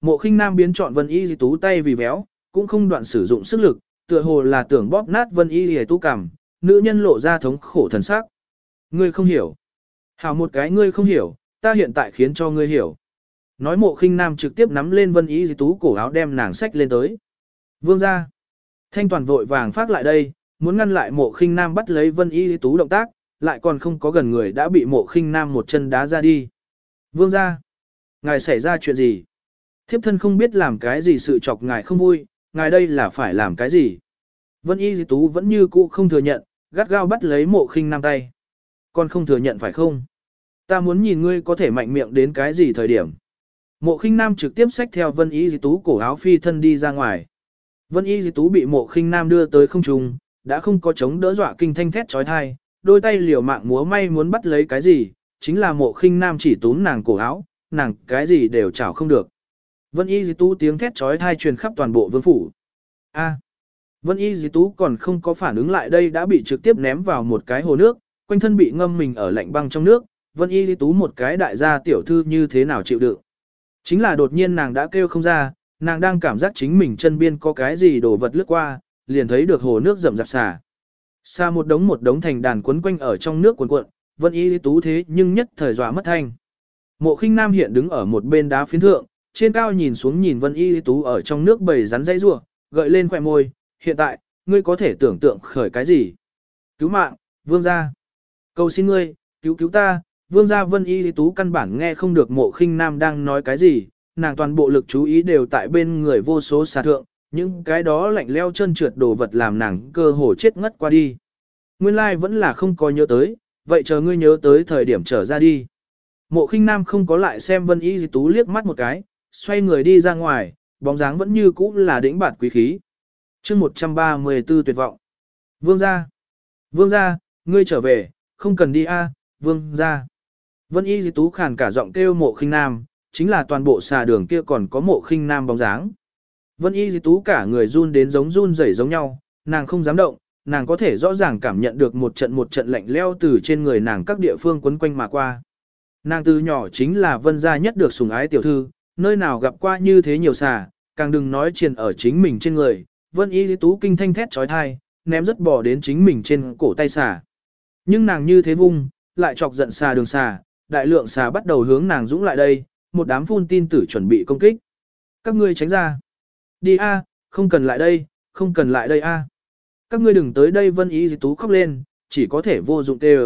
Mộ khinh nam biến chọn vân y di tú tay vì véo, cũng không đoạn sử dụng sức lực, tựa hồ là tưởng bóp nát vân y di tú cằm, nữ nhân lộ ra thống khổ thần sắc. Ngươi không hiểu. Hảo một cái ngươi không hiểu, ta hiện tại khiến cho ngươi hiểu. Nói mộ khinh nam trực tiếp nắm lên vân y di tú cổ áo đem nàng sách lên tới. Vương ra. Thanh toàn vội vàng phát lại đây, muốn ngăn lại mộ khinh nam bắt lấy vân y di tú động tác, lại còn không có gần người đã bị mộ khinh nam một chân đá ra đi. Vương ra. Ngài xảy ra chuyện gì? Thiếp thân không biết làm cái gì sự chọc ngài không vui, ngài đây là phải làm cái gì? Vân y di tú vẫn như cũ không thừa nhận, gắt gao bắt lấy mộ khinh nam tay. Con không thừa nhận phải không? Ta muốn nhìn ngươi có thể mạnh miệng đến cái gì thời điểm. Mộ khinh nam trực tiếp xách theo Vân Y Di Tú cổ áo phi thân đi ra ngoài. Vân Y Di Tú bị mộ khinh nam đưa tới không trung, đã không có chống đỡ dọa kinh thanh thét trói thai, đôi tay liều mạng múa may muốn bắt lấy cái gì, chính là mộ khinh nam chỉ túm nàng cổ áo, nàng cái gì đều chảo không được. Vân Y Di Tú tiếng thét trói thai truyền khắp toàn bộ vương phủ. A. Vân Y Di Tú còn không có phản ứng lại đây đã bị trực tiếp ném vào một cái hồ nước, quanh thân bị ngâm mình ở lạnh băng trong nước, Vân Y Di Tú một cái đại gia tiểu thư như thế nào chịu đựng. Chính là đột nhiên nàng đã kêu không ra, nàng đang cảm giác chính mình chân biên có cái gì đổ vật lướt qua, liền thấy được hồ nước rậm rạp xả, Xa một đống một đống thành đàn quấn quanh ở trong nước cuộn cuộn, Vân Y Di Tú thế nhưng nhất thời dọa mất thanh. Mộ khinh nam hiện đứng ở một bên đá phiến thượng, trên cao nhìn xuống nhìn Vân Y Tú ở trong nước bầy rắn dây rùa, gợi lên khỏe môi, hiện tại, ngươi có thể tưởng tượng khởi cái gì? Cứu mạng, vương gia. Cầu xin ngươi, cứu cứu ta, vương gia vân y tú căn bản nghe không được mộ khinh nam đang nói cái gì, nàng toàn bộ lực chú ý đều tại bên người vô số xà thượng, những cái đó lạnh leo chân trượt đồ vật làm nàng cơ hồ chết ngất qua đi. Nguyên lai like vẫn là không có nhớ tới, vậy chờ ngươi nhớ tới thời điểm trở ra đi. Mộ khinh nam không có lại xem vân y tú liếc mắt một cái, xoay người đi ra ngoài, bóng dáng vẫn như cũ là đỉnh bạt quý khí. chương 134 tuyệt vọng. Vương gia. Vương gia, ngươi trở về, không cần đi a, vương gia. Vân y dì tú khàn cả giọng kêu mộ khinh nam, chính là toàn bộ xà đường kia còn có mộ khinh nam bóng dáng. Vân y dì tú cả người run đến giống run rẩy giống nhau, nàng không dám động, nàng có thể rõ ràng cảm nhận được một trận một trận lạnh leo từ trên người nàng các địa phương quấn quanh mà qua. Nàng từ nhỏ chính là vân gia nhất được sủng ái tiểu thư, nơi nào gặp qua như thế nhiều xà, càng đừng nói triền ở chính mình trên người. Vân y di tú kinh thanh thét trói thai, ném rất bỏ đến chính mình trên cổ tay xà. Nhưng nàng như thế vung, lại chọc giận xà đường xà, đại lượng xà bắt đầu hướng nàng dũng lại đây, một đám phun tin tử chuẩn bị công kích. Các ngươi tránh ra. Đi a, không cần lại đây, không cần lại đây a. Các ngươi đừng tới đây vân ý dì tú khóc lên, chỉ có thể vô dụng tê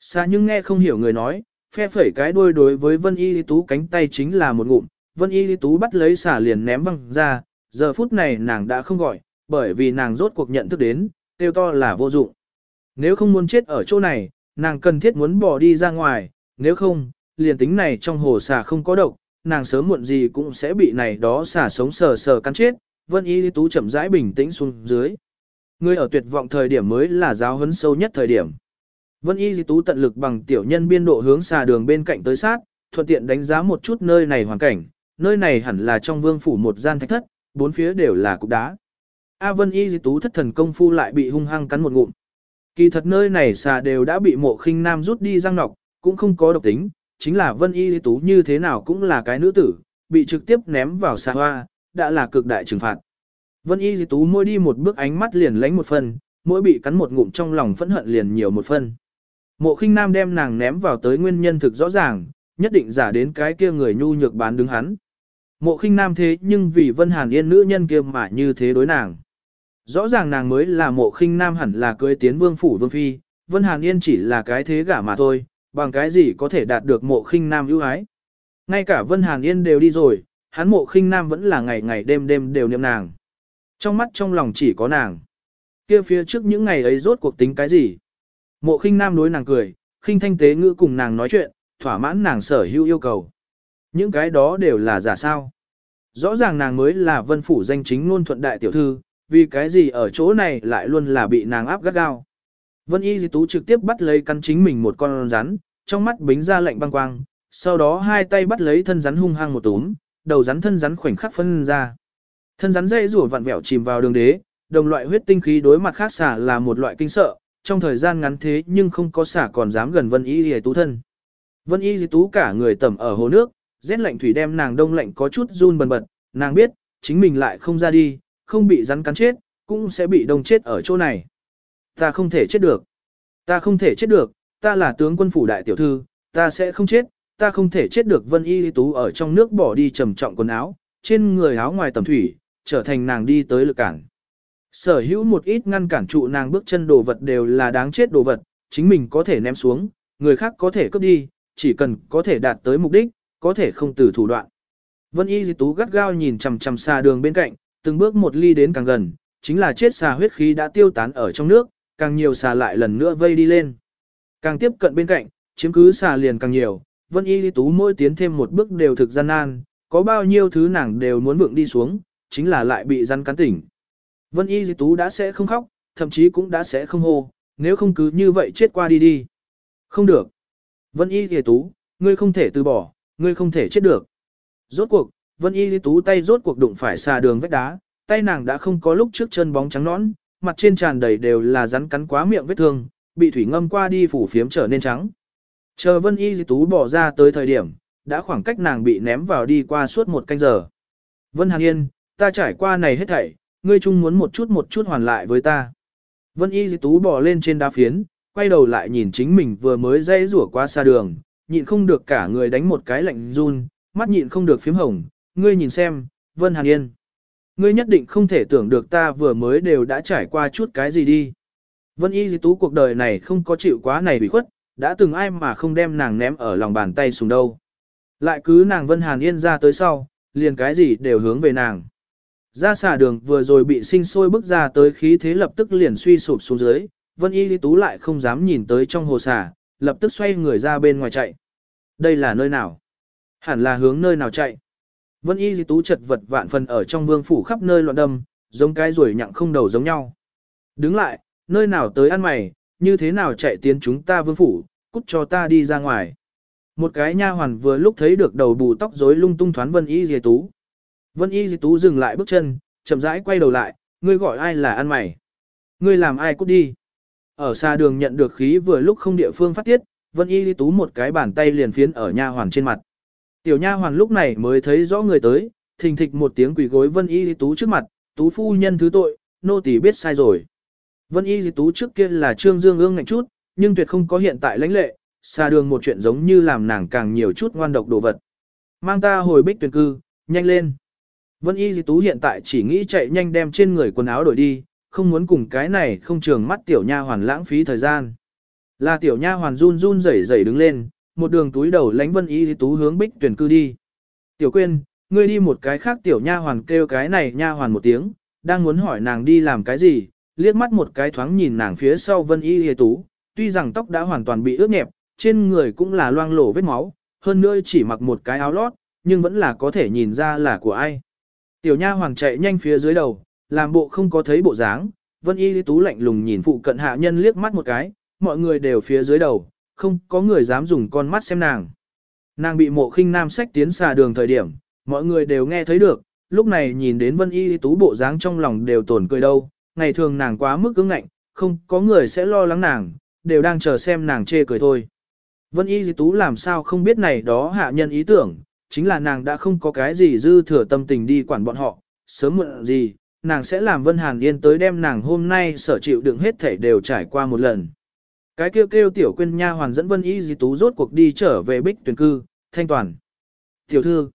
Xà nhưng nghe không hiểu người nói, phe phẩy cái đuôi đối với vân y tú cánh tay chính là một ngụm, vân y tú bắt lấy xả liền ném văng ra, giờ phút này nàng đã không gọi, bởi vì nàng rốt cuộc nhận thức đến, tiêu to là vô dụng. Nếu không muốn chết ở chỗ này, nàng cần thiết muốn bỏ đi ra ngoài, nếu không, liền tính này trong hồ xả không có độc, nàng sớm muộn gì cũng sẽ bị này đó xả sống sờ sờ cắn chết. Vân Y Tú chậm rãi bình tĩnh xuống dưới. Người ở tuyệt vọng thời điểm mới là giáo huấn sâu nhất thời điểm. Vân Y Tú tận lực bằng tiểu nhân biên độ hướng xà đường bên cạnh tới sát, thuận tiện đánh giá một chút nơi này hoàn cảnh, nơi này hẳn là trong vương phủ một gian thạch thất, bốn phía đều là cục đá. A Vân Y di Tú thất thần công phu lại bị hung hăng cắn một ngụm. Kỳ thật nơi này xà đều đã bị mộ khinh nam rút đi răng nọc, cũng không có độc tính, chính là Vân Y di Tú như thế nào cũng là cái nữ tử, bị trực tiếp ném vào xà hoa, đã là cực đại trừng phạt. Vân Y di Tú mỗi đi một bước ánh mắt liền lánh một phần, mỗi bị cắn một ngụm trong lòng phẫn hận liền nhiều một phần. Mộ khinh nam đem nàng ném vào tới nguyên nhân thực rõ ràng, nhất định giả đến cái kia người nhu nhược bán đứng hắn. Mộ khinh nam thế nhưng vì Vân Hàn Yên nữ nhân kia mà như thế đối nàng. Rõ ràng nàng mới là mộ khinh nam hẳn là cưới tiến vương phủ vương phi, Vân Hàn Yên chỉ là cái thế gả mà thôi, bằng cái gì có thể đạt được mộ khinh nam ưu ái. Ngay cả Vân Hàn Yên đều đi rồi, hắn mộ khinh nam vẫn là ngày ngày đêm đêm đều niệm nàng. Trong mắt trong lòng chỉ có nàng. Kia phía trước những ngày ấy rốt cuộc tính cái gì? Mộ khinh nam đối nàng cười, khinh thanh tế ngữ cùng nàng nói chuyện, thỏa mãn nàng sở hữu yêu cầu. Những cái đó đều là giả sao. Rõ ràng nàng mới là vân phủ danh chính ngôn thuận đại tiểu thư, vì cái gì ở chỗ này lại luôn là bị nàng áp gắt gao. Vân Y Di Tú trực tiếp bắt lấy cắn chính mình một con rắn, trong mắt bính ra lạnh băng quang, sau đó hai tay bắt lấy thân rắn hung hăng một túm, đầu rắn thân rắn khoảnh khắc phân ra. Thân rắn dây rủa vặn vẹo chìm vào đường đế, đồng loại huyết tinh khí đối mặt khác xả là một loại kinh sợ, trong thời gian ngắn thế nhưng không có xả còn dám gần Vân Y Di Tú thân. Vân Y Di Tú cả người tẩm ở hồ nước, rét lạnh thủy đem nàng đông lạnh có chút run bần bật, nàng biết, chính mình lại không ra đi, không bị rắn cắn chết, cũng sẽ bị đông chết ở chỗ này. Ta không thể chết được. Ta không thể chết được, ta là tướng quân phủ đại tiểu thư, ta sẽ không chết, ta không thể chết được Vân Y Tú ở trong nước bỏ đi trầm trọng quần áo, trên người áo ngoài tầm thủy, trở thành nàng đi tới lực cản. Sở hữu một ít ngăn cản trụ nàng bước chân đồ vật đều là đáng chết đồ vật, chính mình có thể ném xuống, người khác có thể cướp đi, chỉ cần có thể đạt tới mục đích, có thể không từ thủ đoạn. Vân Y Di Tú gắt gao nhìn chằm chằm xa đường bên cạnh, từng bước một ly đến càng gần, chính là chết xà huyết khí đã tiêu tán ở trong nước, càng nhiều xà lại lần nữa vây đi lên. Càng tiếp cận bên cạnh, chiếm cứ xà liền càng nhiều, Vân Y Di Tú mỗi tiến thêm một bước đều thực gian nan, có bao nhiêu thứ nàng đều muốn vượng đi xuống, chính là lại bị rắn cắn tỉnh. Vân Y Di Tú đã sẽ không khóc, thậm chí cũng đã sẽ không hô, nếu không cứ như vậy chết qua đi đi. Không được. Vân Y Di Tú, ngươi không thể từ bỏ, ngươi không thể chết được. Rốt cuộc, Vân Y Lý Tú tay rốt cuộc đụng phải xà đường vách đá, tay nàng đã không có lúc trước chân bóng trắng nõn, mặt trên tràn đầy đều là rắn cắn quá miệng vết thương, bị thủy ngâm qua đi phủ phiếm trở nên trắng. Chờ Vân Y Lý Tú bỏ ra tới thời điểm, đã khoảng cách nàng bị ném vào đi qua suốt một canh giờ. Vân Hàn Yên, ta trải qua này hết thảy, ngươi chung muốn một chút một chút hoàn lại với ta. Vân Y Lý Tú bỏ lên trên đá phiến, quay đầu lại nhìn chính mình vừa mới dây rủa qua xa đường, nhịn không được cả người đánh một cái lạnh run, mắt nhịn không được phím hồng, ngươi nhìn xem, Vân Hàn Yên. Ngươi nhất định không thể tưởng được ta vừa mới đều đã trải qua chút cái gì đi. Vân Y Di Tú cuộc đời này không có chịu quá này bị khuất, đã từng ai mà không đem nàng ném ở lòng bàn tay xuống đâu. Lại cứ nàng Vân Hàn Yên ra tới sau, liền cái gì đều hướng về nàng. Ra xà đường vừa rồi bị sinh sôi bước ra tới khí thế lập tức liền suy sụp xuống dưới, Vân Y Lý Tú lại không dám nhìn tới trong hồ xà, lập tức xoay người ra bên ngoài chạy. Đây là nơi nào? Hẳn là hướng nơi nào chạy? Vân Y Lý Tú chật vật vạn phần ở trong vương phủ khắp nơi loạn đâm, giống cái ruồi nhặng không đầu giống nhau. Đứng lại, nơi nào tới ăn mày, như thế nào chạy tiến chúng ta vương phủ, cút cho ta đi ra ngoài. Một cái nha hoàn vừa lúc thấy được đầu bù tóc rối lung tung thoán Vân Y Di Tú. Vân Y Di Tú dừng lại bước chân, chậm rãi quay đầu lại, ngươi gọi ai là ăn mày? Ngươi làm ai cút đi? Ở xa đường nhận được khí vừa lúc không địa phương phát tiết, Vân Y Di Tú một cái bàn tay liền phiến ở nha hoàn trên mặt. Tiểu nha hoàn lúc này mới thấy rõ người tới, thình thịch một tiếng quỳ gối Vân Y Di Tú trước mặt, Tú phu nhân thứ tội, nô tỳ biết sai rồi. Vân Y Di Tú trước kia là Trương Dương ương ngạnh chút, nhưng tuyệt không có hiện tại lãnh lệ, xa đường một chuyện giống như làm nàng càng nhiều chút ngoan độc đồ vật. Mang ta hồi bích tuyển cư, nhanh lên. Vân Y Di Tú hiện tại chỉ nghĩ chạy nhanh đem trên người quần áo đổi đi, không muốn cùng cái này không trường mắt tiểu nha hoàn lãng phí thời gian. Là tiểu nha hoàn run run rẩy rẩy đứng lên, một đường túi đầu lánh Vân Y thì Tú hướng bích tuyển cư đi. Tiểu quên, ngươi đi một cái khác tiểu nha hoàn kêu cái này nha hoàn một tiếng, đang muốn hỏi nàng đi làm cái gì, liếc mắt một cái thoáng nhìn nàng phía sau Vân Y hề Tú, tuy rằng tóc đã hoàn toàn bị ướt nhẹp, trên người cũng là loang lổ vết máu, hơn nữa chỉ mặc một cái áo lót, nhưng vẫn là có thể nhìn ra là của ai. Tiểu nha hoàng chạy nhanh phía dưới đầu, làm bộ không có thấy bộ dáng, Vân Y Lý Tú lạnh lùng nhìn phụ cận hạ nhân liếc mắt một cái, mọi người đều phía dưới đầu, không có người dám dùng con mắt xem nàng. Nàng bị mộ khinh nam sách tiến xà đường thời điểm, mọi người đều nghe thấy được, lúc này nhìn đến Vân Y Lý Tú bộ dáng trong lòng đều tổn cười đâu, ngày thường nàng quá mức cứng ngạnh, không có người sẽ lo lắng nàng, đều đang chờ xem nàng chê cười thôi. Vân Y Di Tú làm sao không biết này đó hạ nhân ý tưởng, chính là nàng đã không có cái gì dư thừa tâm tình đi quản bọn họ, sớm muộn gì, nàng sẽ làm Vân Hàn Yên tới đem nàng hôm nay sở chịu đựng hết thảy đều trải qua một lần. Cái kêu kêu tiểu quên nha hoàn dẫn Vân Y Di Tú rốt cuộc đi trở về bích tuyển cư, thanh toàn. Tiểu thư,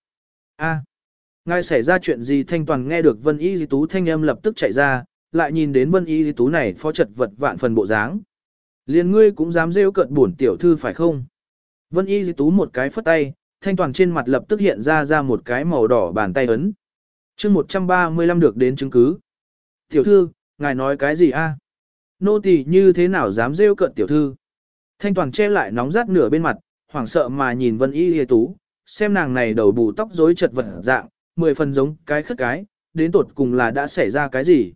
a, ngay xảy ra chuyện gì thanh toàn nghe được Vân Y Di Tú thanh âm lập tức chạy ra, lại nhìn đến Vân Y Di Tú này phó trật vật vạn phần bộ dáng. Liền ngươi cũng dám rêu cận bổn tiểu thư phải không? Vân Y Di Tú một cái phất tay, thanh toàn trên mặt lập tức hiện ra ra một cái màu đỏ bàn tay ấn chương 135 được đến chứng cứ. Tiểu thư, ngài nói cái gì a? Nô tỳ như thế nào dám rêu cận tiểu thư? Thanh toàn che lại nóng rát nửa bên mặt, hoảng sợ mà nhìn Vân Y Di Tú, xem nàng này đầu bù tóc rối chật vật dạng, mười phần giống cái khất cái, đến tột cùng là đã xảy ra cái gì?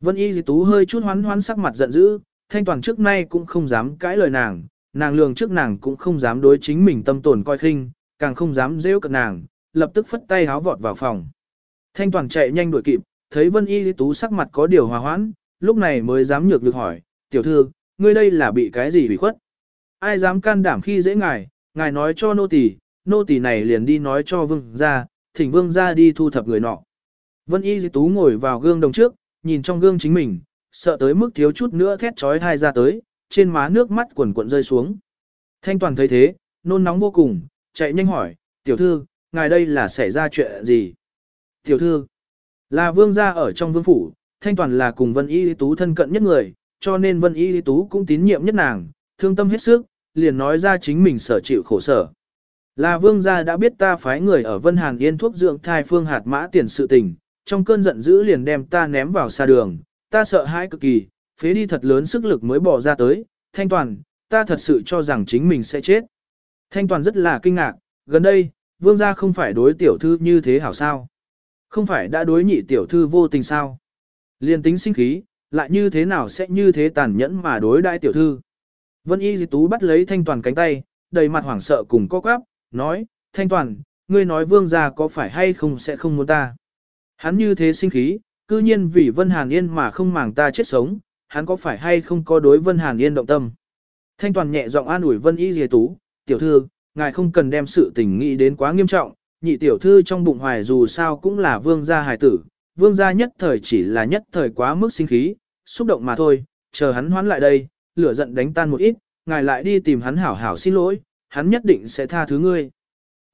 Vân Y Di Tú hơi chút hoán hoán sắc mặt giận dữ, thanh toàn trước nay cũng không dám cãi lời nàng, nàng lường trước nàng cũng không dám đối chính mình tâm tồn coi khinh, càng không dám rêu cận nàng, lập tức phất tay háo vọt vào phòng. Thanh toàn chạy nhanh đuổi kịp, thấy Vân Y Tú sắc mặt có điều hòa hoãn, lúc này mới dám nhược được hỏi, tiểu thư, ngươi đây là bị cái gì bị khuất? Ai dám can đảm khi dễ ngài, ngài nói cho nô tỳ, nô tỳ này liền đi nói cho vương gia, thỉnh vương gia đi thu thập người nọ. Vân Y Tú ngồi vào gương đồng trước, nhìn trong gương chính mình, sợ tới mức thiếu chút nữa thét trói thai ra tới, trên má nước mắt quần cuộn rơi xuống. Thanh toàn thấy thế, nôn nóng vô cùng, chạy nhanh hỏi, tiểu thư, ngài đây là xảy ra chuyện gì? Tiểu thư, là vương gia ở trong vương phủ, thanh toàn là cùng Vân Y Tú thân cận nhất người, cho nên Vân Y Tú cũng tín nhiệm nhất nàng, thương tâm hết sức, liền nói ra chính mình sở chịu khổ sở. Là vương gia đã biết ta phái người ở Vân Hàn Yên thuốc dưỡng thai phương hạt mã tiền sự tình, trong cơn giận dữ liền đem ta ném vào xa đường, ta sợ hãi cực kỳ, phế đi thật lớn sức lực mới bỏ ra tới, thanh toàn, ta thật sự cho rằng chính mình sẽ chết. Thanh toàn rất là kinh ngạc, gần đây, vương gia không phải đối tiểu thư như thế hảo sao? Không phải đã đối nhị tiểu thư vô tình sao? Liên tính sinh khí, lại như thế nào sẽ như thế tàn nhẫn mà đối đại tiểu thư? Vân Y Di Tú bắt lấy thanh toàn cánh tay, đầy mặt hoảng sợ cùng co quắp, nói, thanh toàn, ngươi nói vương gia có phải hay không sẽ không muốn ta? Hắn như thế sinh khí, cư nhiên vì Vân Hàn Yên mà không màng ta chết sống, hắn có phải hay không có đối Vân Hàn Yên động tâm. Thanh toàn nhẹ giọng an ủi Vân Y Dì Tú, tiểu thư, ngài không cần đem sự tình nghĩ đến quá nghiêm trọng, nhị tiểu thư trong bụng hoài dù sao cũng là vương gia hài tử, vương gia nhất thời chỉ là nhất thời quá mức sinh khí, xúc động mà thôi, chờ hắn hoán lại đây, lửa giận đánh tan một ít, ngài lại đi tìm hắn hảo hảo xin lỗi, hắn nhất định sẽ tha thứ ngươi.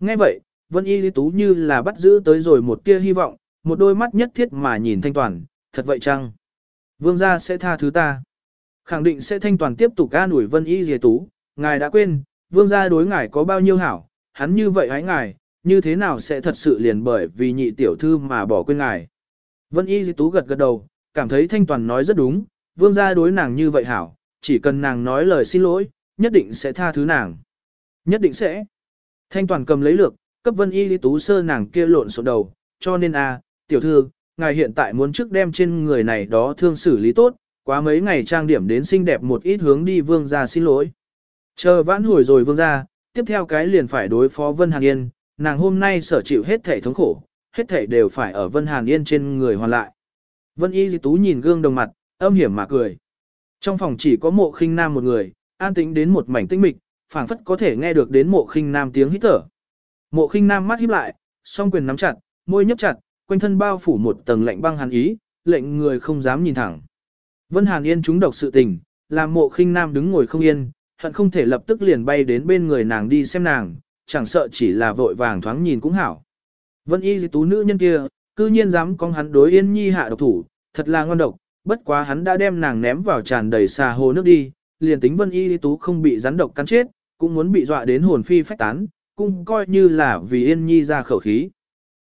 Nghe vậy, Vân Y Lý Tú như là bắt giữ tới rồi một tia hy vọng, một đôi mắt nhất thiết mà nhìn thanh toàn, thật vậy chăng? Vương gia sẽ tha thứ ta. Khẳng định sẽ thanh toàn tiếp tục ca ủi vân y Lý tú, ngài đã quên, vương gia đối ngài có bao nhiêu hảo, hắn như vậy hãy ngài, như thế nào sẽ thật sự liền bởi vì nhị tiểu thư mà bỏ quên ngài. Vân y Di tú gật gật đầu, cảm thấy thanh toàn nói rất đúng, vương gia đối nàng như vậy hảo, chỉ cần nàng nói lời xin lỗi, nhất định sẽ tha thứ nàng. Nhất định sẽ. Thanh toàn cầm lấy lược, cấp vân y Di tú sơ nàng kia lộn xộn đầu, cho nên a tiểu thư, ngài hiện tại muốn trước đem trên người này đó thương xử lý tốt, quá mấy ngày trang điểm đến xinh đẹp một ít hướng đi vương gia xin lỗi. Chờ vãn hồi rồi vương gia, tiếp theo cái liền phải đối phó Vân Hàn Yên, nàng hôm nay sở chịu hết thể thống khổ, hết thể đều phải ở Vân Hàn Yên trên người hoàn lại. Vân Y Di Tú nhìn gương đồng mặt, âm hiểm mà cười. Trong phòng chỉ có mộ khinh nam một người, an tĩnh đến một mảnh tinh mịch, phảng phất có thể nghe được đến mộ khinh nam tiếng hít thở. Mộ khinh nam mắt híp lại, song quyền nắm chặt, môi nhấp chặt, quanh thân bao phủ một tầng lạnh băng hàn ý, lệnh người không dám nhìn thẳng. Vân Hàn Yên trúng độc sự tình, làm mộ khinh nam đứng ngồi không yên, hận không thể lập tức liền bay đến bên người nàng đi xem nàng, chẳng sợ chỉ là vội vàng thoáng nhìn cũng hảo. Vân y tú nữ nhân kia, cư nhiên dám con hắn đối yên nhi hạ độc thủ, thật là ngon độc, bất quá hắn đã đem nàng ném vào tràn đầy xà hồ nước đi, liền tính vân y tú không bị rắn độc cắn chết, cũng muốn bị dọa đến hồn phi phách tán, cũng coi như là vì yên nhi ra khẩu khí.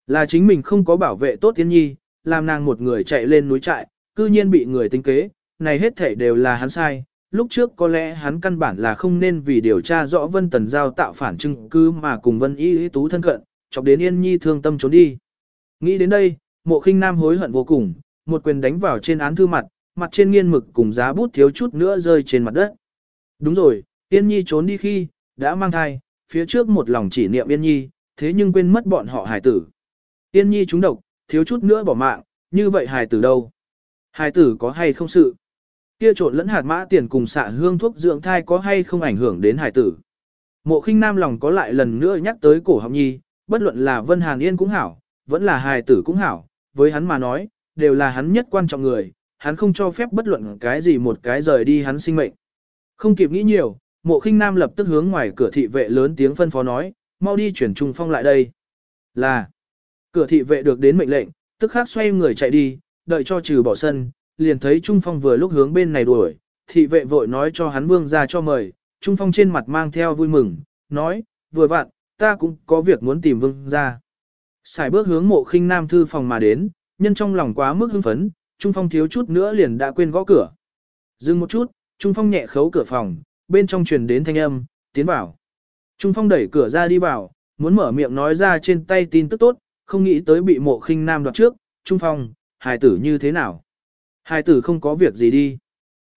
Là chính mình không có bảo vệ tốt Yên Nhi, làm nàng một người chạy lên núi trại, cư nhiên bị người tính kế, này hết thể đều là hắn sai. Lúc trước có lẽ hắn căn bản là không nên vì điều tra rõ Vân Tần Giao tạo phản chứng cứ mà cùng Vân Y Y Tú thân cận, chọc đến Yên Nhi thương tâm trốn đi. Nghĩ đến đây, mộ khinh nam hối hận vô cùng, một quyền đánh vào trên án thư mặt, mặt trên nghiên mực cùng giá bút thiếu chút nữa rơi trên mặt đất. Đúng rồi, Yên Nhi trốn đi khi, đã mang thai, phía trước một lòng chỉ niệm Yên Nhi, thế nhưng quên mất bọn họ hải tử. yên nhi trúng độc, thiếu chút nữa bỏ mạng, như vậy hài tử đâu? Hài tử có hay không sự? Kia trộn lẫn hạt mã tiền cùng xạ hương thuốc dưỡng thai có hay không ảnh hưởng đến hài tử? Mộ khinh nam lòng có lại lần nữa nhắc tới cổ học nhi, bất luận là Vân Hàn Yên cũng hảo, vẫn là hài tử cũng hảo, với hắn mà nói, đều là hắn nhất quan trọng người, hắn không cho phép bất luận cái gì một cái rời đi hắn sinh mệnh. Không kịp nghĩ nhiều, mộ khinh nam lập tức hướng ngoài cửa thị vệ lớn tiếng phân phó nói, mau đi chuyển trung phong lại đây. Là, Cửa thị vệ được đến mệnh lệnh, tức khắc xoay người chạy đi, đợi cho trừ bỏ sân, liền thấy Trung Phong vừa lúc hướng bên này đuổi, thị vệ vội nói cho hắn vương ra cho mời, Trung Phong trên mặt mang theo vui mừng, nói, vừa vặn, ta cũng có việc muốn tìm vương ra. Xài bước hướng mộ khinh nam thư phòng mà đến, nhân trong lòng quá mức hưng phấn, Trung Phong thiếu chút nữa liền đã quên gõ cửa. Dừng một chút, Trung Phong nhẹ khấu cửa phòng, bên trong truyền đến thanh âm, tiến vào. Trung Phong đẩy cửa ra đi vào, muốn mở miệng nói ra trên tay tin tức tốt, không nghĩ tới bị mộ khinh nam đoạt trước, Trung Phong, hài tử như thế nào? Hai tử không có việc gì đi.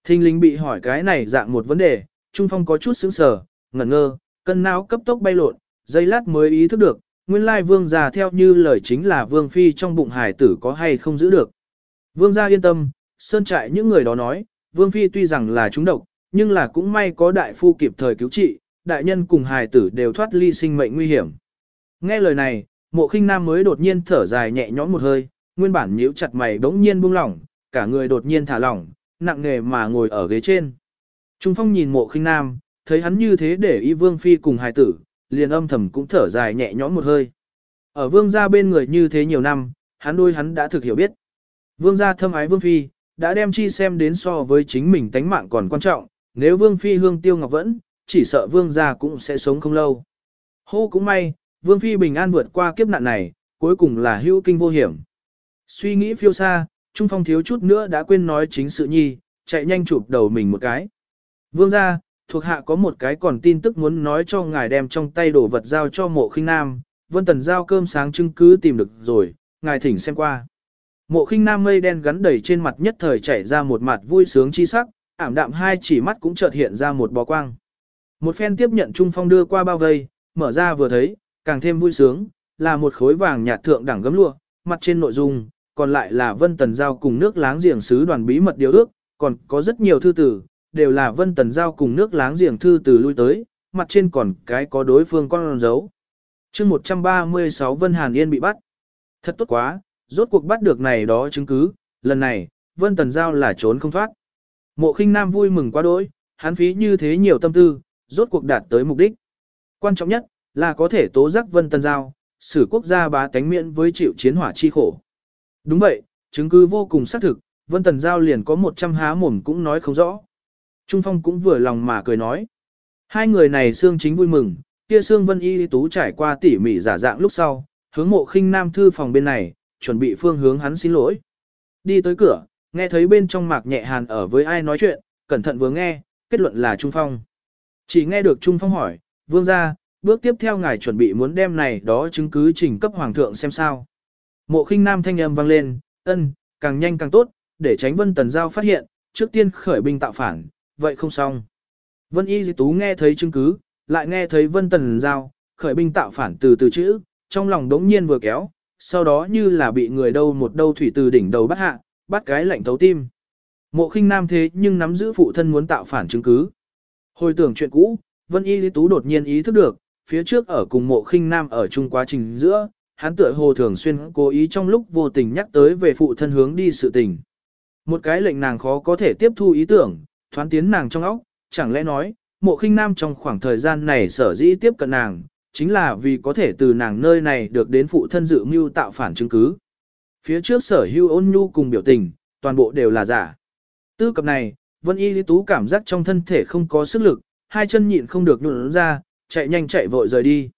Thinh linh bị hỏi cái này dạng một vấn đề, Trung Phong có chút sững sờ, ngẩn ngơ, cân não cấp tốc bay lộn, giây lát mới ý thức được, nguyên lai vương gia theo như lời chính là vương phi trong bụng hài tử có hay không giữ được. Vương gia yên tâm, sơn trại những người đó nói, vương phi tuy rằng là trúng độc, nhưng là cũng may có đại phu kịp thời cứu trị, đại nhân cùng hài tử đều thoát ly sinh mệnh nguy hiểm. Nghe lời này, mộ khinh nam mới đột nhiên thở dài nhẹ nhõm một hơi, nguyên bản nhíu chặt mày đống nhiên buông lỏng, cả người đột nhiên thả lỏng, nặng nghề mà ngồi ở ghế trên. Trung phong nhìn mộ khinh nam, thấy hắn như thế để y vương phi cùng hài tử, liền âm thầm cũng thở dài nhẹ nhõm một hơi. Ở vương gia bên người như thế nhiều năm, hắn đôi hắn đã thực hiểu biết. Vương gia thâm ái vương phi, đã đem chi xem đến so với chính mình tánh mạng còn quan trọng, nếu vương phi hương tiêu ngọc vẫn, chỉ sợ vương gia cũng sẽ sống không lâu. Hô cũng may, vương phi bình an vượt qua kiếp nạn này, cuối cùng là hữu kinh vô hiểm. Suy nghĩ phiêu xa, Trung Phong thiếu chút nữa đã quên nói chính sự nhi, chạy nhanh chụp đầu mình một cái. Vương gia, thuộc hạ có một cái còn tin tức muốn nói cho ngài đem trong tay đồ vật giao cho mộ khinh nam, vân tần giao cơm sáng chứng cứ tìm được rồi, ngài thỉnh xem qua. Mộ khinh nam mây đen gắn đầy trên mặt nhất thời chảy ra một mặt vui sướng chi sắc, ảm đạm hai chỉ mắt cũng chợt hiện ra một bó quang. Một phen tiếp nhận Trung Phong đưa qua bao vây, mở ra vừa thấy, càng thêm vui sướng, là một khối vàng nhạt thượng đẳng gấm lụa, mặt trên nội dung, còn lại là Vân Tần Giao cùng nước láng giềng sứ đoàn bí mật điều ước, còn có rất nhiều thư tử, đều là Vân Tần Giao cùng nước láng giềng thư từ lui tới, mặt trên còn cái có đối phương con dấu. chương 136 Vân Hàn Yên bị bắt. Thật tốt quá, rốt cuộc bắt được này đó chứng cứ, lần này, Vân Tần Giao là trốn không thoát. Mộ khinh nam vui mừng quá đỗi, hắn phí như thế nhiều tâm tư, rốt cuộc đạt tới mục đích. Quan trọng nhất, là có thể tố giác Vân Tần Giao, xử quốc gia bá tánh miễn với chịu chiến hỏa chi khổ. Đúng vậy, chứng cứ vô cùng xác thực, Vân Tần Giao liền có 100 há mồm cũng nói không rõ. Trung Phong cũng vừa lòng mà cười nói. Hai người này xương chính vui mừng, kia xương Vân Y Tú trải qua tỉ mỉ giả dạng lúc sau, hướng mộ khinh nam thư phòng bên này, chuẩn bị phương hướng hắn xin lỗi. Đi tới cửa, nghe thấy bên trong mạc nhẹ hàn ở với ai nói chuyện, cẩn thận vừa nghe, kết luận là Trung Phong. Chỉ nghe được Trung Phong hỏi, vương ra, bước tiếp theo ngài chuẩn bị muốn đem này đó chứng cứ trình cấp hoàng thượng xem sao. Mộ khinh nam thanh âm vang lên, ân, càng nhanh càng tốt, để tránh vân tần giao phát hiện, trước tiên khởi binh tạo phản, vậy không xong. Vân y di tú nghe thấy chứng cứ, lại nghe thấy vân tần giao, khởi binh tạo phản từ từ chữ, trong lòng đống nhiên vừa kéo, sau đó như là bị người đâu một đâu thủy từ đỉnh đầu bắt hạ, bắt cái lạnh thấu tim. Mộ khinh nam thế nhưng nắm giữ phụ thân muốn tạo phản chứng cứ. Hồi tưởng chuyện cũ, Vân Y Lý Tú đột nhiên ý thức được, phía trước ở cùng mộ khinh nam ở chung quá trình giữa, hắn tựa hồ thường xuyên cố ý trong lúc vô tình nhắc tới về phụ thân hướng đi sự tình. Một cái lệnh nàng khó có thể tiếp thu ý tưởng, thoán tiến nàng trong óc, chẳng lẽ nói, mộ khinh nam trong khoảng thời gian này sở dĩ tiếp cận nàng, chính là vì có thể từ nàng nơi này được đến phụ thân dự mưu tạo phản chứng cứ. Phía trước sở hưu ôn nhu cùng biểu tình, toàn bộ đều là giả. Tư cập này, Vân Y Lý Tú cảm giác trong thân thể không có sức lực, hai chân nhịn không được nhuận ra, chạy nhanh chạy vội rời đi.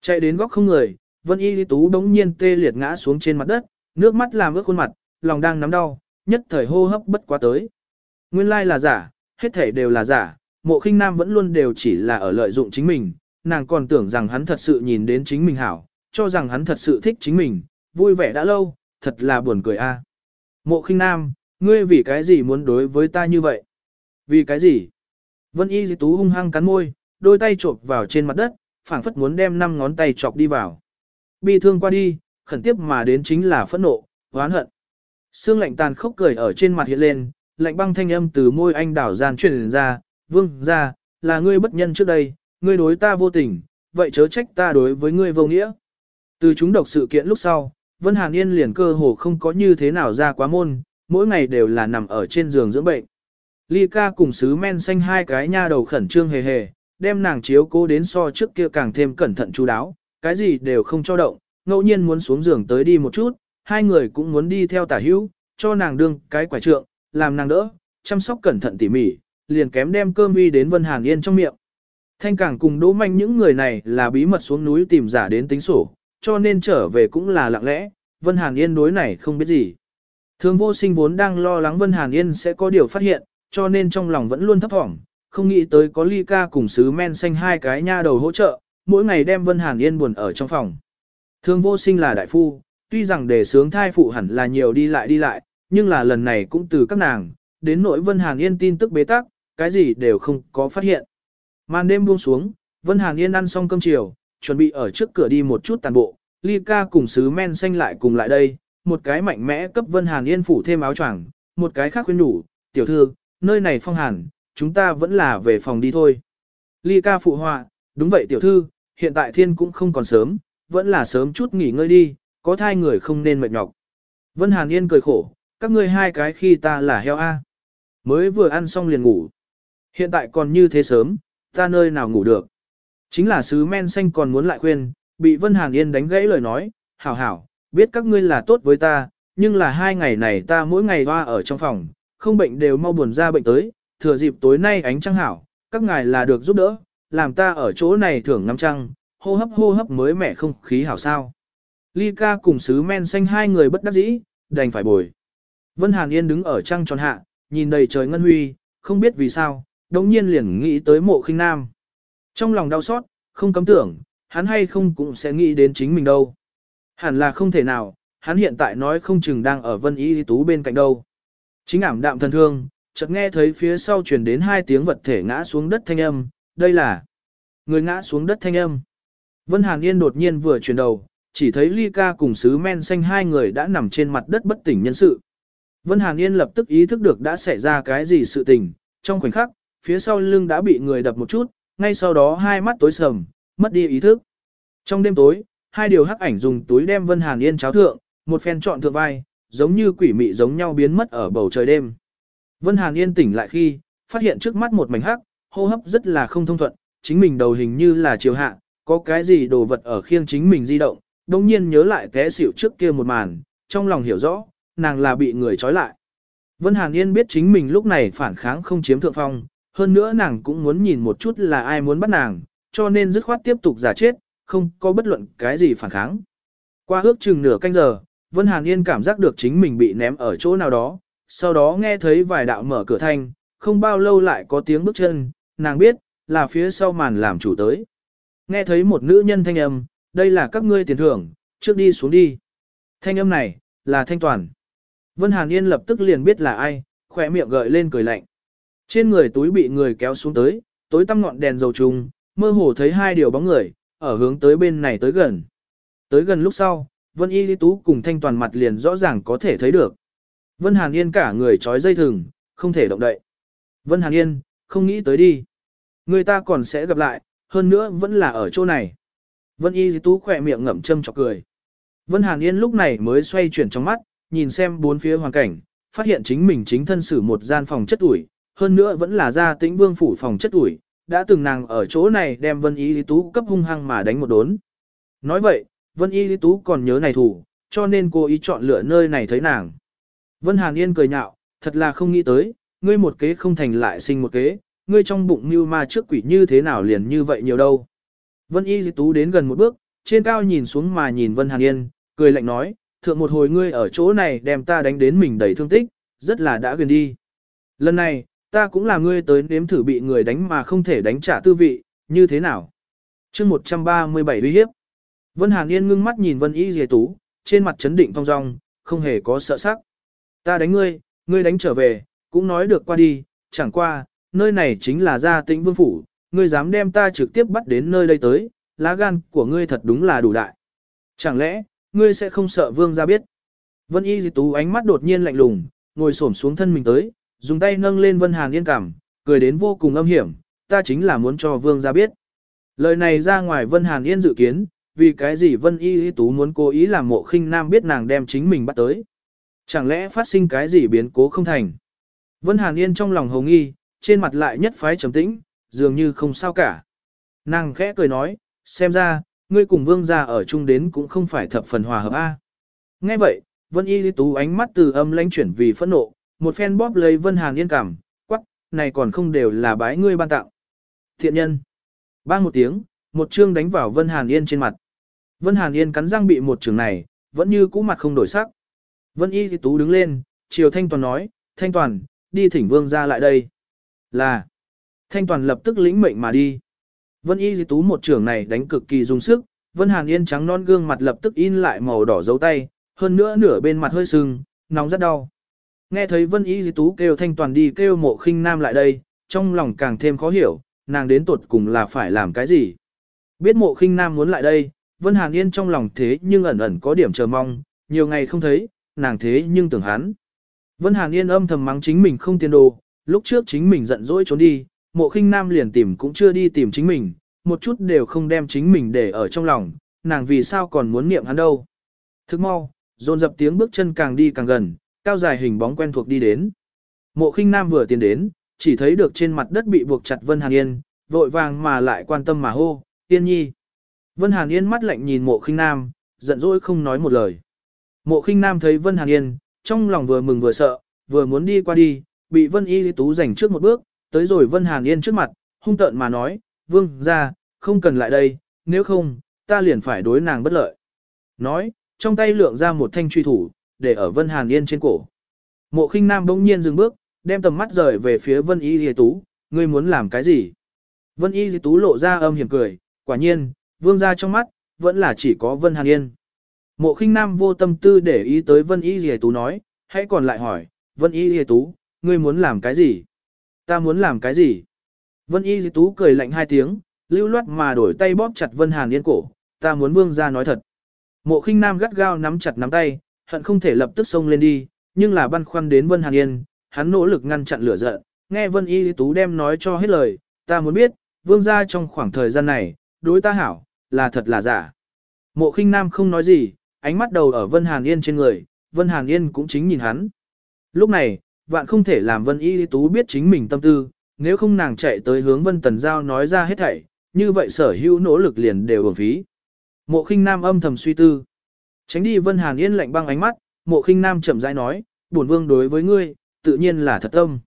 Chạy đến góc không người, Vân Y Lý Tú đống nhiên tê liệt ngã xuống trên mặt đất, nước mắt làm ướt khuôn mặt, lòng đang nắm đau, nhất thời hô hấp bất quá tới. Nguyên lai là giả, hết thể đều là giả, mộ khinh nam vẫn luôn đều chỉ là ở lợi dụng chính mình, nàng còn tưởng rằng hắn thật sự nhìn đến chính mình hảo, cho rằng hắn thật sự thích chính mình, vui vẻ đã lâu, thật là buồn cười a. Mộ khinh nam, ngươi vì cái gì muốn đối với ta như vậy? Vì cái gì? Vân y Lý tú hung hăng cắn môi, đôi tay chộp vào trên mặt đất, phảng phất muốn đem năm ngón tay chọc đi vào. Bi thương qua đi, khẩn tiếp mà đến chính là phẫn nộ, oán hận. Sương lạnh tàn khốc cười ở trên mặt hiện lên, lạnh băng thanh âm từ môi anh đảo gian truyền ra, vương ra, là ngươi bất nhân trước đây, ngươi đối ta vô tình, vậy chớ trách ta đối với ngươi vô nghĩa. Từ chúng độc sự kiện lúc sau, Vân Hàn Yên liền cơ hồ không có như thế nào ra quá môn, mỗi ngày đều là nằm ở trên giường dưỡng bệnh. Ly ca cùng sứ men xanh hai cái nha đầu khẩn trương hề hề, đem nàng chiếu cố đến so trước kia càng thêm cẩn thận chú đáo, cái gì đều không cho động, ngẫu nhiên muốn xuống giường tới đi một chút, hai người cũng muốn đi theo tả hữu, cho nàng đương cái quả trượng, làm nàng đỡ, chăm sóc cẩn thận tỉ mỉ, liền kém đem cơm uy đến Vân Hàn Yên trong miệng. Thanh Cảng cùng Đỗ Manh những người này là bí mật xuống núi tìm giả đến tính sổ, cho nên trở về cũng là lặng lẽ, Vân Hàn Yên đối này không biết gì. Thường vô sinh vốn đang lo lắng Vân Hàn Yên sẽ có điều phát hiện, cho nên trong lòng vẫn luôn thấp thỏm, không nghĩ tới có ly ca cùng sứ men xanh hai cái nha đầu hỗ trợ, mỗi ngày đem Vân Hàn Yên buồn ở trong phòng. Thường vô sinh là đại phu, tuy rằng để sướng thai phụ hẳn là nhiều đi lại đi lại, nhưng là lần này cũng từ các nàng, đến nỗi Vân Hàn Yên tin tức bế tắc, cái gì đều không có phát hiện. Màn đêm buông xuống, Vân Hàn Yên ăn xong cơm chiều, chuẩn bị ở trước cửa đi một chút tàn bộ, Ly ca cùng sứ men xanh lại cùng lại đây, một cái mạnh mẽ cấp Vân Hàn Yên phủ thêm áo choàng, một cái khác khuyên đủ, tiểu thư, nơi này phong hàn, chúng ta vẫn là về phòng đi thôi. Ly ca phụ họa, đúng vậy tiểu thư, hiện tại thiên cũng không còn sớm, vẫn là sớm chút nghỉ ngơi đi, có thai người không nên mệt nhọc. Vân Hàn Yên cười khổ, các ngươi hai cái khi ta là heo A. Mới vừa ăn xong liền ngủ. Hiện tại còn như thế sớm, ta nơi nào ngủ được. Chính là sứ men xanh còn muốn lại khuyên, bị Vân Hàn Yên đánh gãy lời nói, hảo hảo, biết các ngươi là tốt với ta, nhưng là hai ngày này ta mỗi ngày hoa ở trong phòng, không bệnh đều mau buồn ra bệnh tới, thừa dịp tối nay ánh trăng hảo, các ngài là được giúp đỡ, làm ta ở chỗ này thưởng ngắm trăng, hô hấp hô hấp mới mẻ không khí hảo sao. Ly ca cùng sứ men xanh hai người bất đắc dĩ, đành phải bồi. Vân Hàn Yên đứng ở trăng tròn hạ, nhìn đầy trời ngân huy, không biết vì sao, đồng nhiên liền nghĩ tới mộ khinh nam. Trong lòng đau xót, không cấm tưởng, hắn hay không cũng sẽ nghĩ đến chính mình đâu. Hẳn là không thể nào, hắn hiện tại nói không chừng đang ở vân y tú bên cạnh đâu. Chính ảm đạm thần thương, chợt nghe thấy phía sau truyền đến hai tiếng vật thể ngã xuống đất thanh âm, đây là người ngã xuống đất thanh âm. Vân Hàn Yên đột nhiên vừa chuyển đầu, chỉ thấy Ly Ca cùng sứ men xanh hai người đã nằm trên mặt đất bất tỉnh nhân sự. Vân Hàn Yên lập tức ý thức được đã xảy ra cái gì sự tình, trong khoảnh khắc, phía sau lưng đã bị người đập một chút, ngay sau đó hai mắt tối sầm, mất đi ý thức. Trong đêm tối, hai điều hắc ảnh dùng túi đem Vân Hàn Yên cháo thượng, một phen trọn thượng vai, giống như quỷ mị giống nhau biến mất ở bầu trời đêm. Vân Hàn Yên tỉnh lại khi, phát hiện trước mắt một mảnh hắc, hô hấp rất là không thông thuận, chính mình đầu hình như là chiều hạ, có cái gì đồ vật ở khiêng chính mình di động, đồng nhiên nhớ lại té xỉu trước kia một màn, trong lòng hiểu rõ, nàng là bị người trói lại. Vân Hàn Yên biết chính mình lúc này phản kháng không chiếm thượng phong, hơn nữa nàng cũng muốn nhìn một chút là ai muốn bắt nàng, cho nên dứt khoát tiếp tục giả chết, không có bất luận cái gì phản kháng. Qua ước chừng nửa canh giờ, Vân Hàn Yên cảm giác được chính mình bị ném ở chỗ nào đó, sau đó nghe thấy vài đạo mở cửa thanh, không bao lâu lại có tiếng bước chân, nàng biết, là phía sau màn làm chủ tới. Nghe thấy một nữ nhân thanh âm, đây là các ngươi tiền thưởng, trước đi xuống đi. Thanh âm này, là thanh toàn. Vân Hàn Yên lập tức liền biết là ai, khỏe miệng gợi lên cười lạnh. Trên người túi bị người kéo xuống tới, tối tăm ngọn đèn dầu trùng, mơ hồ thấy hai điều bóng người, ở hướng tới bên này tới gần. Tới gần lúc sau, Vân Y Lý Tú cùng thanh toàn mặt liền rõ ràng có thể thấy được. Vân Hàn Yên cả người trói dây thừng, không thể động đậy. Vân Hàn Yên, không nghĩ tới đi. Người ta còn sẽ gặp lại, hơn nữa vẫn là ở chỗ này. Vân Y Tú khỏe miệng ngậm châm chọc cười. Vân Hàn Yên lúc này mới xoay chuyển trong mắt, nhìn xem bốn phía hoàn cảnh, phát hiện chính mình chính thân xử một gian phòng chất ủi, hơn nữa vẫn là gia tĩnh vương phủ phòng chất ủi, đã từng nàng ở chỗ này đem Vân Y Lý Tú cấp hung hăng mà đánh một đốn. Nói vậy, Vân Y Lý Tú còn nhớ này thủ, cho nên cô ý chọn lựa nơi này thấy nàng. Vân Hàn Yên cười nhạo, thật là không nghĩ tới, ngươi một kế không thành lại sinh một kế, ngươi trong bụng như ma trước quỷ như thế nào liền như vậy nhiều đâu. Vân Y Di Tú đến gần một bước, trên cao nhìn xuống mà nhìn Vân Hàn Yên, cười lạnh nói, thượng một hồi ngươi ở chỗ này đem ta đánh đến mình đầy thương tích, rất là đã gần đi. Lần này, ta cũng là ngươi tới nếm thử bị người đánh mà không thể đánh trả tư vị, như thế nào? chương 137 uy hiếp. Vân Hàn Yên ngưng mắt nhìn Vân Y Di Tú, trên mặt chấn định phong dong, không hề có sợ sắc. Ta đánh ngươi, ngươi đánh trở về, cũng nói được qua đi, chẳng qua, nơi này chính là gia tĩnh vương phủ, ngươi dám đem ta trực tiếp bắt đến nơi đây tới, lá gan của ngươi thật đúng là đủ đại. Chẳng lẽ, ngươi sẽ không sợ vương gia biết? Vân Y Dì Tú ánh mắt đột nhiên lạnh lùng, ngồi xổm xuống thân mình tới, dùng tay nâng lên Vân Hàn Yên cảm, cười đến vô cùng âm hiểm, ta chính là muốn cho vương gia biết. Lời này ra ngoài Vân Hàn Yên dự kiến, vì cái gì Vân Y dì Tú muốn cố ý làm mộ khinh nam biết nàng đem chính mình bắt tới. Chẳng lẽ phát sinh cái gì biến cố không thành. Vân Hàn Yên trong lòng hồng nghi, trên mặt lại nhất phái trầm tĩnh, dường như không sao cả. Nàng khẽ cười nói, xem ra, ngươi cùng vương gia ở chung đến cũng không phải thập phần hòa hợp A. Nghe vậy, Vân Y Lý Tú ánh mắt từ âm lãnh chuyển vì phẫn nộ, một phen bóp lấy Vân Hàn Yên cảm, quắc, này còn không đều là bái ngươi ban tạo. Thiện nhân. Bang một tiếng, một chương đánh vào Vân Hàn Yên trên mặt. Vân Hàn Yên cắn răng bị một trường này, vẫn như cũ mặt không đổi sắc. Vân Y Lý Tú đứng lên, chiều Thanh Toàn nói, Thanh Toàn, đi thỉnh vương ra lại đây. Là. Thanh Toàn lập tức lĩnh mệnh mà đi. Vân Y dì Tú một trưởng này đánh cực kỳ dùng sức, Vân Hàn Yên trắng non gương mặt lập tức in lại màu đỏ dấu tay, hơn nữa nửa bên mặt hơi sưng, nóng rất đau. Nghe thấy Vân Y Di Tú kêu Thanh Toàn đi kêu mộ khinh nam lại đây, trong lòng càng thêm khó hiểu, nàng đến tuột cùng là phải làm cái gì. Biết mộ khinh nam muốn lại đây, Vân Hàn Yên trong lòng thế nhưng ẩn ẩn có điểm chờ mong, nhiều ngày không thấy, nàng thế nhưng tưởng hắn. Vân Hàn Yên âm thầm mắng chính mình không tiền đồ, lúc trước chính mình giận dỗi trốn đi, mộ khinh nam liền tìm cũng chưa đi tìm chính mình, một chút đều không đem chính mình để ở trong lòng, nàng vì sao còn muốn niệm hắn đâu. Thức mau, dồn dập tiếng bước chân càng đi càng gần, cao dài hình bóng quen thuộc đi đến. Mộ khinh nam vừa tiến đến, chỉ thấy được trên mặt đất bị buộc chặt Vân Hàn Yên, vội vàng mà lại quan tâm mà hô, Yên nhi. Vân Hàn Yên mắt lạnh nhìn mộ khinh nam, giận dỗi không nói một lời. Mộ khinh nam thấy Vân Hàn Yên, trong lòng vừa mừng vừa sợ, vừa muốn đi qua đi, bị Vân Y Tú giành trước một bước, tới rồi Vân Hàn Yên trước mặt, hung tợn mà nói, vương ra, không cần lại đây, nếu không, ta liền phải đối nàng bất lợi. Nói, trong tay lượng ra một thanh truy thủ, để ở Vân Hàn Yên trên cổ. Mộ khinh nam bỗng nhiên dừng bước, đem tầm mắt rời về phía Vân Y Lì Tú, ngươi muốn làm cái gì? Vân Y Lì Tú lộ ra âm hiểm cười, quả nhiên, vương ra trong mắt, vẫn là chỉ có Vân Hàn Yên. Mộ khinh nam vô tâm tư để ý tới Vân Y Lìa Tú nói, hãy còn lại hỏi, Vân Y Lìa Tú, ngươi muốn làm cái gì? Ta muốn làm cái gì? Vân Y Lìa Tú cười lạnh hai tiếng, lưu loát mà đổi tay bóp chặt Vân Hàn Yên cổ, ta muốn vương ra nói thật. Mộ khinh nam gắt gao nắm chặt nắm tay, hận không thể lập tức xông lên đi, nhưng là băn khoăn đến Vân Hàn Yên, hắn nỗ lực ngăn chặn lửa giận, nghe Vân Y Tú đem nói cho hết lời, ta muốn biết, vương gia trong khoảng thời gian này, đối ta hảo, là thật là giả. Mộ khinh nam không nói gì, ánh mắt đầu ở Vân Hàn Yên trên người, Vân Hàn Yên cũng chính nhìn hắn. Lúc này, vạn không thể làm Vân Y Tú biết chính mình tâm tư, nếu không nàng chạy tới hướng Vân Tần Giao nói ra hết thảy, như vậy sở hữu nỗ lực liền đều uổng phí. Mộ khinh nam âm thầm suy tư. Tránh đi Vân Hàn Yên lạnh băng ánh mắt, mộ khinh nam chậm rãi nói, bổn vương đối với ngươi, tự nhiên là thật tâm.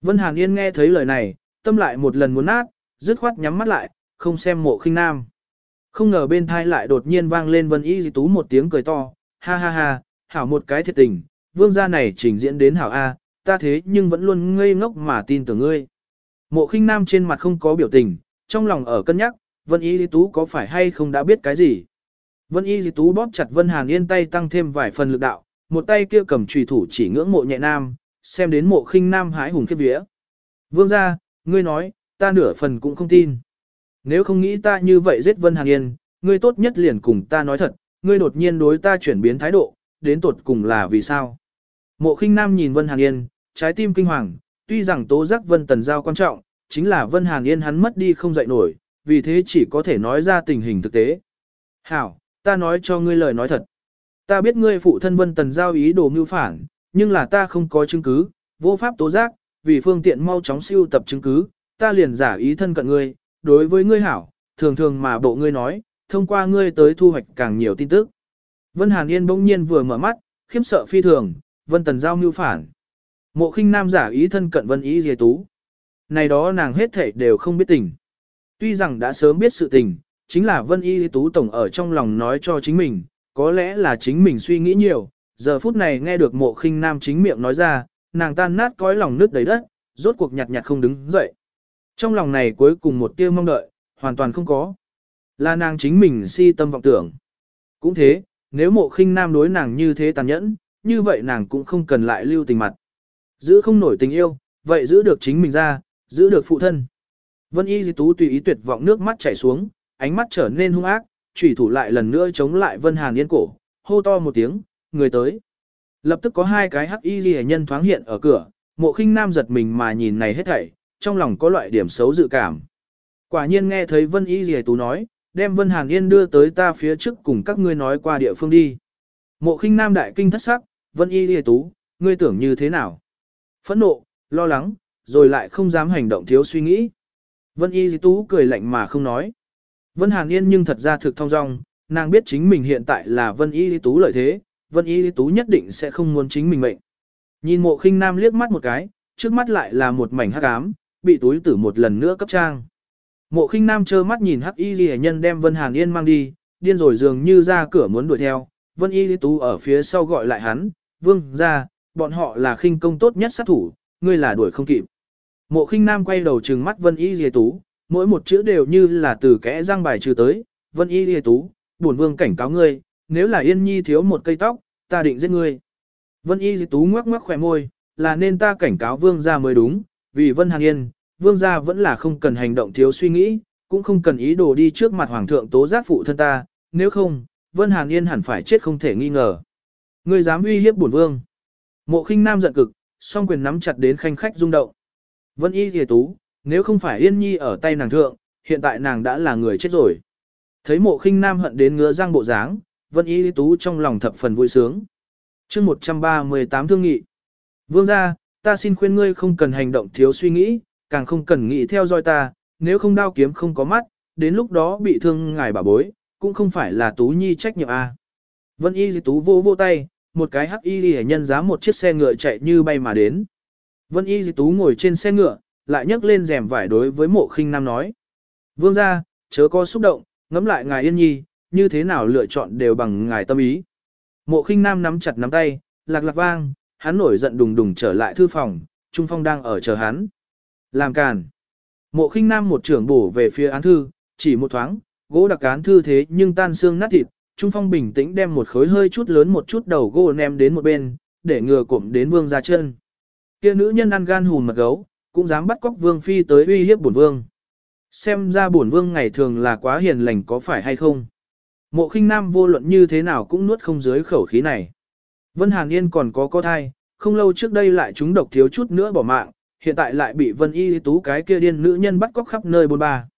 Vân Hàn Yên nghe thấy lời này, tâm lại một lần muốn nát, dứt khoát nhắm mắt lại, không xem mộ khinh nam. Không ngờ bên thai lại đột nhiên vang lên Vân Y Di Tú một tiếng cười to, ha ha ha, hảo một cái thiệt tình, vương gia này trình diễn đến hảo A, ta thế nhưng vẫn luôn ngây ngốc mà tin tưởng ngươi. Mộ khinh nam trên mặt không có biểu tình, trong lòng ở cân nhắc, Vân Y Di Tú có phải hay không đã biết cái gì. Vân Y Di Tú bóp chặt Vân Hàn Yên tay tăng thêm vài phần lực đạo, một tay kia cầm trùy thủ chỉ ngưỡng mộ nhẹ nam, xem đến mộ khinh nam hái hùng khiếp vía. Vương gia, ngươi nói, ta nửa phần cũng không tin. Nếu không nghĩ ta như vậy giết Vân Hàn Yên, ngươi tốt nhất liền cùng ta nói thật, ngươi đột nhiên đối ta chuyển biến thái độ, đến tột cùng là vì sao? Mộ khinh nam nhìn Vân Hàn Yên, trái tim kinh hoàng, tuy rằng tố giác Vân Tần Giao quan trọng, chính là Vân Hàn Yên hắn mất đi không dậy nổi, vì thế chỉ có thể nói ra tình hình thực tế. Hảo, ta nói cho ngươi lời nói thật. Ta biết ngươi phụ thân Vân Tần Giao ý đồ mưu phản, nhưng là ta không có chứng cứ, vô pháp tố giác, vì phương tiện mau chóng siêu tập chứng cứ, ta liền giả ý thân cận ngươi, đối với ngươi hảo, thường thường mà bộ ngươi nói, thông qua ngươi tới thu hoạch càng nhiều tin tức. Vân Hàn Yên bỗng nhiên vừa mở mắt, khiếm sợ phi thường, Vân Tần Giao mưu phản. Mộ khinh nam giả ý thân cận Vân Ý Dề Tú. Này đó nàng hết thể đều không biết tình. Tuy rằng đã sớm biết sự tình, chính là Vân Y Tú Tổng ở trong lòng nói cho chính mình, có lẽ là chính mình suy nghĩ nhiều, giờ phút này nghe được mộ khinh nam chính miệng nói ra, nàng tan nát cõi lòng nước đầy đất, rốt cuộc nhặt nhặt không đứng dậy. Trong lòng này cuối cùng một tia mong đợi, hoàn toàn không có. Là nàng chính mình si tâm vọng tưởng. Cũng thế, nếu mộ khinh nam đối nàng như thế tàn nhẫn, như vậy nàng cũng không cần lại lưu tình mặt. Giữ không nổi tình yêu, vậy giữ được chính mình ra, giữ được phụ thân. Vân Y Di Tú tùy ý tuyệt vọng nước mắt chảy xuống, ánh mắt trở nên hung ác, chủy thủ lại lần nữa chống lại Vân Hàn Yên cổ, hô to một tiếng, người tới. Lập tức có hai cái hắc y ghi nhân thoáng hiện ở cửa, mộ khinh nam giật mình mà nhìn này hết thảy, trong lòng có loại điểm xấu dự cảm. Quả nhiên nghe thấy Vân Y Ghi Tú nói, đem Vân Hàn Yên đưa tới ta phía trước cùng các ngươi nói qua địa phương đi. Mộ khinh nam đại kinh thất sắc, Vân Y Ghi Tú, ngươi tưởng như thế nào? Phẫn nộ, lo lắng, rồi lại không dám hành động thiếu suy nghĩ. Vân Y Ghi Tú cười lạnh mà không nói. Vân Hàn Yên nhưng thật ra thực thông dong, nàng biết chính mình hiện tại là Vân Y Ghi Tú lợi thế, Vân Y Tú nhất định sẽ không muốn chính mình mệnh. Nhìn mộ khinh nam liếc mắt một cái, trước mắt lại là một mảnh hắc ám, bị túi tử một lần nữa cấp trang. Mộ khinh nam trơ mắt nhìn hắc y ghi nhân đem Vân Hàn Yên mang đi, điên rồi dường như ra cửa muốn đuổi theo, Vân Y Tú ở phía sau gọi lại hắn, vương ra, bọn họ là khinh công tốt nhất sát thủ, ngươi là đuổi không kịp. Mộ khinh nam quay đầu trừng mắt Vân Y Ghi Tú, mỗi một chữ đều như là từ kẽ răng bài trừ tới, Vân Y Ghi Tú, bổn vương cảnh cáo ngươi, nếu là Yên Nhi thiếu một cây tóc, ta định giết ngươi. Vân Y Di Tú ngoắc ngoắc khỏe môi, là nên ta cảnh cáo vương gia mới đúng, vì Vân Hàn Yên, vương gia vẫn là không cần hành động thiếu suy nghĩ, cũng không cần ý đồ đi trước mặt hoàng thượng tố giác phụ thân ta, nếu không, Vân Hàn Yên hẳn phải chết không thể nghi ngờ. Ngươi dám uy hiếp bổn vương. Mộ khinh nam giận cực, song quyền nắm chặt đến khanh khách rung động. Vân Y Di Tú, nếu không phải Yên Nhi ở tay nàng thượng, hiện tại nàng đã là người chết rồi. Thấy mộ khinh nam hận đến ngứa răng bộ dáng, Vân Y Tú trong lòng thập phần vui sướng. chương 138 thương nghị. Vương gia, ta xin khuyên ngươi không cần hành động thiếu suy nghĩ, càng không cần nghĩ theo dõi ta, nếu không đao kiếm không có mắt, đến lúc đó bị thương ngài bà bối, cũng không phải là Tú Nhi trách nhiệm a. Vân Y Tú vô vô tay, một cái hắc y hệ nhân giá một chiếc xe ngựa chạy như bay mà đến. Vân Y Tú ngồi trên xe ngựa, lại nhấc lên rèm vải đối với mộ khinh nam nói. Vương gia, chớ có xúc động, ngẫm lại ngài yên nhi, như thế nào lựa chọn đều bằng ngài tâm ý. Mộ khinh nam nắm chặt nắm tay, lạc lạc vang, hắn nổi giận đùng đùng trở lại thư phòng, Trung Phong đang ở chờ hắn. Làm càn. Mộ khinh nam một trưởng bổ về phía án thư, chỉ một thoáng, gỗ đặc án thư thế nhưng tan xương nát thịt, Trung Phong bình tĩnh đem một khối hơi chút lớn một chút đầu gỗ ném đến một bên, để ngừa cụm đến vương ra chân. Kia nữ nhân ăn gan hùn mật gấu, cũng dám bắt cóc vương phi tới uy hiếp bổn vương. Xem ra bổn vương ngày thường là quá hiền lành có phải hay không. Mộ khinh nam vô luận như thế nào cũng nuốt không dưới khẩu khí này. Vân Hàn Yên còn có có thai, không lâu trước đây lại chúng độc thiếu chút nữa bỏ mạng, hiện tại lại bị Vân Y Tú cái kia điên nữ nhân bắt cóc khắp nơi bôn ba.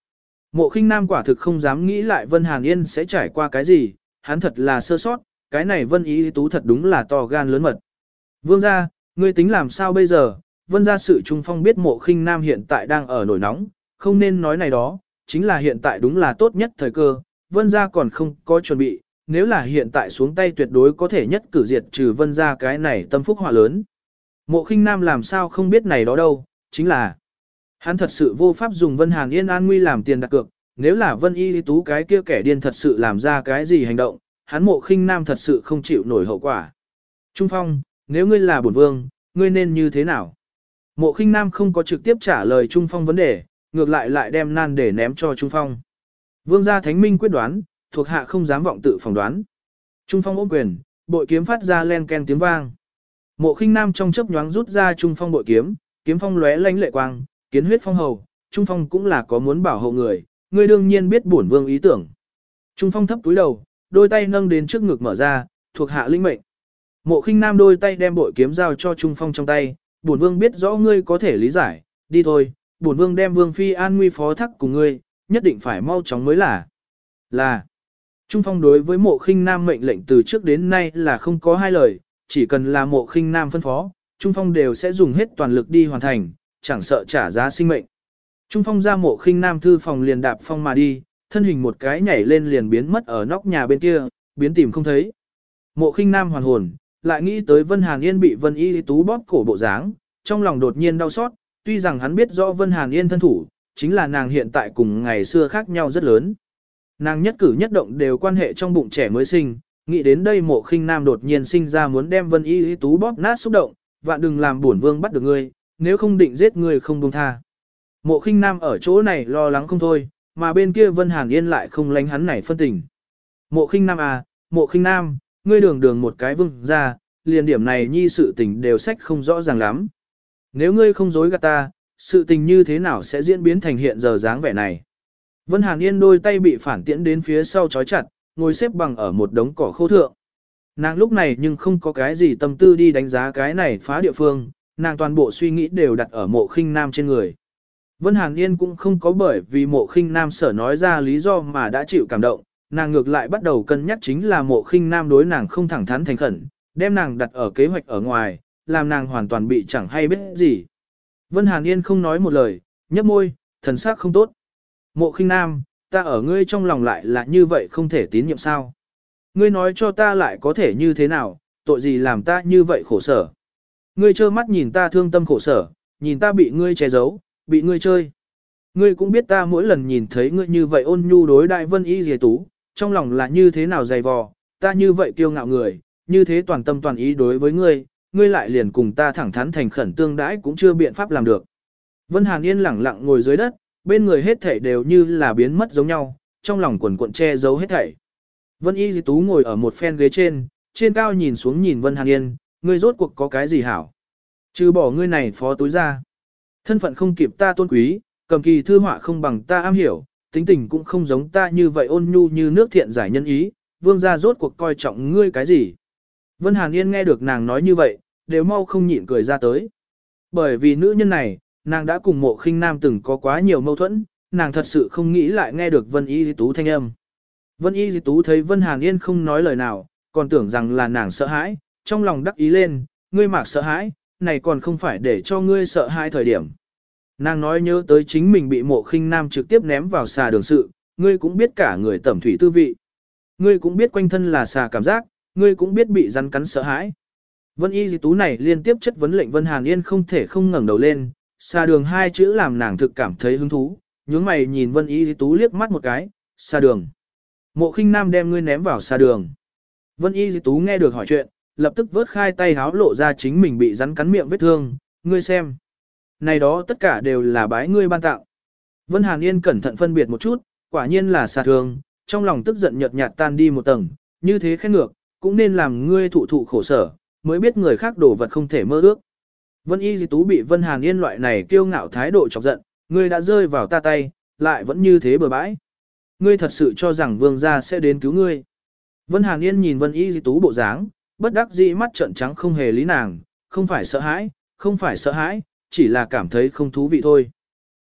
Mộ khinh nam quả thực không dám nghĩ lại Vân Hàn Yên sẽ trải qua cái gì, hắn thật là sơ sót, cái này Vân Y Tú thật đúng là to gan lớn mật. Vương gia, ngươi tính làm sao bây giờ, Vân gia sự trung phong biết mộ khinh nam hiện tại đang ở nổi nóng, không nên nói này đó, chính là hiện tại đúng là tốt nhất thời cơ, vân gia còn không có chuẩn bị, nếu là hiện tại xuống tay tuyệt đối có thể nhất cử diệt trừ vân gia cái này tâm phúc họa lớn. Mộ khinh nam làm sao không biết này đó đâu, chính là hắn thật sự vô pháp dùng vân hàn yên an nguy làm tiền đặt cược, nếu là vân y tú cái kia kẻ điên thật sự làm ra cái gì hành động, hắn mộ khinh nam thật sự không chịu nổi hậu quả. Trung phong, nếu ngươi là bổn vương, ngươi nên như thế nào? Mộ khinh nam không có trực tiếp trả lời Trung phong vấn đề, ngược lại lại đem nan để ném cho Trung Phong. Vương gia thánh minh quyết đoán, thuộc hạ không dám vọng tự phỏng đoán. Trung Phong ôm quyền, bội kiếm phát ra len ken tiếng vang. Mộ khinh nam trong chớp nhoáng rút ra Trung Phong bội kiếm, kiếm phong lóe lánh lệ quang, kiến huyết phong hầu, Trung Phong cũng là có muốn bảo hộ người, người đương nhiên biết bổn vương ý tưởng. Trung Phong thấp túi đầu, đôi tay nâng đến trước ngực mở ra, thuộc hạ linh mệnh. Mộ khinh nam đôi tay đem bội kiếm giao cho Trung Phong trong tay, bổn vương biết rõ ngươi có thể lý giải, đi thôi, bổn vương đem vương phi an nguy phó thắc cùng ngươi, nhất định phải mau chóng mới là. Là. Trung phong đối với mộ khinh nam mệnh lệnh từ trước đến nay là không có hai lời, chỉ cần là mộ khinh nam phân phó, Trung phong đều sẽ dùng hết toàn lực đi hoàn thành, chẳng sợ trả giá sinh mệnh. Trung phong ra mộ khinh nam thư phòng liền đạp phong mà đi, thân hình một cái nhảy lên liền biến mất ở nóc nhà bên kia, biến tìm không thấy. Mộ khinh nam hoàn hồn, lại nghĩ tới Vân Hàn Yên bị Vân Y Tú bóp cổ bộ dáng, trong lòng đột nhiên đau xót, tuy rằng hắn biết rõ Vân Hàn Yên thân thủ, chính là nàng hiện tại cùng ngày xưa khác nhau rất lớn. Nàng nhất cử nhất động đều quan hệ trong bụng trẻ mới sinh, nghĩ đến đây mộ khinh nam đột nhiên sinh ra muốn đem Vân Y Y Tú bóp nát xúc động, vạn đừng làm buồn vương bắt được ngươi, nếu không định giết ngươi không buông tha. Mộ khinh nam ở chỗ này lo lắng không thôi, mà bên kia Vân Hàn Yên lại không lánh hắn này phân tình. Mộ khinh nam à, mộ khinh nam, ngươi đường đường một cái vương ra, liền điểm này nhi sự tình đều sách không rõ ràng lắm. Nếu ngươi không dối gạt ta, sự tình như thế nào sẽ diễn biến thành hiện giờ dáng vẻ này? Vân Hàn Yên đôi tay bị phản tiễn đến phía sau chói chặt, ngồi xếp bằng ở một đống cỏ khô thượng. Nàng lúc này nhưng không có cái gì tâm tư đi đánh giá cái này phá địa phương, nàng toàn bộ suy nghĩ đều đặt ở mộ khinh nam trên người. Vân Hàn Yên cũng không có bởi vì mộ khinh nam sở nói ra lý do mà đã chịu cảm động, nàng ngược lại bắt đầu cân nhắc chính là mộ khinh nam đối nàng không thẳng thắn thành khẩn, đem nàng đặt ở kế hoạch ở ngoài, làm nàng hoàn toàn bị chẳng hay biết gì. Vân Hàn Yên không nói một lời, nhấp môi, thần sắc không tốt. Mộ khinh nam, ta ở ngươi trong lòng lại là như vậy không thể tín nhiệm sao. Ngươi nói cho ta lại có thể như thế nào, tội gì làm ta như vậy khổ sở. Ngươi trơ mắt nhìn ta thương tâm khổ sở, nhìn ta bị ngươi che giấu, bị ngươi chơi. Ngươi cũng biết ta mỗi lần nhìn thấy ngươi như vậy ôn nhu đối đại vân y dề tú, trong lòng là như thế nào dày vò, ta như vậy kiêu ngạo người, như thế toàn tâm toàn ý đối với ngươi, ngươi lại liền cùng ta thẳng thắn thành khẩn tương đãi cũng chưa biện pháp làm được. Vân Hàn Yên lẳng lặng ngồi dưới đất, bên người hết thảy đều như là biến mất giống nhau, trong lòng quần cuộn che giấu hết thảy. Vân Y Di Tú ngồi ở một phen ghế trên, trên cao nhìn xuống nhìn Vân Hàn Yên, ngươi rốt cuộc có cái gì hảo? Trừ bỏ ngươi này phó túi ra. Thân phận không kịp ta tôn quý, cầm kỳ thư họa không bằng ta am hiểu, tính tình cũng không giống ta như vậy ôn nhu như nước thiện giải nhân ý, vương gia rốt cuộc coi trọng ngươi cái gì? Vân Hàn Yên nghe được nàng nói như vậy, đều mau không nhịn cười ra tới. Bởi vì nữ nhân này, nàng đã cùng mộ khinh nam từng có quá nhiều mâu thuẫn, nàng thật sự không nghĩ lại nghe được Vân Y Di Tú thanh âm. Vân Y Di Tú thấy Vân Hàn Yên không nói lời nào, còn tưởng rằng là nàng sợ hãi, trong lòng đắc ý lên, ngươi mạc sợ hãi, này còn không phải để cho ngươi sợ hãi thời điểm. Nàng nói nhớ tới chính mình bị mộ khinh nam trực tiếp ném vào xà đường sự, ngươi cũng biết cả người tẩm thủy tư vị. Ngươi cũng biết quanh thân là xà cảm giác, ngươi cũng biết bị rắn cắn sợ hãi. Vân y di tú này liên tiếp chất vấn lệnh Vân Hàn Yên không thể không ngẩng đầu lên, Xa đường hai chữ làm nàng thực cảm thấy hứng thú, nhướng mày nhìn Vân y di tú liếc mắt một cái, xa đường. Mộ khinh nam đem ngươi ném vào xa đường. Vân y di tú nghe được hỏi chuyện, lập tức vớt khai tay háo lộ ra chính mình bị rắn cắn miệng vết thương, ngươi xem. Này đó tất cả đều là bái ngươi ban tạo. Vân Hàn Yên cẩn thận phân biệt một chút, quả nhiên là xa thường, trong lòng tức giận nhợt nhạt tan đi một tầng, như thế khen ngược, cũng nên làm ngươi thụ thụ khổ sở, mới biết người khác đổ vật không thể mơ ước. Vân Y Di Tú bị Vân Hàn Yên loại này kiêu ngạo thái độ chọc giận, ngươi đã rơi vào ta tay, lại vẫn như thế bừa bãi. Ngươi thật sự cho rằng vương gia sẽ đến cứu ngươi. Vân Hàn Yên nhìn Vân Y Di Tú bộ dáng, bất đắc dĩ mắt trợn trắng không hề lý nàng, không phải sợ hãi, không phải sợ hãi, chỉ là cảm thấy không thú vị thôi.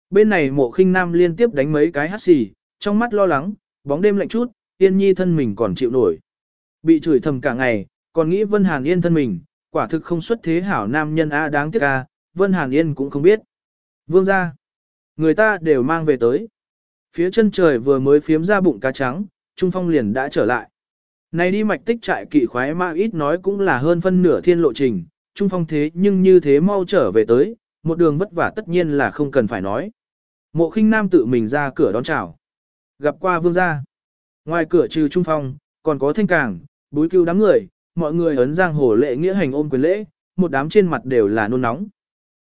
Bên này mộ khinh nam liên tiếp đánh mấy cái hát xì, trong mắt lo lắng, bóng đêm lạnh chút, yên nhi thân mình còn chịu nổi. Bị chửi thầm cả ngày, còn nghĩ Vân Hàn Yên thân mình, quả thực không xuất thế hảo nam nhân A đáng tiếc A, Vân Hàn Yên cũng không biết. Vương ra, người ta đều mang về tới. Phía chân trời vừa mới phiếm ra bụng cá trắng, Trung Phong liền đã trở lại. Này đi mạch tích trại kỵ khoái ma ít nói cũng là hơn phân nửa thiên lộ trình, Trung Phong thế nhưng như thế mau trở về tới, một đường vất vả tất nhiên là không cần phải nói. Mộ khinh nam tự mình ra cửa đón chào. Gặp qua vương gia. Ngoài cửa trừ Trung Phong, còn có thanh càng, búi cứu đám người, mọi người ấn giang hồ lệ nghĩa hành ôm quyền lễ, một đám trên mặt đều là nôn nóng.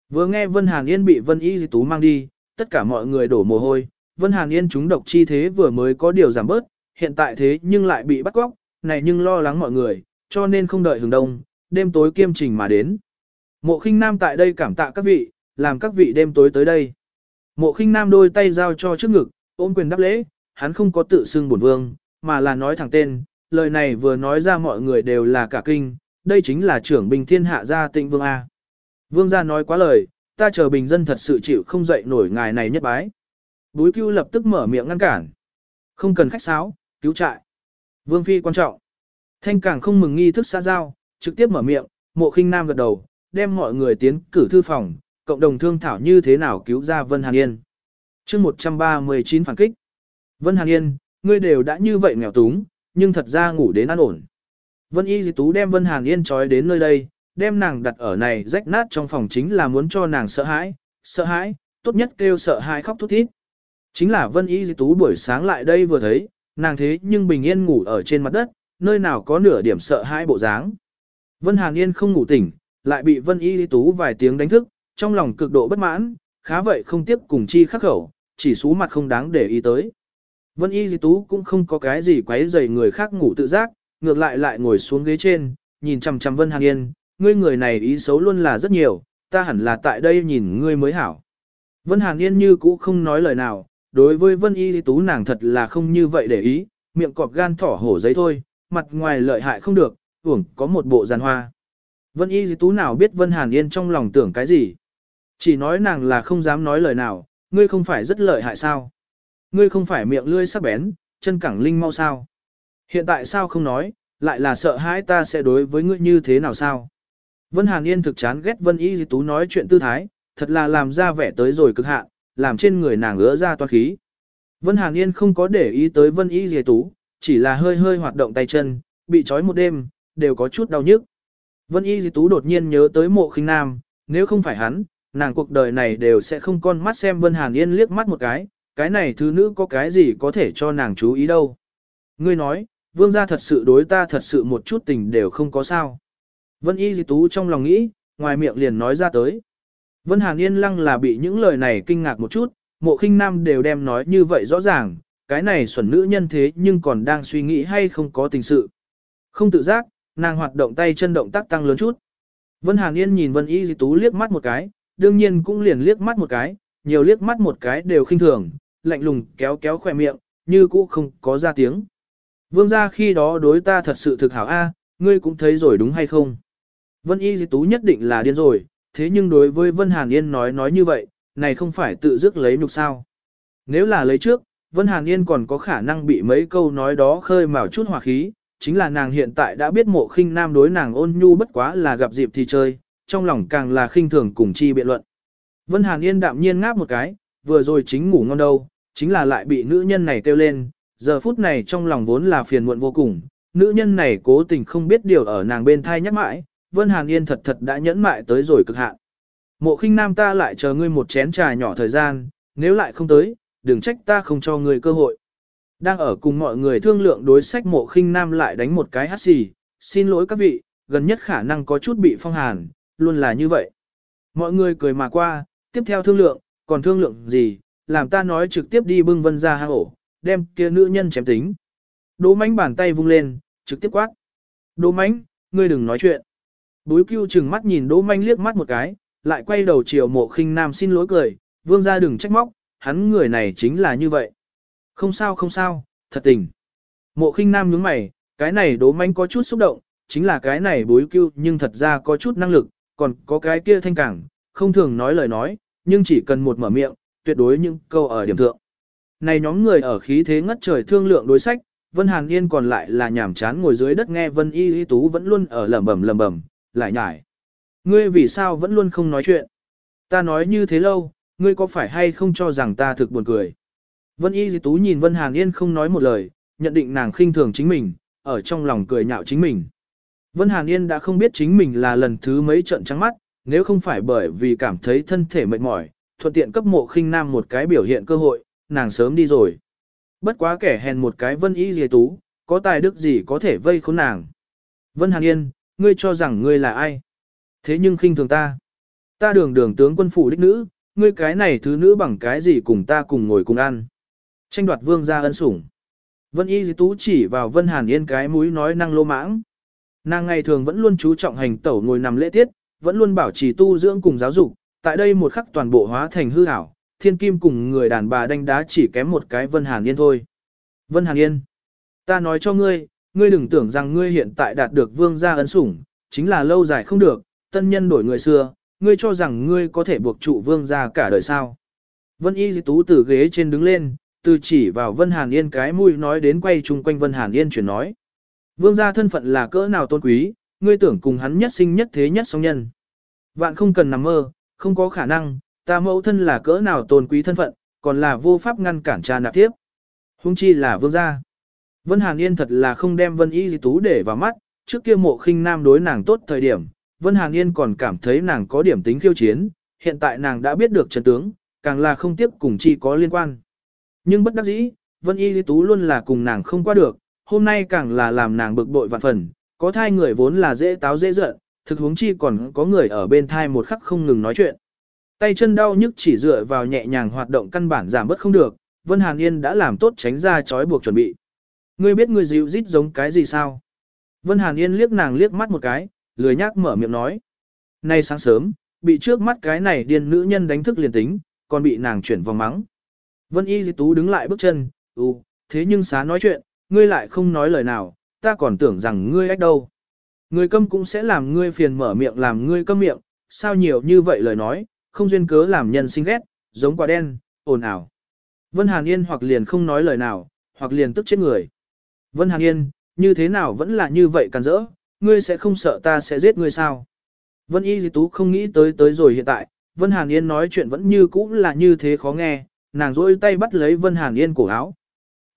Vừa nghe Vân Hàn Yên bị Vân Y Di Tú mang đi, tất cả mọi người đổ mồ hôi, Vân Hàn Yên chúng độc chi thế vừa mới có điều giảm bớt, hiện tại thế nhưng lại bị bắt cóc, này nhưng lo lắng mọi người, cho nên không đợi hừng đông, đêm tối kiêm trình mà đến. Mộ khinh nam tại đây cảm tạ các vị, làm các vị đêm tối tới đây. Mộ khinh nam đôi tay giao cho trước ngực, ôm quyền đáp lễ, hắn không có tự xưng bổn vương, mà là nói thẳng tên, lời này vừa nói ra mọi người đều là cả kinh, đây chính là trưởng bình thiên hạ gia tịnh vương A. Vương gia nói quá lời, ta chờ bình dân thật sự chịu không dậy nổi ngài này nhất bái. Búi cưu lập tức mở miệng ngăn cản. Không cần khách sáo, cứu trại. Vương phi quan trọng. Thanh càng không mừng nghi thức xã giao, trực tiếp mở miệng, mộ khinh nam gật đầu, đem mọi người tiến cử thư phòng, cộng đồng thương thảo như thế nào cứu ra Vân Hàn Yên. chương 139 phản kích. Vân Hàn Yên, ngươi đều đã như vậy nghèo túng, nhưng thật ra ngủ đến an ổn. Vân Y Di Tú đem Vân Hàn Yên trói đến nơi đây, đem nàng đặt ở này rách nát trong phòng chính là muốn cho nàng sợ hãi, sợ hãi, tốt nhất kêu sợ hãi khóc thút thít. Chính là Vân Y Di Tú buổi sáng lại đây vừa thấy, nàng thế nhưng bình yên ngủ ở trên mặt đất, nơi nào có nửa điểm sợ hãi bộ dáng. Vân Hàn Yên không ngủ tỉnh, lại bị Vân Y Di Tú vài tiếng đánh thức, trong lòng cực độ bất mãn, khá vậy không tiếp cùng chi khắc khẩu, chỉ xú mặt không đáng để ý tới. Vân Y Di Tú cũng không có cái gì quấy rầy người khác ngủ tự giác, ngược lại lại ngồi xuống ghế trên, nhìn chằm chằm Vân Hàn Yên, ngươi người này ý xấu luôn là rất nhiều, ta hẳn là tại đây nhìn ngươi mới hảo. Vân Hàn Yên như cũ không nói lời nào, đối với Vân Y Di Tú nàng thật là không như vậy để ý, miệng cọp gan thỏ hổ giấy thôi, mặt ngoài lợi hại không được, tưởng có một bộ giàn hoa. Vân Y Di Tú nào biết Vân Hàn Yên trong lòng tưởng cái gì? Chỉ nói nàng là không dám nói lời nào, ngươi không phải rất lợi hại sao? Ngươi không phải miệng lươi sắc bén, chân cẳng linh mau sao? Hiện tại sao không nói, lại là sợ hãi ta sẽ đối với ngươi như thế nào sao? Vân Hàn Yên thực chán ghét Vân Y Di Tú nói chuyện tư thái, thật là làm ra vẻ tới rồi cực hạn, làm trên người nàng ứa ra toan khí. Vân Hàn Yên không có để ý tới Vân Y Di Tú, chỉ là hơi hơi hoạt động tay chân, bị trói một đêm, đều có chút đau nhức. Vân Y Di Tú đột nhiên nhớ tới mộ khinh nam, nếu không phải hắn, nàng cuộc đời này đều sẽ không con mắt xem Vân Hàn Yên liếc mắt một cái, cái này thứ nữ có cái gì có thể cho nàng chú ý đâu. Ngươi nói, vương gia thật sự đối ta thật sự một chút tình đều không có sao. Vân Y Di Tú trong lòng nghĩ, ngoài miệng liền nói ra tới. Vân Hàn Yên lăng là bị những lời này kinh ngạc một chút, mộ khinh nam đều đem nói như vậy rõ ràng, cái này xuẩn nữ nhân thế nhưng còn đang suy nghĩ hay không có tình sự. Không tự giác, nàng hoạt động tay chân động tác tăng lớn chút. Vân Hàn Yên nhìn Vân Y Di Tú liếc mắt một cái, đương nhiên cũng liền liếc mắt một cái, nhiều liếc mắt một cái đều khinh thường, lạnh lùng kéo kéo khỏe miệng, như cũ không có ra tiếng. Vương gia khi đó đối ta thật sự thực hảo a, ngươi cũng thấy rồi đúng hay không? Vân Y Di Tú nhất định là điên rồi, thế nhưng đối với Vân Hàn Yên nói nói như vậy, này không phải tự dứt lấy nhục sao. Nếu là lấy trước, Vân Hàn Yên còn có khả năng bị mấy câu nói đó khơi mào chút hòa khí, chính là nàng hiện tại đã biết mộ khinh nam đối nàng ôn nhu bất quá là gặp dịp thì chơi, trong lòng càng là khinh thường cùng chi biện luận. Vân Hàn Yên đạm nhiên ngáp một cái, vừa rồi chính ngủ ngon đâu, chính là lại bị nữ nhân này kêu lên, giờ phút này trong lòng vốn là phiền muộn vô cùng, nữ nhân này cố tình không biết điều ở nàng bên thai nhắc mãi, Vân Hàn Yên thật thật đã nhẫn mại tới rồi cực hạn. Mộ khinh nam ta lại chờ ngươi một chén trà nhỏ thời gian, nếu lại không tới, đừng trách ta không cho ngươi cơ hội. Đang ở cùng mọi người thương lượng đối sách mộ khinh nam lại đánh một cái hát xì, xin lỗi các vị, gần nhất khả năng có chút bị phong hàn, luôn là như vậy. Mọi người cười mà qua, tiếp theo thương lượng, còn thương lượng gì, làm ta nói trực tiếp đi bưng vân ra hang ổ, đem kia nữ nhân chém tính. Đỗ mánh bàn tay vung lên, trực tiếp quát. Đỗ mánh, ngươi đừng nói chuyện. Búi cưu chừng mắt nhìn đỗ mánh liếc mắt một cái, lại quay đầu chiều mộ khinh nam xin lỗi cười, vương ra đừng trách móc, hắn người này chính là như vậy. Không sao không sao, thật tình. Mộ khinh nam nhướng mày, cái này đố manh có chút xúc động, chính là cái này bối cưu nhưng thật ra có chút năng lực, còn có cái kia thanh cảng, không thường nói lời nói, nhưng chỉ cần một mở miệng, tuyệt đối những câu ở điểm thượng. Này nhóm người ở khí thế ngất trời thương lượng đối sách, Vân Hàn Yên còn lại là nhảm chán ngồi dưới đất nghe Vân Y Y Tú vẫn luôn ở lẩm bẩm lẩm bẩm, lại nhải. Ngươi vì sao vẫn luôn không nói chuyện? Ta nói như thế lâu, ngươi có phải hay không cho rằng ta thực buồn cười? Vân Y Di Tú nhìn Vân Hàn Yên không nói một lời, nhận định nàng khinh thường chính mình, ở trong lòng cười nhạo chính mình. Vân Hàn Yên đã không biết chính mình là lần thứ mấy trận trắng mắt, nếu không phải bởi vì cảm thấy thân thể mệt mỏi, thuận tiện cấp mộ khinh nam một cái biểu hiện cơ hội, nàng sớm đi rồi. Bất quá kẻ hèn một cái Vân Y Di Tú, có tài đức gì có thể vây khốn nàng. Vân Hàn Yên, ngươi cho rằng ngươi là ai? Thế nhưng khinh thường ta. Ta đường đường tướng quân phủ đích nữ, ngươi cái này thứ nữ bằng cái gì cùng ta cùng ngồi cùng ăn. Tranh đoạt vương gia ân sủng. Vân Y Di Tú chỉ vào Vân Hàn Yên cái mũi nói năng lô mãng. Nàng ngày thường vẫn luôn chú trọng hành tẩu ngồi nằm lễ tiết, vẫn luôn bảo trì tu dưỡng cùng giáo dục, tại đây một khắc toàn bộ hóa thành hư ảo, thiên kim cùng người đàn bà đánh đá chỉ kém một cái Vân Hàn Yên thôi. Vân Hàn Yên, ta nói cho ngươi, ngươi đừng tưởng rằng ngươi hiện tại đạt được vương gia ấn sủng, chính là lâu dài không được, tân nhân đổi người xưa, ngươi cho rằng ngươi có thể buộc trụ vương gia cả đời sao. Vân Y Di Tú từ ghế trên đứng lên, từ chỉ vào Vân Hàn Yên cái mũi nói đến quay chung quanh Vân Hàn Yên chuyển nói. Vương gia thân phận là cỡ nào tôn quý, ngươi tưởng cùng hắn nhất sinh nhất thế nhất song nhân. Vạn không cần nằm mơ, không có khả năng, ta mẫu thân là cỡ nào tôn quý thân phận, còn là vô pháp ngăn cản cha nạp tiếp. Hung chi là vương gia. Vân Hàn Yên thật là không đem Vân Y Di Tú để vào mắt, trước kia mộ khinh nam đối nàng tốt thời điểm, Vân Hàn Yên còn cảm thấy nàng có điểm tính khiêu chiến, hiện tại nàng đã biết được chân tướng, càng là không tiếp cùng chi có liên quan. Nhưng bất đắc dĩ, Vân Y Lý Tú luôn là cùng nàng không qua được, hôm nay càng là làm nàng bực bội vạn phần, có thai người vốn là dễ táo dễ giận, thực huống chi còn có người ở bên thai một khắc không ngừng nói chuyện. Tay chân đau nhức chỉ dựa vào nhẹ nhàng hoạt động căn bản giảm bớt không được, Vân Hàn Yên đã làm tốt tránh ra chói buộc chuẩn bị. Ngươi biết ngươi dịu rít giống cái gì sao? Vân Hàn Yên liếc nàng liếc mắt một cái, lười nhác mở miệng nói. Nay sáng sớm, bị trước mắt cái này điên nữ nhân đánh thức liền tính, còn bị nàng chuyển vòng mắng. Vân Y Di Tú đứng lại bước chân, ừ, thế nhưng xá nói chuyện, ngươi lại không nói lời nào, ta còn tưởng rằng ngươi ách đâu. Người câm cũng sẽ làm ngươi phiền mở miệng làm ngươi câm miệng, sao nhiều như vậy lời nói, không duyên cớ làm nhân sinh ghét, giống quả đen, ồn ào. Vân Hàn Yên hoặc liền không nói lời nào, hoặc liền tức chết người. Vân Hàn Yên, như thế nào vẫn là như vậy càn rỡ, ngươi sẽ không sợ ta sẽ giết ngươi sao? Vân Y Di Tú không nghĩ tới tới rồi hiện tại, Vân Hàn Yên nói chuyện vẫn như cũ là như thế khó nghe, nàng rỗi tay bắt lấy Vân Hàn Yên cổ áo.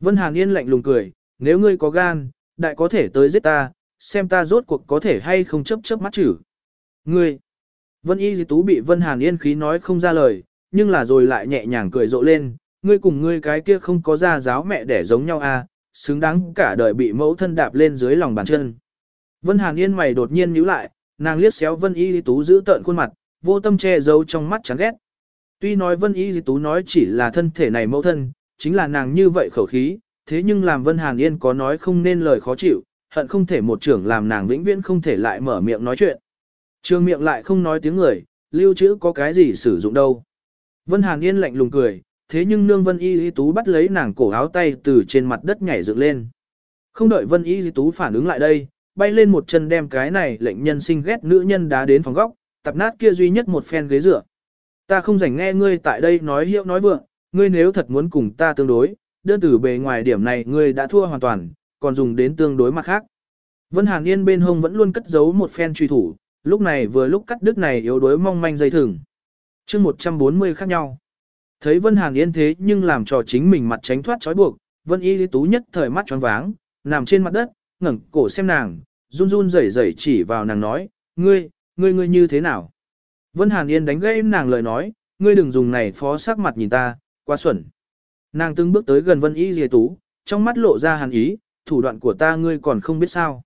Vân Hàn Yên lạnh lùng cười, nếu ngươi có gan, đại có thể tới giết ta, xem ta rốt cuộc có thể hay không chấp chấp mắt chử. Ngươi! Vân Y Di Tú bị Vân Hàn Yên khí nói không ra lời, nhưng là rồi lại nhẹ nhàng cười rộ lên, ngươi cùng ngươi cái kia không có ra giáo mẹ đẻ giống nhau à, xứng đáng cả đời bị mẫu thân đạp lên dưới lòng bàn chân. Vân Hàn Yên mày đột nhiên nhíu lại, nàng liếc xéo Vân Y Di Tú giữ tợn khuôn mặt, vô tâm che giấu trong mắt chán ghét. Tuy nói Vân Y Di Tú nói chỉ là thân thể này mẫu thân, chính là nàng như vậy khẩu khí, thế nhưng làm Vân Hàn Yên có nói không nên lời khó chịu, hận không thể một trưởng làm nàng vĩnh viễn không thể lại mở miệng nói chuyện. Trường miệng lại không nói tiếng người, lưu trữ có cái gì sử dụng đâu. Vân Hàn Yên lạnh lùng cười, thế nhưng nương Vân Y Di Tú bắt lấy nàng cổ áo tay từ trên mặt đất nhảy dựng lên. Không đợi Vân Y Di Tú phản ứng lại đây, bay lên một chân đem cái này lệnh nhân sinh ghét nữ nhân đá đến phòng góc, tập nát kia duy nhất một phen ghế dựa. Ta không rảnh nghe ngươi tại đây nói hiệu nói vượng, ngươi nếu thật muốn cùng ta tương đối, đơn từ bề ngoài điểm này ngươi đã thua hoàn toàn, còn dùng đến tương đối mặt khác. Vân Hàn Yên bên hông vẫn luôn cất giấu một phen truy thủ, lúc này vừa lúc cắt đứt này yếu đuối mong manh dây thừng. chương 140 khác nhau. Thấy Vân Hàn Yên thế nhưng làm cho chính mình mặt tránh thoát trói buộc, Vân Y Tú nhất thời mắt tròn váng, nằm trên mặt đất, ngẩng cổ xem nàng, run run rẩy rẩy chỉ vào nàng nói, ngươi, ngươi ngươi như thế nào? Vân Hàn Yên đánh gãy nàng lời nói, ngươi đừng dùng này phó sắc mặt nhìn ta, quá xuẩn. Nàng từng bước tới gần Vân Y Lý Tú, trong mắt lộ ra hàn ý, thủ đoạn của ta ngươi còn không biết sao.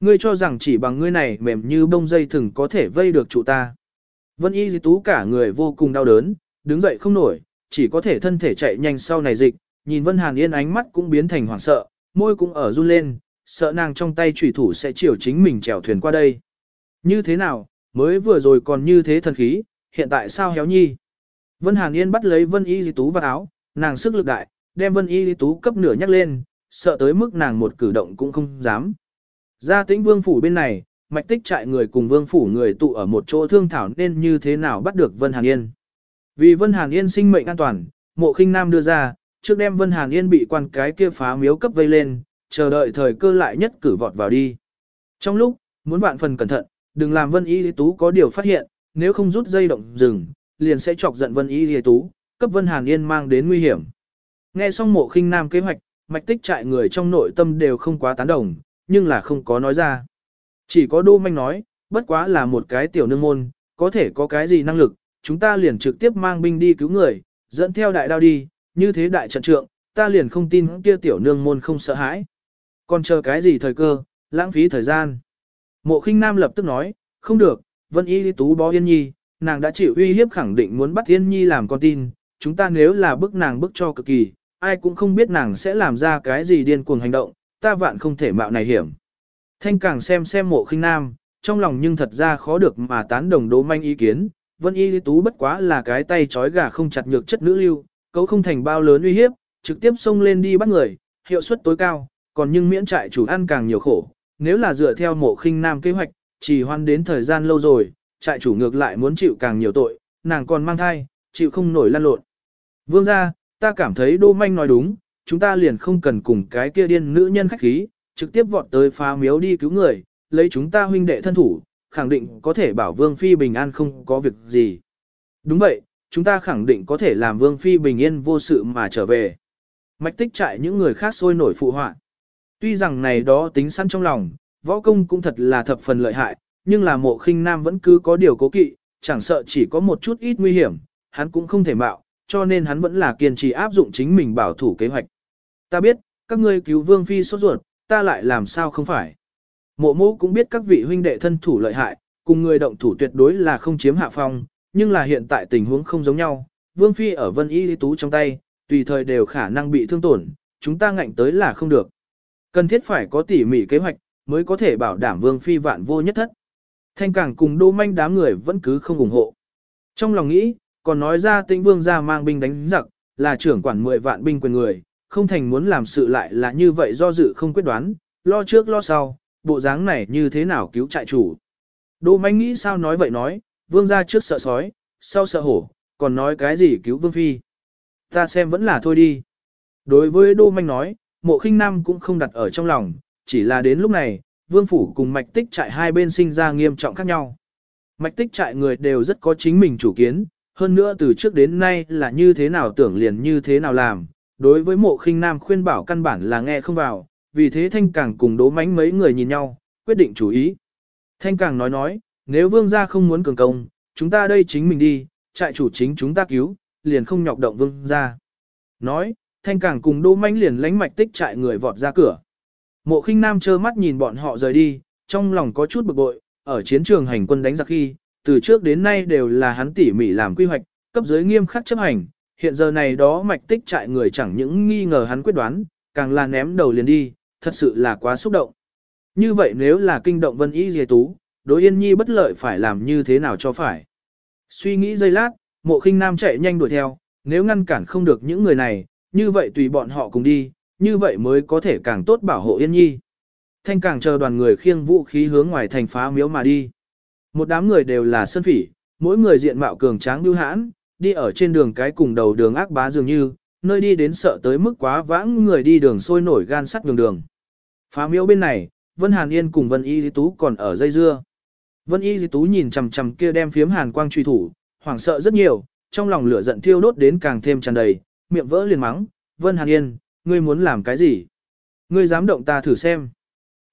Ngươi cho rằng chỉ bằng ngươi này mềm như bông dây thừng có thể vây được trụ ta. Vân Y Dì Tú cả người vô cùng đau đớn, đứng dậy không nổi, chỉ có thể thân thể chạy nhanh sau này dịch, nhìn Vân Hàn Yên ánh mắt cũng biến thành hoảng sợ, môi cũng ở run lên, sợ nàng trong tay chủy thủ sẽ chiều chính mình chèo thuyền qua đây. Như thế nào, mới vừa rồi còn như thế thần khí, hiện tại sao héo nhi? Vân Hàn Yên bắt lấy Vân Y Di Tú vào áo, nàng sức lực đại, đem Vân Y Di Tú cấp nửa nhắc lên, sợ tới mức nàng một cử động cũng không dám. Ra tĩnh vương phủ bên này, mạch tích trại người cùng vương phủ người tụ ở một chỗ thương thảo nên như thế nào bắt được Vân Hàn Yên. Vì Vân Hàn Yên sinh mệnh an toàn, mộ khinh nam đưa ra, trước đem Vân Hàn Yên bị quan cái kia phá miếu cấp vây lên, chờ đợi thời cơ lại nhất cử vọt vào đi. Trong lúc, muốn vạn phần cẩn thận, đừng làm Vân Y Lý Tú có điều phát hiện, nếu không rút dây động rừng, liền sẽ chọc giận Vân Y Lý Tú, cấp Vân Hàn Yên mang đến nguy hiểm. Nghe xong mộ khinh nam kế hoạch, mạch tích trại người trong nội tâm đều không quá tán đồng, nhưng là không có nói ra. Chỉ có Đô Manh nói, bất quá là một cái tiểu nương môn, có thể có cái gì năng lực, chúng ta liền trực tiếp mang binh đi cứu người, dẫn theo đại đao đi, như thế đại trận trượng, ta liền không tin kia tiểu nương môn không sợ hãi. Còn chờ cái gì thời cơ, lãng phí thời gian. Mộ khinh nam lập tức nói, không được, Vân Y Tú bó Yên Nhi, nàng đã chịu uy hiếp khẳng định muốn bắt Yên Nhi làm con tin, chúng ta nếu là bức nàng bức cho cực kỳ, ai cũng không biết nàng sẽ làm ra cái gì điên cuồng hành động, ta vạn không thể mạo này hiểm. Thanh càng xem xem mộ khinh nam, trong lòng nhưng thật ra khó được mà tán đồng đố manh ý kiến, Vân Y Tú bất quá là cái tay trói gà không chặt nhược chất nữ lưu, cấu không thành bao lớn uy hiếp, trực tiếp xông lên đi bắt người, hiệu suất tối cao, còn nhưng miễn trại chủ ăn càng nhiều khổ. Nếu là dựa theo mộ khinh nam kế hoạch, chỉ hoan đến thời gian lâu rồi, trại chủ ngược lại muốn chịu càng nhiều tội, nàng còn mang thai, chịu không nổi lan lộn. Vương ra, ta cảm thấy đô manh nói đúng, chúng ta liền không cần cùng cái kia điên nữ nhân khách khí, trực tiếp vọt tới phá miếu đi cứu người, lấy chúng ta huynh đệ thân thủ, khẳng định có thể bảo Vương Phi bình an không có việc gì. Đúng vậy, chúng ta khẳng định có thể làm Vương Phi bình yên vô sự mà trở về. Mạch tích trại những người khác sôi nổi phụ họa. Tuy rằng này đó tính sẵn trong lòng, võ công cũng thật là thập phần lợi hại, nhưng là mộ khinh nam vẫn cứ có điều cố kỵ, chẳng sợ chỉ có một chút ít nguy hiểm, hắn cũng không thể mạo, cho nên hắn vẫn là kiên trì áp dụng chính mình bảo thủ kế hoạch. Ta biết, các ngươi cứu Vương Phi sốt ruột, ta lại làm sao không phải. Mộ mô cũng biết các vị huynh đệ thân thủ lợi hại, cùng người động thủ tuyệt đối là không chiếm hạ phong, nhưng là hiện tại tình huống không giống nhau. Vương Phi ở Vân Y Lý Tú trong tay, tùy thời đều khả năng bị thương tổn, chúng ta ngạnh tới là không được. Cần thiết phải có tỉ mỉ kế hoạch, mới có thể bảo đảm Vương Phi vạn vô nhất thất. Thanh Cảng cùng đô manh đám người vẫn cứ không ủng hộ. Trong lòng nghĩ, còn nói ra tĩnh vương ra mang binh đánh giặc, là trưởng quản 10 vạn binh quyền người, không thành muốn làm sự lại là như vậy do dự không quyết đoán, lo trước lo sau, bộ dáng này như thế nào cứu trại chủ. Đỗ manh nghĩ sao nói vậy nói, vương ra trước sợ sói, sau sợ hổ, còn nói cái gì cứu vương phi. Ta xem vẫn là thôi đi. Đối với đô manh nói, mộ khinh nam cũng không đặt ở trong lòng, chỉ là đến lúc này, vương phủ cùng mạch tích trại hai bên sinh ra nghiêm trọng khác nhau. Mạch tích trại người đều rất có chính mình chủ kiến, hơn nữa từ trước đến nay là như thế nào tưởng liền như thế nào làm. Đối với mộ khinh nam khuyên bảo căn bản là nghe không vào, vì thế thanh càng cùng đố mánh mấy người nhìn nhau, quyết định chủ ý. Thanh càng nói nói, nếu vương gia không muốn cường công, chúng ta đây chính mình đi, trại chủ chính chúng ta cứu, liền không nhọc động vương gia. Nói, thanh càng cùng đố mánh liền lánh mạch tích trại người vọt ra cửa. Mộ khinh nam trơ mắt nhìn bọn họ rời đi, trong lòng có chút bực bội, ở chiến trường hành quân đánh giặc khi, từ trước đến nay đều là hắn tỉ mỉ làm quy hoạch, cấp dưới nghiêm khắc chấp hành, hiện giờ này đó mạch tích trại người chẳng những nghi ngờ hắn quyết đoán, càng là ném đầu liền đi, thật sự là quá xúc động. Như vậy nếu là kinh động vân y dề tú, đối yên nhi bất lợi phải làm như thế nào cho phải. Suy nghĩ giây lát, mộ khinh nam chạy nhanh đuổi theo, nếu ngăn cản không được những người này, như vậy tùy bọn họ cùng đi, như vậy mới có thể càng tốt bảo hộ yên nhi. Thanh càng chờ đoàn người khiêng vũ khí hướng ngoài thành phá miếu mà đi. Một đám người đều là sơn phỉ, mỗi người diện mạo cường tráng bưu hãn, đi ở trên đường cái cùng đầu đường ác bá dường như, nơi đi đến sợ tới mức quá vãng người đi đường sôi nổi gan sắt đường đường. Phá miếu bên này, Vân Hàn Yên cùng Vân Y Di Tú còn ở dây dưa. Vân Y Di Tú nhìn chằm chằm kia đem phiếm hàn quang truy thủ, hoảng sợ rất nhiều, trong lòng lửa giận thiêu đốt đến càng thêm tràn đầy, miệng vỡ liền mắng, Vân Hàn Yên, ngươi muốn làm cái gì? Ngươi dám động ta thử xem.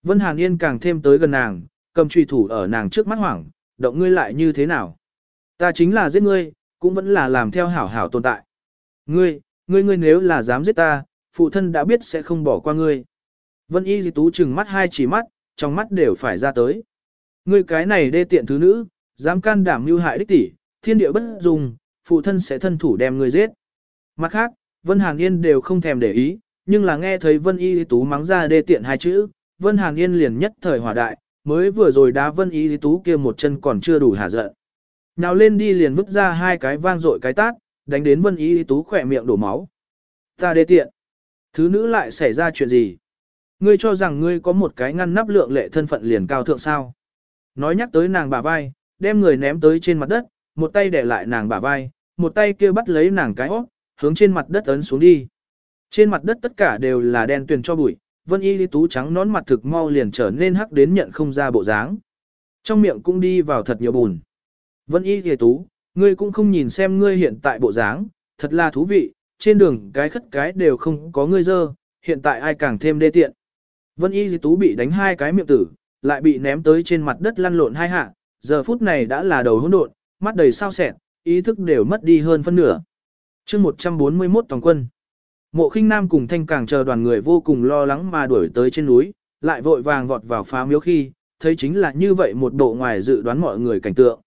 Vân Hàn Yên càng thêm tới gần nàng, cầm truy thủ ở nàng trước mắt hoảng, động ngươi lại như thế nào? Ta chính là giết ngươi, cũng vẫn là làm theo hảo hảo tồn tại. Ngươi, ngươi ngươi nếu là dám giết ta, phụ thân đã biết sẽ không bỏ qua ngươi. Vân Y Di Tú chừng mắt hai chỉ mắt, trong mắt đều phải ra tới. Ngươi cái này đê tiện thứ nữ, dám can đảm mưu hại đích tỷ, thiên địa bất dung, phụ thân sẽ thân thủ đem ngươi giết. Mặt khác, Vân Hàn Yên đều không thèm để ý, nhưng là nghe thấy Vân Y Di Tú mắng ra đê tiện hai chữ, Vân Hàn Yên liền nhất thời hỏa đại, mới vừa rồi đá Vân Y Tú kia một chân còn chưa đủ hả giận. Nào lên đi liền vứt ra hai cái vang dội cái tát, đánh đến Vân Y Tú khỏe miệng đổ máu. Ta đê tiện. Thứ nữ lại xảy ra chuyện gì? Ngươi cho rằng ngươi có một cái ngăn nắp lượng lệ thân phận liền cao thượng sao? Nói nhắc tới nàng bả vai, đem người ném tới trên mặt đất, một tay để lại nàng bả vai, một tay kia bắt lấy nàng cái óc, hướng trên mặt đất ấn xuống đi. Trên mặt đất tất cả đều là đen tuyền cho bụi, Vân Y Lý Tú trắng nón mặt thực mau liền trở nên hắc đến nhận không ra bộ dáng. Trong miệng cũng đi vào thật nhiều bùn. Vân Y Lý Tú, ngươi cũng không nhìn xem ngươi hiện tại bộ dáng, thật là thú vị, trên đường cái khất cái đều không có ngươi dơ, hiện tại ai càng thêm đê tiện. Vân Y Lý Tú bị đánh hai cái miệng tử, lại bị ném tới trên mặt đất lăn lộn hai hạ, giờ phút này đã là đầu hỗn độn, mắt đầy sao sẹn, ý thức đều mất đi hơn phân nửa. chương 141 toàn quân. Mộ khinh nam cùng thanh càng chờ đoàn người vô cùng lo lắng mà đuổi tới trên núi, lại vội vàng vọt vào phá miếu khi, thấy chính là như vậy một độ ngoài dự đoán mọi người cảnh tượng.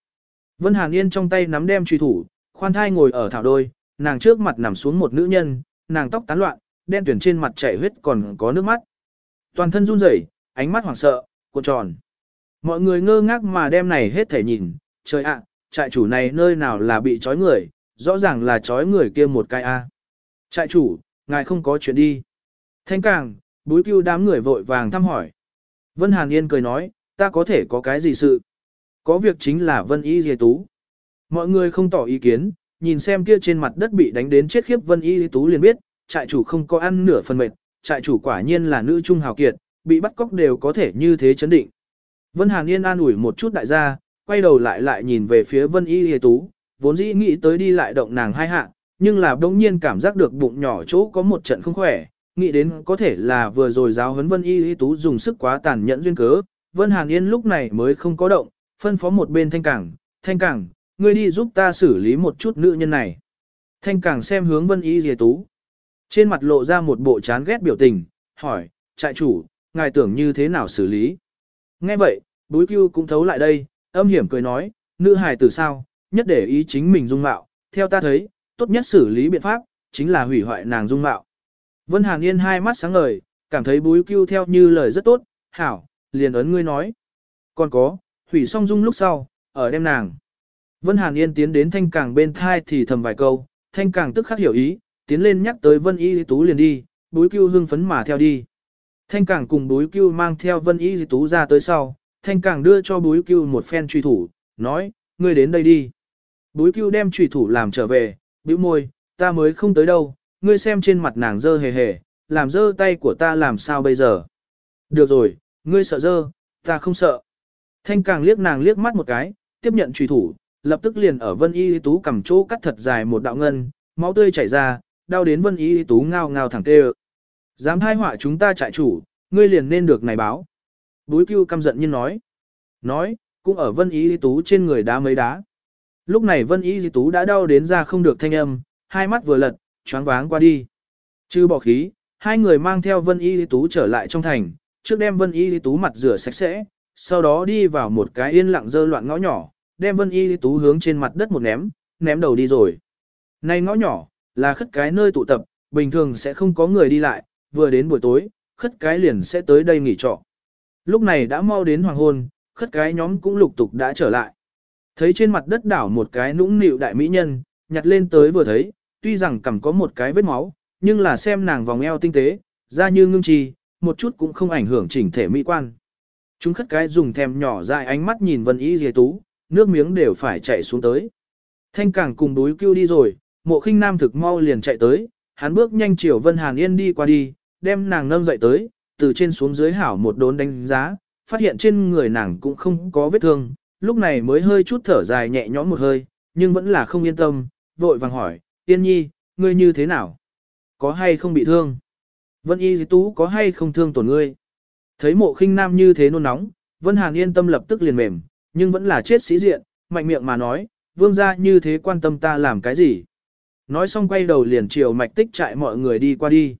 Vân Hàn Yên trong tay nắm đem truy thủ, khoan thai ngồi ở thảo đôi, nàng trước mặt nằm xuống một nữ nhân, nàng tóc tán loạn, đen tuyển trên mặt chảy huyết còn có nước mắt. Toàn thân run rẩy, ánh mắt hoảng sợ, cuộn tròn. Mọi người ngơ ngác mà đem này hết thể nhìn, trời ạ, trại chủ này nơi nào là bị trói người, rõ ràng là trói người kia một cái a. Trại chủ, ngài không có chuyện đi. Thanh càng, búi cưu đám người vội vàng thăm hỏi. Vân Hàn Yên cười nói, ta có thể có cái gì sự. Có việc chính là Vân Y Di Tú. Mọi người không tỏ ý kiến, nhìn xem kia trên mặt đất bị đánh đến chết khiếp Vân Y Di Tú liền biết, trại chủ không có ăn nửa phần mệt, trại chủ quả nhiên là nữ trung hào kiệt, bị bắt cóc đều có thể như thế chấn định. Vân Hàn Yên an ủi một chút đại gia, quay đầu lại lại nhìn về phía Vân Y Hề Tú, vốn dĩ nghĩ tới đi lại động nàng hai hạ, nhưng là đống nhiên cảm giác được bụng nhỏ chỗ có một trận không khỏe, nghĩ đến có thể là vừa rồi giáo huấn Vân Y Y Tú dùng sức quá tàn nhẫn duyên cớ, Vân Hàn Yên lúc này mới không có động, phân phó một bên Thanh Cảng, Thanh Cảng, ngươi đi giúp ta xử lý một chút nữ nhân này. Thanh Cảng xem hướng Vân Y Y Tú, trên mặt lộ ra một bộ chán ghét biểu tình, hỏi, trại chủ, ngài tưởng như thế nào xử lý? Nghe vậy, búi cưu cũng thấu lại đây, âm hiểm cười nói, nữ hài tử sao, nhất để ý chính mình dung mạo, theo ta thấy, tốt nhất xử lý biện pháp, chính là hủy hoại nàng dung mạo. Vân Hàn Yên hai mắt sáng ngời, cảm thấy búi cưu theo như lời rất tốt, hảo, liền ấn ngươi nói. Còn có, hủy xong dung lúc sau, ở đem nàng. Vân Hàn Yên tiến đến thanh càng bên thai thì thầm vài câu, thanh càng tức khắc hiểu ý, tiến lên nhắc tới Vân Y Tú liền đi, búi cưu hưng phấn mà theo đi. Thanh càng cùng búi cưu mang theo Vân Y Tú ra tới sau, Thanh càng đưa cho búi cưu một phen truy thủ, nói, ngươi đến đây đi. Búi cưu đem truy thủ làm trở về, bĩu môi, ta mới không tới đâu, ngươi xem trên mặt nàng dơ hề hề, làm dơ tay của ta làm sao bây giờ. Được rồi, ngươi sợ dơ, ta không sợ. Thanh càng liếc nàng liếc mắt một cái, tiếp nhận truy thủ, lập tức liền ở Vân Y Tú cầm chỗ cắt thật dài một đạo ngân, máu tươi chảy ra, đau đến Vân Y Tú ngao ngao thẳng tê Dám hai họa chúng ta trại chủ, ngươi liền nên được này báo. Búi cưu căm giận nhiên nói. Nói, cũng ở Vân Y Tú trên người đá mấy đá. Lúc này Vân Y Di Tú đã đau đến ra không được thanh âm, hai mắt vừa lật, choáng váng qua đi. Chứ bỏ khí, hai người mang theo Vân Y Di Tú trở lại trong thành, trước đem Vân Y Di Tú mặt rửa sạch sẽ, sau đó đi vào một cái yên lặng dơ loạn ngõ nhỏ, đem Vân Y Di Tú hướng trên mặt đất một ném, ném đầu đi rồi. Này ngõ nhỏ, là khất cái nơi tụ tập, bình thường sẽ không có người đi lại, vừa đến buổi tối, khất cái liền sẽ tới đây nghỉ trọ. Lúc này đã mau đến hoàng hôn, khất cái nhóm cũng lục tục đã trở lại. Thấy trên mặt đất đảo một cái nũng nịu đại mỹ nhân, nhặt lên tới vừa thấy, tuy rằng cầm có một cái vết máu, nhưng là xem nàng vòng eo tinh tế, da như ngưng trì, một chút cũng không ảnh hưởng chỉnh thể mỹ quan. Chúng khất cái dùng thèm nhỏ dài ánh mắt nhìn Vân Y Dì Tú, nước miếng đều phải chạy xuống tới. Thanh càng cùng đối kêu đi rồi, mộ khinh nam thực mau liền chạy tới, hắn bước nhanh chiều Vân Hàn Yên đi qua đi, đem nàng nâng dậy tới, từ trên xuống dưới hảo một đốn đánh giá, phát hiện trên người nàng cũng không có vết thương, lúc này mới hơi chút thở dài nhẹ nhõm một hơi, nhưng vẫn là không yên tâm, vội vàng hỏi, Yên Nhi, ngươi như thế nào? Có hay không bị thương? Vân Y Dĩ Tú có hay không thương tổn ngươi? Thấy mộ khinh nam như thế nôn nóng, Vân Hàn yên tâm lập tức liền mềm, nhưng vẫn là chết sĩ diện, mạnh miệng mà nói, vương gia như thế quan tâm ta làm cái gì? Nói xong quay đầu liền chiều mạch tích chạy mọi người đi qua đi.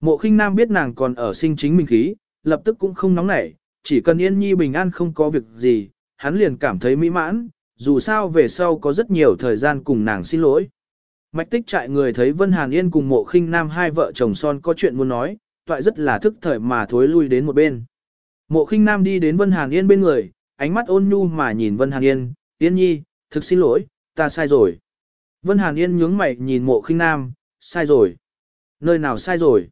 Mộ khinh nam biết nàng còn ở sinh chính mình khí, lập tức cũng không nóng nảy, chỉ cần yên nhi bình an không có việc gì, hắn liền cảm thấy mỹ mãn, dù sao về sau có rất nhiều thời gian cùng nàng xin lỗi. Mạch tích trại người thấy Vân Hàn Yên cùng mộ khinh nam hai vợ chồng son có chuyện muốn nói, toại rất là thức thời mà thối lui đến một bên. Mộ khinh nam đi đến Vân Hàn Yên bên người, ánh mắt ôn nhu mà nhìn Vân Hàn Yên, Yên nhi, thực xin lỗi, ta sai rồi. Vân Hàn Yên nhướng mày nhìn mộ khinh nam, sai rồi. Nơi nào sai rồi?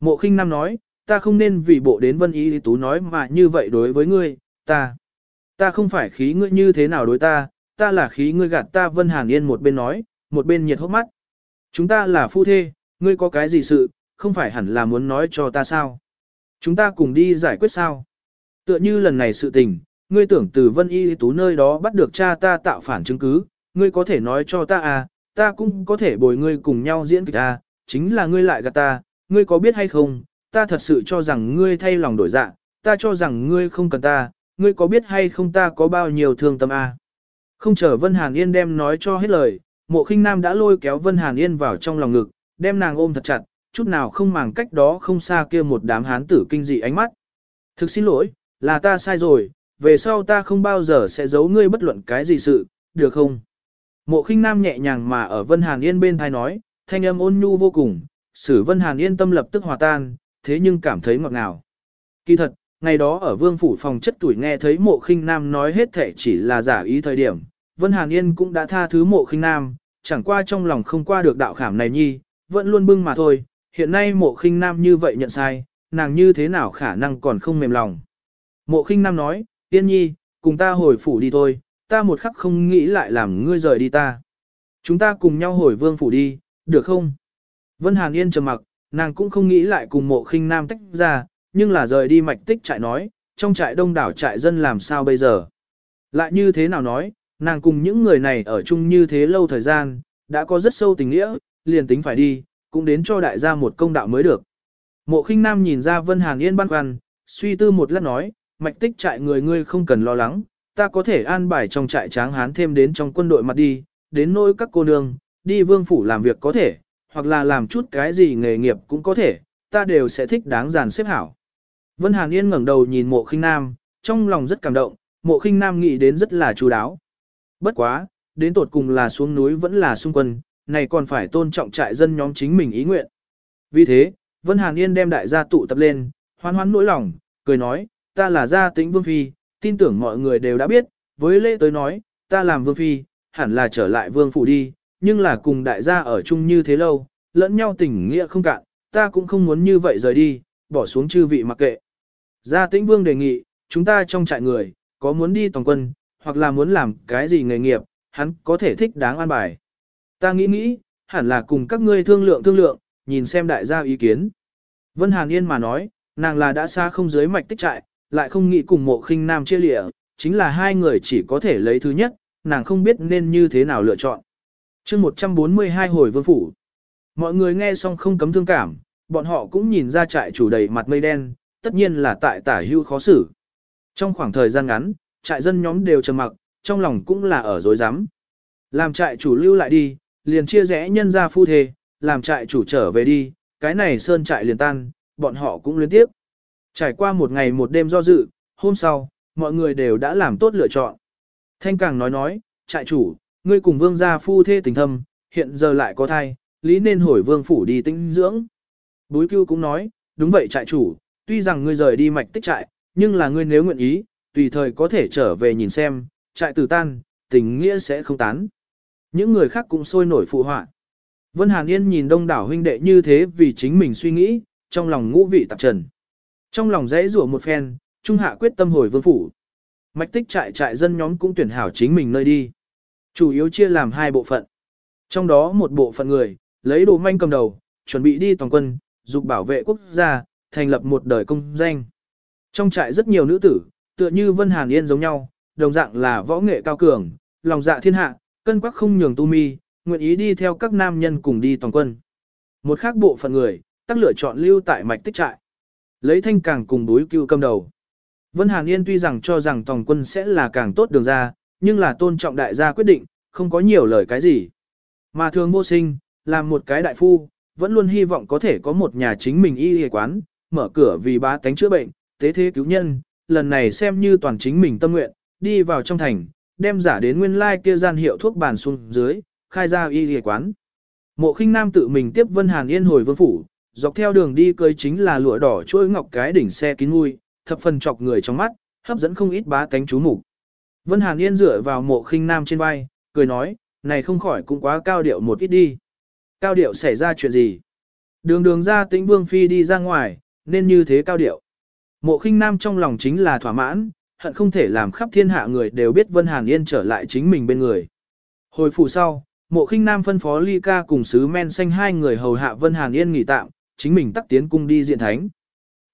Mộ khinh nam nói, ta không nên vì bộ đến Vân Ý Tú nói mà như vậy đối với ngươi, ta. Ta không phải khí ngươi như thế nào đối ta, ta là khí ngươi gạt ta Vân Hàn Yên một bên nói, một bên nhiệt hốc mắt. Chúng ta là phu thê, ngươi có cái gì sự, không phải hẳn là muốn nói cho ta sao? Chúng ta cùng đi giải quyết sao? Tựa như lần này sự tình, ngươi tưởng từ Vân Y Tú nơi đó bắt được cha ta tạo phản chứng cứ, ngươi có thể nói cho ta à, ta cũng có thể bồi ngươi cùng nhau diễn kịch à, chính là ngươi lại gạt ta, ngươi có biết hay không, ta thật sự cho rằng ngươi thay lòng đổi dạ, ta cho rằng ngươi không cần ta, ngươi có biết hay không ta có bao nhiêu thương tâm à. Không chờ Vân Hàn Yên đem nói cho hết lời, mộ khinh nam đã lôi kéo Vân Hàn Yên vào trong lòng ngực, đem nàng ôm thật chặt, chút nào không màng cách đó không xa kia một đám hán tử kinh dị ánh mắt. Thực xin lỗi, là ta sai rồi, về sau ta không bao giờ sẽ giấu ngươi bất luận cái gì sự, được không? Mộ khinh nam nhẹ nhàng mà ở Vân Hàn Yên bên thai nói, thanh âm ôn nhu vô cùng, sử Vân Hàn Yên tâm lập tức hòa tan, thế nhưng cảm thấy ngọt ngào. Kỳ thật, ngày đó ở vương phủ phòng chất tuổi nghe thấy mộ khinh nam nói hết thể chỉ là giả ý thời điểm, Vân Hàn Yên cũng đã tha thứ mộ khinh nam, chẳng qua trong lòng không qua được đạo khảm này nhi, vẫn luôn bưng mà thôi, hiện nay mộ khinh nam như vậy nhận sai, nàng như thế nào khả năng còn không mềm lòng. Mộ khinh nam nói, tiên nhi, cùng ta hồi phủ đi thôi, ta một khắc không nghĩ lại làm ngươi rời đi ta. Chúng ta cùng nhau hồi vương phủ đi, được không? Vân Hàn Yên trầm mặc, nàng cũng không nghĩ lại cùng mộ khinh nam tách ra, nhưng là rời đi mạch tích trại nói, trong trại đông đảo trại dân làm sao bây giờ? Lại như thế nào nói, nàng cùng những người này ở chung như thế lâu thời gian, đã có rất sâu tình nghĩa, liền tính phải đi, cũng đến cho đại gia một công đạo mới được. Mộ khinh nam nhìn ra Vân Hàn Yên băn khoăn, suy tư một lát nói, mạch tích trại người ngươi không cần lo lắng, ta có thể an bài trong trại tráng hán thêm đến trong quân đội mặt đi, đến nỗi các cô nương, đi vương phủ làm việc có thể, hoặc là làm chút cái gì nghề nghiệp cũng có thể, ta đều sẽ thích đáng giàn xếp hảo. Vân Hàn Yên ngẩng đầu nhìn mộ khinh nam, trong lòng rất cảm động, mộ khinh nam nghĩ đến rất là chú đáo. Bất quá, đến tột cùng là xuống núi vẫn là xung quân, này còn phải tôn trọng trại dân nhóm chính mình ý nguyện. Vì thế, Vân Hàn Yên đem đại gia tụ tập lên, hoan hoan nỗi lòng, cười nói, ta là gia tĩnh vương phi, tin tưởng mọi người đều đã biết, với lễ tới nói, ta làm vương phi, hẳn là trở lại vương phủ đi, nhưng là cùng đại gia ở chung như thế lâu, lẫn nhau tình nghĩa không cạn, ta cũng không muốn như vậy rời đi, bỏ xuống chư vị mặc kệ. Gia tĩnh vương đề nghị, chúng ta trong trại người, có muốn đi toàn quân, hoặc là muốn làm cái gì nghề nghiệp, hắn có thể thích đáng an bài. Ta nghĩ nghĩ, hẳn là cùng các ngươi thương lượng thương lượng, nhìn xem đại gia ý kiến. Vân Hàn Yên mà nói, nàng là đã xa không dưới mạch tích trại, lại không nghĩ cùng mộ khinh nam chia lịa, chính là hai người chỉ có thể lấy thứ nhất, nàng không biết nên như thế nào lựa chọn. chương 142 hồi vương phủ. Mọi người nghe xong không cấm thương cảm, bọn họ cũng nhìn ra trại chủ đầy mặt mây đen, tất nhiên là tại tả hưu khó xử. Trong khoảng thời gian ngắn, trại dân nhóm đều trầm mặc, trong lòng cũng là ở dối rắm Làm trại chủ lưu lại đi, liền chia rẽ nhân ra phu thề, làm trại chủ trở về đi, cái này sơn trại liền tan, bọn họ cũng liên tiếp. Trải qua một ngày một đêm do dự, hôm sau, mọi người đều đã làm tốt lựa chọn. Thanh Càng nói nói, trại chủ, ngươi cùng vương gia phu thê tình thâm, hiện giờ lại có thai, lý nên hồi vương phủ đi tinh dưỡng. Búi cưu cũng nói, đúng vậy trại chủ, tuy rằng ngươi rời đi mạch tích trại, nhưng là ngươi nếu nguyện ý, tùy thời có thể trở về nhìn xem, trại tử tan, tình nghĩa sẽ không tán. Những người khác cũng sôi nổi phụ họa. Vân Hàn Yên nhìn đông đảo huynh đệ như thế vì chính mình suy nghĩ, trong lòng ngũ vị tạp trần. Trong lòng dễ rủa một phen, Trung Hạ quyết tâm hồi vương phủ. Mạch tích trại trại dân nhóm cũng tuyển hảo chính mình nơi đi. Chủ yếu chia làm hai bộ phận. Trong đó một bộ phận người, lấy đồ manh cầm đầu, chuẩn bị đi toàn quân, dục bảo vệ quốc gia, thành lập một đời công danh. Trong trại rất nhiều nữ tử, tựa như Vân Hàn Yên giống nhau, đồng dạng là võ nghệ cao cường, lòng dạ thiên hạ, cân quắc không nhường tu mi, nguyện ý đi theo các nam nhân cùng đi toàn quân. Một khác bộ phận người, tác lựa chọn lưu tại mạch tích trại. Lấy thanh càng cùng đối cưu cầm đầu. Vân Hàn Yên tuy rằng cho rằng toàn quân sẽ là càng tốt đường ra, nhưng là tôn trọng đại gia quyết định, không có nhiều lời cái gì. Mà thường vô sinh, làm một cái đại phu, vẫn luôn hy vọng có thể có một nhà chính mình y y quán, mở cửa vì bá tánh chữa bệnh, tế thế cứu nhân, lần này xem như toàn chính mình tâm nguyện, đi vào trong thành, đem giả đến nguyên lai like kia gian hiệu thuốc bàn xuống dưới, khai ra y y quán. Mộ khinh nam tự mình tiếp Vân Hàn Yên hồi vương phủ, dọc theo đường đi cưới chính là lụa đỏ chuỗi ngọc cái đỉnh xe kín mui, thập phần chọc người trong mắt, hấp dẫn không ít bá tánh chú mục. Vân Hàn Yên dựa vào mộ khinh nam trên vai, cười nói, này không khỏi cũng quá cao điệu một ít đi. Cao điệu xảy ra chuyện gì? Đường đường ra tĩnh vương phi đi ra ngoài, nên như thế cao điệu. Mộ khinh nam trong lòng chính là thỏa mãn, hận không thể làm khắp thiên hạ người đều biết Vân Hàn Yên trở lại chính mình bên người. Hồi phủ sau, mộ khinh nam phân phó ly ca cùng sứ men xanh hai người hầu hạ Vân Hàn Yên nghỉ tạm, chính mình tắc tiến cung đi diện thánh.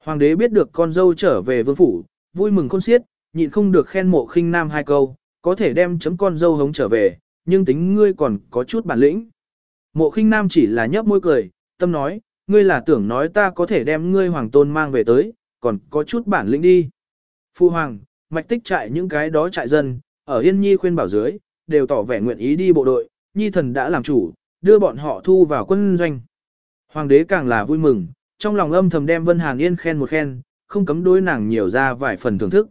Hoàng đế biết được con dâu trở về vương phủ, vui mừng khôn xiết, nhịn không được khen mộ khinh nam hai câu, có thể đem chấm con dâu hống trở về, nhưng tính ngươi còn có chút bản lĩnh. Mộ khinh nam chỉ là nhấp môi cười, tâm nói, ngươi là tưởng nói ta có thể đem ngươi hoàng tôn mang về tới, còn có chút bản lĩnh đi. Phu hoàng, mạch tích trại những cái đó trại dân, ở Yên Nhi khuyên bảo dưới, đều tỏ vẻ nguyện ý đi bộ đội, Nhi thần đã làm chủ, đưa bọn họ thu vào quân doanh. Hoàng đế càng là vui mừng, trong lòng âm thầm đem Vân Hàn Yên khen một khen, không cấm đối nàng nhiều ra vài phần thưởng thức.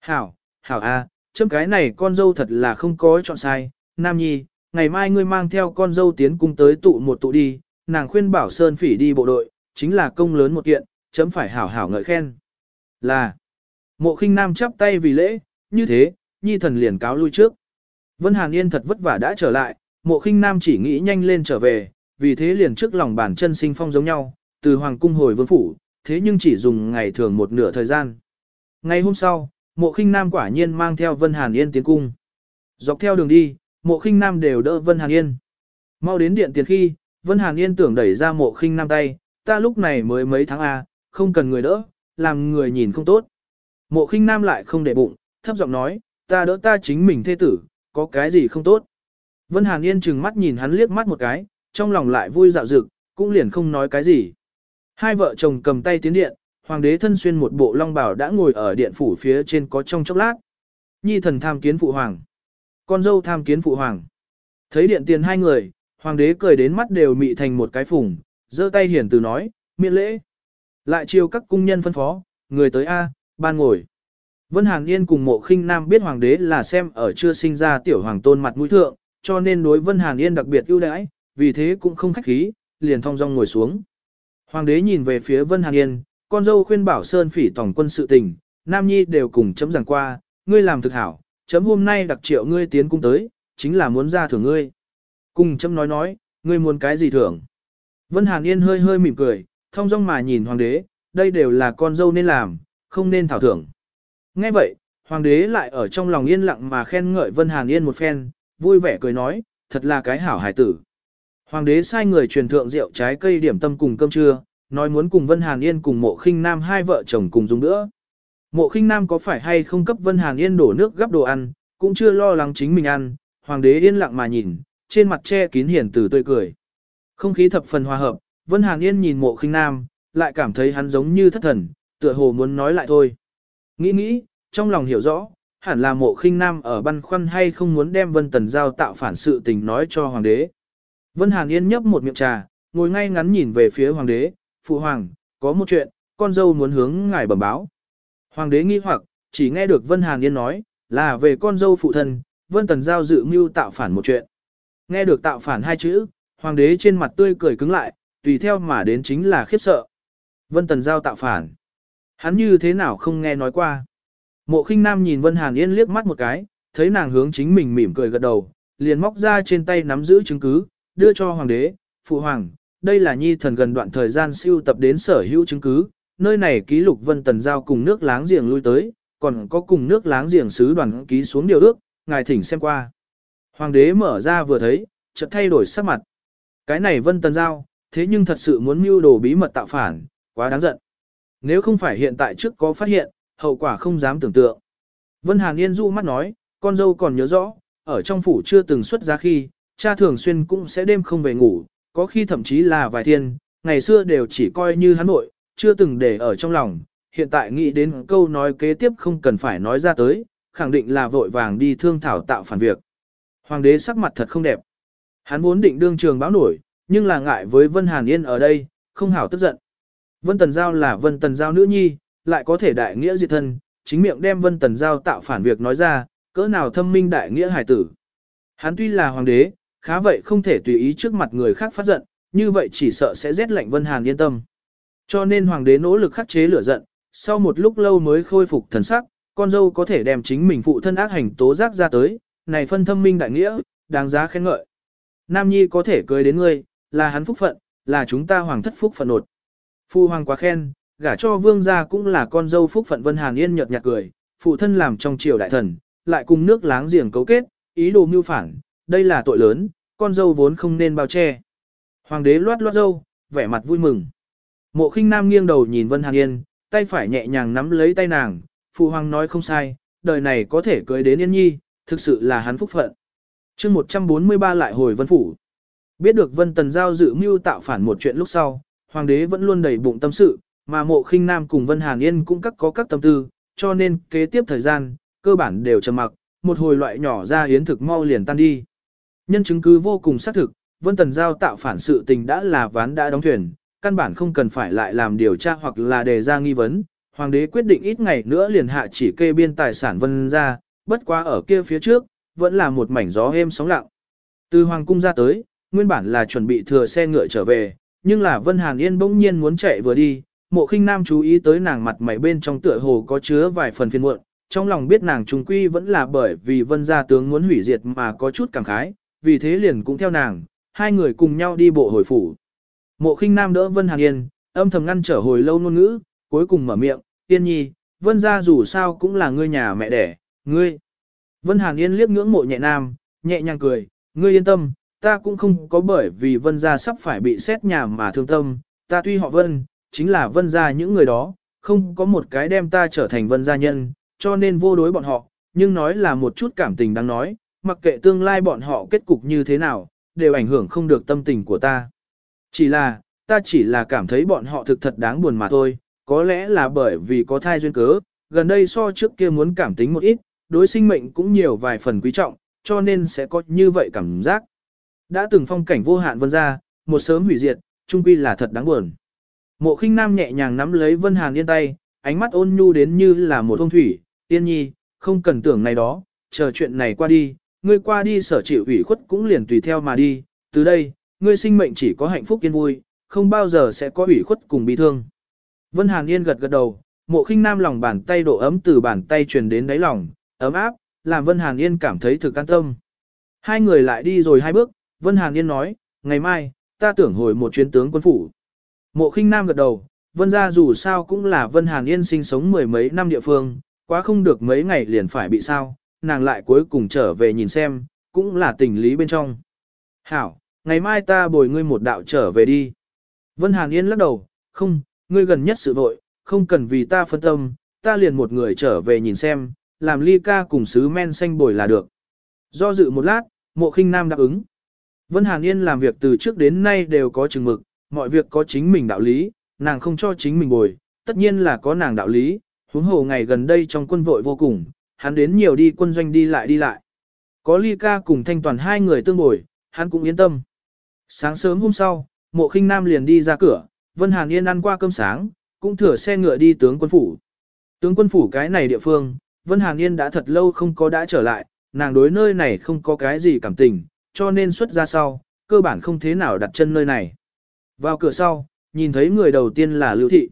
Hảo, hảo a, à, chấm cái này con dâu thật là không có chọn sai, Nam Nhi, ngày mai ngươi mang theo con dâu tiến cung tới tụ một tụ đi, nàng khuyên bảo Sơn Phỉ đi bộ đội, chính là công lớn một kiện, chấm phải hảo hảo ngợi khen. Là, mộ khinh nam chắp tay vì lễ, như thế, Nhi thần liền cáo lui trước. Vân Hàn Yên thật vất vả đã trở lại, mộ khinh nam chỉ nghĩ nhanh lên trở về, vì thế liền trước lòng bàn chân sinh phong giống nhau, từ hoàng cung hồi vương phủ, thế nhưng chỉ dùng ngày thường một nửa thời gian. Ngày hôm sau, mộ khinh nam quả nhiên mang theo Vân Hàn Yên tiến cung. Dọc theo đường đi, mộ khinh nam đều đỡ Vân Hàn Yên. Mau đến điện tiền khi, Vân Hàn Yên tưởng đẩy ra mộ khinh nam tay, ta lúc này mới mấy tháng A, không cần người đỡ, làm người nhìn không tốt. Mộ khinh nam lại không để bụng, thấp giọng nói, ta đỡ ta chính mình thê tử, có cái gì không tốt. Vân Hàn Yên chừng mắt nhìn hắn liếc mắt một cái, trong lòng lại vui dạo dực, cũng liền không nói cái gì. Hai vợ chồng cầm tay tiến điện, hoàng đế thân xuyên một bộ long bào đã ngồi ở điện phủ phía trên có trong chốc lát. Nhi thần tham kiến phụ hoàng. Con dâu tham kiến phụ hoàng. Thấy điện tiền hai người, hoàng đế cười đến mắt đều mị thành một cái phùng, giơ tay hiển từ nói, miễn lễ. Lại chiều các cung nhân phân phó, người tới A, ban ngồi. Vân Hàn Yên cùng mộ khinh nam biết hoàng đế là xem ở chưa sinh ra tiểu hoàng tôn mặt mũi thượng, cho nên đối Vân Hàn Yên đặc biệt ưu đãi, vì thế cũng không khách khí, liền thong dong ngồi xuống. Hoàng đế nhìn về phía Vân Hàn Yên, con dâu khuyên bảo Sơn phỉ tổng quân sự tình, Nam Nhi đều cùng chấm giảng qua, ngươi làm thực hảo, chấm hôm nay đặc triệu ngươi tiến cung tới, chính là muốn ra thưởng ngươi. Cùng chấm nói nói, ngươi muốn cái gì thưởng. Vân Hàn Yên hơi hơi mỉm cười, thông dong mà nhìn hoàng đế, đây đều là con dâu nên làm, không nên thảo thưởng. Nghe vậy, hoàng đế lại ở trong lòng yên lặng mà khen ngợi Vân Hàn Yên một phen, vui vẻ cười nói, thật là cái hảo hải tử. Hoàng đế sai người truyền thượng rượu trái cây điểm tâm cùng cơm trưa, nói muốn cùng Vân Hàn Yên cùng mộ khinh nam hai vợ chồng cùng dùng nữa. Mộ khinh nam có phải hay không cấp Vân Hàn Yên đổ nước gắp đồ ăn, cũng chưa lo lắng chính mình ăn, hoàng đế yên lặng mà nhìn, trên mặt che kín hiển từ tươi cười. Không khí thập phần hòa hợp, Vân Hàn Yên nhìn mộ khinh nam, lại cảm thấy hắn giống như thất thần, tựa hồ muốn nói lại thôi. Nghĩ nghĩ, trong lòng hiểu rõ, hẳn là mộ khinh nam ở băn khoăn hay không muốn đem Vân Tần Giao tạo phản sự tình nói cho hoàng đế. Vân Hàn Yên nhấp một miệng trà, ngồi ngay ngắn nhìn về phía hoàng đế, phụ hoàng, có một chuyện, con dâu muốn hướng ngài bẩm báo. Hoàng đế nghi hoặc, chỉ nghe được Vân Hàn Yên nói, là về con dâu phụ thân, Vân Tần Giao dự mưu tạo phản một chuyện. Nghe được tạo phản hai chữ, hoàng đế trên mặt tươi cười cứng lại, tùy theo mà đến chính là khiếp sợ. Vân Tần Giao tạo phản. Hắn như thế nào không nghe nói qua. Mộ khinh nam nhìn Vân Hàn Yên liếc mắt một cái, thấy nàng hướng chính mình mỉm cười gật đầu, liền móc ra trên tay nắm giữ chứng cứ, đưa cho hoàng đế, phụ hoàng, đây là nhi thần gần đoạn thời gian siêu tập đến sở hữu chứng cứ, nơi này ký lục vân tần giao cùng nước láng giềng lui tới, còn có cùng nước láng giềng sứ đoàn ký xuống điều ước, ngài thỉnh xem qua. Hoàng đế mở ra vừa thấy, chợt thay đổi sắc mặt. Cái này Vân Tần Giao, thế nhưng thật sự muốn mưu đồ bí mật tạo phản, quá đáng giận. Nếu không phải hiện tại trước có phát hiện, hậu quả không dám tưởng tượng. Vân Hàn Yên du mắt nói, con dâu còn nhớ rõ, ở trong phủ chưa từng xuất ra khi, cha thường xuyên cũng sẽ đêm không về ngủ, có khi thậm chí là vài thiên, ngày xưa đều chỉ coi như hắn nội, chưa từng để ở trong lòng, hiện tại nghĩ đến câu nói kế tiếp không cần phải nói ra tới, khẳng định là vội vàng đi thương thảo tạo phản việc. Hoàng đế sắc mặt thật không đẹp. Hắn vốn định đương trường báo nổi, nhưng là ngại với Vân Hàn Yên ở đây, không hảo tức giận. Vân Tần Giao là Vân Tần Giao nữ nhi, lại có thể đại nghĩa diệt thân, chính miệng đem Vân Tần Giao tạo phản việc nói ra, cỡ nào thâm minh đại nghĩa hải tử. Hắn tuy là hoàng đế, khá vậy không thể tùy ý trước mặt người khác phát giận, như vậy chỉ sợ sẽ rét lạnh Vân Hàn yên tâm. Cho nên hoàng đế nỗ lực khắc chế lửa giận, sau một lúc lâu mới khôi phục thần sắc, con dâu có thể đem chính mình phụ thân ác hành tố giác ra tới, này phân thâm minh đại nghĩa, đáng giá khen ngợi. Nam Nhi có thể cưới đến ngươi, là hắn phúc phận, là chúng ta hoàng thất phúc phận nột. Phu hoàng quá khen, gả cho vương gia cũng là con dâu phúc phận Vân Hàn Yên nhợt nhạt cười, phụ thân làm trong triều đại thần, lại cùng nước láng giềng cấu kết, ý đồ mưu phản, đây là tội lớn, con dâu vốn không nên bao che. Hoàng đế loát loát dâu, vẻ mặt vui mừng. Mộ khinh nam nghiêng đầu nhìn Vân Hàn Yên, tay phải nhẹ nhàng nắm lấy tay nàng, phụ hoàng nói không sai, đời này có thể cưới đến Yên Nhi, thực sự là hắn phúc phận. chương 143 lại hồi Vân Phủ. Biết được Vân Tần Giao dự mưu tạo phản một chuyện lúc sau, Hoàng đế vẫn luôn đầy bụng tâm sự, mà mộ khinh nam cùng Vân Hàn Yên cũng các có các tâm tư, cho nên kế tiếp thời gian, cơ bản đều trầm mặc, một hồi loại nhỏ ra hiến thực mau liền tan đi. Nhân chứng cứ vô cùng xác thực, Vân Tần Giao tạo phản sự tình đã là ván đã đóng thuyền, căn bản không cần phải lại làm điều tra hoặc là đề ra nghi vấn. Hoàng đế quyết định ít ngày nữa liền hạ chỉ kê biên tài sản Vân ra, bất quá ở kia phía trước, vẫn là một mảnh gió êm sóng lặng. Từ Hoàng cung ra tới, nguyên bản là chuẩn bị thừa xe ngựa trở về, nhưng là Vân Hàn Yên bỗng nhiên muốn chạy vừa đi, mộ khinh nam chú ý tới nàng mặt mày bên trong tựa hồ có chứa vài phần phiền muộn, trong lòng biết nàng trung quy vẫn là bởi vì Vân gia tướng muốn hủy diệt mà có chút cảm khái, vì thế liền cũng theo nàng, hai người cùng nhau đi bộ hồi phủ. Mộ khinh nam đỡ Vân Hàn Yên, âm thầm ngăn trở hồi lâu ngôn ngữ, cuối cùng mở miệng, Yên nhi, Vân gia dù sao cũng là ngươi nhà mẹ đẻ, ngươi. Vân Hàn Yên liếc ngưỡng mộ nhẹ nam, nhẹ nhàng cười, ngươi yên tâm, ta cũng không có bởi vì Vân gia sắp phải bị xét nhà mà thương tâm, ta tuy họ Vân, chính là Vân gia những người đó, không có một cái đem ta trở thành Vân gia nhân, cho nên vô đối bọn họ, nhưng nói là một chút cảm tình đang nói, mặc kệ tương lai bọn họ kết cục như thế nào, đều ảnh hưởng không được tâm tình của ta. Chỉ là, ta chỉ là cảm thấy bọn họ thực thật đáng buồn mà thôi, có lẽ là bởi vì có thai duyên cớ, gần đây so trước kia muốn cảm tính một ít, đối sinh mệnh cũng nhiều vài phần quý trọng, cho nên sẽ có như vậy cảm giác. Đã từng phong cảnh vô hạn vân ra, một sớm hủy diệt, trung quy là thật đáng buồn. Mộ khinh nam nhẹ nhàng nắm lấy Vân Hàn Yên tay, ánh mắt ôn nhu đến như là một thông thủy, tiên nhi, không cần tưởng này đó, chờ chuyện này qua đi, ngươi qua đi sở chịu ủy khuất cũng liền tùy theo mà đi, từ đây, ngươi sinh mệnh chỉ có hạnh phúc yên vui, không bao giờ sẽ có ủy khuất cùng bị thương. Vân Hàn Yên gật gật đầu, mộ khinh nam lòng bàn tay độ ấm từ bàn tay truyền đến đáy lòng, ấm áp, làm Vân Hàn Yên cảm thấy thực an tâm. Hai người lại đi rồi hai bước, Vân Hàn Yên nói, ngày mai, ta tưởng hồi một chuyến tướng quân phủ. Mộ khinh nam gật đầu, Vân ra dù sao cũng là Vân Hàn Yên sinh sống mười mấy năm địa phương, quá không được mấy ngày liền phải bị sao, nàng lại cuối cùng trở về nhìn xem, cũng là tình lý bên trong. Hảo, ngày mai ta bồi ngươi một đạo trở về đi. Vân Hàn Yên lắc đầu, không, ngươi gần nhất sự vội, không cần vì ta phân tâm, ta liền một người trở về nhìn xem, làm ly ca cùng sứ men xanh bồi là được. Do dự một lát, mộ khinh nam đáp ứng. Vân Hàn Yên làm việc từ trước đến nay đều có chừng mực, mọi việc có chính mình đạo lý, nàng không cho chính mình bồi, tất nhiên là có nàng đạo lý, huống hồ ngày gần đây trong quân vội vô cùng, hắn đến nhiều đi quân doanh đi lại đi lại. Có ly ca cùng thanh toàn hai người tương bồi, hắn cũng yên tâm. Sáng sớm hôm sau, mộ khinh nam liền đi ra cửa, Vân Hàn Yên ăn qua cơm sáng, cũng thửa xe ngựa đi tướng quân phủ. Tướng quân phủ cái này địa phương, Vân Hàn Yên đã thật lâu không có đã trở lại, nàng đối nơi này không có cái gì cảm tình, cho nên xuất ra sau, cơ bản không thế nào đặt chân nơi này. Vào cửa sau, nhìn thấy người đầu tiên là Lưu Thị.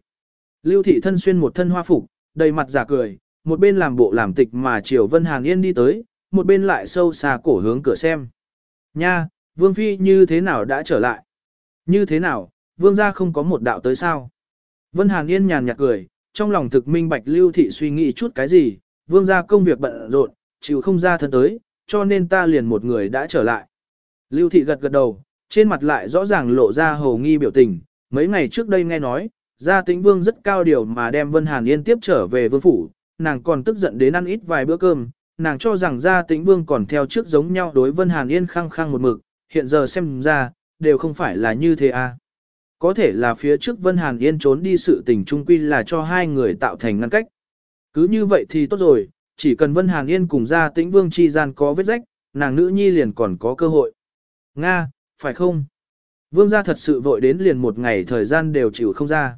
Lưu Thị thân xuyên một thân hoa phục, đầy mặt giả cười, một bên làm bộ làm tịch mà chiều Vân Hàn Yên đi tới, một bên lại sâu xa cổ hướng cửa xem. Nha, Vương Phi như thế nào đã trở lại? Như thế nào, Vương gia không có một đạo tới sao? Vân Hàn Yên nhàn nhạt cười, trong lòng thực minh bạch lưu thị suy nghĩ chút cái gì, vương gia công việc bận rộn, chịu không ra thân tới, cho nên ta liền một người đã trở lại. Lưu thị gật gật đầu, trên mặt lại rõ ràng lộ ra hồ nghi biểu tình, mấy ngày trước đây nghe nói, gia tĩnh vương rất cao điều mà đem Vân Hàn Yên tiếp trở về vương phủ, nàng còn tức giận đến ăn ít vài bữa cơm, nàng cho rằng gia tĩnh vương còn theo trước giống nhau đối Vân Hàn Yên khăng khăng một mực, hiện giờ xem ra, đều không phải là như thế à. Có thể là phía trước Vân Hàn Yên trốn đi sự tình trung quy là cho hai người tạo thành ngăn cách. Cứ như vậy thì tốt rồi, chỉ cần Vân Hàn Yên cùng gia tĩnh vương chi gian có vết rách, nàng nữ nhi liền còn có cơ hội. Nga, phải không? Vương gia thật sự vội đến liền một ngày thời gian đều chịu không ra.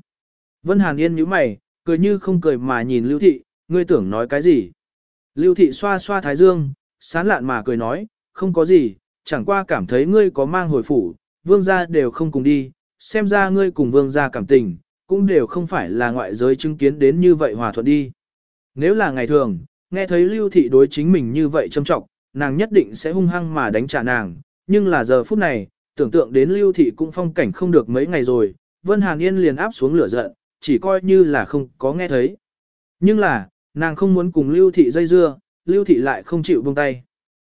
Vân Hàn Yên nhíu mày, cười như không cười mà nhìn Lưu Thị, ngươi tưởng nói cái gì? Lưu Thị xoa xoa thái dương, sán lạn mà cười nói, không có gì, chẳng qua cảm thấy ngươi có mang hồi phủ, vương gia đều không cùng đi, xem ra ngươi cùng vương gia cảm tình, cũng đều không phải là ngoại giới chứng kiến đến như vậy hòa thuận đi. Nếu là ngày thường, nghe thấy Lưu Thị đối chính mình như vậy châm trọng, nàng nhất định sẽ hung hăng mà đánh trả nàng, nhưng là giờ phút này, tưởng tượng đến Lưu Thị cũng phong cảnh không được mấy ngày rồi, Vân Hàn Yên liền áp xuống lửa giận, chỉ coi như là không có nghe thấy. Nhưng là, nàng không muốn cùng Lưu Thị dây dưa, Lưu Thị lại không chịu buông tay.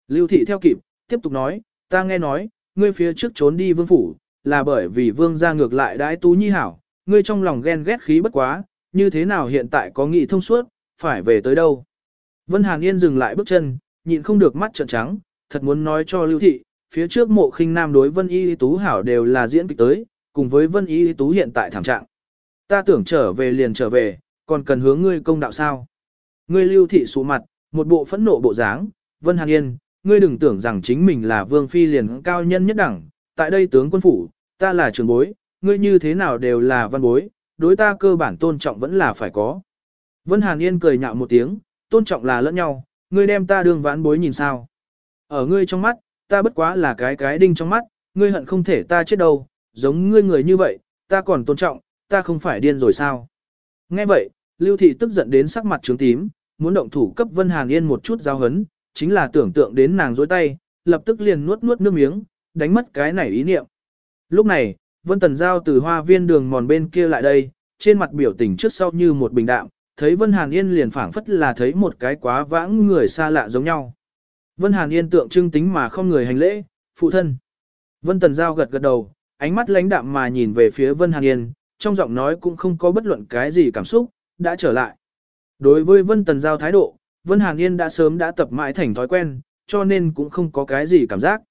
Lưu Thị theo kịp, tiếp tục nói, ta nghe nói, ngươi phía trước trốn đi vương phủ, là bởi vì vương gia ngược lại đãi tú nhi hảo, ngươi trong lòng ghen ghét khí bất quá, như thế nào hiện tại có nghị thông suốt, phải về tới đâu. Vân Hàn Yên dừng lại bước chân, nhịn không được mắt trợn trắng, thật muốn nói cho Lưu Thị, phía trước mộ khinh nam đối Vân Y Tú Hảo đều là diễn kịch tới, cùng với Vân Y Tú hiện tại thảm trạng. Ta tưởng trở về liền trở về, còn cần hướng ngươi công đạo sao. Ngươi lưu thị sụ mặt, một bộ phẫn nộ bộ dáng, Vân Hàn Yên, ngươi đừng tưởng rằng chính mình là vương phi liền cao nhân nhất đẳng, tại đây tướng quân phủ, ta là trưởng bối, ngươi như thế nào đều là văn bối, đối ta cơ bản tôn trọng vẫn là phải có. Vân Hàn Yên cười nhạo một tiếng, tôn trọng là lẫn nhau, ngươi đem ta đương vãn bối nhìn sao. Ở ngươi trong mắt, ta bất quá là cái cái đinh trong mắt, ngươi hận không thể ta chết đâu, giống ngươi người như vậy, ta còn tôn trọng, ta không phải điên rồi sao. Nghe vậy, Lưu Thị tức giận đến sắc mặt trướng tím, muốn động thủ cấp Vân Hàn Yên một chút giao hấn, chính là tưởng tượng đến nàng dối tay, lập tức liền nuốt nuốt nước miếng, đánh mất cái này ý niệm. Lúc này, Vân Tần Giao từ hoa viên đường mòn bên kia lại đây, trên mặt biểu tình trước sau như một bình đạm, thấy Vân Hàn Yên liền phảng phất là thấy một cái quá vãng người xa lạ giống nhau. Vân Hàn Yên tượng trưng tính mà không người hành lễ, phụ thân. Vân Tần Giao gật gật đầu, ánh mắt lãnh đạm mà nhìn về phía Vân Hàn Yên, trong giọng nói cũng không có bất luận cái gì cảm xúc, đã trở lại. Đối với Vân Tần Giao thái độ, Vân Hàn Yên đã sớm đã tập mãi thành thói quen, cho nên cũng không có cái gì cảm giác.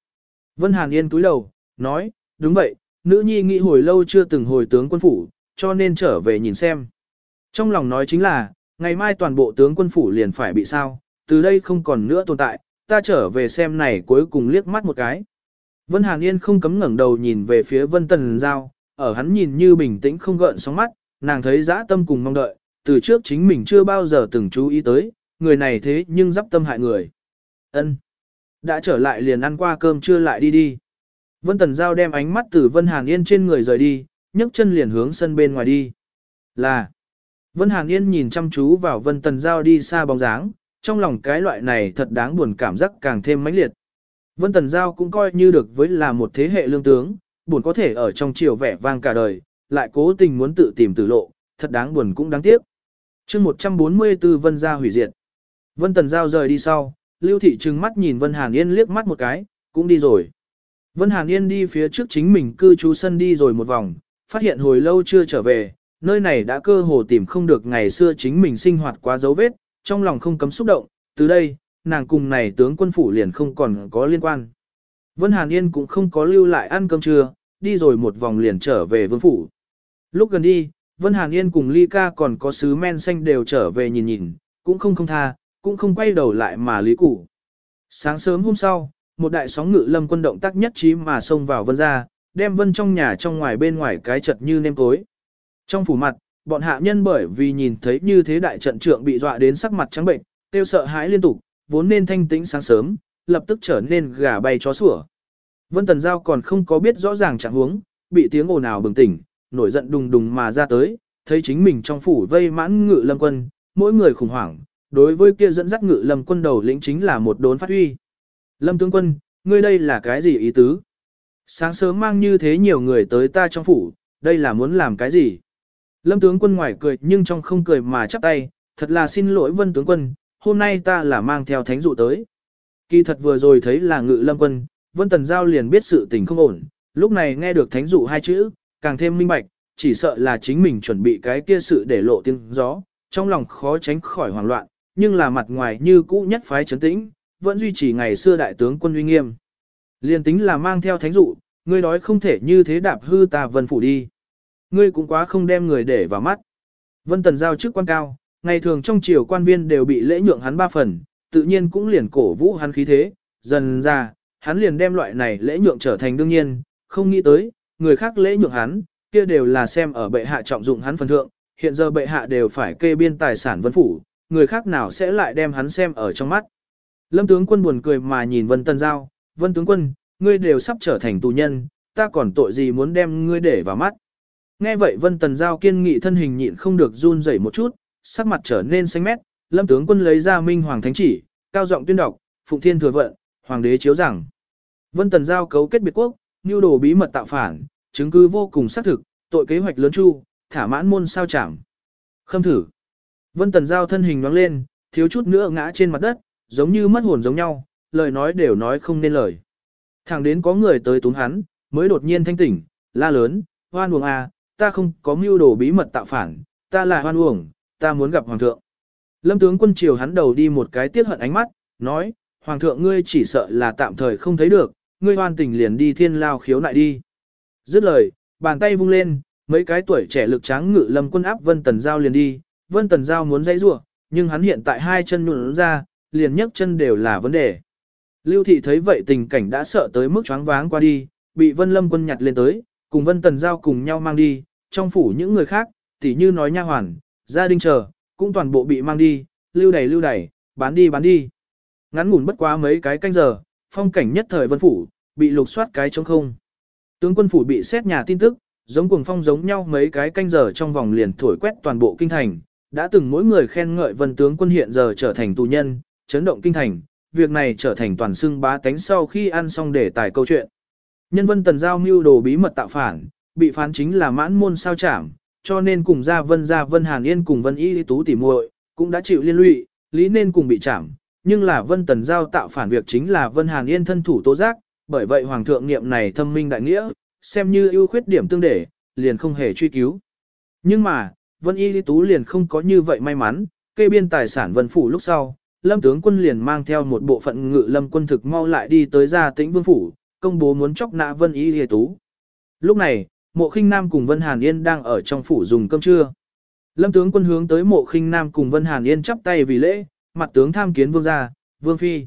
Vân Hàn Yên cúi đầu, nói, đúng vậy, nữ nhi nghĩ hồi lâu chưa từng hồi tướng quân phủ, cho nên trở về nhìn xem. Trong lòng nói chính là, ngày mai toàn bộ tướng quân phủ liền phải bị sao, từ đây không còn nữa tồn tại, ta trở về xem này cuối cùng liếc mắt một cái. Vân Hàn Yên không cấm ngẩng đầu nhìn về phía Vân Tần Giao, ở hắn nhìn như bình tĩnh không gợn sóng mắt, nàng thấy dã tâm cùng mong đợi, từ trước chính mình chưa bao giờ từng chú ý tới, người này thế nhưng dắp tâm hại người. Ân, Đã trở lại liền ăn qua cơm chưa lại đi đi. Vân Tần Giao đem ánh mắt từ Vân Hàn Yên trên người rời đi, nhấc chân liền hướng sân bên ngoài đi. Là. Vân Hàn Yên nhìn chăm chú vào Vân Tần Giao đi xa bóng dáng, trong lòng cái loại này thật đáng buồn cảm giác càng thêm mãnh liệt. Vân Tần Giao cũng coi như được với là một thế hệ lương tướng, buồn có thể ở trong chiều vẻ vang cả đời, lại cố tình muốn tự tìm tử lộ, thật đáng buồn cũng đáng tiếc. chương 144 Vân Gia hủy diệt. Vân Tần Giao rời đi sau, Lưu Thị trừng mắt nhìn Vân Hàn Yên liếc mắt một cái, cũng đi rồi. Vân Hàn Yên đi phía trước chính mình cư trú sân đi rồi một vòng, phát hiện hồi lâu chưa trở về, nơi này đã cơ hồ tìm không được ngày xưa chính mình sinh hoạt quá dấu vết, trong lòng không cấm xúc động, từ đây, nàng cùng này tướng quân phủ liền không còn có liên quan. Vân Hàn Yên cũng không có lưu lại ăn cơm trưa, đi rồi một vòng liền trở về vương phủ. Lúc gần đi, Vân Hàn Yên cùng Ly Ca còn có sứ men xanh đều trở về nhìn nhìn, cũng không không tha, cũng không quay đầu lại mà lý củ. Sáng sớm hôm sau, một đại sóng ngự lâm quân động tác nhất trí mà xông vào Vân ra, đem Vân trong nhà trong ngoài bên ngoài cái chật như nêm tối. Trong phủ mặt, bọn hạ nhân bởi vì nhìn thấy như thế đại trận trượng bị dọa đến sắc mặt trắng bệnh, tiêu sợ hãi liên tục, vốn nên thanh tĩnh sáng sớm, lập tức trở nên gà bay chó sủa. Vân Tần Giao còn không có biết rõ ràng trạng huống, bị tiếng ồn ào bừng tỉnh, nổi giận đùng đùng mà ra tới, thấy chính mình trong phủ vây mãn ngự lâm quân, mỗi người khủng hoảng, đối với kia dẫn dắt ngự lâm quân đầu lĩnh chính là một đốn phát huy. Lâm tướng quân, ngươi đây là cái gì ý tứ? Sáng sớm mang như thế nhiều người tới ta trong phủ, đây là muốn làm cái gì? Lâm tướng quân ngoài cười nhưng trong không cười mà chắp tay, thật là xin lỗi vân tướng quân, hôm nay ta là mang theo thánh dụ tới. Kỳ thật vừa rồi thấy là ngự lâm quân, vân tần giao liền biết sự tình không ổn, lúc này nghe được thánh dụ hai chữ, càng thêm minh bạch, chỉ sợ là chính mình chuẩn bị cái kia sự để lộ tiếng gió, trong lòng khó tránh khỏi hoảng loạn, nhưng là mặt ngoài như cũ nhất phái trấn tĩnh, vẫn duy trì ngày xưa đại tướng quân uy nghiêm. Liên tính là mang theo thánh dụ, ngươi nói không thể như thế đạp hư ta vân phủ đi. Ngươi cũng quá không đem người để vào mắt. Vân Tần giao chức quan cao, ngày thường trong triều quan viên đều bị lễ nhượng hắn ba phần, tự nhiên cũng liền cổ vũ hắn khí thế, dần ra, hắn liền đem loại này lễ nhượng trở thành đương nhiên, không nghĩ tới, người khác lễ nhượng hắn, kia đều là xem ở bệ hạ trọng dụng hắn phần thượng, hiện giờ bệ hạ đều phải kê biên tài sản vân phủ, người khác nào sẽ lại đem hắn xem ở trong mắt. Lâm tướng quân buồn cười mà nhìn Vân Tân Giao, Vân tướng quân, ngươi đều sắp trở thành tù nhân, ta còn tội gì muốn đem ngươi để vào mắt. Nghe vậy Vân Tần Giao kiên nghị thân hình nhịn không được run rẩy một chút, sắc mặt trở nên xanh mét, Lâm tướng quân lấy ra Minh Hoàng Thánh chỉ, cao giọng tuyên đọc, Phụng Thiên thừa vận, Hoàng đế chiếu rằng. Vân Tần Giao cấu kết biệt quốc, nhu đồ bí mật tạo phản, chứng cứ vô cùng xác thực, tội kế hoạch lớn chu, thả mãn môn sao chẳng. Khâm thử. Vân Tần Giao thân hình nhoáng lên, thiếu chút nữa ngã trên mặt đất, giống như mất hồn giống nhau, lời nói đều nói không nên lời. Thẳng đến có người tới túm hắn, mới đột nhiên thanh tỉnh, la lớn, hoan uổng à, ta không có mưu đồ bí mật tạo phản, ta là hoan uổng, ta muốn gặp hoàng thượng. Lâm tướng quân triều hắn đầu đi một cái tiết hận ánh mắt, nói, hoàng thượng ngươi chỉ sợ là tạm thời không thấy được, ngươi hoan tình liền đi thiên lao khiếu nại đi. Dứt lời, bàn tay vung lên, mấy cái tuổi trẻ lực tráng ngự lâm quân áp Vân Tần Giao liền đi, Vân Tần Giao muốn dãy rủa, nhưng hắn hiện tại hai chân nụn ra, liền nhấc chân đều là vấn đề. Lưu thị thấy vậy tình cảnh đã sợ tới mức choáng váng qua đi, bị Vân Lâm quân nhặt lên tới, cùng Vân Tần Giao cùng nhau mang đi, trong phủ những người khác, tỉ như nói nha hoàn, gia đình chờ, cũng toàn bộ bị mang đi, lưu đẩy lưu đẩy, bán đi bán đi. Ngắn ngủn bất quá mấy cái canh giờ, phong cảnh nhất thời vân phủ, bị lục soát cái trống không. Tướng quân phủ bị xét nhà tin tức, giống cuồng phong giống nhau mấy cái canh giờ trong vòng liền thổi quét toàn bộ kinh thành, đã từng mỗi người khen ngợi vân tướng quân hiện giờ trở thành tù nhân, chấn động kinh thành, việc này trở thành toàn xưng bá tánh sau khi ăn xong để tài câu chuyện. Nhân vân tần giao mưu đồ bí mật tạo phản, bị phán chính là mãn môn sao trảm, cho nên cùng gia vân gia vân hàn yên cùng vân y tú tỉ muội cũng đã chịu liên lụy, lý nên cùng bị trảm, Nhưng là vân tần giao tạo phản việc chính là vân hàn yên thân thủ tố giác, bởi vậy hoàng thượng niệm này thâm minh đại nghĩa, xem như ưu khuyết điểm tương để, liền không hề truy cứu. Nhưng mà, vân y tú liền không có như vậy may mắn, kê biên tài sản vân phủ lúc sau, lâm tướng quân liền mang theo một bộ phận ngự lâm quân thực mau lại đi tới gia tĩnh vương phủ, công bố muốn chóc nã vân y lìa tú. Lúc này, mộ khinh nam cùng vân hàn yên đang ở trong phủ dùng cơm trưa. Lâm tướng quân hướng tới mộ khinh nam cùng vân hàn yên chắp tay vì lễ, mặt tướng tham kiến vương gia, vương phi.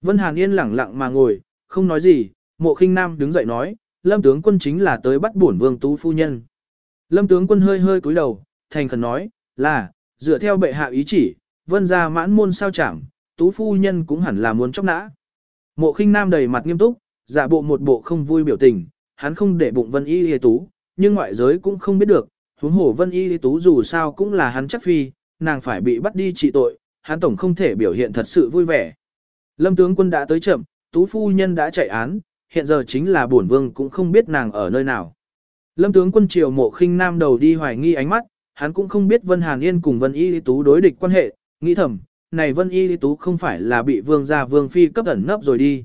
Vân hàn yên lẳng lặng mà ngồi, không nói gì, mộ khinh nam đứng dậy nói, lâm tướng quân chính là tới bắt bổn vương tú phu nhân. Lâm tướng quân hơi hơi cúi đầu, thành khẩn nói, là, dựa theo bệ hạ ý chỉ, vân gia mãn môn sao chẳng, tú phu nhân cũng hẳn là muốn chóc nã. Mộ khinh nam đầy mặt nghiêm túc, giả bộ một bộ không vui biểu tình, hắn không để bụng vân y y tú, nhưng ngoại giới cũng không biết được, huống hồ vân y y tú dù sao cũng là hắn chắc phi, nàng phải bị bắt đi trị tội, hắn tổng không thể biểu hiện thật sự vui vẻ. Lâm tướng quân đã tới chậm, tú phu nhân đã chạy án, hiện giờ chính là bổn vương cũng không biết nàng ở nơi nào. Lâm tướng quân triều mộ khinh nam đầu đi hoài nghi ánh mắt, hắn cũng không biết Vân Hàn Yên cùng Vân Y Tú đối địch quan hệ, nghĩ thầm, này Vân Y Tú không phải là bị vương gia vương phi cấp ẩn nấp rồi đi.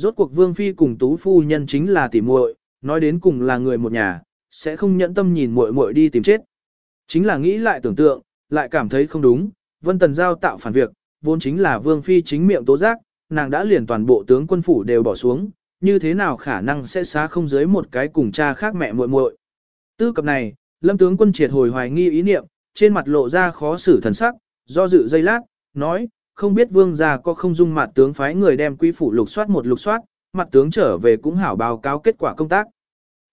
Rốt cuộc vương phi cùng tú phu nhân chính là tỉ muội, nói đến cùng là người một nhà, sẽ không nhẫn tâm nhìn muội muội đi tìm chết. Chính là nghĩ lại tưởng tượng, lại cảm thấy không đúng, Vân Tần Giao tạo phản việc, vốn chính là vương phi chính miệng tố giác, nàng đã liền toàn bộ tướng quân phủ đều bỏ xuống, như thế nào khả năng sẽ xá không dưới một cái cùng cha khác mẹ muội muội. Tư cập này, lâm tướng quân triệt hồi hoài nghi ý niệm, trên mặt lộ ra khó xử thần sắc, do dự dây lát, nói, không biết vương gia có không dung mặt tướng phái người đem quý phủ lục soát một lục soát, mặt tướng trở về cũng hảo báo cáo kết quả công tác.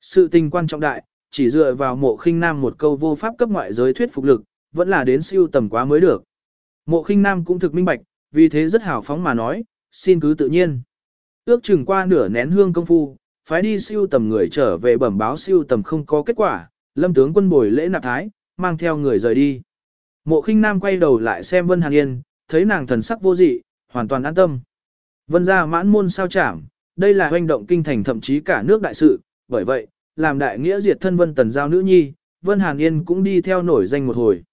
Sự tình quan trọng đại, chỉ dựa vào mộ khinh nam một câu vô pháp cấp ngoại giới thuyết phục lực, vẫn là đến siêu tầm quá mới được. Mộ khinh nam cũng thực minh bạch, vì thế rất hào phóng mà nói, xin cứ tự nhiên. Ước chừng qua nửa nén hương công phu, phái đi siêu tầm người trở về bẩm báo siêu tầm không có kết quả, lâm tướng quân bồi lễ nạp thái, mang theo người rời đi. Mộ khinh nam quay đầu lại xem Vân Hàn Yên, thấy nàng thần sắc vô dị, hoàn toàn an tâm. Vân gia mãn môn sao chảm, đây là hoành động kinh thành thậm chí cả nước đại sự, bởi vậy, làm đại nghĩa diệt thân vân tần giao nữ nhi, Vân Hàn Yên cũng đi theo nổi danh một hồi.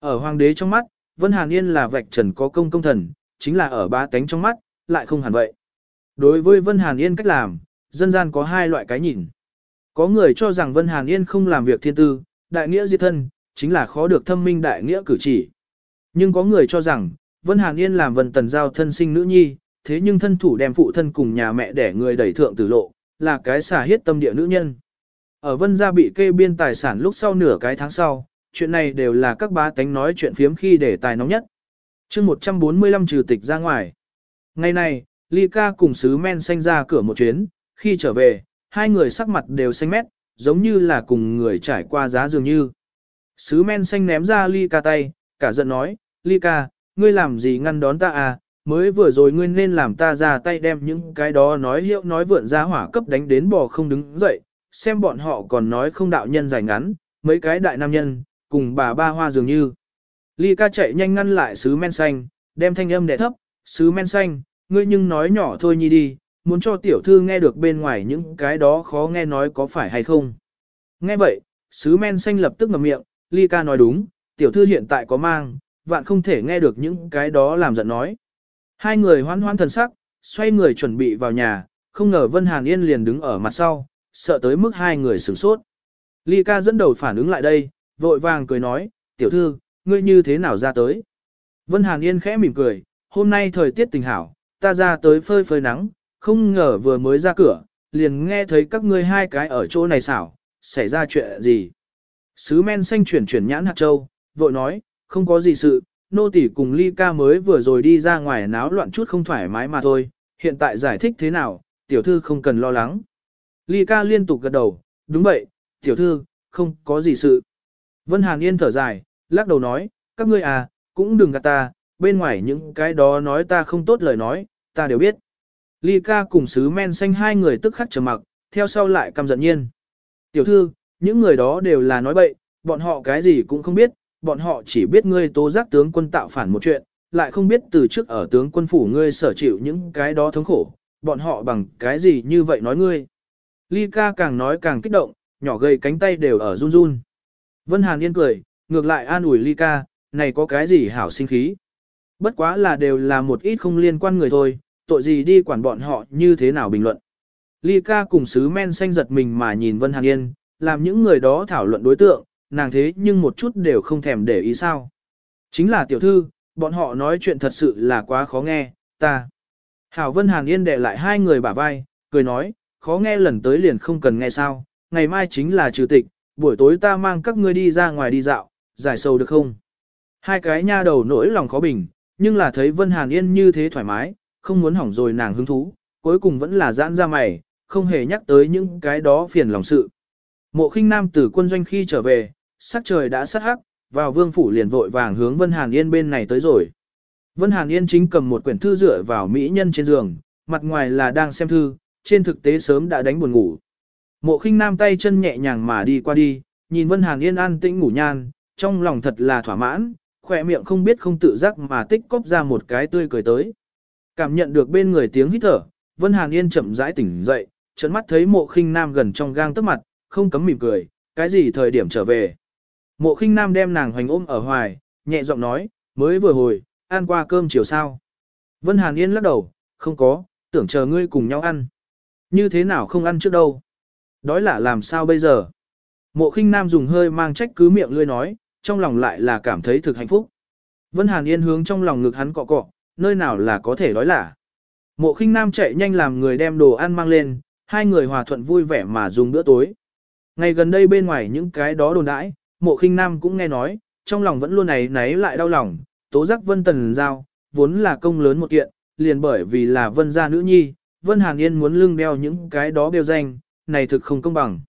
Ở hoàng đế trong mắt, Vân Hàn Yên là vạch trần có công công thần, chính là ở ba tánh trong mắt, lại không hẳn vậy. Đối với Vân Hàn Yên cách làm, dân gian có hai loại cái nhìn. Có người cho rằng Vân Hàn Yên không làm việc thiên tư, đại nghĩa diệt thân, chính là khó được thâm minh đại nghĩa cử chỉ. Nhưng có người cho rằng, Vân Hàn Yên làm Vân Tần Giao thân sinh nữ nhi, thế nhưng thân thủ đem phụ thân cùng nhà mẹ để người đẩy thượng tử lộ, là cái xả hiết tâm địa nữ nhân. Ở Vân gia bị kê biên tài sản lúc sau nửa cái tháng sau, chuyện này đều là các bá tánh nói chuyện phiếm khi để tài nóng nhất. chương 145 trừ tịch ra ngoài. Ngày này, Ly ca cùng sứ men xanh ra cửa một chuyến, khi trở về, hai người sắc mặt đều xanh mét, giống như là cùng người trải qua giá dường như. Sứ men xanh ném ra Ly ca tay, cả giận nói, Ly ca, ngươi làm gì ngăn đón ta à, mới vừa rồi ngươi nên làm ta ra tay đem những cái đó nói hiệu nói vượn ra hỏa cấp đánh đến bò không đứng dậy, xem bọn họ còn nói không đạo nhân dài ngắn, mấy cái đại nam nhân, cùng bà ba hoa dường như. Ly ca chạy nhanh ngăn lại sứ men xanh, đem thanh âm đẻ thấp, sứ men xanh, ngươi nhưng nói nhỏ thôi nhi đi, muốn cho tiểu thư nghe được bên ngoài những cái đó khó nghe nói có phải hay không. Nghe vậy, sứ men xanh lập tức ngậm miệng, ly ca nói đúng, tiểu thư hiện tại có mang, vạn không thể nghe được những cái đó làm giận nói. Hai người hoan hoan thần sắc, xoay người chuẩn bị vào nhà, không ngờ Vân Hàn Yên liền đứng ở mặt sau, sợ tới mức hai người sửng sốt. Ly ca dẫn đầu phản ứng lại đây, vội vàng cười nói, tiểu thư, ngươi như thế nào ra tới? Vân Hàn Yên khẽ mỉm cười, hôm nay thời tiết tình hảo, ta ra tới phơi phơi nắng, không ngờ vừa mới ra cửa, liền nghe thấy các ngươi hai cái ở chỗ này xảo, xảy ra chuyện gì? Sứ men xanh chuyển chuyển nhãn hạt châu, vội nói, không có gì sự, nô tỷ cùng ly ca mới vừa rồi đi ra ngoài náo loạn chút không thoải mái mà thôi, hiện tại giải thích thế nào, tiểu thư không cần lo lắng. Ly ca liên tục gật đầu, đúng vậy, tiểu thư, không có gì sự. Vân Hàn Yên thở dài, lắc đầu nói, các ngươi à, cũng đừng gạt ta, bên ngoài những cái đó nói ta không tốt lời nói, ta đều biết. Ly ca cùng sứ men xanh hai người tức khắc trầm mặc, theo sau lại căm giận nhiên. Tiểu thư, những người đó đều là nói bậy, bọn họ cái gì cũng không biết, bọn họ chỉ biết ngươi tố giác tướng quân tạo phản một chuyện, lại không biết từ trước ở tướng quân phủ ngươi sở chịu những cái đó thống khổ, bọn họ bằng cái gì như vậy nói ngươi. Ly ca càng nói càng kích động, nhỏ gầy cánh tay đều ở run run. Vân Hàn Yên cười, ngược lại an ủi Ly ca, này có cái gì hảo sinh khí. Bất quá là đều là một ít không liên quan người thôi, tội gì đi quản bọn họ như thế nào bình luận. Ly ca cùng sứ men xanh giật mình mà nhìn Vân Hàn Yên, làm những người đó thảo luận đối tượng, nàng thế nhưng một chút đều không thèm để ý sao. Chính là tiểu thư, bọn họ nói chuyện thật sự là quá khó nghe, ta. Hảo Vân Hàn Yên đè lại hai người bả vai, cười nói, khó nghe lần tới liền không cần nghe sao, ngày mai chính là trừ tịch, buổi tối ta mang các ngươi đi ra ngoài đi dạo, giải sầu được không? Hai cái nha đầu nỗi lòng khó bình, nhưng là thấy Vân Hàn Yên như thế thoải mái, không muốn hỏng rồi nàng hứng thú, cuối cùng vẫn là giãn ra mày, không hề nhắc tới những cái đó phiền lòng sự. Mộ khinh nam từ quân doanh khi trở về, sắc trời đã sát hắc, vào vương phủ liền vội vàng hướng Vân Hàn Yên bên này tới rồi. Vân Hàn Yên chính cầm một quyển thư dựa vào mỹ nhân trên giường, mặt ngoài là đang xem thư, trên thực tế sớm đã đánh buồn ngủ. Mộ khinh nam tay chân nhẹ nhàng mà đi qua đi, nhìn Vân Hàn Yên an tĩnh ngủ nhan, trong lòng thật là thỏa mãn, khỏe miệng không biết không tự giác mà tích cóp ra một cái tươi cười tới. Cảm nhận được bên người tiếng hít thở, Vân Hàn Yên chậm rãi tỉnh dậy, trấn mắt thấy mộ khinh nam gần trong gang tức mặt, không cấm mỉm cười, cái gì thời điểm trở về. Mộ khinh nam đem nàng hoành ôm ở hoài, nhẹ giọng nói, mới vừa hồi, ăn qua cơm chiều sao. Vân Hàn Yên lắc đầu, không có, tưởng chờ ngươi cùng nhau ăn. Như thế nào không ăn trước đâu. Đói là làm sao bây giờ. Mộ khinh nam dùng hơi mang trách cứ miệng lươi nói, trong lòng lại là cảm thấy thực hạnh phúc. Vân Hàn Yên hướng trong lòng ngực hắn cọ cọ, nơi nào là có thể đói là? Mộ khinh nam chạy nhanh làm người đem đồ ăn mang lên, hai người hòa thuận vui vẻ mà dùng bữa tối. Ngày gần đây bên ngoài những cái đó đồn đãi, mộ khinh nam cũng nghe nói, trong lòng vẫn luôn này náy lại đau lòng, tố giác vân tần giao, vốn là công lớn một kiện, liền bởi vì là vân gia nữ nhi, vân hàn yên muốn lưng đeo những cái đó đeo danh, này thực không công bằng.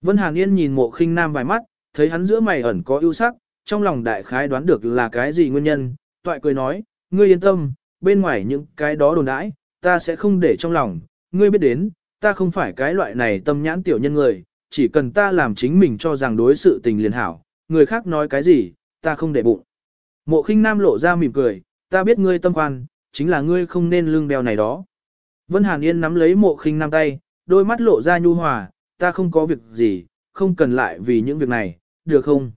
Vân hàn yên nhìn mộ khinh nam vài mắt, thấy hắn giữa mày ẩn có ưu sắc, trong lòng đại khái đoán được là cái gì nguyên nhân, toại cười nói, ngươi yên tâm, bên ngoài những cái đó đồn đãi, ta sẽ không để trong lòng, ngươi biết đến, ta không phải cái loại này tâm nhãn tiểu nhân người, chỉ cần ta làm chính mình cho rằng đối sự tình liền hảo, người khác nói cái gì, ta không để bụng. Mộ khinh nam lộ ra mỉm cười, ta biết ngươi tâm khoan, chính là ngươi không nên lương đeo này đó. Vân Hàn Yên nắm lấy mộ khinh nam tay, đôi mắt lộ ra nhu hòa, ta không có việc gì, không cần lại vì những việc này, được không?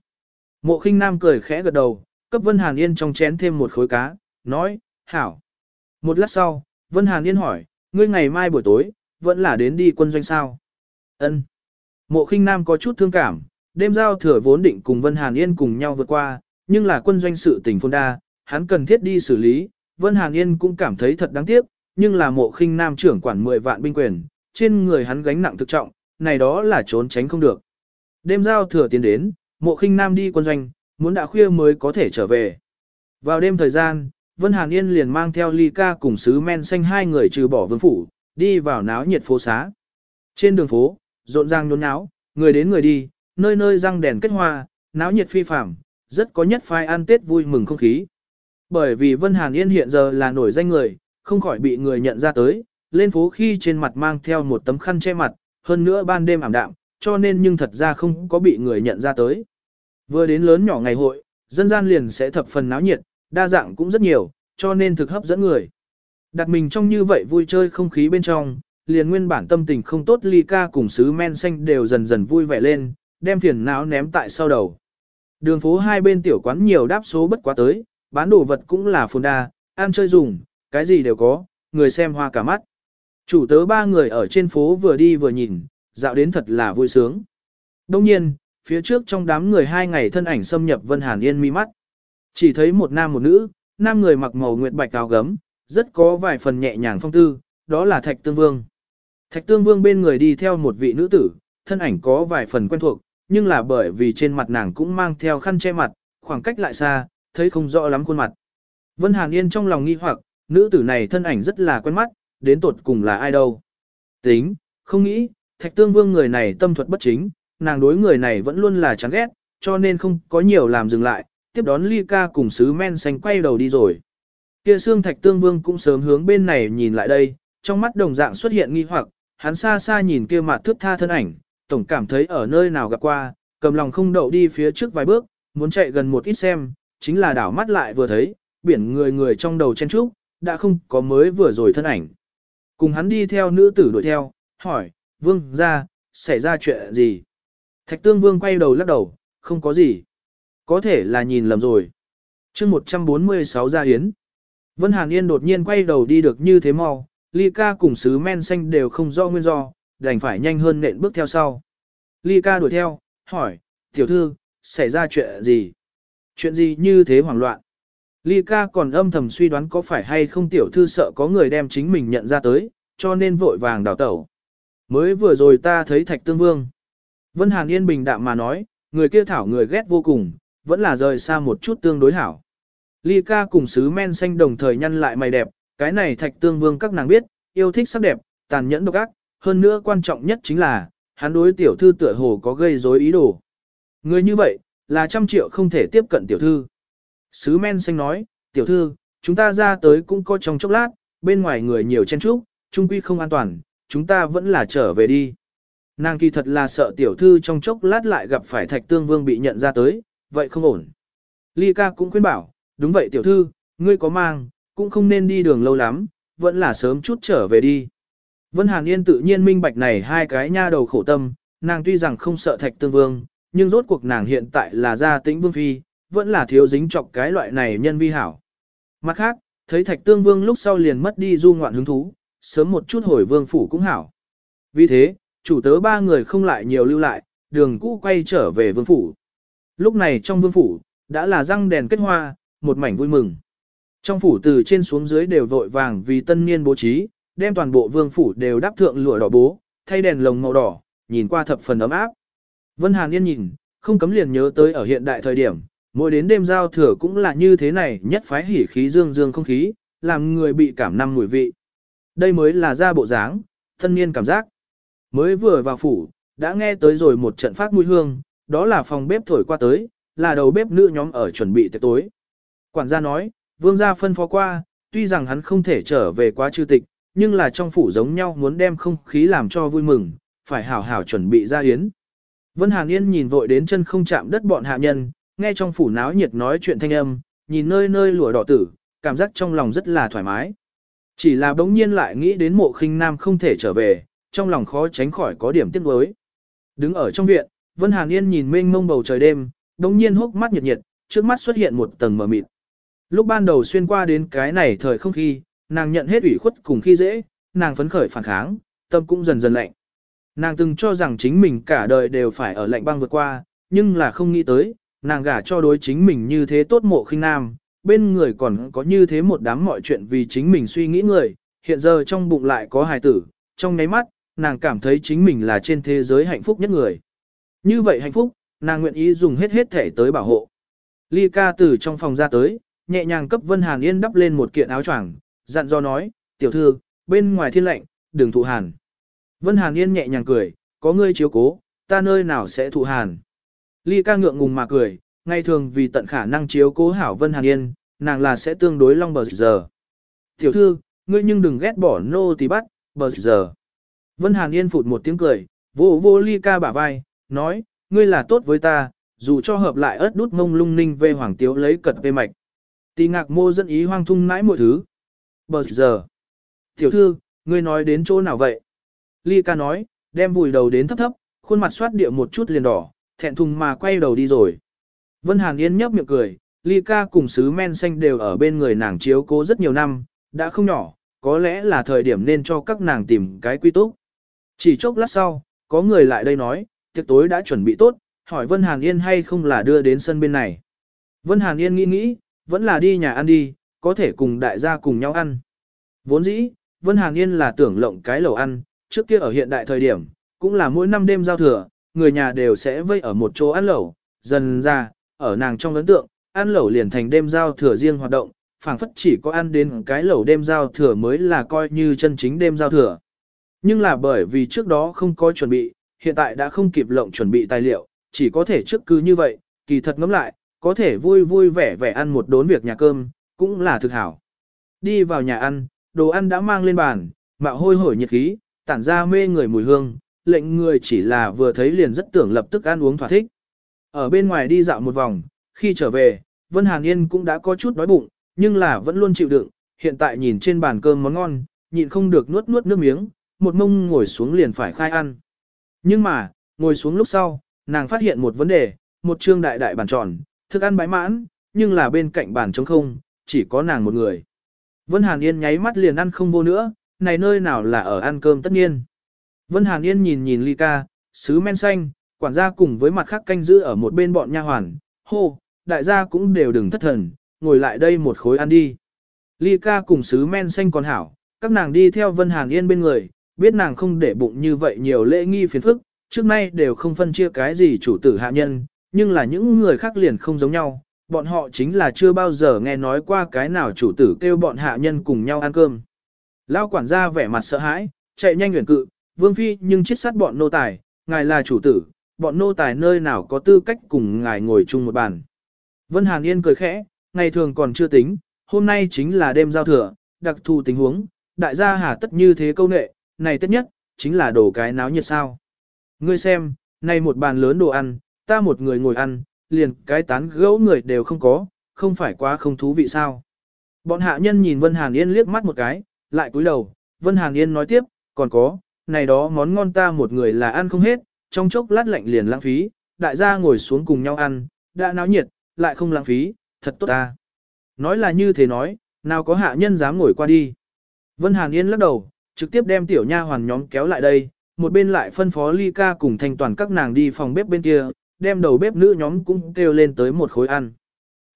Mộ khinh nam cười khẽ gật đầu, cấp Vân Hàn Yên trong chén thêm một khối cá, nói, hảo. Một lát sau, Vân Hàn Yên hỏi, ngươi ngày mai buổi tối, vẫn là đến đi quân doanh sao? Ân. Mộ khinh nam có chút thương cảm, đêm giao thừa vốn định cùng Vân Hàn Yên cùng nhau vượt qua, nhưng là quân doanh sự tình phong đa, hắn cần thiết đi xử lý, Vân Hàn Yên cũng cảm thấy thật đáng tiếc, nhưng là mộ khinh nam trưởng quản 10 vạn binh quyền, trên người hắn gánh nặng thực trọng, này đó là trốn tránh không được. Đêm giao thừa tiến đến, mộ khinh nam đi quân doanh, muốn đã khuya mới có thể trở về. Vào đêm thời gian, Vân Hàn Yên liền mang theo ly ca cùng sứ men xanh hai người trừ bỏ vương phủ, đi vào náo nhiệt phố xá. Trên đường phố, rộn ràng nhốn nháo, người đến người đi, nơi nơi răng đèn kết hoa, náo nhiệt phi phàm, rất có nhất phai ăn Tết vui mừng không khí. Bởi vì Vân Hàn Yên hiện giờ là nổi danh người, không khỏi bị người nhận ra tới, lên phố khi trên mặt mang theo một tấm khăn che mặt, hơn nữa ban đêm ảm đạm, cho nên nhưng thật ra không có bị người nhận ra tới. Vừa đến lớn nhỏ ngày hội, dân gian liền sẽ thập phần náo nhiệt, đa dạng cũng rất nhiều, cho nên thực hấp dẫn người. Đặt mình trong như vậy vui chơi không khí bên trong, liền nguyên bản tâm tình không tốt ly ca cùng sứ men xanh đều dần dần vui vẻ lên, đem phiền não ném tại sau đầu. Đường phố hai bên tiểu quán nhiều đáp số bất quá tới, bán đồ vật cũng là phồn đa, ăn chơi dùng, cái gì đều có, người xem hoa cả mắt. Chủ tớ ba người ở trên phố vừa đi vừa nhìn, dạo đến thật là vui sướng. Đông nhiên, phía trước trong đám người hai ngày thân ảnh xâm nhập Vân Hàn Yên mi mắt. Chỉ thấy một nam một nữ, nam người mặc màu nguyệt bạch áo gấm, rất có vài phần nhẹ nhàng phong tư, đó là Thạch Tương Vương. Thạch Tương Vương bên người đi theo một vị nữ tử, thân ảnh có vài phần quen thuộc, nhưng là bởi vì trên mặt nàng cũng mang theo khăn che mặt, khoảng cách lại xa, thấy không rõ lắm khuôn mặt. Vân Hàn Yên trong lòng nghi hoặc, nữ tử này thân ảnh rất là quen mắt, đến tột cùng là ai đâu. Tính, không nghĩ, Thạch Tương Vương người này tâm thuật bất chính, nàng đối người này vẫn luôn là chán ghét, cho nên không có nhiều làm dừng lại, tiếp đón Ly Ca cùng sứ men xanh quay đầu đi rồi. Kia xương Thạch Tương Vương cũng sớm hướng bên này nhìn lại đây, trong mắt đồng dạng xuất hiện nghi hoặc, hắn xa xa nhìn kia mặt thước tha thân ảnh, tổng cảm thấy ở nơi nào gặp qua, cầm lòng không đậu đi phía trước vài bước, muốn chạy gần một ít xem, chính là đảo mắt lại vừa thấy, biển người người trong đầu chen trúc, đã không có mới vừa rồi thân ảnh. Cùng hắn đi theo nữ tử đuổi theo, hỏi, vương ra, xảy ra chuyện gì? Thạch tương vương quay đầu lắc đầu, không có gì. Có thể là nhìn lầm rồi. chương 146 gia hiến. Vân Hàn Yên đột nhiên quay đầu đi được như thế mau, Ly ca cùng sứ men xanh đều không rõ nguyên do, đành phải nhanh hơn nện bước theo sau. Ly ca đuổi theo, hỏi, tiểu thư, xảy ra chuyện gì? Chuyện gì như thế hoảng loạn? Ly ca còn âm thầm suy đoán có phải hay không tiểu thư sợ có người đem chính mình nhận ra tới, cho nên vội vàng đào tẩu. Mới vừa rồi ta thấy thạch tương vương. Vân Hàn Yên bình đạm mà nói, người kia thảo người ghét vô cùng, vẫn là rời xa một chút tương đối hảo. Ly ca cùng sứ men xanh đồng thời nhăn lại mày đẹp, cái này thạch tương vương các nàng biết, yêu thích sắc đẹp, tàn nhẫn độc ác, hơn nữa quan trọng nhất chính là, hắn đối tiểu thư tựa hồ có gây rối ý đồ. Người như vậy, là trăm triệu không thể tiếp cận tiểu thư. Sứ men xanh nói, tiểu thư, chúng ta ra tới cũng có trong chốc lát, bên ngoài người nhiều chen chúc, trung quy không an toàn, chúng ta vẫn là trở về đi. Nàng kỳ thật là sợ tiểu thư trong chốc lát lại gặp phải thạch tương vương bị nhận ra tới, vậy không ổn. Ly ca cũng khuyên bảo, đúng vậy tiểu thư, ngươi có mang, cũng không nên đi đường lâu lắm, vẫn là sớm chút trở về đi. Vân Hàn Yên tự nhiên minh bạch này hai cái nha đầu khổ tâm, nàng tuy rằng không sợ thạch tương vương, nhưng rốt cuộc nàng hiện tại là gia tĩnh vương phi, vẫn là thiếu dính chọc cái loại này nhân vi hảo. Mặt khác, thấy thạch tương vương lúc sau liền mất đi du ngoạn hứng thú, sớm một chút hồi vương phủ cũng hảo. Vì thế, chủ tớ ba người không lại nhiều lưu lại, đường cũ quay trở về vương phủ. Lúc này trong vương phủ, đã là răng đèn kết hoa, một mảnh vui mừng. Trong phủ từ trên xuống dưới đều vội vàng vì tân niên bố trí, đem toàn bộ vương phủ đều đắp thượng lụa đỏ bố, thay đèn lồng màu đỏ, nhìn qua thập phần ấm áp. Vân Hàn Yên nhìn, không cấm liền nhớ tới ở hiện đại thời điểm, mỗi đến đêm giao thừa cũng là như thế này, nhất phái hỉ khí dương dương không khí, làm người bị cảm năm mùi vị. Đây mới là ra bộ dáng, thân niên cảm giác. Mới vừa vào phủ, đã nghe tới rồi một trận phát mùi hương, đó là phòng bếp thổi qua tới, là đầu bếp nữ nhóm ở chuẩn bị tiệc tối. Quản gia nói, vương gia phân phó qua, tuy rằng hắn không thể trở về quá chư tịch, nhưng là trong phủ giống nhau muốn đem không khí làm cho vui mừng, phải hảo hảo chuẩn bị ra yến. Vân Hàn Yên nhìn vội đến chân không chạm đất bọn hạ nhân, nghe trong phủ náo nhiệt nói chuyện thanh âm, nhìn nơi nơi lụa đỏ tử, cảm giác trong lòng rất là thoải mái. Chỉ là bỗng nhiên lại nghĩ đến mộ khinh nam không thể trở về, trong lòng khó tránh khỏi có điểm tiếc nuối. Đứng ở trong viện, Vân Hàn Yên nhìn mênh mông bầu trời đêm, bỗng nhiên hốc mắt nhiệt nhiệt, trước mắt xuất hiện một tầng mờ mịt. Lúc ban đầu xuyên qua đến cái này thời không khi, nàng nhận hết ủy khuất cùng khi dễ, nàng phấn khởi phản kháng, tâm cũng dần dần lạnh. Nàng từng cho rằng chính mình cả đời đều phải ở lạnh băng vượt qua, nhưng là không nghĩ tới, nàng gả cho đối chính mình như thế tốt mộ khinh nam, bên người còn có như thế một đám mọi chuyện vì chính mình suy nghĩ người, hiện giờ trong bụng lại có hài tử, trong nháy mắt, nàng cảm thấy chính mình là trên thế giới hạnh phúc nhất người. Như vậy hạnh phúc, nàng nguyện ý dùng hết hết thể tới bảo hộ. Ly ca từ trong phòng ra tới, nhẹ nhàng cấp Vân Hàn Yên đắp lên một kiện áo choàng, dặn dò nói, tiểu thư, bên ngoài thiên lạnh, đừng thụ hàn. Vân Hàn Yên nhẹ nhàng cười, có ngươi chiếu cố, ta nơi nào sẽ thụ hàn. Ly ca ngượng ngùng mà cười, ngay thường vì tận khả năng chiếu cố hảo Vân Hàn Yên, nàng là sẽ tương đối long bờ giờ. Tiểu thư, ngươi nhưng đừng ghét bỏ nô tỳ bắt, bờ giờ. Vân Hàn Yên phụt một tiếng cười, vô vô ly ca bả vai, nói, ngươi là tốt với ta, dù cho hợp lại ớt đút mông lung ninh về hoàng tiếu lấy cật về mạch. Tì ngạc mô dẫn ý hoang thung nãi mọi thứ. Bờ giờ. Tiểu thư, ngươi nói đến chỗ nào vậy? Ly ca nói, đem vùi đầu đến thấp thấp, khuôn mặt xoát địa một chút liền đỏ, thẹn thùng mà quay đầu đi rồi. Vân Hàn Yên nhấp miệng cười, Ly ca cùng sứ men xanh đều ở bên người nàng chiếu cố rất nhiều năm, đã không nhỏ, có lẽ là thời điểm nên cho các nàng tìm cái quy túc. Chỉ chốc lát sau, có người lại đây nói, tiệc tối đã chuẩn bị tốt, hỏi Vân Hàn Yên hay không là đưa đến sân bên này. Vân Hàn Yên nghĩ nghĩ, vẫn là đi nhà ăn đi, có thể cùng đại gia cùng nhau ăn. Vốn dĩ, Vân Hàn Yên là tưởng lộng cái lẩu ăn, trước kia ở hiện đại thời điểm, cũng là mỗi năm đêm giao thừa, người nhà đều sẽ vây ở một chỗ ăn lẩu, dần ra, ở nàng trong ấn tượng, ăn lẩu liền thành đêm giao thừa riêng hoạt động, phảng phất chỉ có ăn đến cái lẩu đêm giao thừa mới là coi như chân chính đêm giao thừa. Nhưng là bởi vì trước đó không có chuẩn bị, hiện tại đã không kịp lộng chuẩn bị tài liệu, chỉ có thể trước cứ như vậy, kỳ thật ngẫm lại, có thể vui vui vẻ vẻ ăn một đốn việc nhà cơm, cũng là thực hảo. Đi vào nhà ăn, đồ ăn đã mang lên bàn, mạo hôi hổi nhiệt khí, tản ra mê người mùi hương, lệnh người chỉ là vừa thấy liền rất tưởng lập tức ăn uống thỏa thích. Ở bên ngoài đi dạo một vòng, khi trở về, Vân Hàn Yên cũng đã có chút đói bụng, nhưng là vẫn luôn chịu đựng, hiện tại nhìn trên bàn cơm món ngon, nhịn không được nuốt nuốt nước miếng, một mông ngồi xuống liền phải khai ăn. Nhưng mà, ngồi xuống lúc sau, nàng phát hiện một vấn đề, một trương đại đại bàn tròn, thức ăn bãi mãn, nhưng là bên cạnh bàn trống không, chỉ có nàng một người. Vân Hàn Yên nháy mắt liền ăn không vô nữa, này nơi nào là ở ăn cơm tất nhiên. Vân Hàn Yên nhìn nhìn ly ca, sứ men xanh, quản gia cùng với mặt khác canh giữ ở một bên bọn nha hoàn, hô, đại gia cũng đều đừng thất thần, ngồi lại đây một khối ăn đi. Ly ca cùng sứ men xanh còn hảo, các nàng đi theo Vân Hàn Yên bên người, biết nàng không để bụng như vậy nhiều lễ nghi phiền phức, trước nay đều không phân chia cái gì chủ tử hạ nhân, nhưng là những người khác liền không giống nhau, bọn họ chính là chưa bao giờ nghe nói qua cái nào chủ tử kêu bọn hạ nhân cùng nhau ăn cơm. Lao quản gia vẻ mặt sợ hãi, chạy nhanh nguyện cự, vương phi nhưng chết sát bọn nô tài, ngài là chủ tử, bọn nô tài nơi nào có tư cách cùng ngài ngồi chung một bàn. Vân Hàn Yên cười khẽ, ngày thường còn chưa tính, hôm nay chính là đêm giao thừa, đặc thù tình huống, đại gia hà tất như thế câu nệ, này tất nhất, chính là đồ cái náo nhiệt sao. Ngươi xem, này một bàn lớn đồ ăn, ta một người ngồi ăn, liền cái tán gẫu người đều không có, không phải quá không thú vị sao. Bọn hạ nhân nhìn Vân Hàn Yên liếc mắt một cái, lại cúi đầu, Vân Hàn Yên nói tiếp, còn có, này đó món ngon ta một người là ăn không hết, trong chốc lát lạnh liền lãng phí, đại gia ngồi xuống cùng nhau ăn, đã náo nhiệt, lại không lãng phí, thật tốt ta. Nói là như thế nói, nào có hạ nhân dám ngồi qua đi. Vân Hàn Yên lắc đầu, trực tiếp đem tiểu nha hoàn nhóm kéo lại đây, một bên lại phân phó ly ca cùng thanh toàn các nàng đi phòng bếp bên kia, đem đầu bếp nữ nhóm cũng kêu lên tới một khối ăn.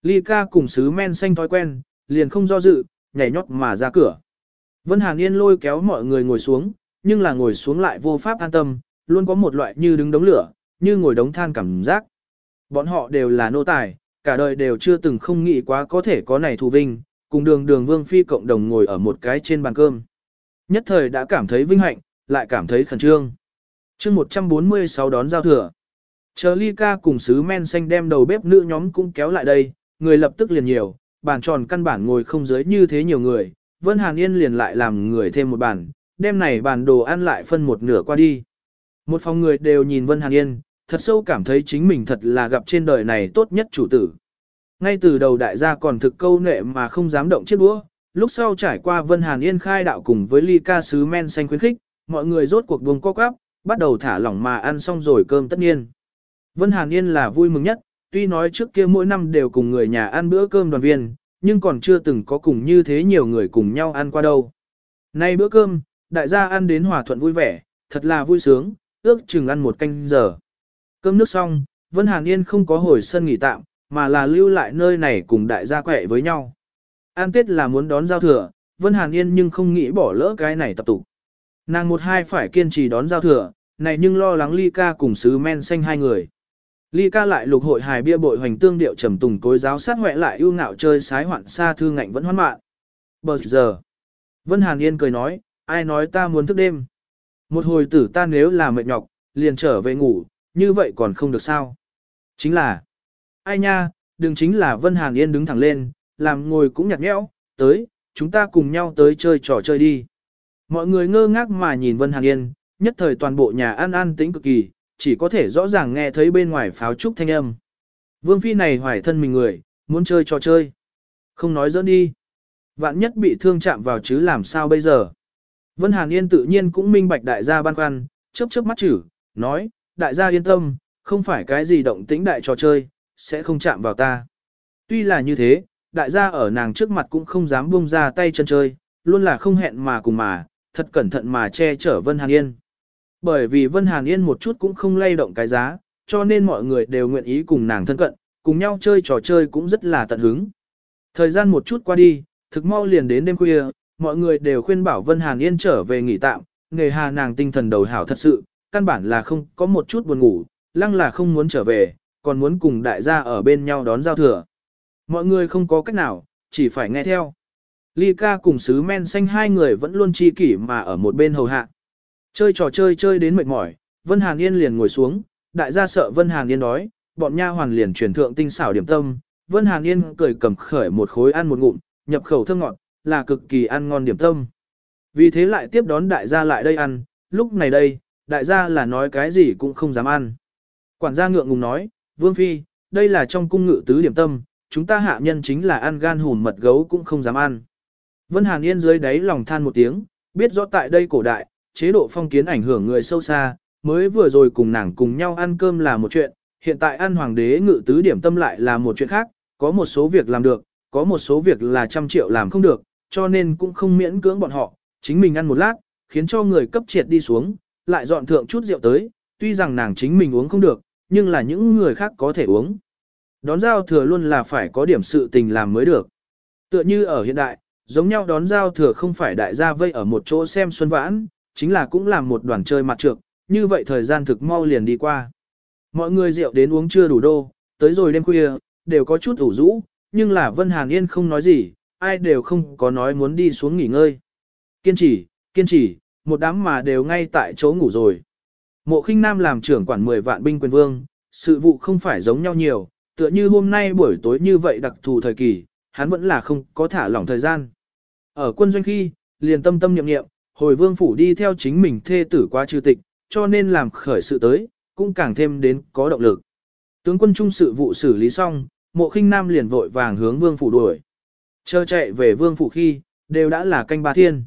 Ly ca cùng sứ men xanh thói quen, liền không do dự, nhảy nhót mà ra cửa. Vân Hàn Yên lôi kéo mọi người ngồi xuống, nhưng là ngồi xuống lại vô pháp an tâm, luôn có một loại như đứng đống lửa, như ngồi đống than cảm giác. Bọn họ đều là nô tài, cả đời đều chưa từng không nghĩ quá có thể có này thù vinh, cùng đường đường vương phi cộng đồng ngồi ở một cái trên bàn cơm. Nhất thời đã cảm thấy vinh hạnh, lại cảm thấy khẩn trương. chương 146 đón giao thừa. Chờ ly ca cùng sứ men xanh đem đầu bếp nữ nhóm cũng kéo lại đây, người lập tức liền nhiều, bàn tròn căn bản ngồi không dưới như thế nhiều người. Vân Hàn Yên liền lại làm người thêm một bàn, đem này bàn đồ ăn lại phân một nửa qua đi. Một phòng người đều nhìn Vân Hàn Yên, thật sâu cảm thấy chính mình thật là gặp trên đời này tốt nhất chủ tử. Ngay từ đầu đại gia còn thực câu nệ mà không dám động chiếc đũa, lúc sau trải qua Vân Hàn Yên khai đạo cùng với ly ca sứ men xanh khuyến khích, mọi người rốt cuộc buông co quắp, bắt đầu thả lỏng mà ăn xong rồi cơm tất nhiên. Vân Hàn Yên là vui mừng nhất, tuy nói trước kia mỗi năm đều cùng người nhà ăn bữa cơm đoàn viên, nhưng còn chưa từng có cùng như thế nhiều người cùng nhau ăn qua đâu. Nay bữa cơm, đại gia ăn đến hòa thuận vui vẻ, thật là vui sướng, ước chừng ăn một canh giờ. Cơm nước xong, Vân Hàn Yên không có hồi sân nghỉ tạm, mà là lưu lại nơi này cùng đại gia quẹ với nhau. An Tết là muốn đón giao thừa, Vân Hàn Yên nhưng không nghĩ bỏ lỡ cái này tập tụ. Nàng một hai phải kiên trì đón giao thừa, này nhưng lo lắng Ly ca cùng sứ men xanh hai người. Ly ca lại lục hội hài bia bội hoành tương điệu trầm tùng cối giáo sát huệ lại ưu ngạo chơi sái hoạn xa thư ngạnh vẫn hoan mạn. Bờ giờ, Vân Hàn Yên cười nói, ai nói ta muốn thức đêm. Một hồi tử ta nếu là mệt nhọc, liền trở về ngủ, như vậy còn không được sao. Chính là, ai nha, đừng chính là Vân Hàn Yên đứng thẳng lên, làm ngồi cũng nhạt nhẽo, tới, chúng ta cùng nhau tới chơi trò chơi đi. Mọi người ngơ ngác mà nhìn Vân Hàn Yên, nhất thời toàn bộ nhà an an tĩnh cực kỳ, chỉ có thể rõ ràng nghe thấy bên ngoài pháo trúc thanh âm. Vương Phi này hoài thân mình người, muốn chơi trò chơi. Không nói dẫn đi. Vạn nhất bị thương chạm vào chứ làm sao bây giờ. Vân Hàn Yên tự nhiên cũng minh bạch đại gia ban khoăn, chớp chớp mắt chử, nói, đại gia yên tâm, không phải cái gì động tĩnh đại trò chơi, sẽ không chạm vào ta. Tuy là như thế, đại gia ở nàng trước mặt cũng không dám buông ra tay chân chơi, luôn là không hẹn mà cùng mà, thật cẩn thận mà che chở Vân Hàn Yên. Bởi vì Vân Hàn Yên một chút cũng không lay động cái giá, cho nên mọi người đều nguyện ý cùng nàng thân cận, cùng nhau chơi trò chơi cũng rất là tận hứng. Thời gian một chút qua đi, thực mau liền đến đêm khuya, mọi người đều khuyên bảo Vân Hàn Yên trở về nghỉ tạm, nghề hà nàng tinh thần đầu hảo thật sự, căn bản là không có một chút buồn ngủ, lăng là không muốn trở về, còn muốn cùng đại gia ở bên nhau đón giao thừa. Mọi người không có cách nào, chỉ phải nghe theo. Ly ca cùng sứ men xanh hai người vẫn luôn chi kỷ mà ở một bên hầu hạ. Chơi trò chơi chơi đến mệt mỏi, Vân Hàn Yên liền ngồi xuống, đại gia sợ Vân Hàn Yên đói, bọn nha hoàn liền truyền thượng tinh xảo điểm tâm. Vân Hàn Yên cười cầm khởi một khối ăn một ngụm, nhập khẩu thơm ngọt, là cực kỳ ăn ngon điểm tâm. Vì thế lại tiếp đón đại gia lại đây ăn, lúc này đây, đại gia là nói cái gì cũng không dám ăn. Quản gia ngượng ngùng nói, Vương Phi, đây là trong cung ngự tứ điểm tâm, chúng ta hạ nhân chính là ăn gan hùn mật gấu cũng không dám ăn. Vân Hàn Yên dưới đáy lòng than một tiếng, biết rõ tại đây cổ đại, chế độ phong kiến ảnh hưởng người sâu xa, mới vừa rồi cùng nàng cùng nhau ăn cơm là một chuyện, hiện tại ăn hoàng đế ngự tứ điểm tâm lại là một chuyện khác, có một số việc làm được, có một số việc là trăm triệu làm không được, cho nên cũng không miễn cưỡng bọn họ, chính mình ăn một lát, khiến cho người cấp triệt đi xuống, lại dọn thượng chút rượu tới, tuy rằng nàng chính mình uống không được, nhưng là những người khác có thể uống. Đón giao thừa luôn là phải có điểm sự tình làm mới được. Tựa như ở hiện đại, giống nhau đón giao thừa không phải đại gia vây ở một chỗ xem xuân vãn, chính là cũng làm một đoàn chơi mặt trược, như vậy thời gian thực mau liền đi qua. Mọi người rượu đến uống chưa đủ đô, tới rồi đêm khuya, đều có chút ủ rũ, nhưng là Vân Hàn Yên không nói gì, ai đều không có nói muốn đi xuống nghỉ ngơi. Kiên trì, kiên trì, một đám mà đều ngay tại chỗ ngủ rồi. Mộ khinh nam làm trưởng quản 10 vạn binh quyền vương, sự vụ không phải giống nhau nhiều, tựa như hôm nay buổi tối như vậy đặc thù thời kỳ, hắn vẫn là không có thả lỏng thời gian. Ở quân doanh khi, liền tâm tâm nhậm nghiệm, hồi vương phủ đi theo chính mình thê tử qua trừ tịch, cho nên làm khởi sự tới, cũng càng thêm đến có động lực. Tướng quân trung sự vụ xử lý xong, mộ khinh nam liền vội vàng hướng vương phủ đuổi. Chờ chạy về vương phủ khi, đều đã là canh ba thiên.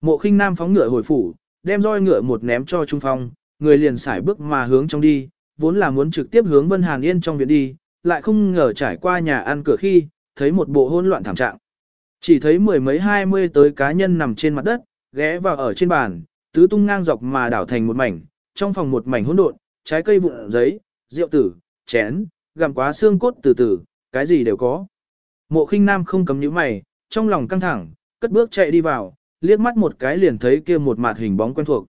Mộ khinh nam phóng ngựa hồi phủ, đem roi ngựa một ném cho trung phong, người liền xải bước mà hướng trong đi, vốn là muốn trực tiếp hướng Vân Hàn Yên trong viện đi, lại không ngờ trải qua nhà ăn cửa khi, thấy một bộ hỗn loạn thảm trạng. Chỉ thấy mười mấy hai mươi tới cá nhân nằm trên mặt đất, ghé vào ở trên bàn, tứ tung ngang dọc mà đảo thành một mảnh, trong phòng một mảnh hỗn độn, trái cây vụn giấy, rượu tử, chén, gặm quá xương cốt từ từ, cái gì đều có. Mộ khinh nam không cấm nhíu mày, trong lòng căng thẳng, cất bước chạy đi vào, liếc mắt một cái liền thấy kia một mặt hình bóng quen thuộc.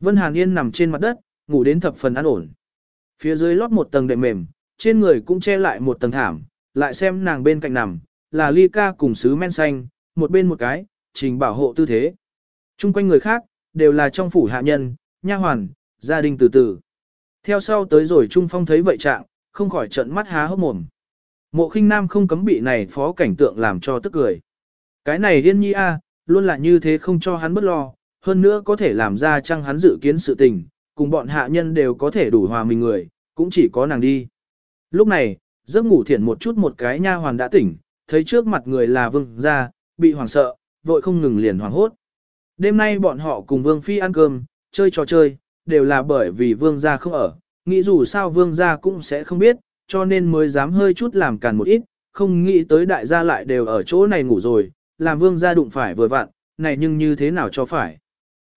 Vân Hàn Yên nằm trên mặt đất, ngủ đến thập phần an ổn. Phía dưới lót một tầng đệm mềm, trên người cũng che lại một tầng thảm, lại xem nàng bên cạnh nằm, là ly ca cùng sứ men xanh, một bên một cái, trình bảo hộ tư thế. Trung quanh người khác, đều là trong phủ hạ nhân, nha hoàn, gia đình từ từ. Theo sau tới rồi Trung Phong thấy vậy trạng, không khỏi trận mắt há hốc mồm. Mộ khinh nam không cấm bị này phó cảnh tượng làm cho tức cười. Cái này điên nhi a, luôn là như thế không cho hắn bất lo, hơn nữa có thể làm ra chăng hắn dự kiến sự tình, cùng bọn hạ nhân đều có thể đủ hòa mình người, cũng chỉ có nàng đi. Lúc này, giấc ngủ thiện một chút một cái nha hoàn đã tỉnh, thấy trước mặt người là vương gia, bị hoảng sợ, vội không ngừng liền hoảng hốt. Đêm nay bọn họ cùng vương phi ăn cơm, chơi trò chơi, đều là bởi vì vương gia không ở, nghĩ dù sao vương gia cũng sẽ không biết, cho nên mới dám hơi chút làm càn một ít, không nghĩ tới đại gia lại đều ở chỗ này ngủ rồi, làm vương gia đụng phải vừa vặn, này nhưng như thế nào cho phải.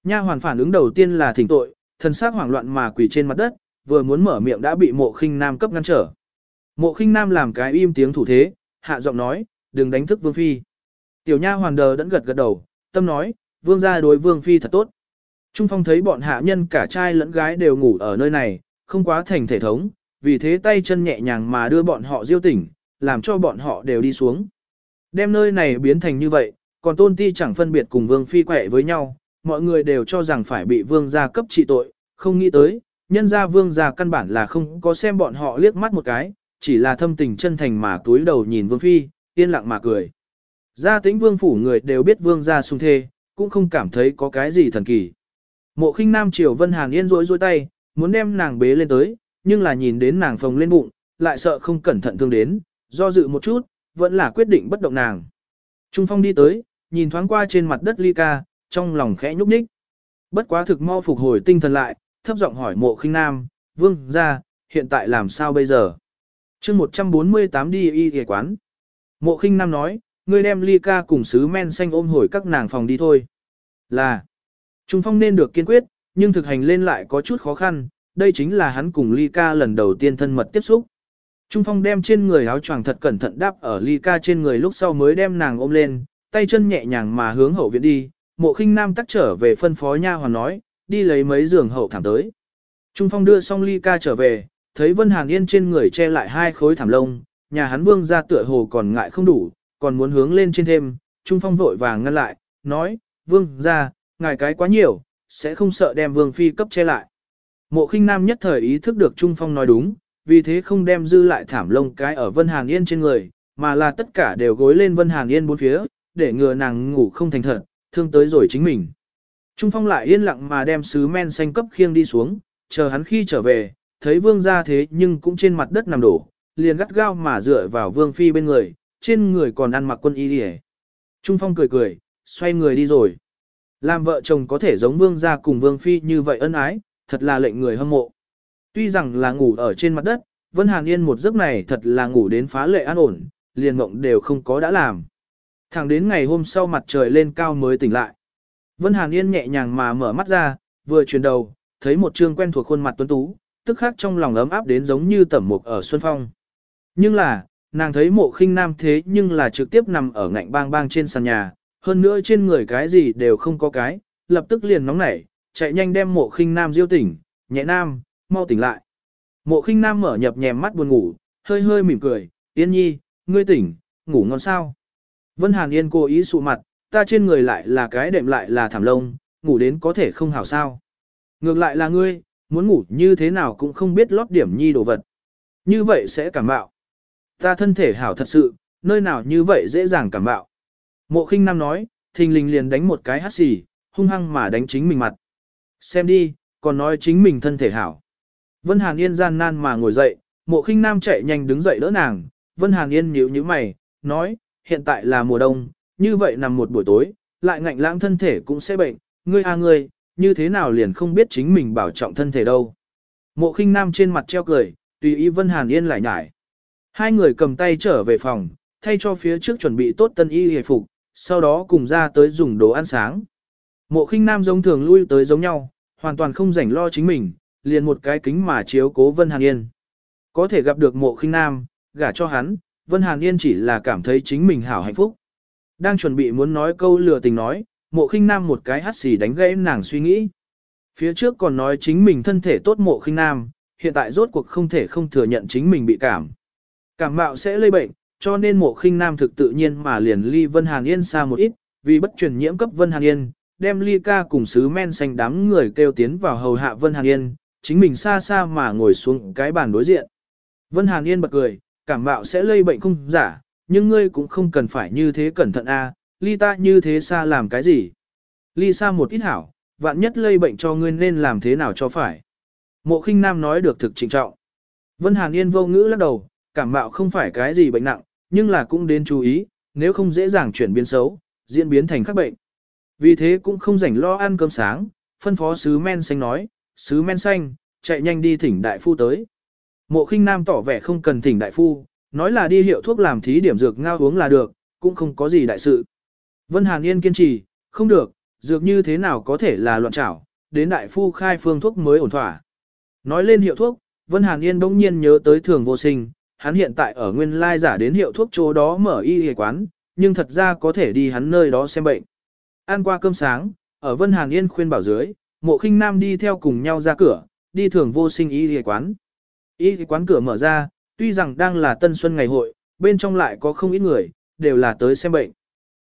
Nha hoàn phản ứng đầu tiên là thỉnh tội, thần sắc hoảng loạn mà quỳ trên mặt đất, vừa muốn mở miệng đã bị mộ khinh nam cấp ngăn trở. Mộ khinh nam làm cái im tiếng thủ thế, hạ giọng nói, đừng đánh thức vương phi. Tiểu nha hoàn đờ đẫn gật gật đầu, tâm nói, vương gia đối vương phi thật tốt. Trung phong thấy bọn hạ nhân cả trai lẫn gái đều ngủ ở nơi này, không quá thành thể thống, vì thế tay chân nhẹ nhàng mà đưa bọn họ diêu tỉnh, làm cho bọn họ đều đi xuống. Đem nơi này biến thành như vậy, còn tôn ti chẳng phân biệt cùng vương phi quẹ với nhau, mọi người đều cho rằng phải bị vương gia cấp trị tội, không nghĩ tới, nhân gia vương gia căn bản là không có xem bọn họ liếc mắt một cái, chỉ là thâm tình chân thành mà túi đầu nhìn vương phi, yên lặng mà cười. Gia tĩnh vương phủ người đều biết vương gia sung thê, cũng không cảm thấy có cái gì thần kỳ. Mộ khinh nam triều Vân Hàn Yên rối rối tay, muốn đem nàng bế lên tới, nhưng là nhìn đến nàng phồng lên bụng, lại sợ không cẩn thận thương đến, do dự một chút, vẫn là quyết định bất động nàng. Trung Phong đi tới, nhìn thoáng qua trên mặt đất ly ca, trong lòng khẽ nhúc nhích. Bất quá thực mau phục hồi tinh thần lại, thấp giọng hỏi mộ khinh nam, vương ra, hiện tại làm sao bây giờ? chương 148 đi y ghề quán. Mộ khinh nam nói, ngươi đem ly ca cùng sứ men xanh ôm hồi các nàng phòng đi thôi. Là, Trung Phong nên được kiên quyết, nhưng thực hành lên lại có chút khó khăn, đây chính là hắn cùng ly ca lần đầu tiên thân mật tiếp xúc. Trung Phong đem trên người áo choàng thật cẩn thận đáp ở ly ca trên người lúc sau mới đem nàng ôm lên, tay chân nhẹ nhàng mà hướng hậu viện đi, mộ khinh nam tắt trở về phân phó nha hoàn nói, đi lấy mấy giường hậu thảm tới. Trung Phong đưa xong ly ca trở về, thấy Vân Hàn Yên trên người che lại hai khối thảm lông, nhà hắn vương ra tựa hồ còn ngại không đủ, còn muốn hướng lên trên thêm, Trung Phong vội vàng ngăn lại, nói, vương ra, ngài cái quá nhiều, sẽ không sợ đem vương phi cấp che lại. Mộ khinh nam nhất thời ý thức được Trung Phong nói đúng, vì thế không đem dư lại thảm lông cái ở Vân Hàn Yên trên người, mà là tất cả đều gối lên Vân Hàn Yên bốn phía, để ngừa nàng ngủ không thành thật, thương tới rồi chính mình. Trung Phong lại yên lặng mà đem sứ men xanh cấp khiêng đi xuống, chờ hắn khi trở về, thấy vương ra thế nhưng cũng trên mặt đất nằm đổ, liền gắt gao mà dựa vào vương phi bên người, trên người còn ăn mặc quân y đi Trung Phong cười cười, xoay người đi rồi. Làm vợ chồng có thể giống vương gia cùng vương phi như vậy ân ái, thật là lệnh người hâm mộ. Tuy rằng là ngủ ở trên mặt đất, Vân Hàn Yên một giấc này thật là ngủ đến phá lệ an ổn, liền mộng đều không có đã làm. Thẳng đến ngày hôm sau mặt trời lên cao mới tỉnh lại. Vân Hàn Yên nhẹ nhàng mà mở mắt ra, vừa chuyển đầu, thấy một trương quen thuộc khuôn mặt tuấn tú, tức khắc trong lòng ấm áp đến giống như tẩm mục ở Xuân Phong. Nhưng là, nàng thấy mộ khinh nam thế nhưng là trực tiếp nằm ở ngạnh bang bang trên sàn nhà, hơn nữa trên người cái gì đều không có cái, lập tức liền nóng nảy, chạy nhanh đem mộ khinh nam diêu tỉnh, nhẹ nam, mau tỉnh lại. Mộ khinh nam mở nhập nhèm mắt buồn ngủ, hơi hơi mỉm cười, yên nhi, ngươi tỉnh, ngủ ngon sao. Vân Hàn Yên cố ý sụ mặt, ta trên người lại là cái đệm lại là thảm lông, ngủ đến có thể không hảo sao. Ngược lại là ngươi, muốn ngủ như thế nào cũng không biết lót điểm nhi đồ vật. Như vậy sẽ cảm bạo. Ta thân thể hảo thật sự, nơi nào như vậy dễ dàng cảm bạo. Mộ khinh nam nói, thình lình liền đánh một cái hát xì, hung hăng mà đánh chính mình mặt. Xem đi, còn nói chính mình thân thể hảo. Vân Hàn Yên gian nan mà ngồi dậy, mộ khinh nam chạy nhanh đứng dậy đỡ nàng. Vân Hàn Yên nhíu nhíu mày, nói, hiện tại là mùa đông, như vậy nằm một buổi tối, lại ngạnh lãng thân thể cũng sẽ bệnh, ngươi à ngươi, như thế nào liền không biết chính mình bảo trọng thân thể đâu. Mộ khinh nam trên mặt treo cười, tùy ý Vân Hàn Yên lại nhải. Hai người cầm tay trở về phòng, thay cho phía trước chuẩn bị tốt tân y hề phục, sau đó cùng ra tới dùng đồ ăn sáng. Mộ khinh nam giống thường lui tới giống nhau, hoàn toàn không rảnh lo chính mình, liền một cái kính mà chiếu cố Vân Hàn Yên. Có thể gặp được mộ khinh nam, gả cho hắn, Vân Hàn Yên chỉ là cảm thấy chính mình hảo hạnh phúc. Đang chuẩn bị muốn nói câu lừa tình nói, mộ khinh nam một cái hắt xì đánh gãy nàng suy nghĩ. Phía trước còn nói chính mình thân thể tốt mộ khinh nam, hiện tại rốt cuộc không thể không thừa nhận chính mình bị cảm. Cảm mạo sẽ lây bệnh, cho nên mộ khinh nam thực tự nhiên mà liền ly Vân Hàn Yên xa một ít, vì bất truyền nhiễm cấp Vân Hàn Yên, đem ly ca cùng sứ men xanh đám người kêu tiến vào hầu hạ Vân Hàn Yên, chính mình xa xa mà ngồi xuống cái bàn đối diện. Vân Hàn Yên bật cười, cảm mạo sẽ lây bệnh không giả, nhưng ngươi cũng không cần phải như thế cẩn thận a, ly ta như thế xa làm cái gì. Ly xa một ít hảo, vạn nhất lây bệnh cho ngươi nên làm thế nào cho phải. Mộ khinh nam nói được thực trịnh trọng. Vân Hàn Yên vô ngữ lắc đầu, cảm mạo không phải cái gì bệnh nặng, nhưng là cũng đến chú ý, nếu không dễ dàng chuyển biến xấu, diễn biến thành các bệnh. Vì thế cũng không rảnh lo ăn cơm sáng, phân phó sứ men xanh nói, sứ men xanh, chạy nhanh đi thỉnh đại phu tới. Mộ khinh nam tỏ vẻ không cần thỉnh đại phu, nói là đi hiệu thuốc làm thí điểm dược ngao uống là được, cũng không có gì đại sự. Vân Hàn Yên kiên trì, không được, dược như thế nào có thể là loạn trảo, đến đại phu khai phương thuốc mới ổn thỏa. Nói lên hiệu thuốc, Vân Hàn Yên bỗng nhiên nhớ tới thường vô sinh, hắn hiện tại ở nguyên lai giả đến hiệu thuốc chỗ đó mở y y quán, nhưng thật ra có thể đi hắn nơi đó xem bệnh. Ăn qua cơm sáng, ở Vân Hàn Yên khuyên bảo dưới, mộ khinh nam đi theo cùng nhau ra cửa, đi thường vô sinh y y quán. Y y quán cửa mở ra, tuy rằng đang là tân xuân ngày hội, bên trong lại có không ít người, đều là tới xem bệnh.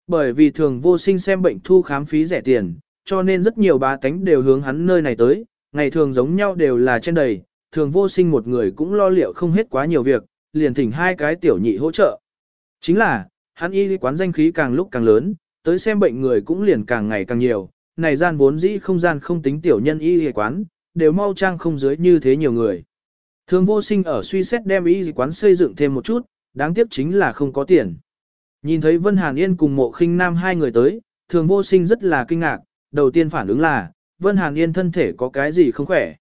Bởi vì thường vô sinh xem bệnh thu khám phí rẻ tiền, cho nên rất nhiều bá tánh đều hướng hắn nơi này tới, ngày thường giống nhau đều là trên đầy, thường vô sinh một người cũng lo liệu không hết quá nhiều việc, liền thỉnh hai cái tiểu nhị hỗ trợ. Chính là, hắn y quán danh khí càng lúc càng lớn, tới xem bệnh người cũng liền càng ngày càng nhiều, này gian vốn dĩ không gian không tính tiểu nhân y quán, đều mau trang không dưới như thế nhiều người. Thường vô sinh ở suy xét đem y quán xây dựng thêm một chút, đáng tiếc chính là không có tiền. Nhìn thấy Vân Hàn Yên cùng mộ khinh nam hai người tới, thường vô sinh rất là kinh ngạc, đầu tiên phản ứng là, Vân Hàn Yên thân thể có cái gì không khỏe.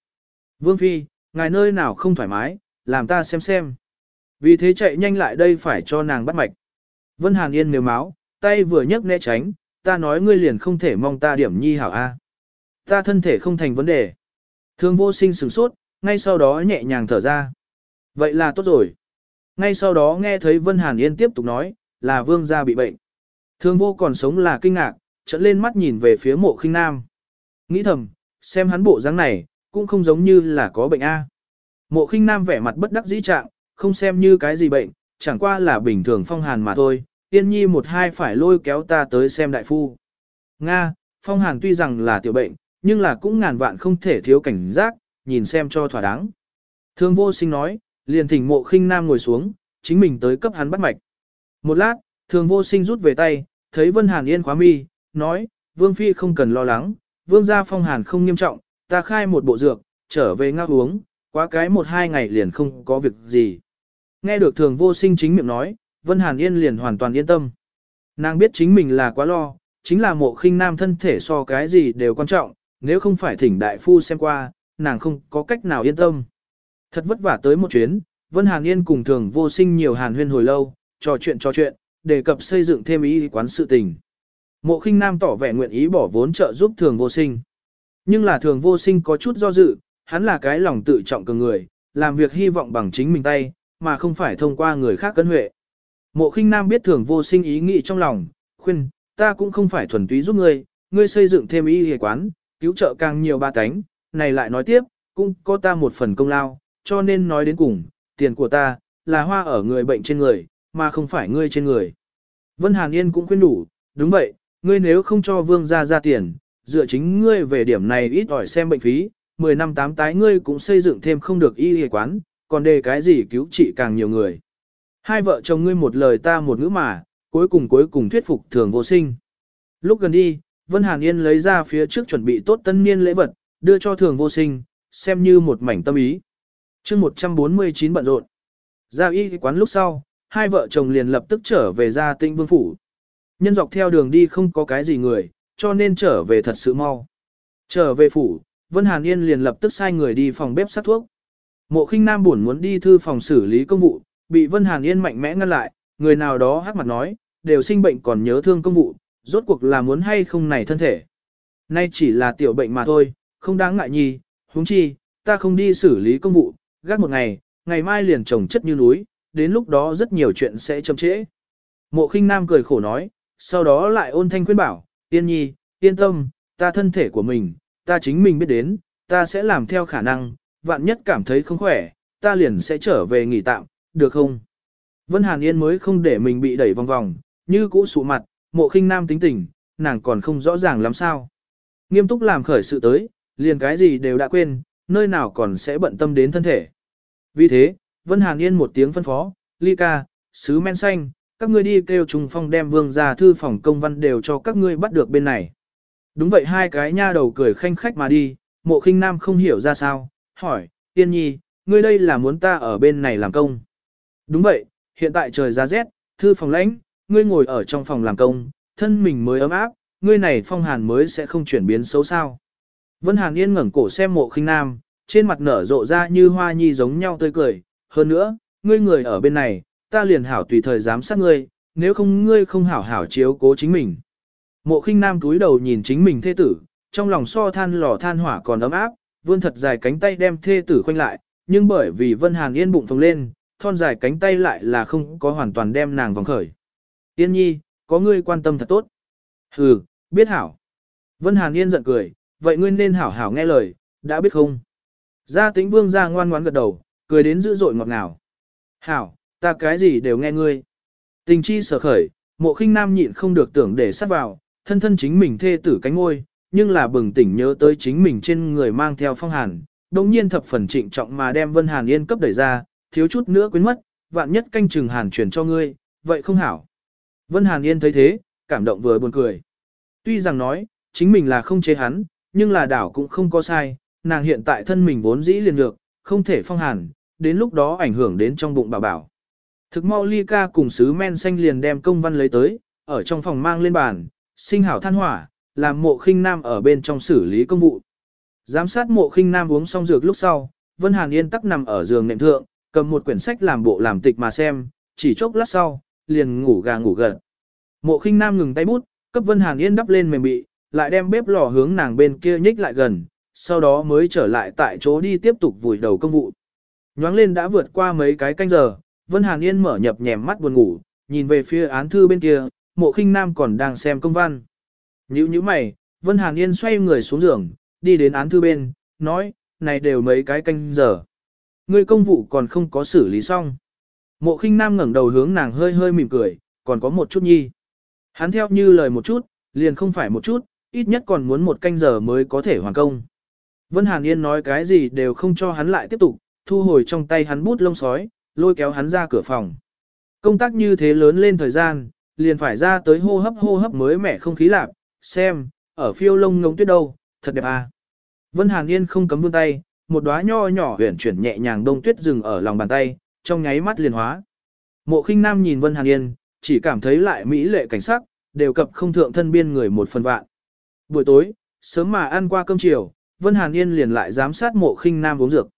Vương Phi, ngài nơi nào không thoải mái, làm ta xem xem. Vì thế chạy nhanh lại đây phải cho nàng bắt mạch. Vân Hàn Yên nếu máu, tay vừa nhấc né tránh, ta nói ngươi liền không thể mong ta điểm nhi hảo A. Ta thân thể không thành vấn đề. thương vô sinh sửng sốt, ngay sau đó nhẹ nhàng thở ra. Vậy là tốt rồi. Ngay sau đó nghe thấy Vân Hàn Yên tiếp tục nói, là vương gia bị bệnh. thương vô còn sống là kinh ngạc, trận lên mắt nhìn về phía mộ khinh nam. Nghĩ thầm, xem hắn bộ dáng này, cũng không giống như là có bệnh A. Mộ khinh nam vẻ mặt bất đắc dĩ trạng, không xem như cái gì bệnh, chẳng qua là bình thường phong hàn mà thôi, tiên nhi một hai phải lôi kéo ta tới xem đại phu. Nga, phong hàn tuy rằng là tiểu bệnh, nhưng là cũng ngàn vạn không thể thiếu cảnh giác, nhìn xem cho thỏa đáng. Thương vô sinh nói, liền thỉnh mộ khinh nam ngồi xuống, chính mình tới cấp hắn bắt mạch. Một lát, thường vô sinh rút về tay, thấy Vân Hàn yên khóa mi, nói, Vương Phi không cần lo lắng, Vương gia phong hàn không nghiêm trọng, ta khai một bộ dược, trở về ngao uống, quá cái một hai ngày liền không có việc gì. Nghe được thường vô sinh chính miệng nói, Vân Hàn Yên liền hoàn toàn yên tâm. Nàng biết chính mình là quá lo, chính là mộ khinh nam thân thể so cái gì đều quan trọng, nếu không phải thỉnh đại phu xem qua, nàng không có cách nào yên tâm. Thật vất vả tới một chuyến, Vân Hàn Yên cùng thường vô sinh nhiều hàn huyên hồi lâu, trò chuyện trò chuyện, đề cập xây dựng thêm ý quán sự tình. Mộ khinh nam tỏ vẻ nguyện ý bỏ vốn trợ giúp thường vô sinh. Nhưng là thường vô sinh có chút do dự, hắn là cái lòng tự trọng cường người, làm việc hy vọng bằng chính mình tay, mà không phải thông qua người khác cân huệ. Mộ khinh nam biết thường vô sinh ý nghĩ trong lòng, khuyên, ta cũng không phải thuần túy giúp ngươi, ngươi xây dựng thêm ý hề quán, cứu trợ càng nhiều ba tánh, này lại nói tiếp, cũng có ta một phần công lao, cho nên nói đến cùng, tiền của ta, là hoa ở người bệnh trên người, mà không phải ngươi trên người. Vân Hàn Yên cũng khuyên đủ, đúng vậy, ngươi nếu không cho vương gia ra tiền, dựa chính ngươi về điểm này ít ỏi xem bệnh phí, 10 năm tám tái ngươi cũng xây dựng thêm không được y y quán, còn đề cái gì cứu trị càng nhiều người. Hai vợ chồng ngươi một lời ta một ngữ mà, cuối cùng cuối cùng thuyết phục thường vô sinh. Lúc gần đi, Vân Hàn Yên lấy ra phía trước chuẩn bị tốt tân niên lễ vật, đưa cho thường vô sinh, xem như một mảnh tâm ý. chương 149 bận rộn. Ra y quán lúc sau, hai vợ chồng liền lập tức trở về ra tinh vương phủ. Nhân dọc theo đường đi không có cái gì người, cho nên trở về thật sự mau. Trở về phủ, Vân Hàn Yên liền lập tức sai người đi phòng bếp sát thuốc. Mộ khinh nam buồn muốn đi thư phòng xử lý công vụ, bị Vân Hàn Yên mạnh mẽ ngăn lại, người nào đó hắc mặt nói, đều sinh bệnh còn nhớ thương công vụ, rốt cuộc là muốn hay không này thân thể. Nay chỉ là tiểu bệnh mà thôi, không đáng ngại nhì. huống chi, ta không đi xử lý công vụ, gác một ngày, ngày mai liền trồng chất như núi, đến lúc đó rất nhiều chuyện sẽ chậm trễ. Mộ khinh nam cười khổ nói, sau đó lại ôn thanh khuyên bảo, yên nhi, yên tâm, ta thân thể của mình, ta chính mình biết đến, ta sẽ làm theo khả năng, vạn nhất cảm thấy không khỏe, ta liền sẽ trở về nghỉ tạm, được không? Vân Hàn Yên mới không để mình bị đẩy vòng vòng, như cũ sụ mặt, mộ khinh nam tính tình, nàng còn không rõ ràng lắm sao. Nghiêm túc làm khởi sự tới, liền cái gì đều đã quên, nơi nào còn sẽ bận tâm đến thân thể. Vì thế, Vân Hàn Yên một tiếng phân phó, ly ca, sứ men xanh, các ngươi đi kêu trùng phong đem vương ra thư phòng công văn đều cho các ngươi bắt được bên này. Đúng vậy hai cái nha đầu cười khanh khách mà đi, mộ khinh nam không hiểu ra sao, hỏi, tiên nhi, ngươi đây là muốn ta ở bên này làm công. Đúng vậy, hiện tại trời ra rét, thư phòng lãnh, ngươi ngồi ở trong phòng làm công, thân mình mới ấm áp, ngươi này phong hàn mới sẽ không chuyển biến xấu sao. Vân Hàn Yên ngẩng cổ xem mộ khinh nam, trên mặt nở rộ ra như hoa nhi giống nhau tươi cười. Hơn nữa, ngươi người ở bên này, ta liền hảo tùy thời giám sát ngươi, nếu không ngươi không hảo hảo chiếu cố chính mình. Mộ khinh nam túi đầu nhìn chính mình thê tử, trong lòng so than lò than hỏa còn ấm áp, vươn thật dài cánh tay đem thê tử khoanh lại, nhưng bởi vì Vân Hàn Yên bụng phồng lên, thon dài cánh tay lại là không có hoàn toàn đem nàng vòng khởi. Yên nhi, có ngươi quan tâm thật tốt. Hừ, biết hảo. Vân Hàn Yên giận cười, vậy ngươi nên hảo hảo nghe lời, đã biết không? Gia tĩnh vương ra ngoan ngoãn gật đầu, cười đến dữ dội ngọt ngào. Hảo, ta cái gì đều nghe ngươi. Tình chi sở khởi, mộ khinh nam nhịn không được tưởng để sát vào, thân thân chính mình thê tử cánh ngôi, nhưng là bừng tỉnh nhớ tới chính mình trên người mang theo phong hàn, đồng nhiên thập phần trịnh trọng mà đem Vân Hàn Yên cấp đẩy ra, thiếu chút nữa quên mất, vạn nhất canh chừng hàn chuyển cho ngươi, vậy không hảo. Vân Hàn Yên thấy thế, cảm động vừa buồn cười. Tuy rằng nói, chính mình là không chế hắn, nhưng là đảo cũng không có sai, nàng hiện tại thân mình vốn dĩ liền lược, không thể phong hàn, đến lúc đó ảnh hưởng đến trong bụng bảo bảo. Thực mau ly ca cùng sứ men xanh liền đem công văn lấy tới, ở trong phòng mang lên bàn, sinh hảo than hỏa, làm mộ khinh nam ở bên trong xử lý công vụ. Giám sát mộ khinh nam uống xong dược lúc sau, Vân Hàn Yên tắc nằm ở giường nệm thượng, cầm một quyển sách làm bộ làm tịch mà xem, chỉ chốc lát sau, liền ngủ gà ngủ gật. Mộ khinh nam ngừng tay bút, cấp Vân Hàn Yên đắp lên mềm bị, lại đem bếp lò hướng nàng bên kia nhích lại gần, sau đó mới trở lại tại chỗ đi tiếp tục vùi đầu công vụ. Nhoáng lên đã vượt qua mấy cái canh giờ, Vân Hàn Yên mở nhập nhèm mắt buồn ngủ, nhìn về phía án thư bên kia, mộ khinh nam còn đang xem công văn. Nhữ như mày, Vân Hàn Yên xoay người xuống giường, đi đến án thư bên, nói, này đều mấy cái canh giờ. Người công vụ còn không có xử lý xong. Mộ khinh nam ngẩng đầu hướng nàng hơi hơi mỉm cười, còn có một chút nhi. Hắn theo như lời một chút, liền không phải một chút, ít nhất còn muốn một canh giờ mới có thể hoàn công. Vân Hàn Yên nói cái gì đều không cho hắn lại tiếp tục, thu hồi trong tay hắn bút lông sói, lôi kéo hắn ra cửa phòng. Công tác như thế lớn lên thời gian, liền phải ra tới hô hấp hô hấp mới mẻ không khí lạc, xem, ở phiêu lông ngống tuyết đâu, thật đẹp à. Vân Hàn Yên không cấm vươn tay, một đóa nho nhỏ huyển chuyển nhẹ nhàng đông tuyết dừng ở lòng bàn tay, trong nháy mắt liền hóa. Mộ khinh nam nhìn Vân Hàn Yên, chỉ cảm thấy lại mỹ lệ cảnh sắc, đều cập không thượng thân biên người một phần vạn. Buổi tối, sớm mà ăn qua cơm chiều, Vân Hàn Yên liền lại giám sát mộ khinh nam uống dược.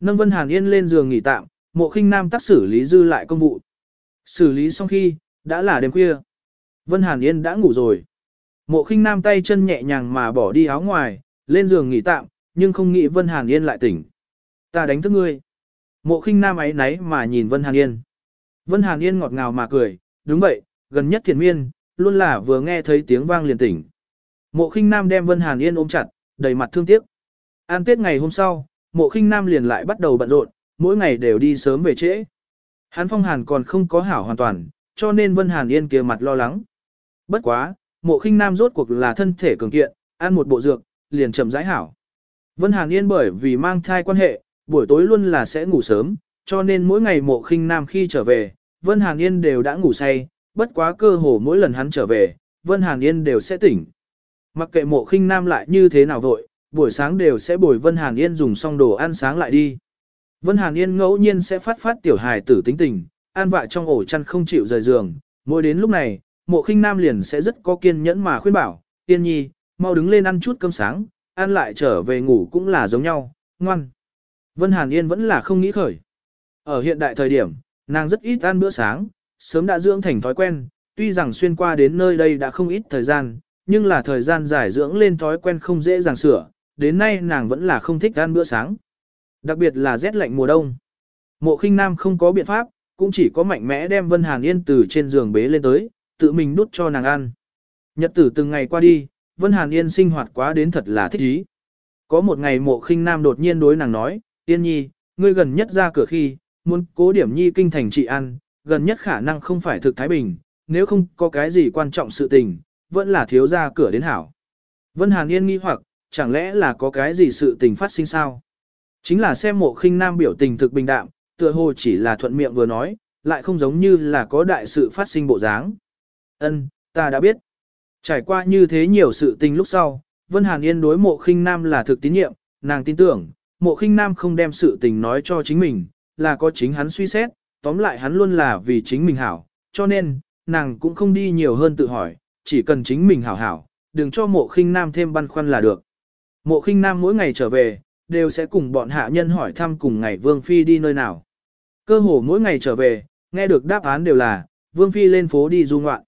Nâng Vân Hàn Yên lên giường nghỉ tạm, mộ khinh nam tác xử lý dư lại công vụ. Xử lý xong khi, đã là đêm khuya. Vân Hàn Yên đã ngủ rồi. Mộ khinh nam tay chân nhẹ nhàng mà bỏ đi áo ngoài, lên giường nghỉ tạm, nhưng không nghĩ Vân Hàn Yên lại tỉnh. Ta đánh thức ngươi. Mộ khinh nam ấy náy mà nhìn Vân Hàn Yên. Vân Hàn Yên ngọt ngào mà cười, đúng vậy, gần nhất thiền miên, luôn là vừa nghe thấy tiếng vang liền tỉnh. Mộ khinh nam đem Vân Hàn Yên ôm chặt, đầy mặt thương tiếc. An tết ngày hôm sau, mộ khinh nam liền lại bắt đầu bận rộn, mỗi ngày đều đi sớm về trễ. Hắn phong hàn còn không có hảo hoàn toàn, cho nên Vân Hàn Yên kia mặt lo lắng. Bất quá, mộ khinh nam rốt cuộc là thân thể cường kiện, ăn một bộ dược, liền chậm rãi hảo. Vân Hàn Yên bởi vì mang thai quan hệ, buổi tối luôn là sẽ ngủ sớm, cho nên mỗi ngày mộ khinh nam khi trở về, Vân Hàn Yên đều đã ngủ say, bất quá cơ hồ mỗi lần hắn trở về, Vân Hàn Yên đều sẽ tỉnh. Mặc kệ mộ khinh nam lại như thế nào vội, buổi sáng đều sẽ bồi Vân Hàn Yên dùng xong đồ ăn sáng lại đi. Vân Hàn Yên ngẫu nhiên sẽ phát phát tiểu hài tử tính tình, an vạ trong ổ chăn không chịu rời giường, mỗi đến lúc này, mộ khinh nam liền sẽ rất có kiên nhẫn mà khuyên bảo, tiên nhi, mau đứng lên ăn chút cơm sáng, ăn lại trở về ngủ cũng là giống nhau, ngoan. Vân Hàn Yên vẫn là không nghĩ khởi. Ở hiện đại thời điểm, nàng rất ít ăn bữa sáng, sớm đã dưỡng thành thói quen, tuy rằng xuyên qua đến nơi đây đã không ít thời gian, nhưng là thời gian giải dưỡng lên thói quen không dễ dàng sửa, đến nay nàng vẫn là không thích ăn bữa sáng. Đặc biệt là rét lạnh mùa đông. Mộ khinh nam không có biện pháp, cũng chỉ có mạnh mẽ đem Vân Hàn Yên từ trên giường bế lên tới, tự mình đút cho nàng ăn. Nhật tử từng ngày qua đi, Vân Hàn Yên sinh hoạt quá đến thật là thích ý. Có một ngày mộ khinh nam đột nhiên đối nàng nói, Yên nhi, ngươi gần nhất ra cửa khi, muốn cố điểm nhi kinh thành trị ăn, gần nhất khả năng không phải thực Thái Bình, nếu không có cái gì quan trọng sự tình, vẫn là thiếu ra cửa đến hảo. Vân Hàn Yên nghi hoặc, chẳng lẽ là có cái gì sự tình phát sinh sao? Chính là xem mộ khinh nam biểu tình thực bình đạm, tựa hồ chỉ là thuận miệng vừa nói, lại không giống như là có đại sự phát sinh bộ dáng. Ân, ta đã biết. Trải qua như thế nhiều sự tình lúc sau, Vân Hàn Yên đối mộ khinh nam là thực tín nhiệm, nàng tin tưởng, mộ khinh nam không đem sự tình nói cho chính mình, là có chính hắn suy xét, tóm lại hắn luôn là vì chính mình hảo, cho nên, nàng cũng không đi nhiều hơn tự hỏi, chỉ cần chính mình hảo hảo, đừng cho mộ khinh nam thêm băn khoăn là được. Mộ khinh nam mỗi ngày trở về, đều sẽ cùng bọn hạ nhân hỏi thăm cùng ngày Vương Phi đi nơi nào. Cơ hồ mỗi ngày trở về, nghe được đáp án đều là, Vương Phi lên phố đi du ngoạn.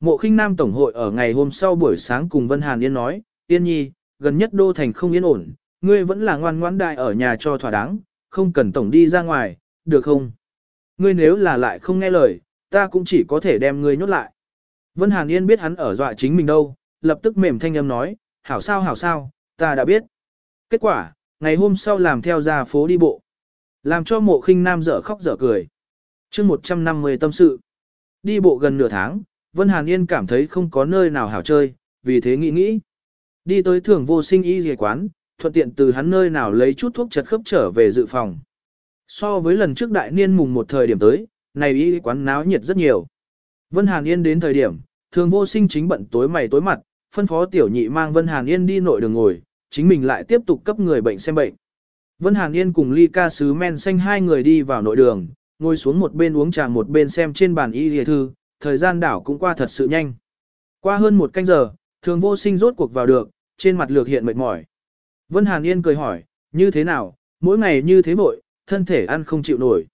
Mộ khinh nam tổng hội ở ngày hôm sau buổi sáng cùng Vân Hàn Yên nói, Yên nhi, gần nhất đô thành không yên ổn, ngươi vẫn là ngoan ngoãn đại ở nhà cho thỏa đáng, không cần tổng đi ra ngoài, được không? Ngươi nếu là lại không nghe lời, ta cũng chỉ có thể đem ngươi nhốt lại. Vân Hàn Yên biết hắn ở dọa chính mình đâu, lập tức mềm thanh âm nói, hảo sao hảo sao, ta đã biết. Kết quả, ngày hôm sau làm theo ra phố đi bộ. Làm cho mộ khinh nam dở khóc dở cười. chương 150 tâm sự. Đi bộ gần nửa tháng, Vân Hàn Yên cảm thấy không có nơi nào hảo chơi, vì thế nghĩ nghĩ. Đi tới thường vô sinh y dề quán, thuận tiện từ hắn nơi nào lấy chút thuốc chật khớp trở về dự phòng. So với lần trước đại niên mùng một thời điểm tới, này y quán náo nhiệt rất nhiều. Vân Hàn Yên đến thời điểm, thường vô sinh chính bận tối mày tối mặt, phân phó tiểu nhị mang Vân Hàn Yên đi nội đường ngồi, chính mình lại tiếp tục cấp người bệnh xem bệnh. Vân Hàn Yên cùng ly ca sứ men xanh hai người đi vào nội đường, ngồi xuống một bên uống trà một bên xem trên bàn y lìa thư, thời gian đảo cũng qua thật sự nhanh. Qua hơn một canh giờ, thường vô sinh rốt cuộc vào được, trên mặt lược hiện mệt mỏi. Vân Hàn Yên cười hỏi, như thế nào, mỗi ngày như thế vội, thân thể ăn không chịu nổi.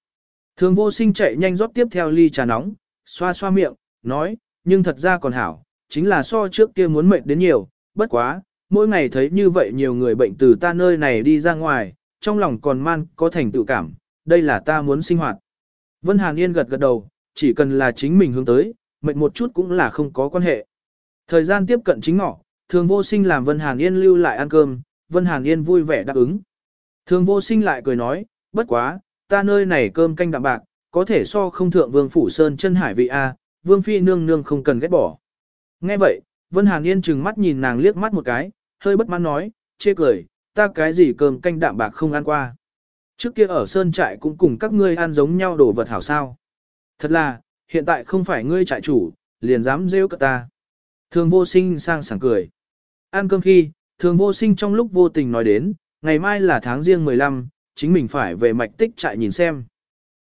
Thường vô sinh chạy nhanh rót tiếp theo ly trà nóng, xoa xoa miệng, nói, nhưng thật ra còn hảo, chính là so trước kia muốn mệt đến nhiều, bất quá, mỗi ngày thấy như vậy nhiều người bệnh từ ta nơi này đi ra ngoài, trong lòng còn man có thành tự cảm, đây là ta muốn sinh hoạt. Vân Hàn Yên gật gật đầu, chỉ cần là chính mình hướng tới, mệt một chút cũng là không có quan hệ. Thời gian tiếp cận chính ngọ, thường vô sinh làm Vân Hàn Yên lưu lại ăn cơm, Vân Hàn Yên vui vẻ đáp ứng. Thường vô sinh lại cười nói, bất quá, ta nơi này cơm canh đạm bạc, có thể so không thượng vương phủ sơn chân hải vị A, vương phi nương nương không cần ghét bỏ. Nghe vậy, Vân Hàn Yên chừng mắt nhìn nàng liếc mắt một cái, hơi bất mãn nói, chê cười, ta cái gì cơm canh đạm bạc không ăn qua. Trước kia ở sơn trại cũng cùng các ngươi ăn giống nhau đồ vật hảo sao. Thật là, hiện tại không phải ngươi trại chủ, liền dám rêu cả ta. Thường vô sinh sang sảng cười. Ăn cơm khi, thường vô sinh trong lúc vô tình nói đến, ngày mai là tháng riêng 15, chính mình phải về mạch tích trại nhìn xem.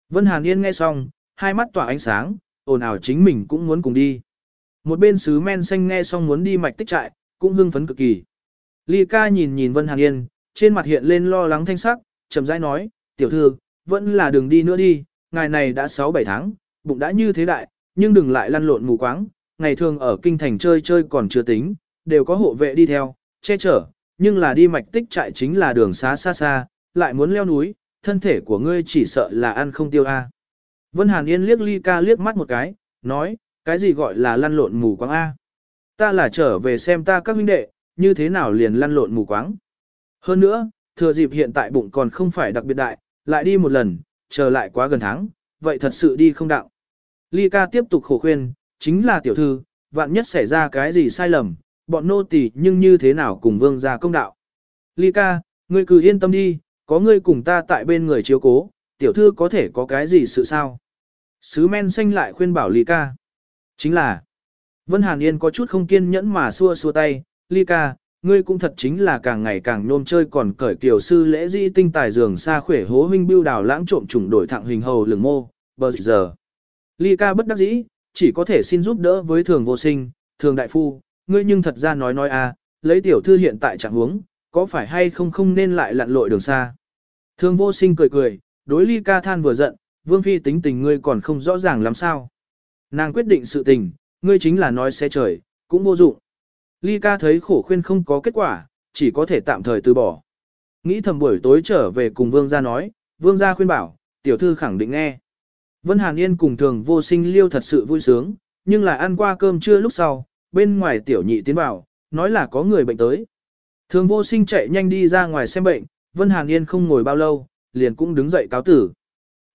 Vân Hàn Yên nghe xong, hai mắt tỏa ánh sáng, ồn ào chính mình cũng muốn cùng đi. Một bên sứ men xanh nghe xong muốn đi mạch tích trại, cũng hưng phấn cực kỳ. Ly ca nhìn nhìn Vân Hàn Yên, trên mặt hiện lên lo lắng thanh sắc, chậm rãi nói, tiểu thư, vẫn là đường đi nữa đi, ngày này đã 6-7 tháng, bụng đã như thế đại, nhưng đừng lại lăn lộn mù quáng, ngày thường ở kinh thành chơi chơi còn chưa tính, đều có hộ vệ đi theo, che chở, nhưng là đi mạch tích trại chính là đường xá xa xa, lại muốn leo núi, thân thể của ngươi chỉ sợ là ăn không tiêu a. Vân Hàn Yên liếc Ly ca liếc mắt một cái, nói, cái gì gọi là lăn lộn mù quáng a? Ta là trở về xem ta các huynh đệ, như thế nào liền lăn lộn mù quáng. Hơn nữa, thừa dịp hiện tại bụng còn không phải đặc biệt đại, lại đi một lần, chờ lại quá gần tháng, vậy thật sự đi không đạo. Ly ca tiếp tục khổ khuyên, chính là tiểu thư, vạn nhất xảy ra cái gì sai lầm, bọn nô tỳ nhưng như thế nào cùng vương gia công đạo. Ly ca, ngươi cứ yên tâm đi, có ngươi cùng ta tại bên người chiếu cố, tiểu thư có thể có cái gì sự sao. Sứ men xanh lại khuyên bảo Ly ca. Chính là, Vân Hàn Yên có chút không kiên nhẫn mà xua xua tay, Ly ca, ngươi cũng thật chính là càng ngày càng nôm chơi còn cởi tiểu sư lễ di tinh tài dường xa khỏe hố huynh bưu đào lãng trộm trùng đổi thẳng hình hầu lường mô, bờ giờ. Ly ca bất đắc dĩ, chỉ có thể xin giúp đỡ với thường vô sinh, thường đại phu, ngươi nhưng thật ra nói nói à, lấy tiểu thư hiện tại trạng huống, có phải hay không không nên lại lặn lội đường xa. Thường vô sinh cười cười, đối ly ca than vừa giận, vương phi tính tình ngươi còn không rõ ràng làm sao. Nàng quyết định sự tình, ngươi chính là nói xe trời, cũng vô dụng. Ly ca thấy khổ khuyên không có kết quả, chỉ có thể tạm thời từ bỏ. Nghĩ thầm buổi tối trở về cùng vương gia nói, vương gia khuyên bảo, tiểu thư khẳng định nghe. Vân Hàn Yên cùng thường vô sinh liêu thật sự vui sướng, nhưng là ăn qua cơm trưa lúc sau, bên ngoài tiểu nhị tiến vào, nói là có người bệnh tới. Thường vô sinh chạy nhanh đi ra ngoài xem bệnh, Vân Hàn Yên không ngồi bao lâu, liền cũng đứng dậy cáo tử.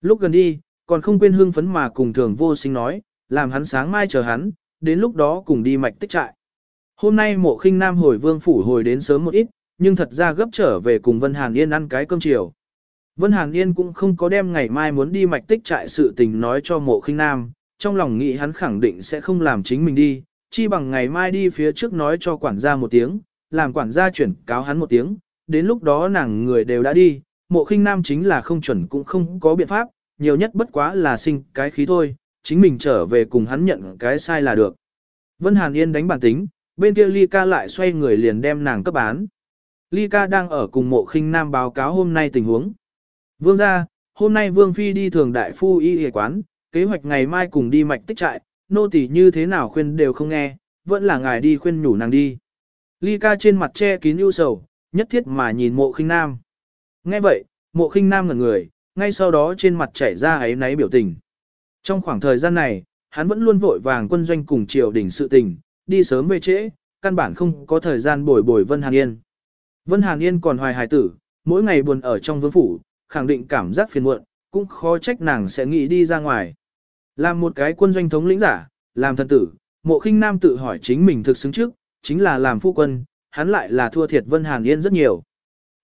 Lúc gần đi, còn không quên hương phấn mà cùng thường vô sinh nói, làm hắn sáng mai chờ hắn, đến lúc đó cùng đi mạch tích trại. Hôm nay mộ khinh nam hồi vương phủ hồi đến sớm một ít, nhưng thật ra gấp trở về cùng Vân Hàn Yên ăn cái cơm chiều. Vân Hàn Yên cũng không có đem ngày mai muốn đi mạch tích trại sự tình nói cho mộ khinh nam, trong lòng nghĩ hắn khẳng định sẽ không làm chính mình đi, chi bằng ngày mai đi phía trước nói cho quản gia một tiếng, làm quản gia chuyển cáo hắn một tiếng, đến lúc đó nàng người đều đã đi, mộ khinh nam chính là không chuẩn cũng không có biện pháp, nhiều nhất bất quá là sinh cái khí thôi, chính mình trở về cùng hắn nhận cái sai là được. Vân Hàn Yên đánh bản tính, bên kia ly ca lại xoay người liền đem nàng cấp bán. Ly ca đang ở cùng mộ khinh nam báo cáo hôm nay tình huống. Vương ra, hôm nay Vương Phi đi thường đại phu y y quán, kế hoạch ngày mai cùng đi mạch tích trại, nô tỳ như thế nào khuyên đều không nghe, vẫn là ngài đi khuyên nhủ nàng đi. Ly ca trên mặt che kín ưu sầu, nhất thiết mà nhìn mộ khinh nam. Nghe vậy, mộ khinh nam ngẩn người, ngay sau đó trên mặt chảy ra ấy náy biểu tình. Trong khoảng thời gian này, hắn vẫn luôn vội vàng quân doanh cùng triều đình sự tình, đi sớm về trễ, căn bản không có thời gian bồi bồi Vân Hàn Yên. Vân Hàn Yên còn hoài hài tử, mỗi ngày buồn ở trong vương phủ, khẳng định cảm giác phiền muộn, cũng khó trách nàng sẽ nghĩ đi ra ngoài. Làm một cái quân doanh thống lĩnh giả, làm thần tử, mộ khinh nam tự hỏi chính mình thực xứng trước, chính là làm phu quân, hắn lại là thua thiệt Vân Hàn Yên rất nhiều.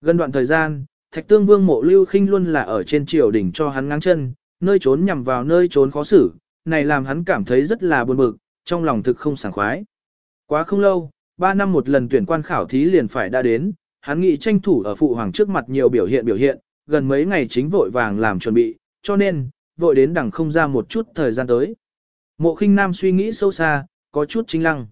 Gần đoạn thời gian, Thạch Tương Vương mộ lưu khinh luôn là ở trên triều đỉnh cho hắn ngang chân, nơi trốn nhằm vào nơi trốn khó xử, này làm hắn cảm thấy rất là buồn bực, trong lòng thực không sảng khoái. Quá không lâu, 3 năm một lần tuyển quan khảo thí liền phải đã đến, hắn nghĩ tranh thủ ở phụ hoàng trước mặt nhiều biểu hiện biểu hiện, gần mấy ngày chính vội vàng làm chuẩn bị, cho nên, vội đến đằng không ra một chút thời gian tới. Mộ khinh nam suy nghĩ sâu xa, có chút chính lăng.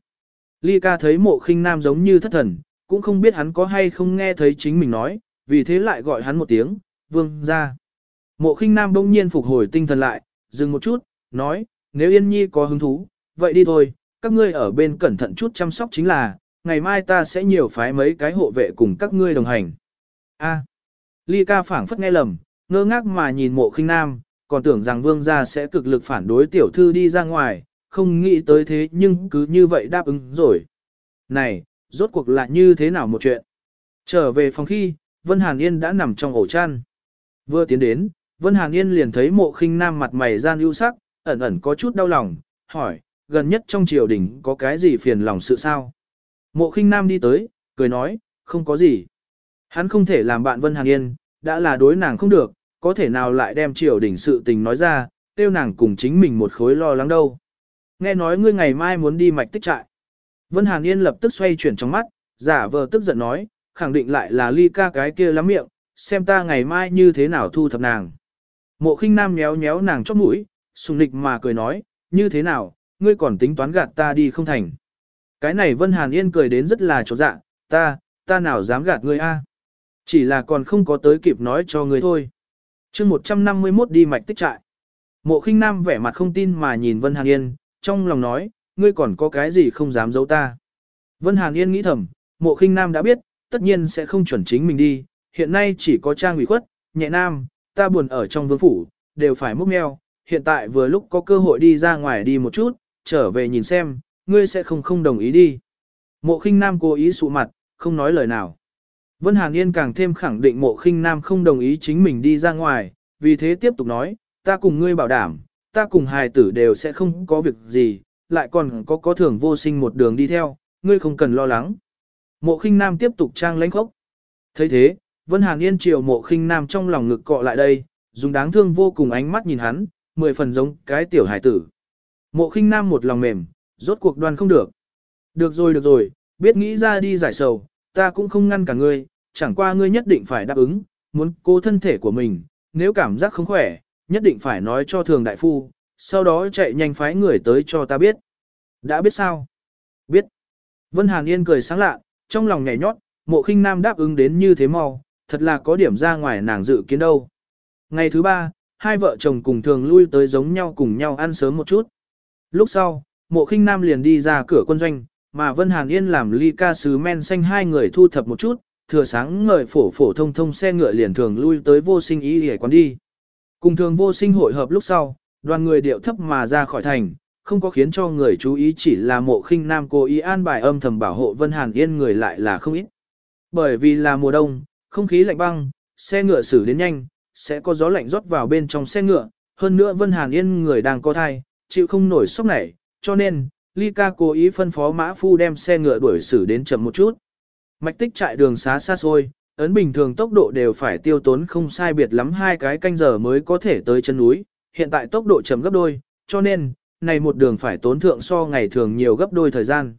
Ly ca thấy mộ khinh nam giống như thất thần, cũng không biết hắn có hay không nghe thấy chính mình nói, vì thế lại gọi hắn một tiếng, vương ra. Mộ khinh nam bỗng nhiên phục hồi tinh thần lại, dừng một chút, nói, nếu Yên Nhi có hứng thú, vậy đi thôi, các ngươi ở bên cẩn thận chút chăm sóc chính là, ngày mai ta sẽ nhiều phái mấy cái hộ vệ cùng các ngươi đồng hành. A. Ly ca phảng phất nghe lầm, ngơ ngác mà nhìn mộ khinh nam, còn tưởng rằng vương gia sẽ cực lực phản đối tiểu thư đi ra ngoài, không nghĩ tới thế nhưng cứ như vậy đáp ứng rồi. Này, rốt cuộc lại như thế nào một chuyện? Trở về phòng khi, Vân Hàn Yên đã nằm trong ổ chăn. Vừa tiến đến, Vân Hàn Yên liền thấy mộ khinh nam mặt mày gian ưu sắc, ẩn ẩn có chút đau lòng, hỏi, gần nhất trong triều đình có cái gì phiền lòng sự sao? Mộ khinh nam đi tới, cười nói, không có gì. Hắn không thể làm bạn Vân Hàn Yên, đã là đối nàng không được, có thể nào lại đem triều đình sự tình nói ra, tiêu nàng cùng chính mình một khối lo lắng đâu. Nghe nói ngươi ngày mai muốn đi mạch tích trại. Vân Hàn Yên lập tức xoay chuyển trong mắt, giả vờ tức giận nói, khẳng định lại là ly ca cái kia lắm miệng, xem ta ngày mai như thế nào thu thập nàng. Mộ khinh nam nhéo nhéo nàng chóp mũi, sùng nịch mà cười nói, như thế nào, ngươi còn tính toán gạt ta đi không thành. Cái này Vân Hàn Yên cười đến rất là chỗ dạ, ta, ta nào dám gạt ngươi a? Chỉ là còn không có tới kịp nói cho người thôi. chương 151 đi mạch tích trại. Mộ khinh nam vẻ mặt không tin mà nhìn Vân Hàn Yên, trong lòng nói, ngươi còn có cái gì không dám giấu ta. Vân Hàn Yên nghĩ thầm, mộ khinh nam đã biết, tất nhiên sẽ không chuẩn chính mình đi, hiện nay chỉ có trang ủy khuất, nhẹ nam, ta buồn ở trong vương phủ, đều phải múc meo, hiện tại vừa lúc có cơ hội đi ra ngoài đi một chút, trở về nhìn xem, ngươi sẽ không không đồng ý đi. Mộ khinh nam cố ý sụ mặt, không nói lời nào. Vân Hàn Yên càng thêm khẳng định mộ khinh nam không đồng ý chính mình đi ra ngoài, vì thế tiếp tục nói, ta cùng ngươi bảo đảm, ta cùng hài tử đều sẽ không có việc gì, lại còn có có thưởng vô sinh một đường đi theo, ngươi không cần lo lắng. Mộ khinh nam tiếp tục trang lãnh khốc. thấy thế, Vân Hàn Yên chiều mộ khinh nam trong lòng ngực cọ lại đây, dùng đáng thương vô cùng ánh mắt nhìn hắn, mười phần giống cái tiểu hải tử. Mộ khinh nam một lòng mềm, rốt cuộc đoàn không được. Được rồi được rồi, biết nghĩ ra đi giải sầu, ta cũng không ngăn cả ngươi, chẳng qua ngươi nhất định phải đáp ứng, muốn cố thân thể của mình, nếu cảm giác không khỏe, nhất định phải nói cho thường đại phu, sau đó chạy nhanh phái người tới cho ta biết. Đã biết sao? Biết. Vân Hàn Yên cười sáng lạ, trong lòng nhảy nhót, mộ khinh nam đáp ứng đến như thế mau, thật là có điểm ra ngoài nàng dự kiến đâu. Ngày thứ ba, hai vợ chồng cùng thường lui tới giống nhau cùng nhau ăn sớm một chút. Lúc sau, mộ khinh nam liền đi ra cửa quân doanh, mà Vân Hàn Yên làm ly ca sứ men xanh hai người thu thập một chút, thừa sáng ngời phổ phổ thông thông xe ngựa liền thường lui tới vô sinh ý để quán đi. Cùng thường vô sinh hội hợp lúc sau, đoàn người điệu thấp mà ra khỏi thành, không có khiến cho người chú ý chỉ là mộ khinh nam cố ý an bài âm thầm bảo hộ Vân Hàn Yên người lại là không ít. Bởi vì là mùa đông, không khí lạnh băng, xe ngựa xử đến nhanh, sẽ có gió lạnh rót vào bên trong xe ngựa, hơn nữa Vân Hàn Yên người đang có thai, chịu không nổi sốc này, cho nên, Ly ca cố ý phân phó mã phu đem xe ngựa đuổi xử đến chậm một chút. Mạch tích chạy đường xá xa xôi, ấn bình thường tốc độ đều phải tiêu tốn không sai biệt lắm hai cái canh giờ mới có thể tới chân núi, hiện tại tốc độ chậm gấp đôi, cho nên, này một đường phải tốn thượng so ngày thường nhiều gấp đôi thời gian.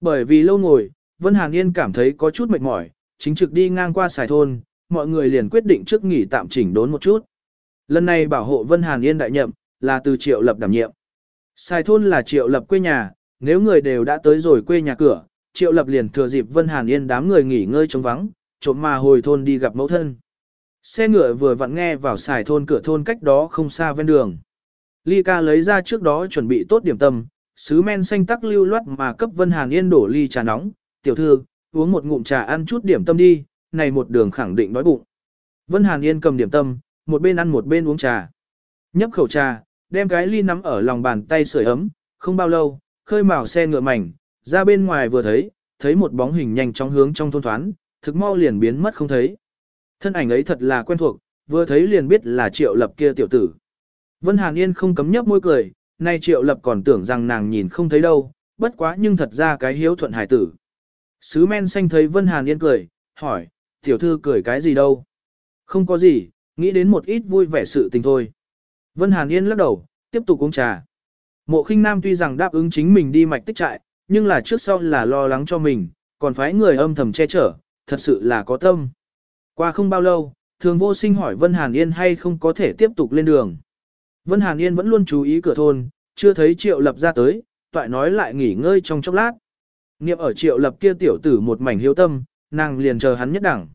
Bởi vì lâu ngồi, Vân Hàn Yên cảm thấy có chút mệt mỏi, chính trực đi ngang qua xài thôn, mọi người liền quyết định trước nghỉ tạm chỉnh đốn một chút. Lần này bảo hộ Vân Hàn Yên đại nhậm, là từ triệu lập đảm nhiệm. Xài thôn là triệu lập quê nhà, nếu người đều đã tới rồi quê nhà cửa, triệu lập liền thừa dịp Vân Hàn Yên đám người nghỉ ngơi trống vắng, trộm mà hồi thôn đi gặp mẫu thân. Xe ngựa vừa vặn nghe vào xài thôn cửa thôn cách đó không xa ven đường. Ly ca lấy ra trước đó chuẩn bị tốt điểm tâm, sứ men xanh tắc lưu loát mà cấp Vân Hàn Yên đổ ly trà nóng, tiểu thư, uống một ngụm trà ăn chút điểm tâm đi, này một đường khẳng định đói bụng. Vân Hàn Yên cầm điểm tâm, một bên ăn một bên uống trà. Nhấp khẩu trà, đem cái ly nắm ở lòng bàn tay sưởi ấm, không bao lâu, khơi mào xe ngựa mảnh, ra bên ngoài vừa thấy, thấy một bóng hình nhanh chóng hướng trong thôn thoán, thực mau liền biến mất không thấy. Thân ảnh ấy thật là quen thuộc, vừa thấy liền biết là triệu lập kia tiểu tử. Vân Hàn Yên không cấm nhấp môi cười, nay triệu lập còn tưởng rằng nàng nhìn không thấy đâu, bất quá nhưng thật ra cái hiếu thuận hải tử. Sứ men xanh thấy Vân Hàn Yên cười, hỏi, tiểu thư cười cái gì đâu? Không có gì, nghĩ đến một ít vui vẻ sự tình thôi. Vân Hàn Yên lắc đầu, tiếp tục uống trà. Mộ khinh nam tuy rằng đáp ứng chính mình đi mạch tích trại, nhưng là trước sau là lo lắng cho mình, còn phải người âm thầm che chở, thật sự là có tâm. Qua không bao lâu, thường vô sinh hỏi Vân Hàn Yên hay không có thể tiếp tục lên đường. Vân Hàn Yên vẫn luôn chú ý cửa thôn, chưa thấy triệu lập ra tới, toại nói lại nghỉ ngơi trong chốc lát. Niệm ở triệu lập kia tiểu tử một mảnh hiếu tâm, nàng liền chờ hắn nhất đẳng.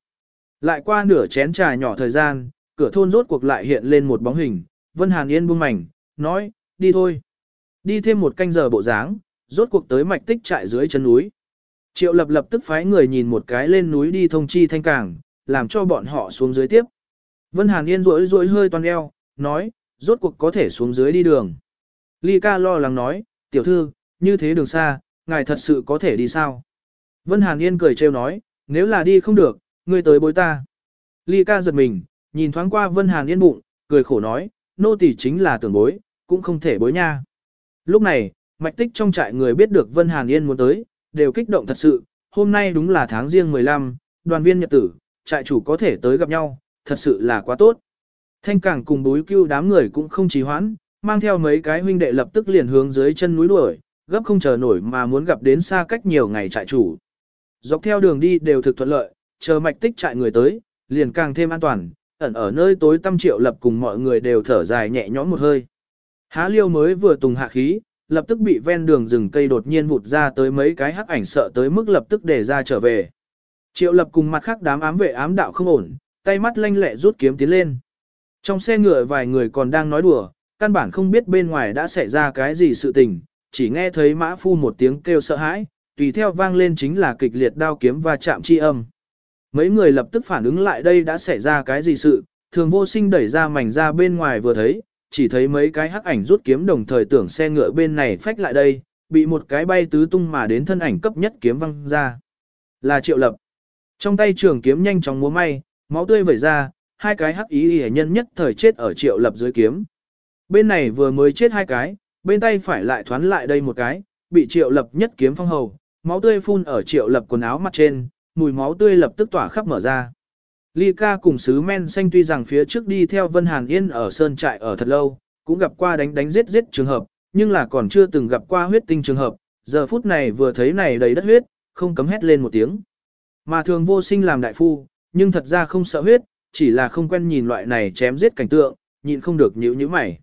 Lại qua nửa chén trà nhỏ thời gian, cửa thôn rốt cuộc lại hiện lên một bóng hình, Vân Hàn Yên buông mảnh, nói, đi thôi. Đi thêm một canh giờ bộ dáng, rốt cuộc tới mạch tích trại dưới chân núi. Triệu lập lập tức phái người nhìn một cái lên núi đi thông chi thanh cảng, làm cho bọn họ xuống dưới tiếp. Vân Hàn Yên rỗi rỗi hơi toan eo, nói, rốt cuộc có thể xuống dưới đi đường. Ly ca lo lắng nói, tiểu thư, như thế đường xa, ngài thật sự có thể đi sao? Vân Hàn Yên cười trêu nói, nếu là đi không được, ngươi tới bối ta. Ly ca giật mình, nhìn thoáng qua Vân Hàn Yên bụng, cười khổ nói, nô tỳ chính là tưởng bối, cũng không thể bối nha. Lúc này, mạch tích trong trại người biết được Vân Hàn Yên muốn tới, đều kích động thật sự, hôm nay đúng là tháng riêng 15, đoàn viên nhật tử, trại chủ có thể tới gặp nhau, thật sự là quá tốt. Thanh cảng cùng bối cưu đám người cũng không trì hoãn, mang theo mấy cái huynh đệ lập tức liền hướng dưới chân núi đuổi, gấp không chờ nổi mà muốn gặp đến xa cách nhiều ngày trại chủ. Dọc theo đường đi đều thực thuận lợi, chờ mạch tích trại người tới, liền càng thêm an toàn, ẩn ở nơi tối tâm triệu lập cùng mọi người đều thở dài nhẹ nhõm một hơi. Há liêu mới vừa tùng hạ khí, lập tức bị ven đường rừng cây đột nhiên vụt ra tới mấy cái hắc ảnh sợ tới mức lập tức để ra trở về. Triệu lập cùng mặt khác đám ám vệ ám đạo không ổn, tay mắt lanh lẹ rút kiếm tiến lên. Trong xe ngựa vài người còn đang nói đùa, căn bản không biết bên ngoài đã xảy ra cái gì sự tình, chỉ nghe thấy mã phu một tiếng kêu sợ hãi, tùy theo vang lên chính là kịch liệt đao kiếm và chạm chi âm. Mấy người lập tức phản ứng lại đây đã xảy ra cái gì sự, thường vô sinh đẩy ra mảnh ra bên ngoài vừa thấy, chỉ thấy mấy cái hắc ảnh rút kiếm đồng thời tưởng xe ngựa bên này phách lại đây, bị một cái bay tứ tung mà đến thân ảnh cấp nhất kiếm văng ra. Là triệu lập. Trong tay trường kiếm nhanh chóng múa may, máu tươi vẩy ra, hai cái hắc ý hề nhân nhất thời chết ở triệu lập dưới kiếm. Bên này vừa mới chết hai cái, bên tay phải lại thoán lại đây một cái, bị triệu lập nhất kiếm phong hầu, máu tươi phun ở triệu lập quần áo mặt trên, mùi máu tươi lập tức tỏa khắp mở ra. Ly ca cùng sứ men xanh tuy rằng phía trước đi theo Vân Hàn Yên ở Sơn Trại ở thật lâu, cũng gặp qua đánh đánh giết giết trường hợp, nhưng là còn chưa từng gặp qua huyết tinh trường hợp, giờ phút này vừa thấy này đầy đất huyết, không cấm hét lên một tiếng. Mà thường vô sinh làm đại phu, nhưng thật ra không sợ huyết, chỉ là không quen nhìn loại này chém giết cảnh tượng, nhịn không được nhíu nhíu mày.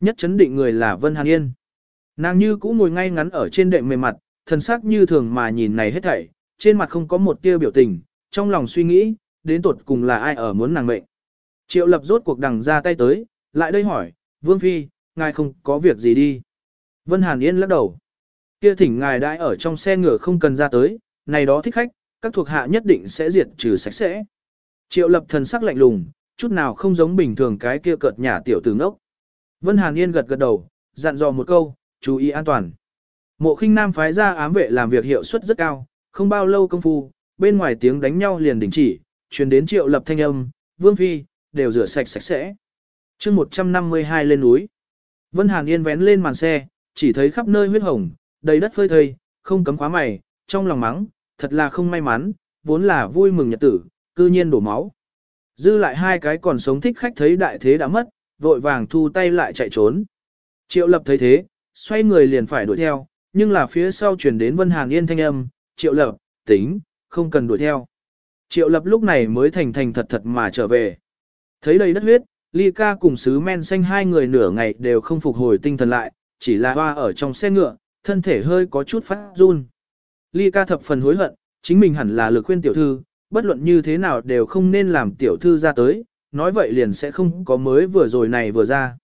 Nhất chấn định người là Vân Hàn Yên. Nàng như cũ ngồi ngay ngắn ở trên đệm mềm mặt, thần sắc như thường mà nhìn này hết thảy, trên mặt không có một tia biểu tình, trong lòng suy nghĩ, đến tuột cùng là ai ở muốn nàng mệnh. Triệu lập rốt cuộc đằng ra tay tới, lại đây hỏi, Vương Phi, ngài không có việc gì đi. Vân Hàn Yên lắc đầu. Kia thỉnh ngài đãi ở trong xe ngựa không cần ra tới, này đó thích khách, các thuộc hạ nhất định sẽ diệt trừ sạch sẽ. Triệu lập thần sắc lạnh lùng, chút nào không giống bình thường cái kia cợt nhà tiểu tử ngốc. Vân Hàn Yên gật gật đầu, dặn dò một câu, chú ý an toàn. Mộ khinh nam phái ra ám vệ làm việc hiệu suất rất cao, không bao lâu công phu, bên ngoài tiếng đánh nhau liền đình chỉ, truyền đến triệu lập thanh âm, vương phi, đều rửa sạch sạch sẽ. chương 152 lên núi. Vân Hàn Yên vén lên màn xe, chỉ thấy khắp nơi huyết hồng, đầy đất phơi thây, không cấm khóa mày, trong lòng mắng, thật là không may mắn, vốn là vui mừng nhật tử, cư nhiên đổ máu. Dư lại hai cái còn sống thích khách thấy đại thế đã mất, vội vàng thu tay lại chạy trốn. Triệu lập thấy thế, xoay người liền phải đuổi theo, nhưng là phía sau chuyển đến Vân Hàn Yên thanh âm, triệu lập, tính, không cần đuổi theo. Triệu lập lúc này mới thành thành thật thật mà trở về. Thấy đầy đất huyết, Ly ca cùng sứ men xanh hai người nửa ngày đều không phục hồi tinh thần lại, chỉ là hoa ở trong xe ngựa, thân thể hơi có chút phát run. Ly ca thập phần hối hận, chính mình hẳn là lực khuyên tiểu thư, bất luận như thế nào đều không nên làm tiểu thư ra tới, nói vậy liền sẽ không có mới vừa rồi này vừa ra.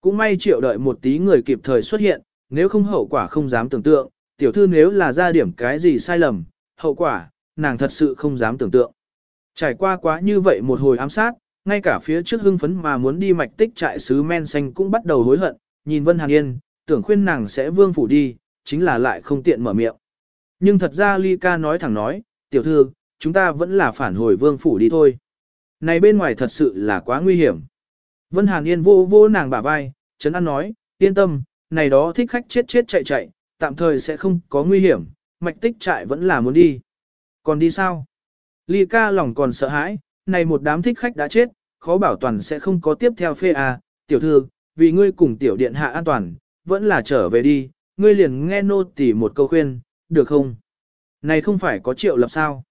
Cũng may triệu đợi một tí người kịp thời xuất hiện, nếu không hậu quả không dám tưởng tượng, tiểu thư nếu là ra điểm cái gì sai lầm, hậu quả, nàng thật sự không dám tưởng tượng. Trải qua quá như vậy một hồi ám sát, ngay cả phía trước hưng phấn mà muốn đi mạch tích trại sứ men xanh cũng bắt đầu hối hận, nhìn Vân Hàn Yên, tưởng khuyên nàng sẽ vương phủ đi, chính là lại không tiện mở miệng. Nhưng thật ra Ly ca nói thẳng nói, tiểu thư, chúng ta vẫn là phản hồi vương phủ đi thôi. Này bên ngoài thật sự là quá nguy hiểm. Vân Hàn Yên vô vô nàng bả vai, Trấn An nói, yên tâm, này đó thích khách chết chết chạy chạy, tạm thời sẽ không có nguy hiểm, mạch tích trại vẫn là muốn đi. Còn đi sao? Ly ca lòng còn sợ hãi, này một đám thích khách đã chết, khó bảo toàn sẽ không có tiếp theo phê à, tiểu thư, vì ngươi cùng tiểu điện hạ an toàn, vẫn là trở về đi, ngươi liền nghe nô tỉ một câu khuyên, được không? Này không phải có triệu lập sao?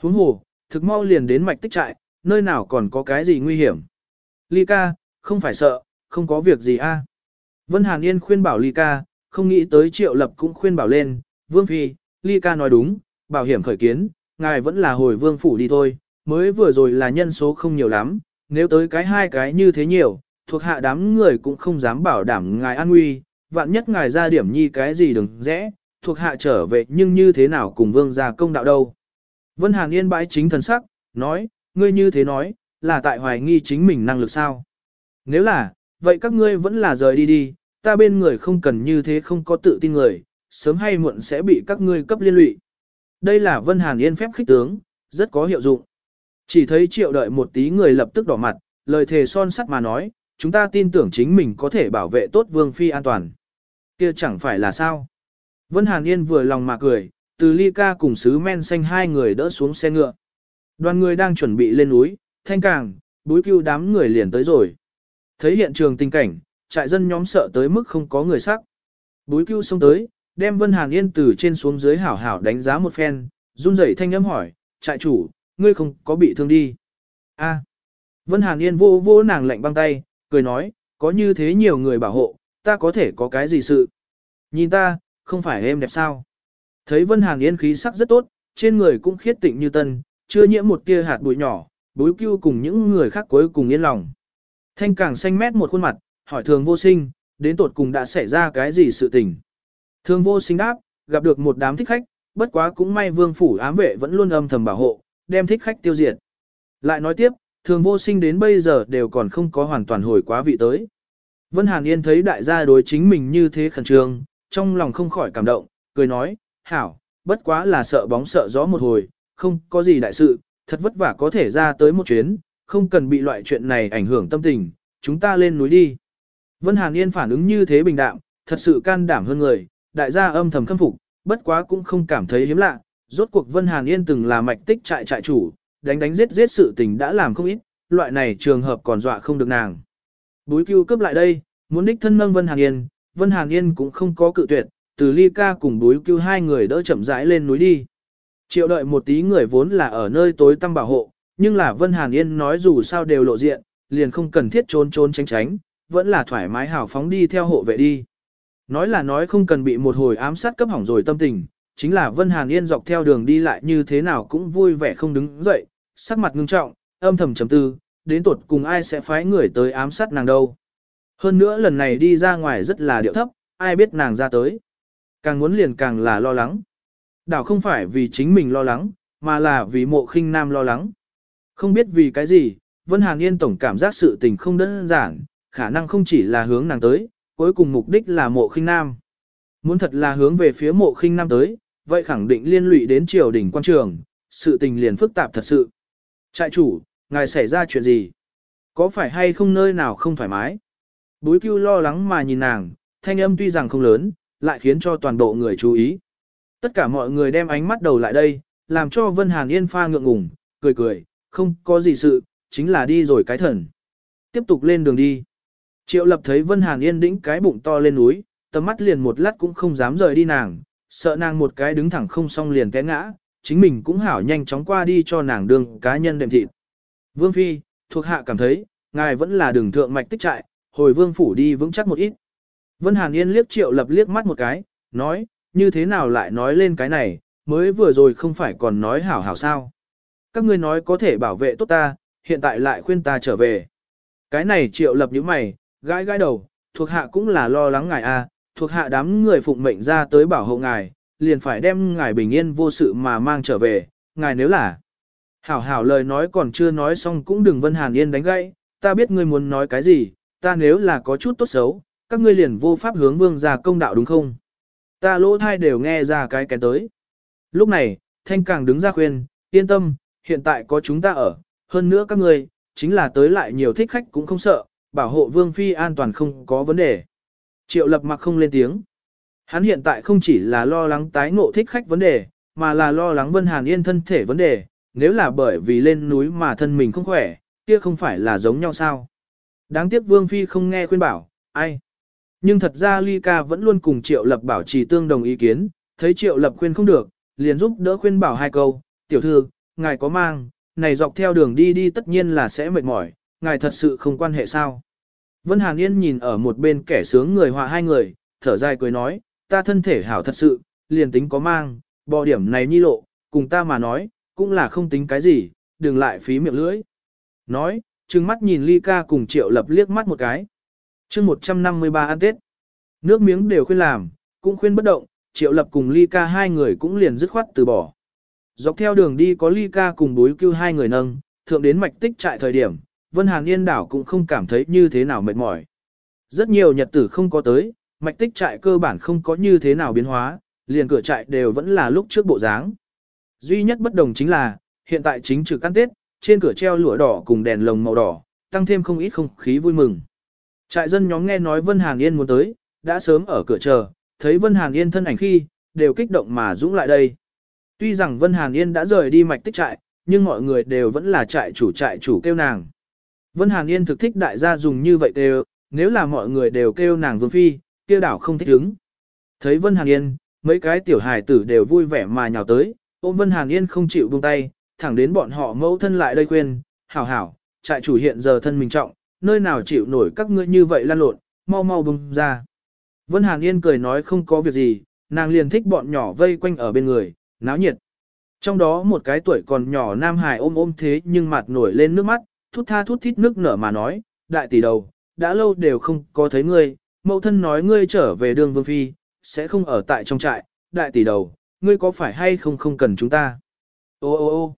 Huống hồ, thực mau liền đến mạch tích trại, nơi nào còn có cái gì nguy hiểm? Ly ca, không phải sợ, không có việc gì a. Vân Hàn Yên khuyên bảo Ly ca, không nghĩ tới triệu lập cũng khuyên bảo lên, Vương Phi, Ly ca nói đúng, bảo hiểm khởi kiến, ngài vẫn là hồi vương phủ đi thôi, mới vừa rồi là nhân số không nhiều lắm, nếu tới cái hai cái như thế nhiều, thuộc hạ đám người cũng không dám bảo đảm ngài an nguy, vạn nhất ngài ra điểm nhi cái gì đừng rẽ, thuộc hạ trở về nhưng như thế nào cùng vương gia công đạo đâu. Vân Hàn Yên bãi chính thần sắc, nói, ngươi như thế nói, là tại hoài nghi chính mình năng lực sao. Nếu là, vậy các ngươi vẫn là rời đi đi, ta bên người không cần như thế không có tự tin người, sớm hay muộn sẽ bị các ngươi cấp liên lụy. Đây là Vân Hàn Yên phép khích tướng, rất có hiệu dụng. Chỉ thấy triệu đợi một tí người lập tức đỏ mặt, lời thề son sắt mà nói, chúng ta tin tưởng chính mình có thể bảo vệ tốt Vương Phi an toàn. kia chẳng phải là sao. Vân Hàn Yên vừa lòng mà cười, từ ly ca cùng sứ men xanh hai người đỡ xuống xe ngựa. Đoàn người đang chuẩn bị lên núi, thanh càng, búi cưu đám người liền tới rồi. Thấy hiện trường tình cảnh, trại dân nhóm sợ tới mức không có người sắc. Búi cưu xông tới, đem Vân Hàn Yên từ trên xuống dưới hảo hảo đánh giá một phen, run rẩy thanh âm hỏi, trại chủ, ngươi không có bị thương đi. A. Vân Hàn Yên vô vô nàng lạnh băng tay, cười nói, có như thế nhiều người bảo hộ, ta có thể có cái gì sự. Nhìn ta, không phải em đẹp sao. Thấy Vân Hàn Yên khí sắc rất tốt, trên người cũng khiết tịnh như tân, chưa nhiễm một tia hạt bụi nhỏ, bối cưu cùng những người khác cuối cùng yên lòng. Thanh càng xanh mét một khuôn mặt, hỏi thường vô sinh, đến tột cùng đã xảy ra cái gì sự tình. Thường vô sinh đáp, gặp được một đám thích khách, bất quá cũng may vương phủ ám vệ vẫn luôn âm thầm bảo hộ, đem thích khách tiêu diệt. Lại nói tiếp, thường vô sinh đến bây giờ đều còn không có hoàn toàn hồi quá vị tới. Vân Hàn Yên thấy đại gia đối chính mình như thế khẩn trương, trong lòng không khỏi cảm động, cười nói, hảo, bất quá là sợ bóng sợ gió một hồi, không có gì đại sự, thật vất vả có thể ra tới một chuyến, không cần bị loại chuyện này ảnh hưởng tâm tình, chúng ta lên núi đi. Vân Hàn Yên phản ứng như thế bình đạm, thật sự can đảm hơn người, đại gia âm thầm khâm phục, bất quá cũng không cảm thấy hiếm lạ, rốt cuộc Vân Hàn Yên từng là mạch tích trại trại chủ, đánh đánh giết giết sự tình đã làm không ít, loại này trường hợp còn dọa không được nàng. Búi cưu cướp lại đây, muốn đích thân nâng Vân Hàn Yên, Vân Hàn Yên cũng không có cự tuyệt, từ ly ca cùng búi cưu hai người đỡ chậm rãi lên núi đi. Triệu đợi một tí người vốn là ở nơi tối tăm bảo hộ, nhưng là Vân Hàn Yên nói dù sao đều lộ diện, liền không cần thiết trốn trốn tránh tránh, vẫn là thoải mái hào phóng đi theo hộ vệ đi. Nói là nói không cần bị một hồi ám sát cấp hỏng rồi tâm tình, chính là Vân Hàn Yên dọc theo đường đi lại như thế nào cũng vui vẻ không đứng dậy, sắc mặt ngưng trọng, âm thầm chấm tư, đến tuột cùng ai sẽ phái người tới ám sát nàng đâu. Hơn nữa lần này đi ra ngoài rất là điệu thấp, ai biết nàng ra tới. Càng muốn liền càng là lo lắng. Đảo không phải vì chính mình lo lắng, mà là vì mộ khinh nam lo lắng. Không biết vì cái gì, Vân Hàn Yên tổng cảm giác sự tình không đơn giản, khả năng không chỉ là hướng nàng tới, cuối cùng mục đích là mộ khinh nam. Muốn thật là hướng về phía mộ khinh nam tới, vậy khẳng định liên lụy đến triều đình quan trường, sự tình liền phức tạp thật sự. Trại chủ, ngài xảy ra chuyện gì? Có phải hay không nơi nào không thoải mái? Búi cưu lo lắng mà nhìn nàng, thanh âm tuy rằng không lớn, lại khiến cho toàn bộ người chú ý. Tất cả mọi người đem ánh mắt đầu lại đây, làm cho Vân Hàn Yên pha ngượng ngùng, cười cười, không có gì sự, chính là đi rồi cái thần. Tiếp tục lên đường đi. Triệu lập thấy Vân Hàn Yên đĩnh cái bụng to lên núi, tầm mắt liền một lát cũng không dám rời đi nàng, sợ nàng một cái đứng thẳng không xong liền té ngã, chính mình cũng hảo nhanh chóng qua đi cho nàng đường cá nhân đệm thịt. Vương Phi, thuộc hạ cảm thấy, ngài vẫn là đường thượng mạch tích trại, hồi vương phủ đi vững chắc một ít. Vân Hàn Yên liếc triệu lập liếc mắt một cái, nói, như thế nào lại nói lên cái này, mới vừa rồi không phải còn nói hảo hảo sao. các ngươi nói có thể bảo vệ tốt ta, hiện tại lại khuyên ta trở về. Cái này triệu lập như mày, gãi gãi đầu, thuộc hạ cũng là lo lắng ngài a, thuộc hạ đám người phụng mệnh ra tới bảo hộ ngài, liền phải đem ngài bình yên vô sự mà mang trở về, ngài nếu là. Hảo hảo lời nói còn chưa nói xong cũng đừng Vân Hàn Yên đánh gãy, ta biết ngươi muốn nói cái gì, ta nếu là có chút tốt xấu, các ngươi liền vô pháp hướng vương ra công đạo đúng không? Ta lỗ thai đều nghe ra cái kén tới. Lúc này, Thanh Càng đứng ra khuyên, yên tâm, hiện tại có chúng ta ở, hơn nữa các ngươi, chính là tới lại nhiều thích khách cũng không sợ, bảo hộ vương phi an toàn không có vấn đề. Triệu lập mặc không lên tiếng. Hắn hiện tại không chỉ là lo lắng tái ngộ thích khách vấn đề, mà là lo lắng Vân Hàn Yên thân thể vấn đề, nếu là bởi vì lên núi mà thân mình không khỏe, kia không phải là giống nhau sao. Đáng tiếc Vương Phi không nghe khuyên bảo, ai. Nhưng thật ra Ly Ca vẫn luôn cùng Triệu Lập bảo trì tương đồng ý kiến, thấy Triệu Lập khuyên không được, liền giúp đỡ khuyên bảo hai câu, tiểu thư, ngài có mang, này dọc theo đường đi đi tất nhiên là sẽ mệt mỏi, ngài thật sự không quan hệ sao. Vân Hàn Yên nhìn ở một bên kẻ sướng người họa hai người, thở dài cười nói, ta thân thể hảo thật sự, liền tính có mang, bò điểm này nhi lộ, cùng ta mà nói, cũng là không tính cái gì, đừng lại phí miệng lưỡi. Nói, trừng mắt nhìn Ly ca cùng Triệu Lập liếc mắt một cái. chương 153 ăn Tết. Nước miếng đều khuyên làm, cũng khuyên bất động, Triệu Lập cùng Ly ca hai người cũng liền dứt khoát từ bỏ. Dọc theo đường đi có Ly ca cùng bối cưu hai người nâng, thượng đến mạch tích trại thời điểm, Vân Hàn Yên đảo cũng không cảm thấy như thế nào mệt mỏi. Rất nhiều nhật tử không có tới, mạch tích trại cơ bản không có như thế nào biến hóa, liền cửa trại đều vẫn là lúc trước bộ dáng. Duy nhất bất đồng chính là, hiện tại chính trực căn Tết, trên cửa treo lụa đỏ cùng đèn lồng màu đỏ, tăng thêm không ít không khí vui mừng. Trại dân nhóm nghe nói Vân Hàn Yên muốn tới, đã sớm ở cửa chờ, thấy Vân Hàn Yên thân ảnh khi, đều kích động mà dũng lại đây. Tuy rằng Vân Hàn Yên đã rời đi mạch tích trại, nhưng mọi người đều vẫn là trại chủ trại chủ kêu nàng. Vân Hàn Yên thực thích đại gia dùng như vậy đều, nếu là mọi người đều kêu nàng vương phi, kia đảo không thích ứng. Thấy Vân Hàn Yên, mấy cái tiểu hài tử đều vui vẻ mà nhào tới, ôm Vân Hàn Yên không chịu buông tay, thẳng đến bọn họ mẫu thân lại đây khuyên, hảo hảo, trại chủ hiện giờ thân mình trọng, nơi nào chịu nổi các ngươi như vậy lan lộn, mau mau buông ra. Vân Hàn Yên cười nói không có việc gì, nàng liền thích bọn nhỏ vây quanh ở bên người, náo nhiệt. Trong đó một cái tuổi còn nhỏ nam hài ôm ôm thế nhưng mặt nổi lên nước mắt, thút tha thút thít nước nở mà nói, đại tỷ đầu, đã lâu đều không có thấy ngươi, mẫu thân nói ngươi trở về đường vương phi, sẽ không ở tại trong trại, đại tỷ đầu, ngươi có phải hay không không cần chúng ta. Ô ô ô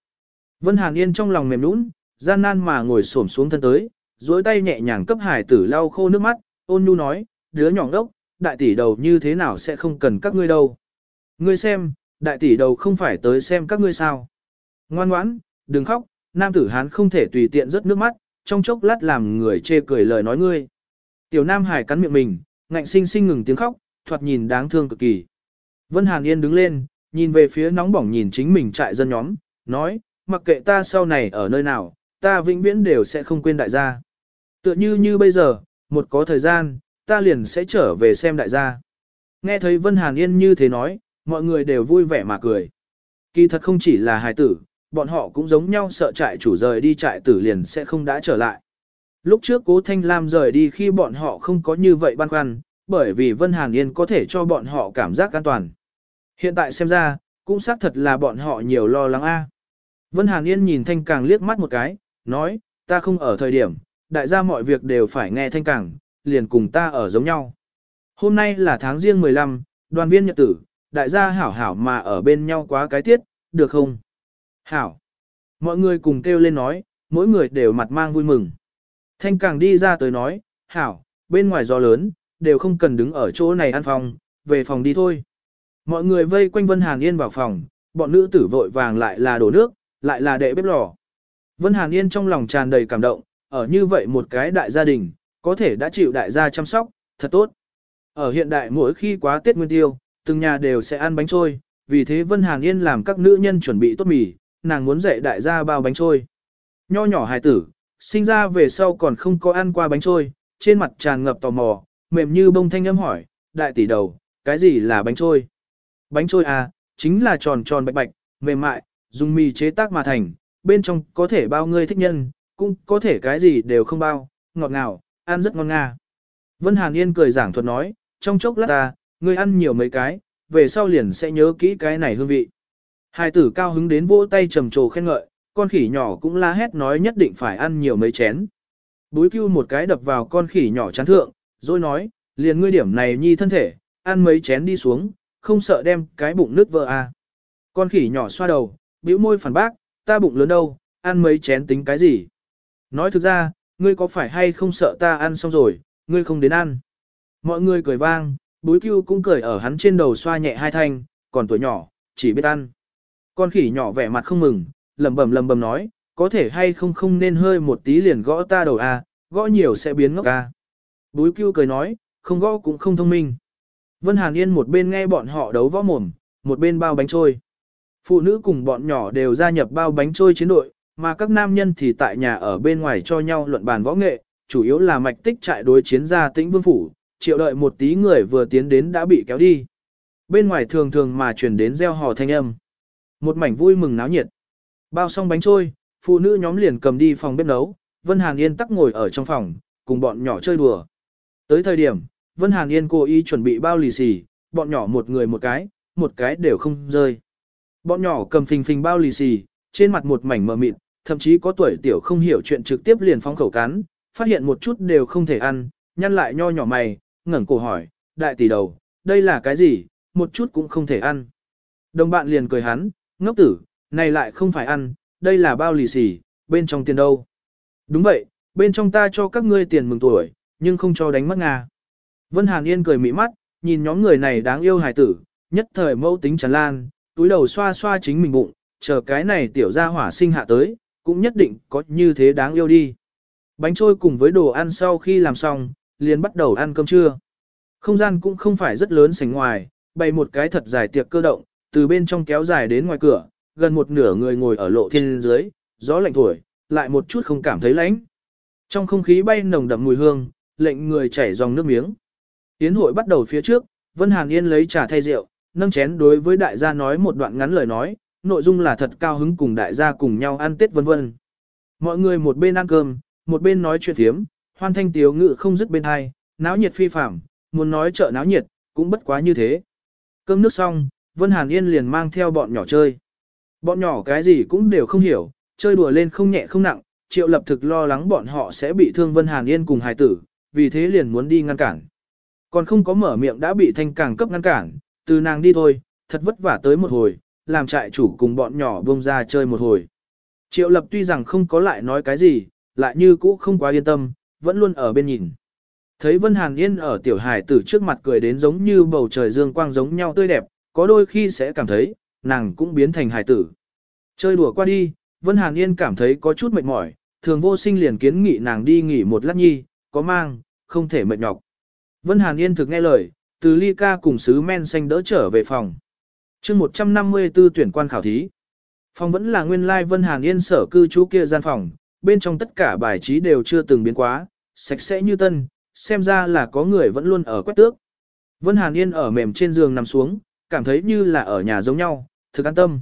Vân Hàn Yên trong lòng mềm nũng, gian nan mà ngồi xổm xuống thân tới, duỗi tay nhẹ nhàng cấp hải tử lau khô nước mắt, ôn nhu nói, đứa nhỏ đốc, đại tỷ đầu như thế nào sẽ không cần các ngươi đâu. Ngươi xem, đại tỷ đầu không phải tới xem các ngươi sao. Ngoan ngoãn, đừng khóc, nam tử hán không thể tùy tiện rớt nước mắt, trong chốc lát làm người chê cười lời nói ngươi. Tiểu nam hải cắn miệng mình, ngạnh sinh sinh ngừng tiếng khóc, thoạt nhìn đáng thương cực kỳ. Vân Hàn Yên đứng lên, nhìn về phía nóng bỏng nhìn chính mình trại dân nhóm, nói, mặc kệ ta sau này ở nơi nào, ta vĩnh viễn đều sẽ không quên đại gia. Tựa như như bây giờ, một có thời gian, ta liền sẽ trở về xem đại gia. Nghe thấy Vân Hàn Yên như thế nói, mọi người đều vui vẻ mà cười. Kỳ thật không chỉ là hài tử, bọn họ cũng giống nhau sợ trại chủ rời đi trại tử liền sẽ không đã trở lại. Lúc trước cố Thanh Lam rời đi khi bọn họ không có như vậy băn khoăn, bởi vì Vân Hàn Yên có thể cho bọn họ cảm giác an toàn. Hiện tại xem ra, cũng xác thật là bọn họ nhiều lo lắng a. Vân Hàn Yên nhìn Thanh Càng liếc mắt một cái, nói, ta không ở thời điểm, đại gia mọi việc đều phải nghe Thanh Càng, liền cùng ta ở giống nhau. Hôm nay là tháng riêng 15, đoàn viên nhật tử, đại gia hảo hảo mà ở bên nhau quá cái tiết, được không? Hảo. Mọi người cùng kêu lên nói, mỗi người đều mặt mang vui mừng. Thanh Càng đi ra tới nói, hảo, bên ngoài gió lớn, đều không cần đứng ở chỗ này ăn phòng, về phòng đi thôi. Mọi người vây quanh Vân Hàn Yên vào phòng, bọn nữ tử vội vàng lại là đổ nước, lại là đệ bếp lò. Vân Hàn Yên trong lòng tràn đầy cảm động, ở như vậy một cái đại gia đình, có thể đã chịu đại gia chăm sóc, thật tốt. Ở hiện đại mỗi khi quá Tết Nguyên Tiêu, từng nhà đều sẽ ăn bánh trôi, vì thế Vân Hàn Yên làm các nữ nhân chuẩn bị tốt mì, nàng muốn dạy đại gia bao bánh trôi. Nho nhỏ hài tử, sinh ra về sau còn không có ăn qua bánh trôi, trên mặt tràn ngập tò mò, mềm như bông thanh âm hỏi, đại tỷ đầu, cái gì là bánh trôi? Bánh trôi à, chính là tròn tròn bạch bạch, mềm mại, dùng mì chế tác mà thành, bên trong có thể bao ngươi thích nhân, cũng có thể cái gì đều không bao, ngọt ngào, ăn rất ngon nga. Vân Hàn Yên cười giảng thuật nói, trong chốc lát ta, ngươi ăn nhiều mấy cái, về sau liền sẽ nhớ kỹ cái này hương vị. Hai tử cao hứng đến vỗ tay trầm trồ khen ngợi, con khỉ nhỏ cũng la hét nói nhất định phải ăn nhiều mấy chén. Búi cưu một cái đập vào con khỉ nhỏ chán thượng, rồi nói, liền ngươi điểm này nhi thân thể, ăn mấy chén đi xuống, không sợ đem cái bụng nứt vỡ à. Con khỉ nhỏ xoa đầu, bĩu môi phản bác, ta bụng lớn đâu, ăn mấy chén tính cái gì. Nói thực ra, ngươi có phải hay không sợ ta ăn xong rồi, ngươi không đến ăn. Mọi người cười vang, búi cưu cũng cười ở hắn trên đầu xoa nhẹ hai thanh, còn tuổi nhỏ, chỉ biết ăn. Con khỉ nhỏ vẻ mặt không mừng, lầm bầm lầm bầm nói, có thể hay không không nên hơi một tí liền gõ ta đầu a, à, gõ nhiều sẽ biến ngốc a. À. Búi cưu cười nói, không gõ cũng không thông minh. Vân Hàn Yên một bên nghe bọn họ đấu võ mồm, một bên bao bánh trôi. Phụ nữ cùng bọn nhỏ đều gia nhập bao bánh trôi chiến đội, mà các nam nhân thì tại nhà ở bên ngoài cho nhau luận bàn võ nghệ, chủ yếu là mạch tích trại đối chiến gia tĩnh vương phủ, triệu đợi một tí người vừa tiến đến đã bị kéo đi. Bên ngoài thường thường mà truyền đến gieo hò thanh âm. Một mảnh vui mừng náo nhiệt. Bao xong bánh trôi, phụ nữ nhóm liền cầm đi phòng bếp nấu, Vân Hàn Yên tắc ngồi ở trong phòng, cùng bọn nhỏ chơi đùa. Tới thời điểm, Vân Hàn Yên cố ý chuẩn bị bao lì xì, bọn nhỏ một người một cái, một cái đều không rơi. Bọn nhỏ cầm phình phình bao lì xì, trên mặt một mảnh mờ mịt, thậm chí có tuổi tiểu không hiểu chuyện trực tiếp liền phóng khẩu cắn, phát hiện một chút đều không thể ăn, nhăn lại nho nhỏ mày, ngẩng cổ hỏi, đại tỷ đầu, đây là cái gì, một chút cũng không thể ăn. Đồng bạn liền cười hắn, ngốc tử, này lại không phải ăn, đây là bao lì xì, bên trong tiền đâu. Đúng vậy, bên trong ta cho các ngươi tiền mừng tuổi, nhưng không cho đánh mất Nga. Vân Hàn Yên cười mỹ mắt, nhìn nhóm người này đáng yêu hài tử, nhất thời mâu tính tràn lan, túi đầu xoa xoa chính mình bụng, chờ cái này tiểu gia hỏa sinh hạ tới, cũng nhất định có như thế đáng yêu đi. Bánh trôi cùng với đồ ăn sau khi làm xong, liền bắt đầu ăn cơm trưa. Không gian cũng không phải rất lớn sảnh ngoài, bày một cái thật dài tiệc cơ động, từ bên trong kéo dài đến ngoài cửa, gần một nửa người ngồi ở lộ thiên dưới, gió lạnh thổi, lại một chút không cảm thấy lạnh. Trong không khí bay nồng đậm mùi hương, lệnh người chảy dòng nước miếng. Tiến hội bắt đầu phía trước, Vân Hàn Yên lấy trà thay rượu, nâng chén đối với đại gia nói một đoạn ngắn lời nói, nội dung là thật cao hứng cùng đại gia cùng nhau ăn Tết vân vân. Mọi người một bên ăn cơm, một bên nói chuyện thiếm, hoan thanh tiếu ngự không dứt bên hai, náo nhiệt phi phạm, muốn nói chợ náo nhiệt, cũng bất quá như thế. Cơm nước xong, Vân Hàn Yên liền mang theo bọn nhỏ chơi. Bọn nhỏ cái gì cũng đều không hiểu, chơi đùa lên không nhẹ không nặng, triệu lập thực lo lắng bọn họ sẽ bị thương Vân Hàn Yên cùng hài tử, vì thế liền muốn đi ngăn cản. Còn không có mở miệng đã bị thanh càng cấp ngăn cản, từ nàng đi thôi, thật vất vả tới một hồi, làm trại chủ cùng bọn nhỏ buông ra chơi một hồi. Triệu lập tuy rằng không có lại nói cái gì, lại như cũ không quá yên tâm, vẫn luôn ở bên nhìn. Thấy Vân Hàn Yên ở tiểu hải tử trước mặt cười đến giống như bầu trời dương quang giống nhau tươi đẹp, có đôi khi sẽ cảm thấy, nàng cũng biến thành hải tử. Chơi đùa qua đi, Vân Hàn Yên cảm thấy có chút mệt mỏi, thường vô sinh liền kiến nghị nàng đi nghỉ một lát nhi, có mang, không thể mệt nhọc. Vân Hàn Yên thực nghe lời, từ ly ca cùng sứ men xanh đỡ trở về phòng. chương 154 tuyển quan khảo thí. Phòng vẫn là nguyên lai Vân Hàn Yên sở cư trú kia gian phòng, bên trong tất cả bài trí đều chưa từng biến quá, sạch sẽ như tân, xem ra là có người vẫn luôn ở quét tước. Vân Hàn Yên ở mềm trên giường nằm xuống, cảm thấy như là ở nhà giống nhau, thực an tâm.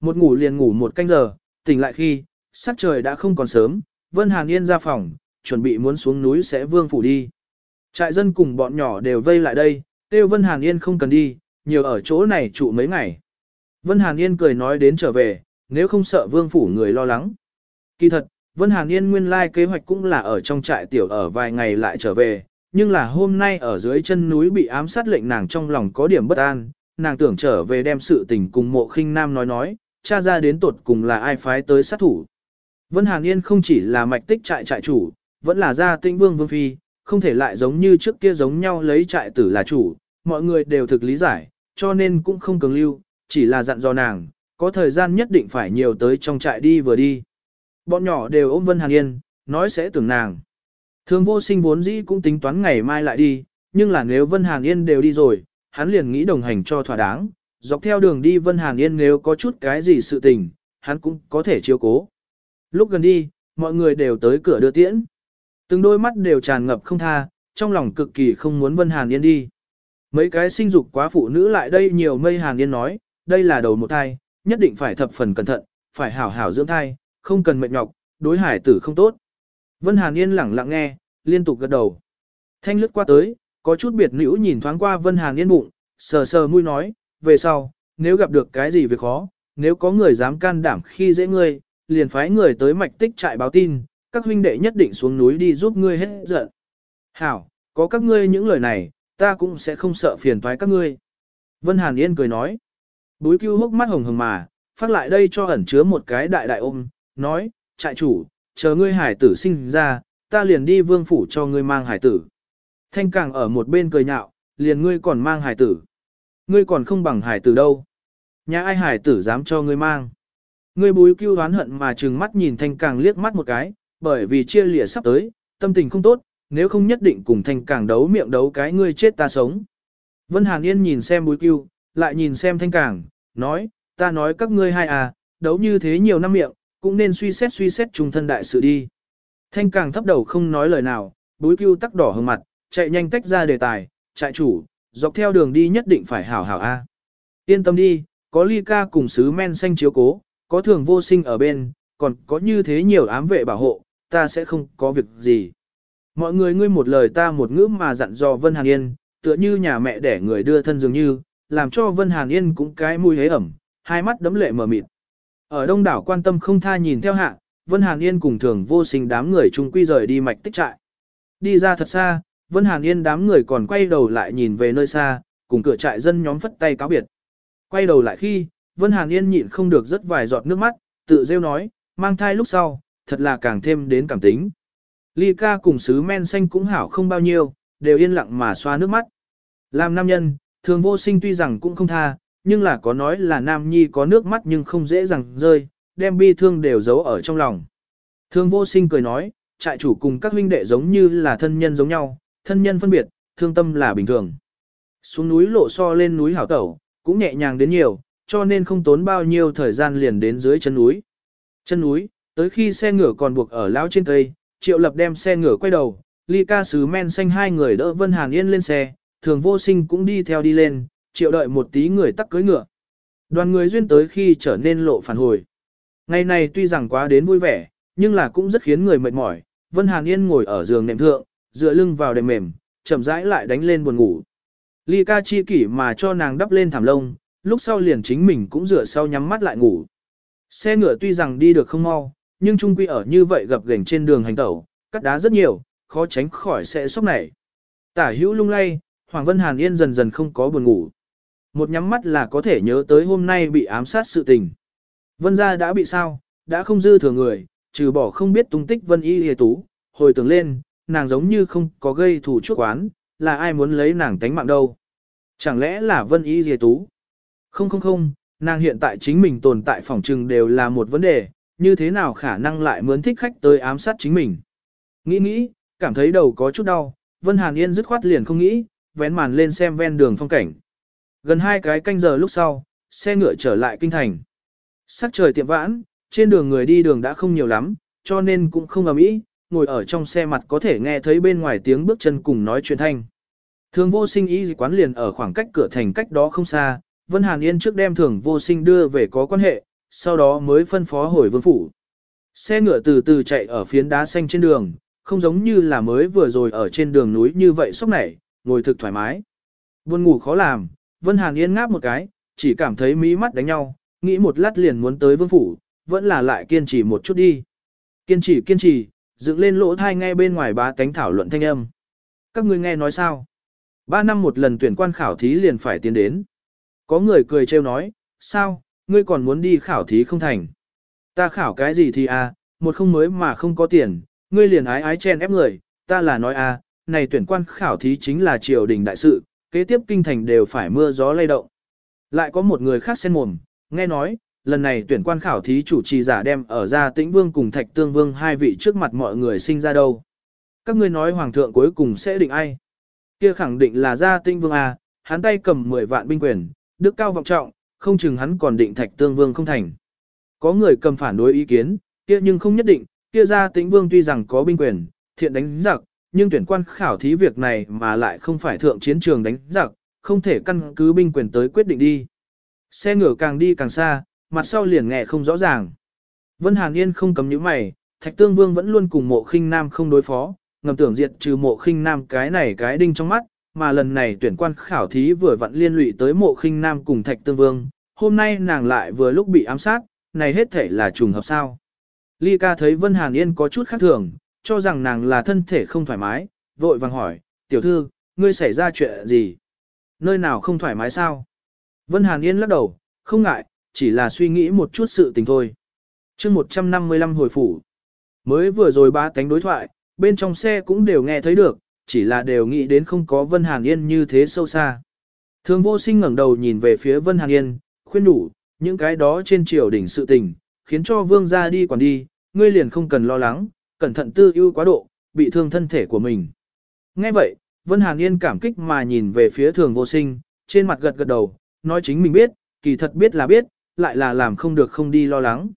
Một ngủ liền ngủ một canh giờ, tỉnh lại khi, sắc trời đã không còn sớm, Vân Hàn Yên ra phòng, chuẩn bị muốn xuống núi sẽ vương phủ đi. Trại dân cùng bọn nhỏ đều vây lại đây, tiêu Vân Hàn Yên không cần đi, nhiều ở chỗ này trụ mấy ngày. Vân Hàn Yên cười nói đến trở về, nếu không sợ vương phủ người lo lắng. Kỳ thật, Vân Hàn Yên nguyên lai kế hoạch cũng là ở trong trại tiểu ở vài ngày lại trở về, nhưng là hôm nay ở dưới chân núi bị ám sát lệnh nàng trong lòng có điểm bất an, nàng tưởng trở về đem sự tình cùng mộ khinh nam nói nói, cha ra đến tột cùng là ai phái tới sát thủ. Vân Hàn Yên không chỉ là mạch tích trại trại chủ, vẫn là gia tinh vương vương phi, không thể lại giống như trước kia giống nhau lấy trại tử là chủ, mọi người đều thực lý giải, cho nên cũng không cường lưu, chỉ là dặn dò nàng, có thời gian nhất định phải nhiều tới trong trại đi vừa đi. Bọn nhỏ đều ôm Vân Hàn Yên, nói sẽ tưởng nàng. Thường vô sinh vốn dĩ cũng tính toán ngày mai lại đi, nhưng là nếu Vân Hàn Yên đều đi rồi, hắn liền nghĩ đồng hành cho thỏa đáng, dọc theo đường đi Vân Hàn Yên nếu có chút cái gì sự tình, hắn cũng có thể chiếu cố. Lúc gần đi, mọi người đều tới cửa đưa tiễn. Từng đôi mắt đều tràn ngập không tha, trong lòng cực kỳ không muốn Vân Hàn Yên đi. Mấy cái sinh dục quá phụ nữ lại đây nhiều mây Hàn Yên nói, đây là đầu một thai, nhất định phải thập phần cẩn thận, phải hảo hảo dưỡng thai, không cần mệt nhọc, đối hải tử không tốt. Vân Hàn Yên lẳng lặng nghe, liên tục gật đầu. Thanh lướt qua tới, có chút biệt nữ nhìn thoáng qua Vân Hàn Yên bụng, sờ sờ mũi nói, về sau, nếu gặp được cái gì việc khó, nếu có người dám can đảm khi dễ ngươi, liền phái người tới mạch tích trại báo tin, các huynh đệ nhất định xuống núi đi giúp ngươi hết giận. Hảo, có các ngươi những lời này, ta cũng sẽ không sợ phiền toái các ngươi. Vân Hàn Yên cười nói. Búi cứu hốc mắt hồng hồng mà, phát lại đây cho ẩn chứa một cái đại đại ôm, nói, trại chủ, chờ ngươi hải tử sinh ra, ta liền đi vương phủ cho ngươi mang hải tử. Thanh càng ở một bên cười nhạo, liền ngươi còn mang hải tử. Ngươi còn không bằng hải tử đâu. Nhà ai hải tử dám cho ngươi mang. Ngươi búi Cưu đoán hận mà trừng mắt nhìn thanh càng liếc mắt một cái, bởi vì chia lìa sắp tới, tâm tình không tốt, nếu không nhất định cùng thanh càng đấu miệng đấu cái ngươi chết ta sống. Vân Hàn Yên nhìn xem búi Cưu, lại nhìn xem thanh càng, nói, ta nói các ngươi hai à, đấu như thế nhiều năm miệng, cũng nên suy xét suy xét trung thân đại sự đi. Thanh càng thấp đầu không nói lời nào, búi Cưu tắc đỏ hừng mặt, chạy nhanh tách ra đề tài, trại chủ, dọc theo đường đi nhất định phải hảo hảo a. Yên tâm đi, có ly ca cùng sứ men xanh chiếu cố, có thường vô sinh ở bên, còn có như thế nhiều ám vệ bảo hộ, ta sẽ không có việc gì. Mọi người ngươi một lời ta một ngữ mà dặn dò Vân Hàn Yên, tựa như nhà mẹ để người đưa thân dường như, làm cho Vân Hàn Yên cũng cái mùi hế ẩm, hai mắt đấm lệ mở mịt. Ở đông đảo quan tâm không tha nhìn theo hạ, Vân Hàn Yên cùng thường vô sinh đám người chung quy rời đi mạch tích trại. Đi ra thật xa, Vân Hàn Yên đám người còn quay đầu lại nhìn về nơi xa, cùng cửa trại dân nhóm phất tay cáo biệt. Quay đầu lại khi, Vân Hàn Yên nhịn không được rất vài giọt nước mắt, tự rêu nói, mang thai lúc sau, thật là càng thêm đến cảm tính. Ly ca cùng sứ men xanh cũng hảo không bao nhiêu, đều yên lặng mà xoa nước mắt. Làm nam nhân, thường vô sinh tuy rằng cũng không tha, nhưng là có nói là nam nhi có nước mắt nhưng không dễ dàng rơi, đem bi thương đều giấu ở trong lòng. Thường vô sinh cười nói, trại chủ cùng các huynh đệ giống như là thân nhân giống nhau, thân nhân phân biệt, thương tâm là bình thường. Xuống núi lộ so lên núi hảo tẩu, cũng nhẹ nhàng đến nhiều, cho nên không tốn bao nhiêu thời gian liền đến dưới chân núi. Chân núi, tới khi xe ngựa còn buộc ở lão trên cây, triệu lập đem xe ngựa quay đầu, ly ca sứ men xanh hai người đỡ Vân Hàn Yên lên xe, thường vô sinh cũng đi theo đi lên, triệu đợi một tí người tắc cưới ngựa. Đoàn người duyên tới khi trở nên lộ phản hồi. Ngày này tuy rằng quá đến vui vẻ, nhưng là cũng rất khiến người mệt mỏi. Vân Hàn Yên ngồi ở giường nệm thượng, dựa lưng vào đệm mềm, chậm rãi lại đánh lên buồn ngủ. Ly ca chi kỷ mà cho nàng đắp lên thảm lông, lúc sau liền chính mình cũng dựa sau nhắm mắt lại ngủ. Xe ngựa tuy rằng đi được không mau, nhưng trung quy ở như vậy gặp gành trên đường hành tẩu, cắt đá rất nhiều, khó tránh khỏi sẽ sốc nảy. Tả hữu lung lay, Hoàng Vân Hàn Yên dần dần không có buồn ngủ. Một nhắm mắt là có thể nhớ tới hôm nay bị ám sát sự tình. Vân gia đã bị sao, đã không dư thừa người, trừ bỏ không biết tung tích Vân Y Hề Tú, hồi tưởng lên, nàng giống như không có gây thủ chuốc quán, là ai muốn lấy nàng tánh mạng đâu. Chẳng lẽ là Vân Y Hề Tú? Không không không, nàng hiện tại chính mình tồn tại phòng trừng đều là một vấn đề, như thế nào khả năng lại muốn thích khách tới ám sát chính mình. Nghĩ nghĩ, cảm thấy đầu có chút đau, Vân Hàn Yên dứt khoát liền không nghĩ, vén màn lên xem ven đường phong cảnh. Gần hai cái canh giờ lúc sau, xe ngựa trở lại kinh thành. Sắc trời tiệm vãn, trên đường người đi đường đã không nhiều lắm, cho nên cũng không ầm ĩ, ngồi ở trong xe mặt có thể nghe thấy bên ngoài tiếng bước chân cùng nói chuyện thanh. Thường vô sinh y quán liền ở khoảng cách cửa thành cách đó không xa, Vân Hàn Yên trước đem thường vô sinh đưa về có quan hệ, sau đó mới phân phó hồi vương phủ. Xe ngựa từ từ chạy ở phiến đá xanh trên đường, không giống như là mới vừa rồi ở trên đường núi như vậy sốc nảy, ngồi thực thoải mái. Buồn ngủ khó làm, Vân Hàn Yên ngáp một cái, chỉ cảm thấy mí mắt đánh nhau, nghĩ một lát liền muốn tới vương phủ, vẫn là lại kiên trì một chút đi. Kiên trì kiên trì, dựng lên lỗ thai nghe bên ngoài bá cánh thảo luận thanh âm. Các ngươi nghe nói sao? Ba năm một lần tuyển quan khảo thí liền phải tiến đến. Có người cười trêu nói, sao, ngươi còn muốn đi khảo thí không thành. Ta khảo cái gì thì à, một không mới mà không có tiền, ngươi liền ái ái chen ép người, ta là nói à, này tuyển quan khảo thí chính là triều đình đại sự, kế tiếp kinh thành đều phải mưa gió lay động. Lại có một người khác xen mồm, nghe nói, lần này tuyển quan khảo thí chủ trì giả đem ở ra tĩnh vương cùng thạch tương vương hai vị trước mặt mọi người sinh ra đâu. Các ngươi nói hoàng thượng cuối cùng sẽ định ai? Kia khẳng định là gia tĩnh vương à, hắn tay cầm 10 vạn binh quyền, đức cao vọng trọng, không chừng hắn còn định thạch tương vương không thành. Có người cầm phản đối ý kiến, kia nhưng không nhất định, kia gia tĩnh vương tuy rằng có binh quyền, thiện đánh giặc, nhưng tuyển quan khảo thí việc này mà lại không phải thượng chiến trường đánh giặc, không thể căn cứ binh quyền tới quyết định đi. Xe ngựa càng đi càng xa, mặt sau liền nghe không rõ ràng. Vân Hàn Yên không cấm những mày, Thạch Tương Vương vẫn luôn cùng mộ khinh nam không đối phó, ngầm tưởng diệt trừ mộ khinh nam cái này cái đinh trong mắt, mà lần này tuyển quan khảo thí vừa vặn liên lụy tới mộ khinh nam cùng Thạch Tương Vương, hôm nay nàng lại vừa lúc bị ám sát, này hết thể là trùng hợp sao. Ly ca thấy Vân Hàn Yên có chút khác thường, cho rằng nàng là thân thể không thoải mái, vội vàng hỏi, tiểu thư, ngươi xảy ra chuyện gì? Nơi nào không thoải mái sao? Vân Hàn Yên lắc đầu, không ngại, chỉ là suy nghĩ một chút sự tình thôi. chương 155 hồi phủ. Mới vừa rồi ba cánh đối thoại, bên trong xe cũng đều nghe thấy được, chỉ là đều nghĩ đến không có Vân Hàn Yên như thế sâu xa. Thường vô sinh ngẩng đầu nhìn về phía Vân Hàn Yên, khuyên đủ, những cái đó trên triều đỉnh sự tình, khiến cho vương gia đi quản đi, ngươi liền không cần lo lắng, cẩn thận tư ưu quá độ, bị thương thân thể của mình. Nghe vậy, Vân Hàn Yên cảm kích mà nhìn về phía thường vô sinh, trên mặt gật gật đầu, nói chính mình biết, kỳ thật biết là biết, lại là làm không được không đi lo lắng.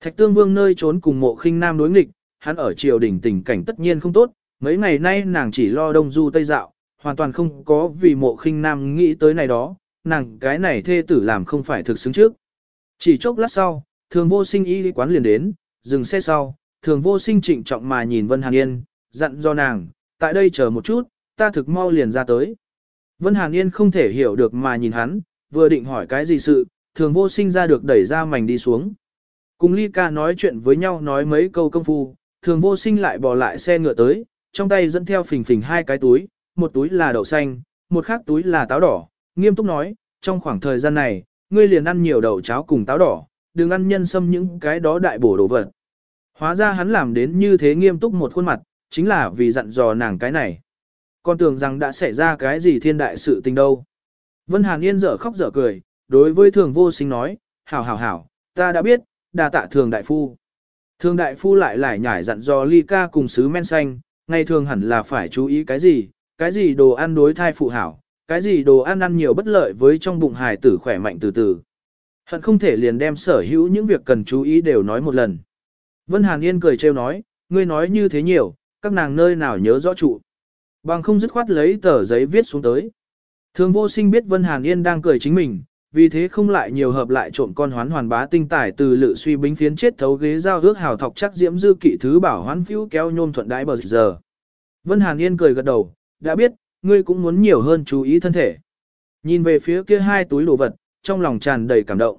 Thạch tương vương nơi trốn cùng mộ khinh nam đối nghịch, hắn ở triều đình tình cảnh tất nhiên không tốt, mấy ngày nay nàng chỉ lo đông du tây dạo, hoàn toàn không có vì mộ khinh nam nghĩ tới này đó, nàng cái này thê tử làm không phải thực xứng trước. Chỉ chốc lát sau, thường vô sinh y quán liền đến, dừng xe sau, thường vô sinh trịnh trọng mà nhìn Vân Hàn Yên, dặn do nàng, tại đây chờ một chút, ta thực mau liền ra tới. Vân Hàn Yên không thể hiểu được mà nhìn hắn, vừa định hỏi cái gì sự, thường vô sinh ra được đẩy ra mảnh đi xuống. Cùng Ly ca nói chuyện với nhau nói mấy câu công phu, thường vô sinh lại bỏ lại xe ngựa tới, trong tay dẫn theo phình phình hai cái túi, một túi là đậu xanh, một khác túi là táo đỏ, nghiêm túc nói, trong khoảng thời gian này, ngươi liền ăn nhiều đậu cháo cùng táo đỏ, đừng ăn nhân sâm những cái đó đại bổ đồ vật. Hóa ra hắn làm đến như thế nghiêm túc một khuôn mặt, chính là vì dặn dò nàng cái này. Con tưởng rằng đã xảy ra cái gì thiên đại sự tình đâu. Vân Hàn Yên dở khóc dở cười, đối với thường vô sinh nói, hảo hảo hảo, ta đã biết, đà tạ thường đại phu. Thường đại phu lại lại nhải dặn dò ly ca cùng sứ men xanh, ngày thường hẳn là phải chú ý cái gì, cái gì đồ ăn đối thai phụ hảo, cái gì đồ ăn ăn nhiều bất lợi với trong bụng hài tử khỏe mạnh từ từ. Hận không thể liền đem sở hữu những việc cần chú ý đều nói một lần. Vân Hàn Yên cười trêu nói, ngươi nói như thế nhiều, các nàng nơi nào nhớ rõ trụ. Bằng không dứt khoát lấy tờ giấy viết xuống tới. Thường vô sinh biết Vân Hàn Yên đang cười chính mình, vì thế không lại nhiều hợp lại trộn con hoán hoàn bá tinh tải từ lự suy bính phiến chết thấu ghế giao ước hào thọc chắc diễm dư kỵ thứ bảo hoán phiếu kéo nhôm thuận đái bờ giờ. Vân Hàn Yên cười gật đầu, đã biết, ngươi cũng muốn nhiều hơn chú ý thân thể. Nhìn về phía kia hai túi đồ vật, trong lòng tràn đầy cảm động.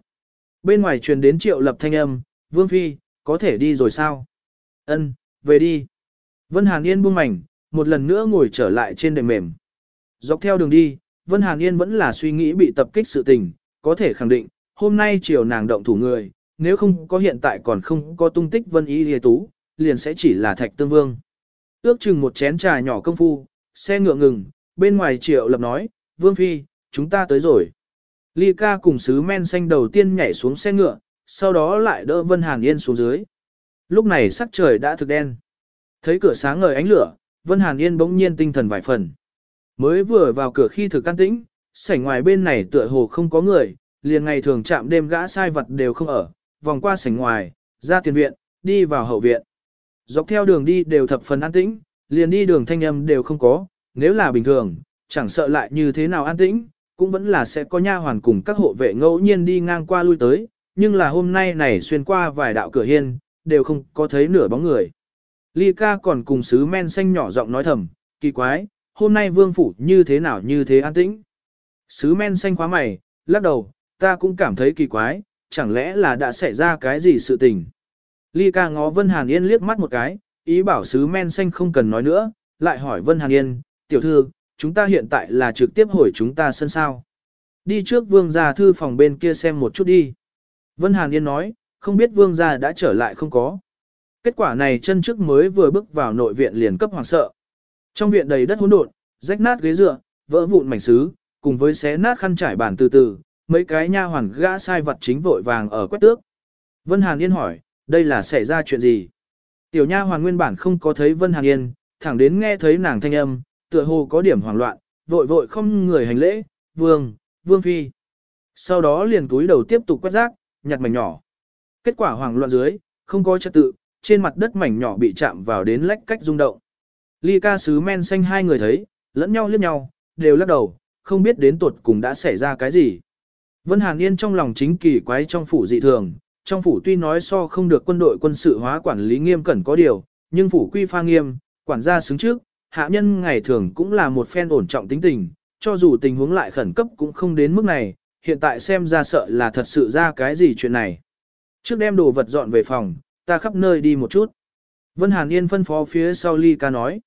Bên ngoài truyền đến triệu lập thanh âm, Vương Phi, có thể đi rồi sao? Ân, về đi. Vân Hàn Yên buông mảnh, một lần nữa ngồi trở lại trên đệm mềm. Dọc theo đường đi, Vân Hàn Yên vẫn là suy nghĩ bị tập kích sự tình, có thể khẳng định, hôm nay chiều nàng động thủ người, nếu không có hiện tại còn không có tung tích Vân Y Lìa Tú, liền sẽ chỉ là Thạch Tương Vương. Ước chừng một chén trà nhỏ công phu, xe ngựa ngừng, bên ngoài triệu lập nói, Vương Phi, chúng ta tới rồi. Ly ca cùng sứ men xanh đầu tiên nhảy xuống xe ngựa, sau đó lại đỡ Vân Hàn Yên xuống dưới. Lúc này sắc trời đã thực đen. Thấy cửa sáng ngời ánh lửa, Vân Hàn Yên bỗng nhiên tinh thần vài phần. Mới vừa vào cửa khi thực can tĩnh, sảnh ngoài bên này tựa hồ không có người, liền ngày thường chạm đêm gã sai vật đều không ở, vòng qua sảnh ngoài, ra tiền viện, đi vào hậu viện. Dọc theo đường đi đều thập phần an tĩnh, liền đi đường thanh âm đều không có, nếu là bình thường, chẳng sợ lại như thế nào an tĩnh, cũng vẫn là sẽ có nha hoàn cùng các hộ vệ ngẫu nhiên đi ngang qua lui tới, nhưng là hôm nay này xuyên qua vài đạo cửa hiên, đều không có thấy nửa bóng người. Ly ca còn cùng sứ men xanh nhỏ giọng nói thầm, kỳ quái, hôm nay vương phủ như thế nào như thế an tĩnh. Sứ men xanh khóa mày, lắc đầu, ta cũng cảm thấy kỳ quái, chẳng lẽ là đã xảy ra cái gì sự tình. Ly ca ngó Vân Hàn Yên liếc mắt một cái, ý bảo sứ men xanh không cần nói nữa, lại hỏi Vân Hàn Yên, tiểu thư, chúng ta hiện tại là trực tiếp hồi chúng ta sân sao. Đi trước vương gia thư phòng bên kia xem một chút đi. Vân Hàn Yên nói, không biết vương gia đã trở lại không có. Kết quả này chân trước mới vừa bước vào nội viện liền cấp hoàng sợ. Trong viện đầy đất hỗn độn, rách nát ghế dựa, vỡ vụn mảnh sứ, cùng với xé nát khăn trải bàn từ từ, mấy cái nha hoàn gã sai vật chính vội vàng ở quét tước. Vân Hàn Yên hỏi, đây là xảy ra chuyện gì? Tiểu nha hoàn nguyên bản không có thấy Vân Hàn Yên, thẳng đến nghe thấy nàng thanh âm, tựa hồ có điểm hoảng loạn, vội vội không người hành lễ, vương, vương phi. Sau đó liền túi đầu tiếp tục quét rác, nhặt mảnh nhỏ. Kết quả hoảng loạn dưới, không có trật tự, trên mặt đất mảnh nhỏ bị chạm vào đến lách cách rung động. Ly ca sứ men xanh hai người thấy, lẫn nhau liếc nhau, đều lắc đầu, không biết đến tuột cùng đã xảy ra cái gì. Vân Hàn Yên trong lòng chính kỳ quái trong phủ dị thường, trong phủ tuy nói so không được quân đội quân sự hóa quản lý nghiêm cẩn có điều, nhưng phủ quy pha nghiêm, quản gia xứng trước, hạ nhân ngày thường cũng là một phen ổn trọng tính tình, cho dù tình huống lại khẩn cấp cũng không đến mức này, hiện tại xem ra sợ là thật sự ra cái gì chuyện này. Trước đem đồ vật dọn về phòng, ta khắp nơi đi một chút. Vân Hàn Yên phân phó phía sau Ly ca nói.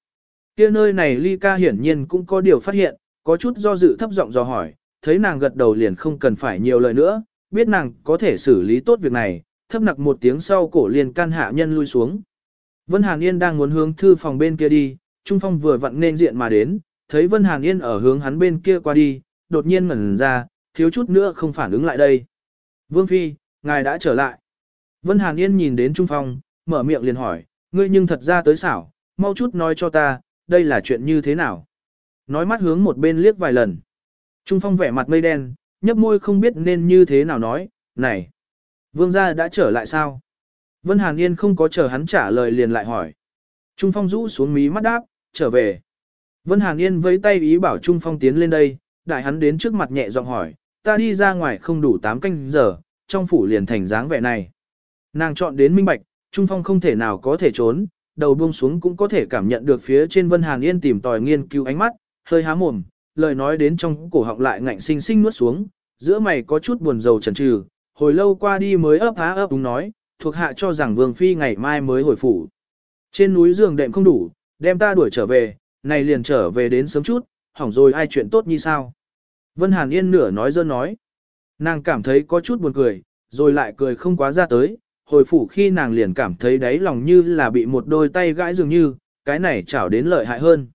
kia nơi này Ly ca hiển nhiên cũng có điều phát hiện, có chút do dự thấp giọng dò hỏi, thấy nàng gật đầu liền không cần phải nhiều lời nữa, biết nàng có thể xử lý tốt việc này, thấp nặc một tiếng sau cổ liền can hạ nhân lui xuống. Vân Hàn Yên đang muốn hướng thư phòng bên kia đi, Trung Phong vừa vặn nên diện mà đến, thấy Vân Hàn Yên ở hướng hắn bên kia qua đi, đột nhiên ngẩn ra, thiếu chút nữa không phản ứng lại đây. Vương Phi, ngài đã trở lại. Vân Hàn Yên nhìn đến Trung Phong, mở miệng liền hỏi, ngươi nhưng thật ra tới xảo, mau chút nói cho ta, đây là chuyện như thế nào. Nói mắt hướng một bên liếc vài lần. Trung Phong vẻ mặt mây đen, nhấp môi không biết nên như thế nào nói, này, vương gia đã trở lại sao? Vân Hàn Yên không có chờ hắn trả lời liền lại hỏi. Trung Phong rũ xuống mí mắt đáp, trở về. Vân Hàn Yên với tay ý bảo Trung Phong tiến lên đây, đại hắn đến trước mặt nhẹ giọng hỏi, ta đi ra ngoài không đủ 8 canh giờ, trong phủ liền thành dáng vẻ này. Nàng chọn đến minh bạch, Trung Phong không thể nào có thể trốn, đầu buông xuống cũng có thể cảm nhận được phía trên Vân Hàn Yên tìm tòi nghiên cứu ánh mắt, hơi há mồm, lời nói đến trong cổ họng lại ngạnh sinh sinh nuốt xuống, giữa mày có chút buồn rầu chần chừ, hồi lâu qua đi mới ấp há ấp đúng nói, thuộc hạ cho rằng Vương Phi ngày mai mới hồi phủ. Trên núi giường đệm không đủ, đem ta đuổi trở về, này liền trở về đến sớm chút, hỏng rồi ai chuyện tốt như sao. Vân Hàn Yên nửa nói dơ nói. Nàng cảm thấy có chút buồn cười, rồi lại cười không quá ra tới, hồi phủ khi nàng liền cảm thấy đáy lòng như là bị một đôi tay gãi dường như, cái này chảo đến lợi hại hơn.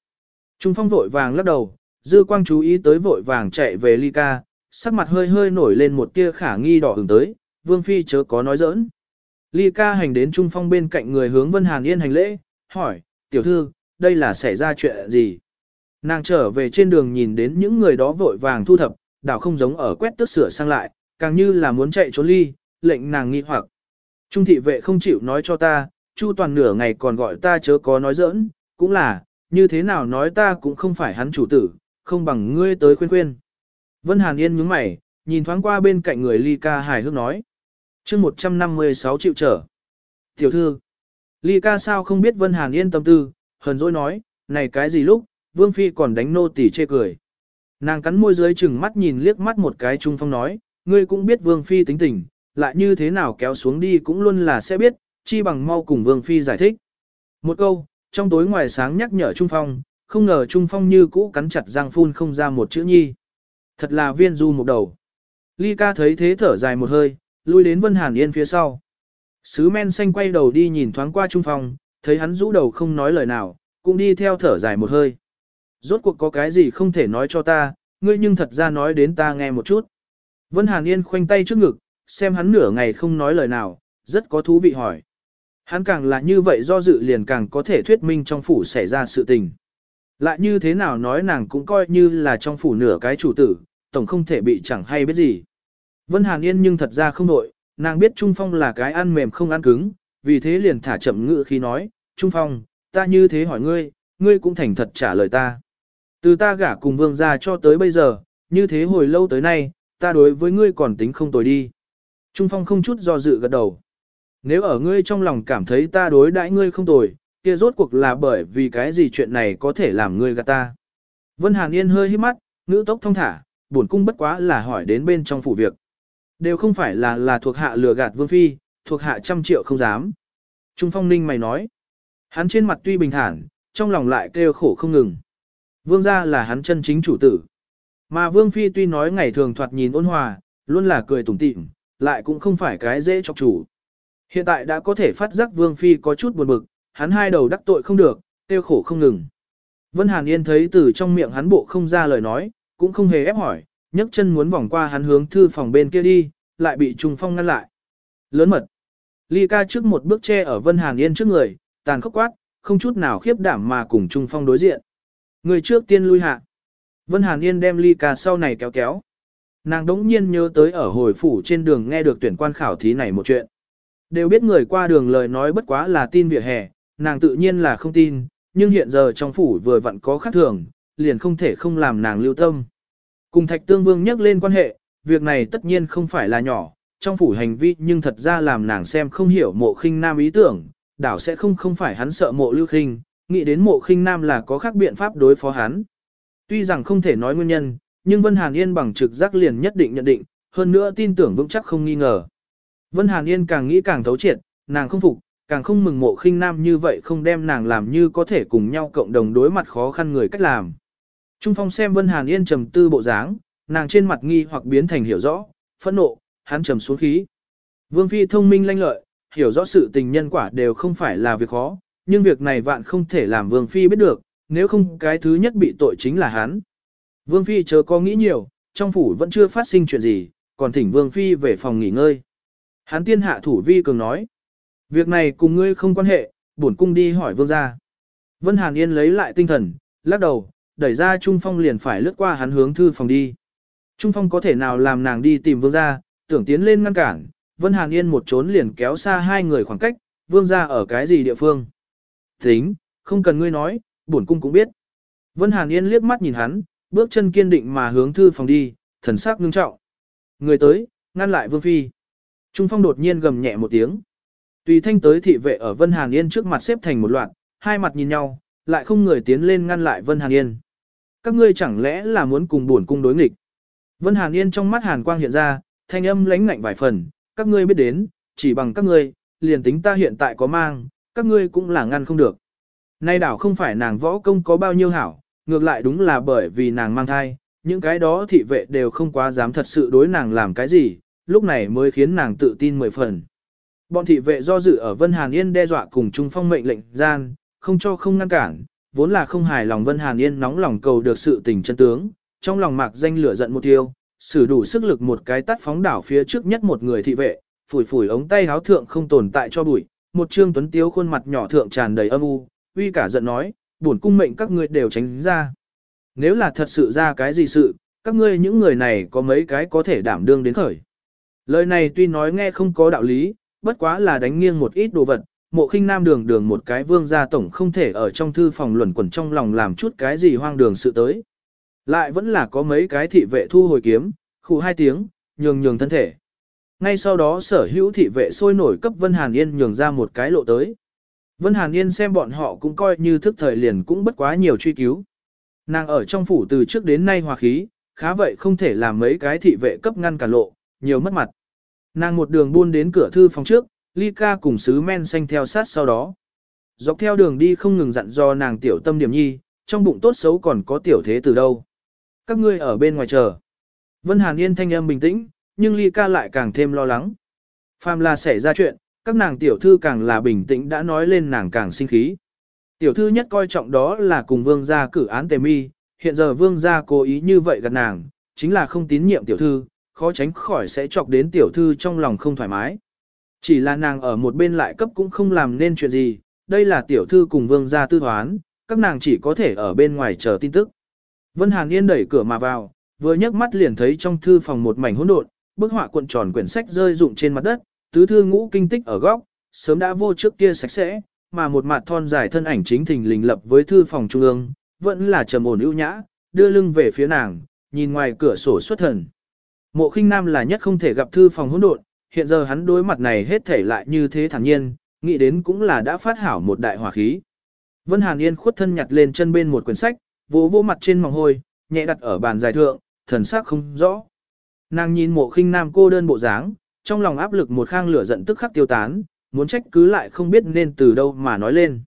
Trung Phong vội vàng lắc đầu, dư quang chú ý tới vội vàng chạy về ly ca, sắc mặt hơi hơi nổi lên một tia khả nghi đỏ hừng tới, Vương Phi chớ có nói giỡn. Ly ca hành đến Trung Phong bên cạnh người hướng Vân Hàn Yên hành lễ, hỏi, tiểu thư, đây là xảy ra chuyện gì? Nàng trở về trên đường nhìn đến những người đó vội vàng thu thập, đảo không giống ở quét tước sửa sang lại, càng như là muốn chạy trốn ly, lệnh nàng nghi hoặc. Trung thị vệ không chịu nói cho ta, Chu toàn nửa ngày còn gọi ta chớ có nói giỡn, cũng là, như thế nào nói ta cũng không phải hắn chủ tử, không bằng ngươi tới khuyên khuyên. Vân Hàn Yên nhướng mày, nhìn thoáng qua bên cạnh người Ly ca hài hước nói. chương 156 triệu trở. Tiểu thư, Ly ca sao không biết Vân Hàn Yên tâm tư, hờn dỗi nói, này cái gì lúc, Vương Phi còn đánh nô tỳ chê cười. Nàng cắn môi dưới chừng mắt nhìn liếc mắt một cái trung phong nói, ngươi cũng biết Vương Phi tính tình, lại như thế nào kéo xuống đi cũng luôn là sẽ biết, chi bằng mau cùng Vương Phi giải thích. Một câu, trong tối ngoài sáng nhắc nhở Trung Phong, không ngờ Trung Phong như cũ cắn chặt răng phun không ra một chữ nhi. Thật là viên du một đầu. Ly ca thấy thế thở dài một hơi, lui đến Vân Hàn Yên phía sau. Sứ men xanh quay đầu đi nhìn thoáng qua Trung Phong, thấy hắn rũ đầu không nói lời nào, cũng đi theo thở dài một hơi. Rốt cuộc có cái gì không thể nói cho ta, ngươi nhưng thật ra nói đến ta nghe một chút. Vân Hàn Yên khoanh tay trước ngực, xem hắn nửa ngày không nói lời nào, rất có thú vị hỏi. Hắn càng là như vậy do dự liền càng có thể thuyết minh trong phủ xảy ra sự tình. Lại như thế nào nói nàng cũng coi như là trong phủ nửa cái chủ tử, tổng không thể bị chẳng hay biết gì. Vân Hàn Yên nhưng thật ra không nội, nàng biết Trung Phong là cái ăn mềm không ăn cứng, vì thế liền thả chậm ngự khi nói, Trung Phong, ta như thế hỏi ngươi, ngươi cũng thành thật trả lời ta. Từ ta gả cùng vương gia cho tới bây giờ, như thế hồi lâu tới nay, ta đối với ngươi còn tính không tồi đi. Trung Phong không chút do dự gật đầu. Nếu ở ngươi trong lòng cảm thấy ta đối đãi ngươi không tồi, kia rốt cuộc là bởi vì cái gì chuyện này có thể làm ngươi gạt ta. Vân Hàn Yên hơi hít mắt, ngữ tốc thông thả, buồn cung bất quá là hỏi đến bên trong phủ việc. Đều không phải là là thuộc hạ lừa gạt vương phi, thuộc hạ trăm triệu không dám. Trung Phong Ninh mày nói. Hắn trên mặt tuy bình thản, trong lòng lại kêu khổ không ngừng. Vương gia là hắn chân chính chủ tử. Mà Vương Phi tuy nói ngày thường thoạt nhìn ôn hòa, luôn là cười tủm tỉm, lại cũng không phải cái dễ chọc chủ. Hiện tại đã có thể phát giác Vương Phi có chút buồn bực, hắn hai đầu đắc tội không được, tiêu khổ không ngừng. Vân Hàn Yên thấy từ trong miệng hắn bộ không ra lời nói, cũng không hề ép hỏi, nhấc chân muốn vòng qua hắn hướng thư phòng bên kia đi, lại bị Trung Phong ngăn lại. Lớn mật. Ly ca trước một bước che ở Vân Hàn Yên trước người, tàn khốc quát, không chút nào khiếp đảm mà cùng Trung Phong đối diện. Người trước tiên lui hạ. Vân Hàn Yên đem ly ca sau này kéo kéo. Nàng đống nhiên nhớ tới ở hồi phủ trên đường nghe được tuyển quan khảo thí này một chuyện. Đều biết người qua đường lời nói bất quá là tin vỉa hè, nàng tự nhiên là không tin, nhưng hiện giờ trong phủ vừa vặn có khác thường, liền không thể không làm nàng lưu tâm. Cùng Thạch Tương Vương nhắc lên quan hệ, việc này tất nhiên không phải là nhỏ, trong phủ hành vi nhưng thật ra làm nàng xem không hiểu mộ khinh nam ý tưởng, đảo sẽ không không phải hắn sợ mộ lưu khinh, nghĩ đến mộ khinh nam là có khác biện pháp đối phó hắn. Tuy rằng không thể nói nguyên nhân, nhưng Vân Hàn Yên bằng trực giác liền nhất định nhận định, hơn nữa tin tưởng vững chắc không nghi ngờ. Vân Hàn Yên càng nghĩ càng thấu triệt, nàng không phục, càng không mừng mộ khinh nam như vậy không đem nàng làm như có thể cùng nhau cộng đồng đối mặt khó khăn người cách làm. Trung Phong xem Vân Hàn Yên trầm tư bộ dáng, nàng trên mặt nghi hoặc biến thành hiểu rõ, phẫn nộ, hắn trầm xuống khí. Vương Phi thông minh lanh lợi, hiểu rõ sự tình nhân quả đều không phải là việc khó, nhưng việc này vạn không thể làm Vương Phi biết được, nếu không cái thứ nhất bị tội chính là hắn. Vương Phi chớ có nghĩ nhiều, trong phủ vẫn chưa phát sinh chuyện gì, còn thỉnh Vương Phi về phòng nghỉ ngơi. Hán tiên hạ thủ vi cường nói, việc này cùng ngươi không quan hệ, bổn cung đi hỏi Vương gia. Vân Hàn Yên lấy lại tinh thần, lắc đầu, đẩy ra Trung Phong liền phải lướt qua hắn hướng thư phòng đi. Trung Phong có thể nào làm nàng đi tìm Vương gia, tưởng tiến lên ngăn cản, Vân Hàn Yên một trốn liền kéo xa hai người khoảng cách, Vương gia ở cái gì địa phương. Tính, không cần ngươi nói, bổn cung cũng biết. Vân Hàn Yên liếc mắt nhìn hắn, bước chân kiên định mà hướng thư phòng đi, thần sắc ngưng trọng. Người tới, ngăn lại Vương Phi. Trung Phong đột nhiên gầm nhẹ một tiếng. Tùy thanh tới thị vệ ở Vân Hàn Yên trước mặt xếp thành một loạt, hai mặt nhìn nhau, lại không người tiến lên ngăn lại Vân Hàn Yên. Các ngươi chẳng lẽ là muốn cùng bổn cung đối nghịch? Vân Hàn Yên trong mắt hàn quang hiện ra, thanh âm lãnh ngạnh vài phần, các ngươi biết đến, chỉ bằng các ngươi, liền tính ta hiện tại có mang, các ngươi cũng là ngăn không được. Nay đảo không phải nàng võ công có bao nhiêu hảo, ngược lại đúng là bởi vì nàng mang thai, những cái đó thị vệ đều không quá dám thật sự đối nàng làm cái gì, lúc này mới khiến nàng tự tin mười phần. Bọn thị vệ do dự ở Vân Hàn Yên đe dọa cùng Trung Phong mệnh lệnh gian, không cho không ngăn cản, vốn là không hài lòng Vân Hàn Yên nóng lòng cầu được sự tình chân tướng, trong lòng mạc danh lửa giận một tiêu, sử đủ sức lực một cái tắt phóng đảo phía trước nhất một người thị vệ, phủi phủi ống tay háo thượng không tồn tại cho bụi, một trương tuấn tiếu khuôn mặt nhỏ thượng tràn đầy âm u, uy cả giận nói, buồn cung mệnh các ngươi đều tránh ra. Nếu là thật sự ra cái gì sự, các ngươi những người này có mấy cái có thể đảm đương đến khởi. Lời này tuy nói nghe không có đạo lý, bất quá là đánh nghiêng một ít đồ vật, mộ khinh nam đường đường một cái vương gia tổng không thể ở trong thư phòng luẩn quẩn trong lòng làm chút cái gì hoang đường sự tới. Lại vẫn là có mấy cái thị vệ thu hồi kiếm, khu hai tiếng, nhường nhường thân thể. Ngay sau đó sở hữu thị vệ sôi nổi cấp Vân Hàn Yên nhường ra một cái lộ tới. Vân Hàn Yên xem bọn họ cũng coi như thức thời liền cũng bất quá nhiều truy cứu. Nàng ở trong phủ từ trước đến nay hòa khí, khá vậy không thể làm mấy cái thị vệ cấp ngăn cả lộ, nhiều mất mặt. Nàng một đường buôn đến cửa thư phòng trước, ly ca cùng sứ men xanh theo sát sau đó. Dọc theo đường đi không ngừng dặn do nàng tiểu tâm điểm nhi, trong bụng tốt xấu còn có tiểu thế từ đâu. Các ngươi ở bên ngoài chờ. Vân Hàn Yên thanh âm bình tĩnh, nhưng ly ca lại càng thêm lo lắng. Phàm là xảy ra chuyện, các nàng tiểu thư càng là bình tĩnh đã nói lên nàng càng sinh khí. Tiểu thư nhất coi trọng đó là cùng vương gia cử án tề mi, hiện giờ vương gia cố ý như vậy gần nàng, chính là không tín nhiệm tiểu thư, khó tránh khỏi sẽ chọc đến tiểu thư trong lòng không thoải mái. Chỉ là nàng ở một bên lại cấp cũng không làm nên chuyện gì, đây là tiểu thư cùng vương gia tư thoán, các nàng chỉ có thể ở bên ngoài chờ tin tức. Vân Hàn Yên đẩy cửa mà vào, vừa nhấc mắt liền thấy trong thư phòng một mảnh hỗn độn, bức họa cuộn tròn quyển sách rơi rụng trên mặt đất, tứ thư ngũ kinh tích ở góc, sớm đã vô trước kia sạch sẽ, mà một mặt thon dài thân ảnh chính thình lình lập với thư phòng trung ương, vẫn là trầm ổn ưu nhã, đưa lưng về phía nàng, nhìn ngoài cửa sổ xuất thần. Mộ khinh nam là nhất không thể gặp thư phòng hỗn độn, hiện giờ hắn đối mặt này hết thể lại như thế thản nhiên, nghĩ đến cũng là đã phát hảo một đại hỏa khí. Vân Hàn Yên khuất thân nhặt lên chân bên một quyển sách, vỗ vỗ mặt trên mỏng hôi, nhẹ đặt ở bàn dài thượng, thần sắc không rõ. Nàng nhìn mộ khinh nam cô đơn bộ dáng, trong lòng áp lực một khang lửa giận tức khắc tiêu tán, muốn trách cứ lại không biết nên từ đâu mà nói lên.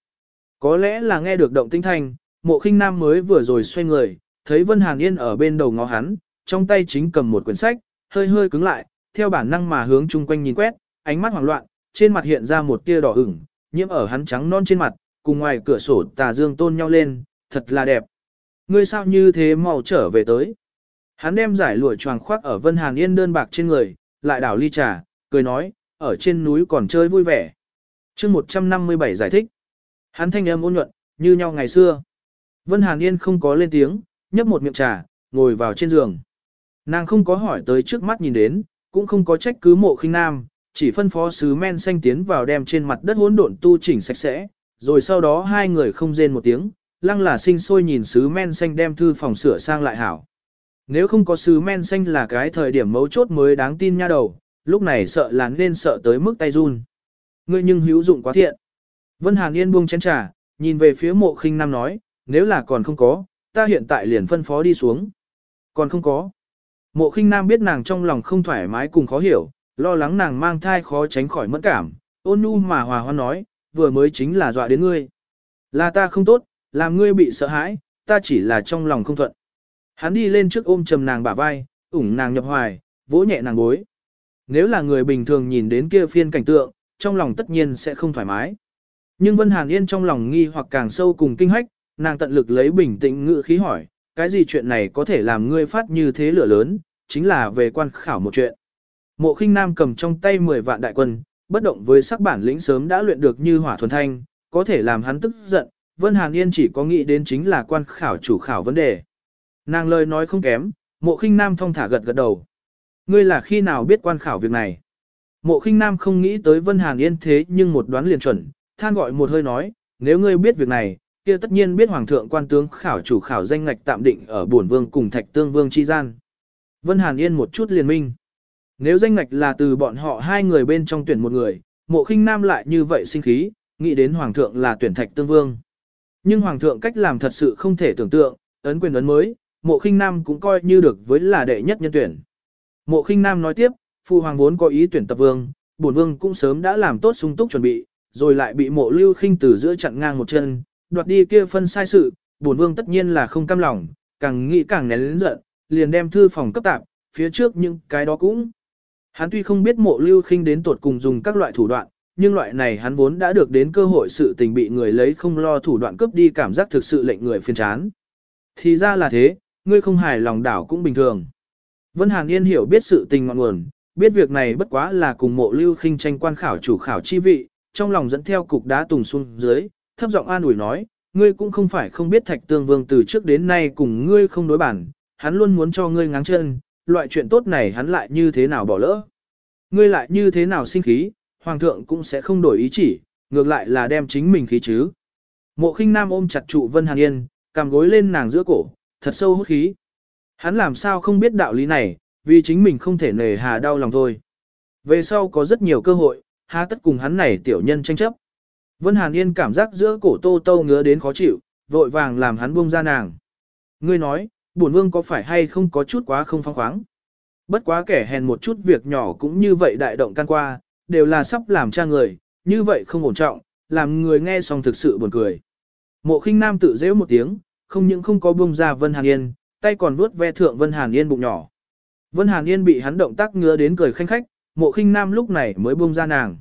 Có lẽ là nghe được động tinh thanh, mộ khinh nam mới vừa rồi xoay người, thấy Vân Hàn Yên ở bên đầu ngó hắn, trong tay chính cầm một quyển sách, hơi hơi cứng lại, theo bản năng mà hướng chung quanh nhìn quét, ánh mắt hoảng loạn, trên mặt hiện ra một tia đỏ ửng, nhiễm ở hắn trắng non trên mặt, cùng ngoài cửa sổ tà dương tôn nhau lên, thật là đẹp. Ngươi sao như thế mau trở về tới. Hắn đem giải lụa choàng khoác ở Vân Hàn Yên đơn bạc trên người, lại đảo ly trà, cười nói, ở trên núi còn chơi vui vẻ. chương 157 giải thích. Hắn thanh âm ôn nhuận, như nhau ngày xưa. Vân Hàn Yên không có lên tiếng, nhấp một miệng trà, ngồi vào trên giường. Nàng không có hỏi tới trước mắt nhìn đến, cũng không có trách cứ mộ khinh nam, chỉ phân phó sứ men xanh tiến vào đem trên mặt đất hỗn độn tu chỉnh sạch sẽ, rồi sau đó hai người không rên một tiếng, lăng là sinh sôi nhìn sứ men xanh đem thư phòng sửa sang lại hảo. Nếu không có sứ men xanh là cái thời điểm mấu chốt mới đáng tin nha đầu, lúc này sợ là nên sợ tới mức tay run. Ngươi nhưng hữu dụng quá thiện. Vân Hàn Yên buông chén trà, nhìn về phía mộ khinh nam nói, nếu là còn không có, ta hiện tại liền phân phó đi xuống. Còn không có. Mộ khinh nam biết nàng trong lòng không thoải mái cùng khó hiểu, lo lắng nàng mang thai khó tránh khỏi mất cảm, ôn nhu mà hòa hoan nói, vừa mới chính là dọa đến ngươi. Là ta không tốt, làm ngươi bị sợ hãi, ta chỉ là trong lòng không thuận. Hắn đi lên trước ôm trầm nàng bả vai, ủng nàng nhập hoài, vỗ nhẹ nàng gối. Nếu là người bình thường nhìn đến kia phiên cảnh tượng, trong lòng tất nhiên sẽ không thoải mái. Nhưng Vân Hàn Yên trong lòng nghi hoặc càng sâu cùng kinh hách, nàng tận lực lấy bình tĩnh ngữ khí hỏi, cái gì chuyện này có thể làm ngươi phát như thế lửa lớn, chính là về quan khảo một chuyện. Mộ khinh nam cầm trong tay 10 vạn đại quân, bất động với sắc bản lĩnh sớm đã luyện được như hỏa thuần thanh, có thể làm hắn tức giận, Vân Hàn Yên chỉ có nghĩ đến chính là quan khảo chủ khảo vấn đề. Nàng lời nói không kém, mộ khinh nam thông thả gật gật đầu. Ngươi là khi nào biết quan khảo việc này? Mộ khinh nam không nghĩ tới Vân Hàn Yên thế nhưng một đoán liền chuẩn, than gọi một hơi nói, nếu ngươi biết việc này, kia tất nhiên biết Hoàng thượng quan tướng khảo chủ khảo danh ngạch tạm định ở bổn vương cùng thạch tương vương chi gian. Vân Hàn Yên một chút liền minh. Nếu danh ngạch là từ bọn họ hai người bên trong tuyển một người, mộ khinh nam lại như vậy sinh khí, nghĩ đến Hoàng thượng là tuyển thạch tương vương. Nhưng Hoàng thượng cách làm thật sự không thể tưởng tượng, ấn quyền ấn mới, mộ khinh nam cũng coi như được với là đệ nhất nhân tuyển. Mộ khinh nam nói tiếp, Phu Hoàng vốn có ý tuyển tập vương, bổn vương cũng sớm đã làm tốt sung túc chuẩn bị, rồi lại bị mộ lưu khinh từ giữa chặn ngang một chân, đoạt đi kia phân sai sự, bổn vương tất nhiên là không cam lòng, càng nghĩ càng nén lớn giận, liền đem thư phòng cấp tạp, phía trước những cái đó cũng. Hắn tuy không biết mộ lưu khinh đến tột cùng dùng các loại thủ đoạn, nhưng loại này hắn vốn đã được đến cơ hội sự tình bị người lấy không lo thủ đoạn cướp đi cảm giác thực sự lệnh người phiền chán. Thì ra là thế, ngươi không hài lòng đảo cũng bình thường. Vân Hàn Yên hiểu biết sự tình ngọn nguồn, biết việc này bất quá là cùng mộ lưu khinh tranh quan khảo chủ khảo chi vị, trong lòng dẫn theo cục đá tùng xuống dưới, thấp giọng an ủi nói, ngươi cũng không phải không biết thạch tương vương từ trước đến nay cùng ngươi không đối bản, hắn luôn muốn cho ngươi ngáng chân, loại chuyện tốt này hắn lại như thế nào bỏ lỡ. Ngươi lại như thế nào sinh khí, hoàng thượng cũng sẽ không đổi ý chỉ, ngược lại là đem chính mình khí chứ. Mộ khinh nam ôm chặt trụ Vân Hàn Yên, cằm gối lên nàng giữa cổ, thật sâu hút khí. Hắn làm sao không biết đạo lý này, vì chính mình không thể nề hà đau lòng thôi. Về sau có rất nhiều cơ hội, há tất cùng hắn này tiểu nhân tranh chấp. Vân Hàn Yên cảm giác giữa cổ tô tô ngứa đến khó chịu, vội vàng làm hắn buông ra nàng. Ngươi nói, bổn vương có phải hay không có chút quá không phong khoáng. Bất quá kẻ hèn một chút việc nhỏ cũng như vậy đại động can qua, đều là sắp làm cha người, như vậy không ổn trọng, làm người nghe xong thực sự buồn cười. Mộ khinh nam tự dễ một tiếng, không những không có buông ra Vân Hàn Yên, tay còn vuốt ve thượng Vân Hàn Yên bụng nhỏ. Vân Hàn Yên bị hắn động tác ngứa đến cười khanh khách, mộ khinh nam lúc này mới buông ra nàng.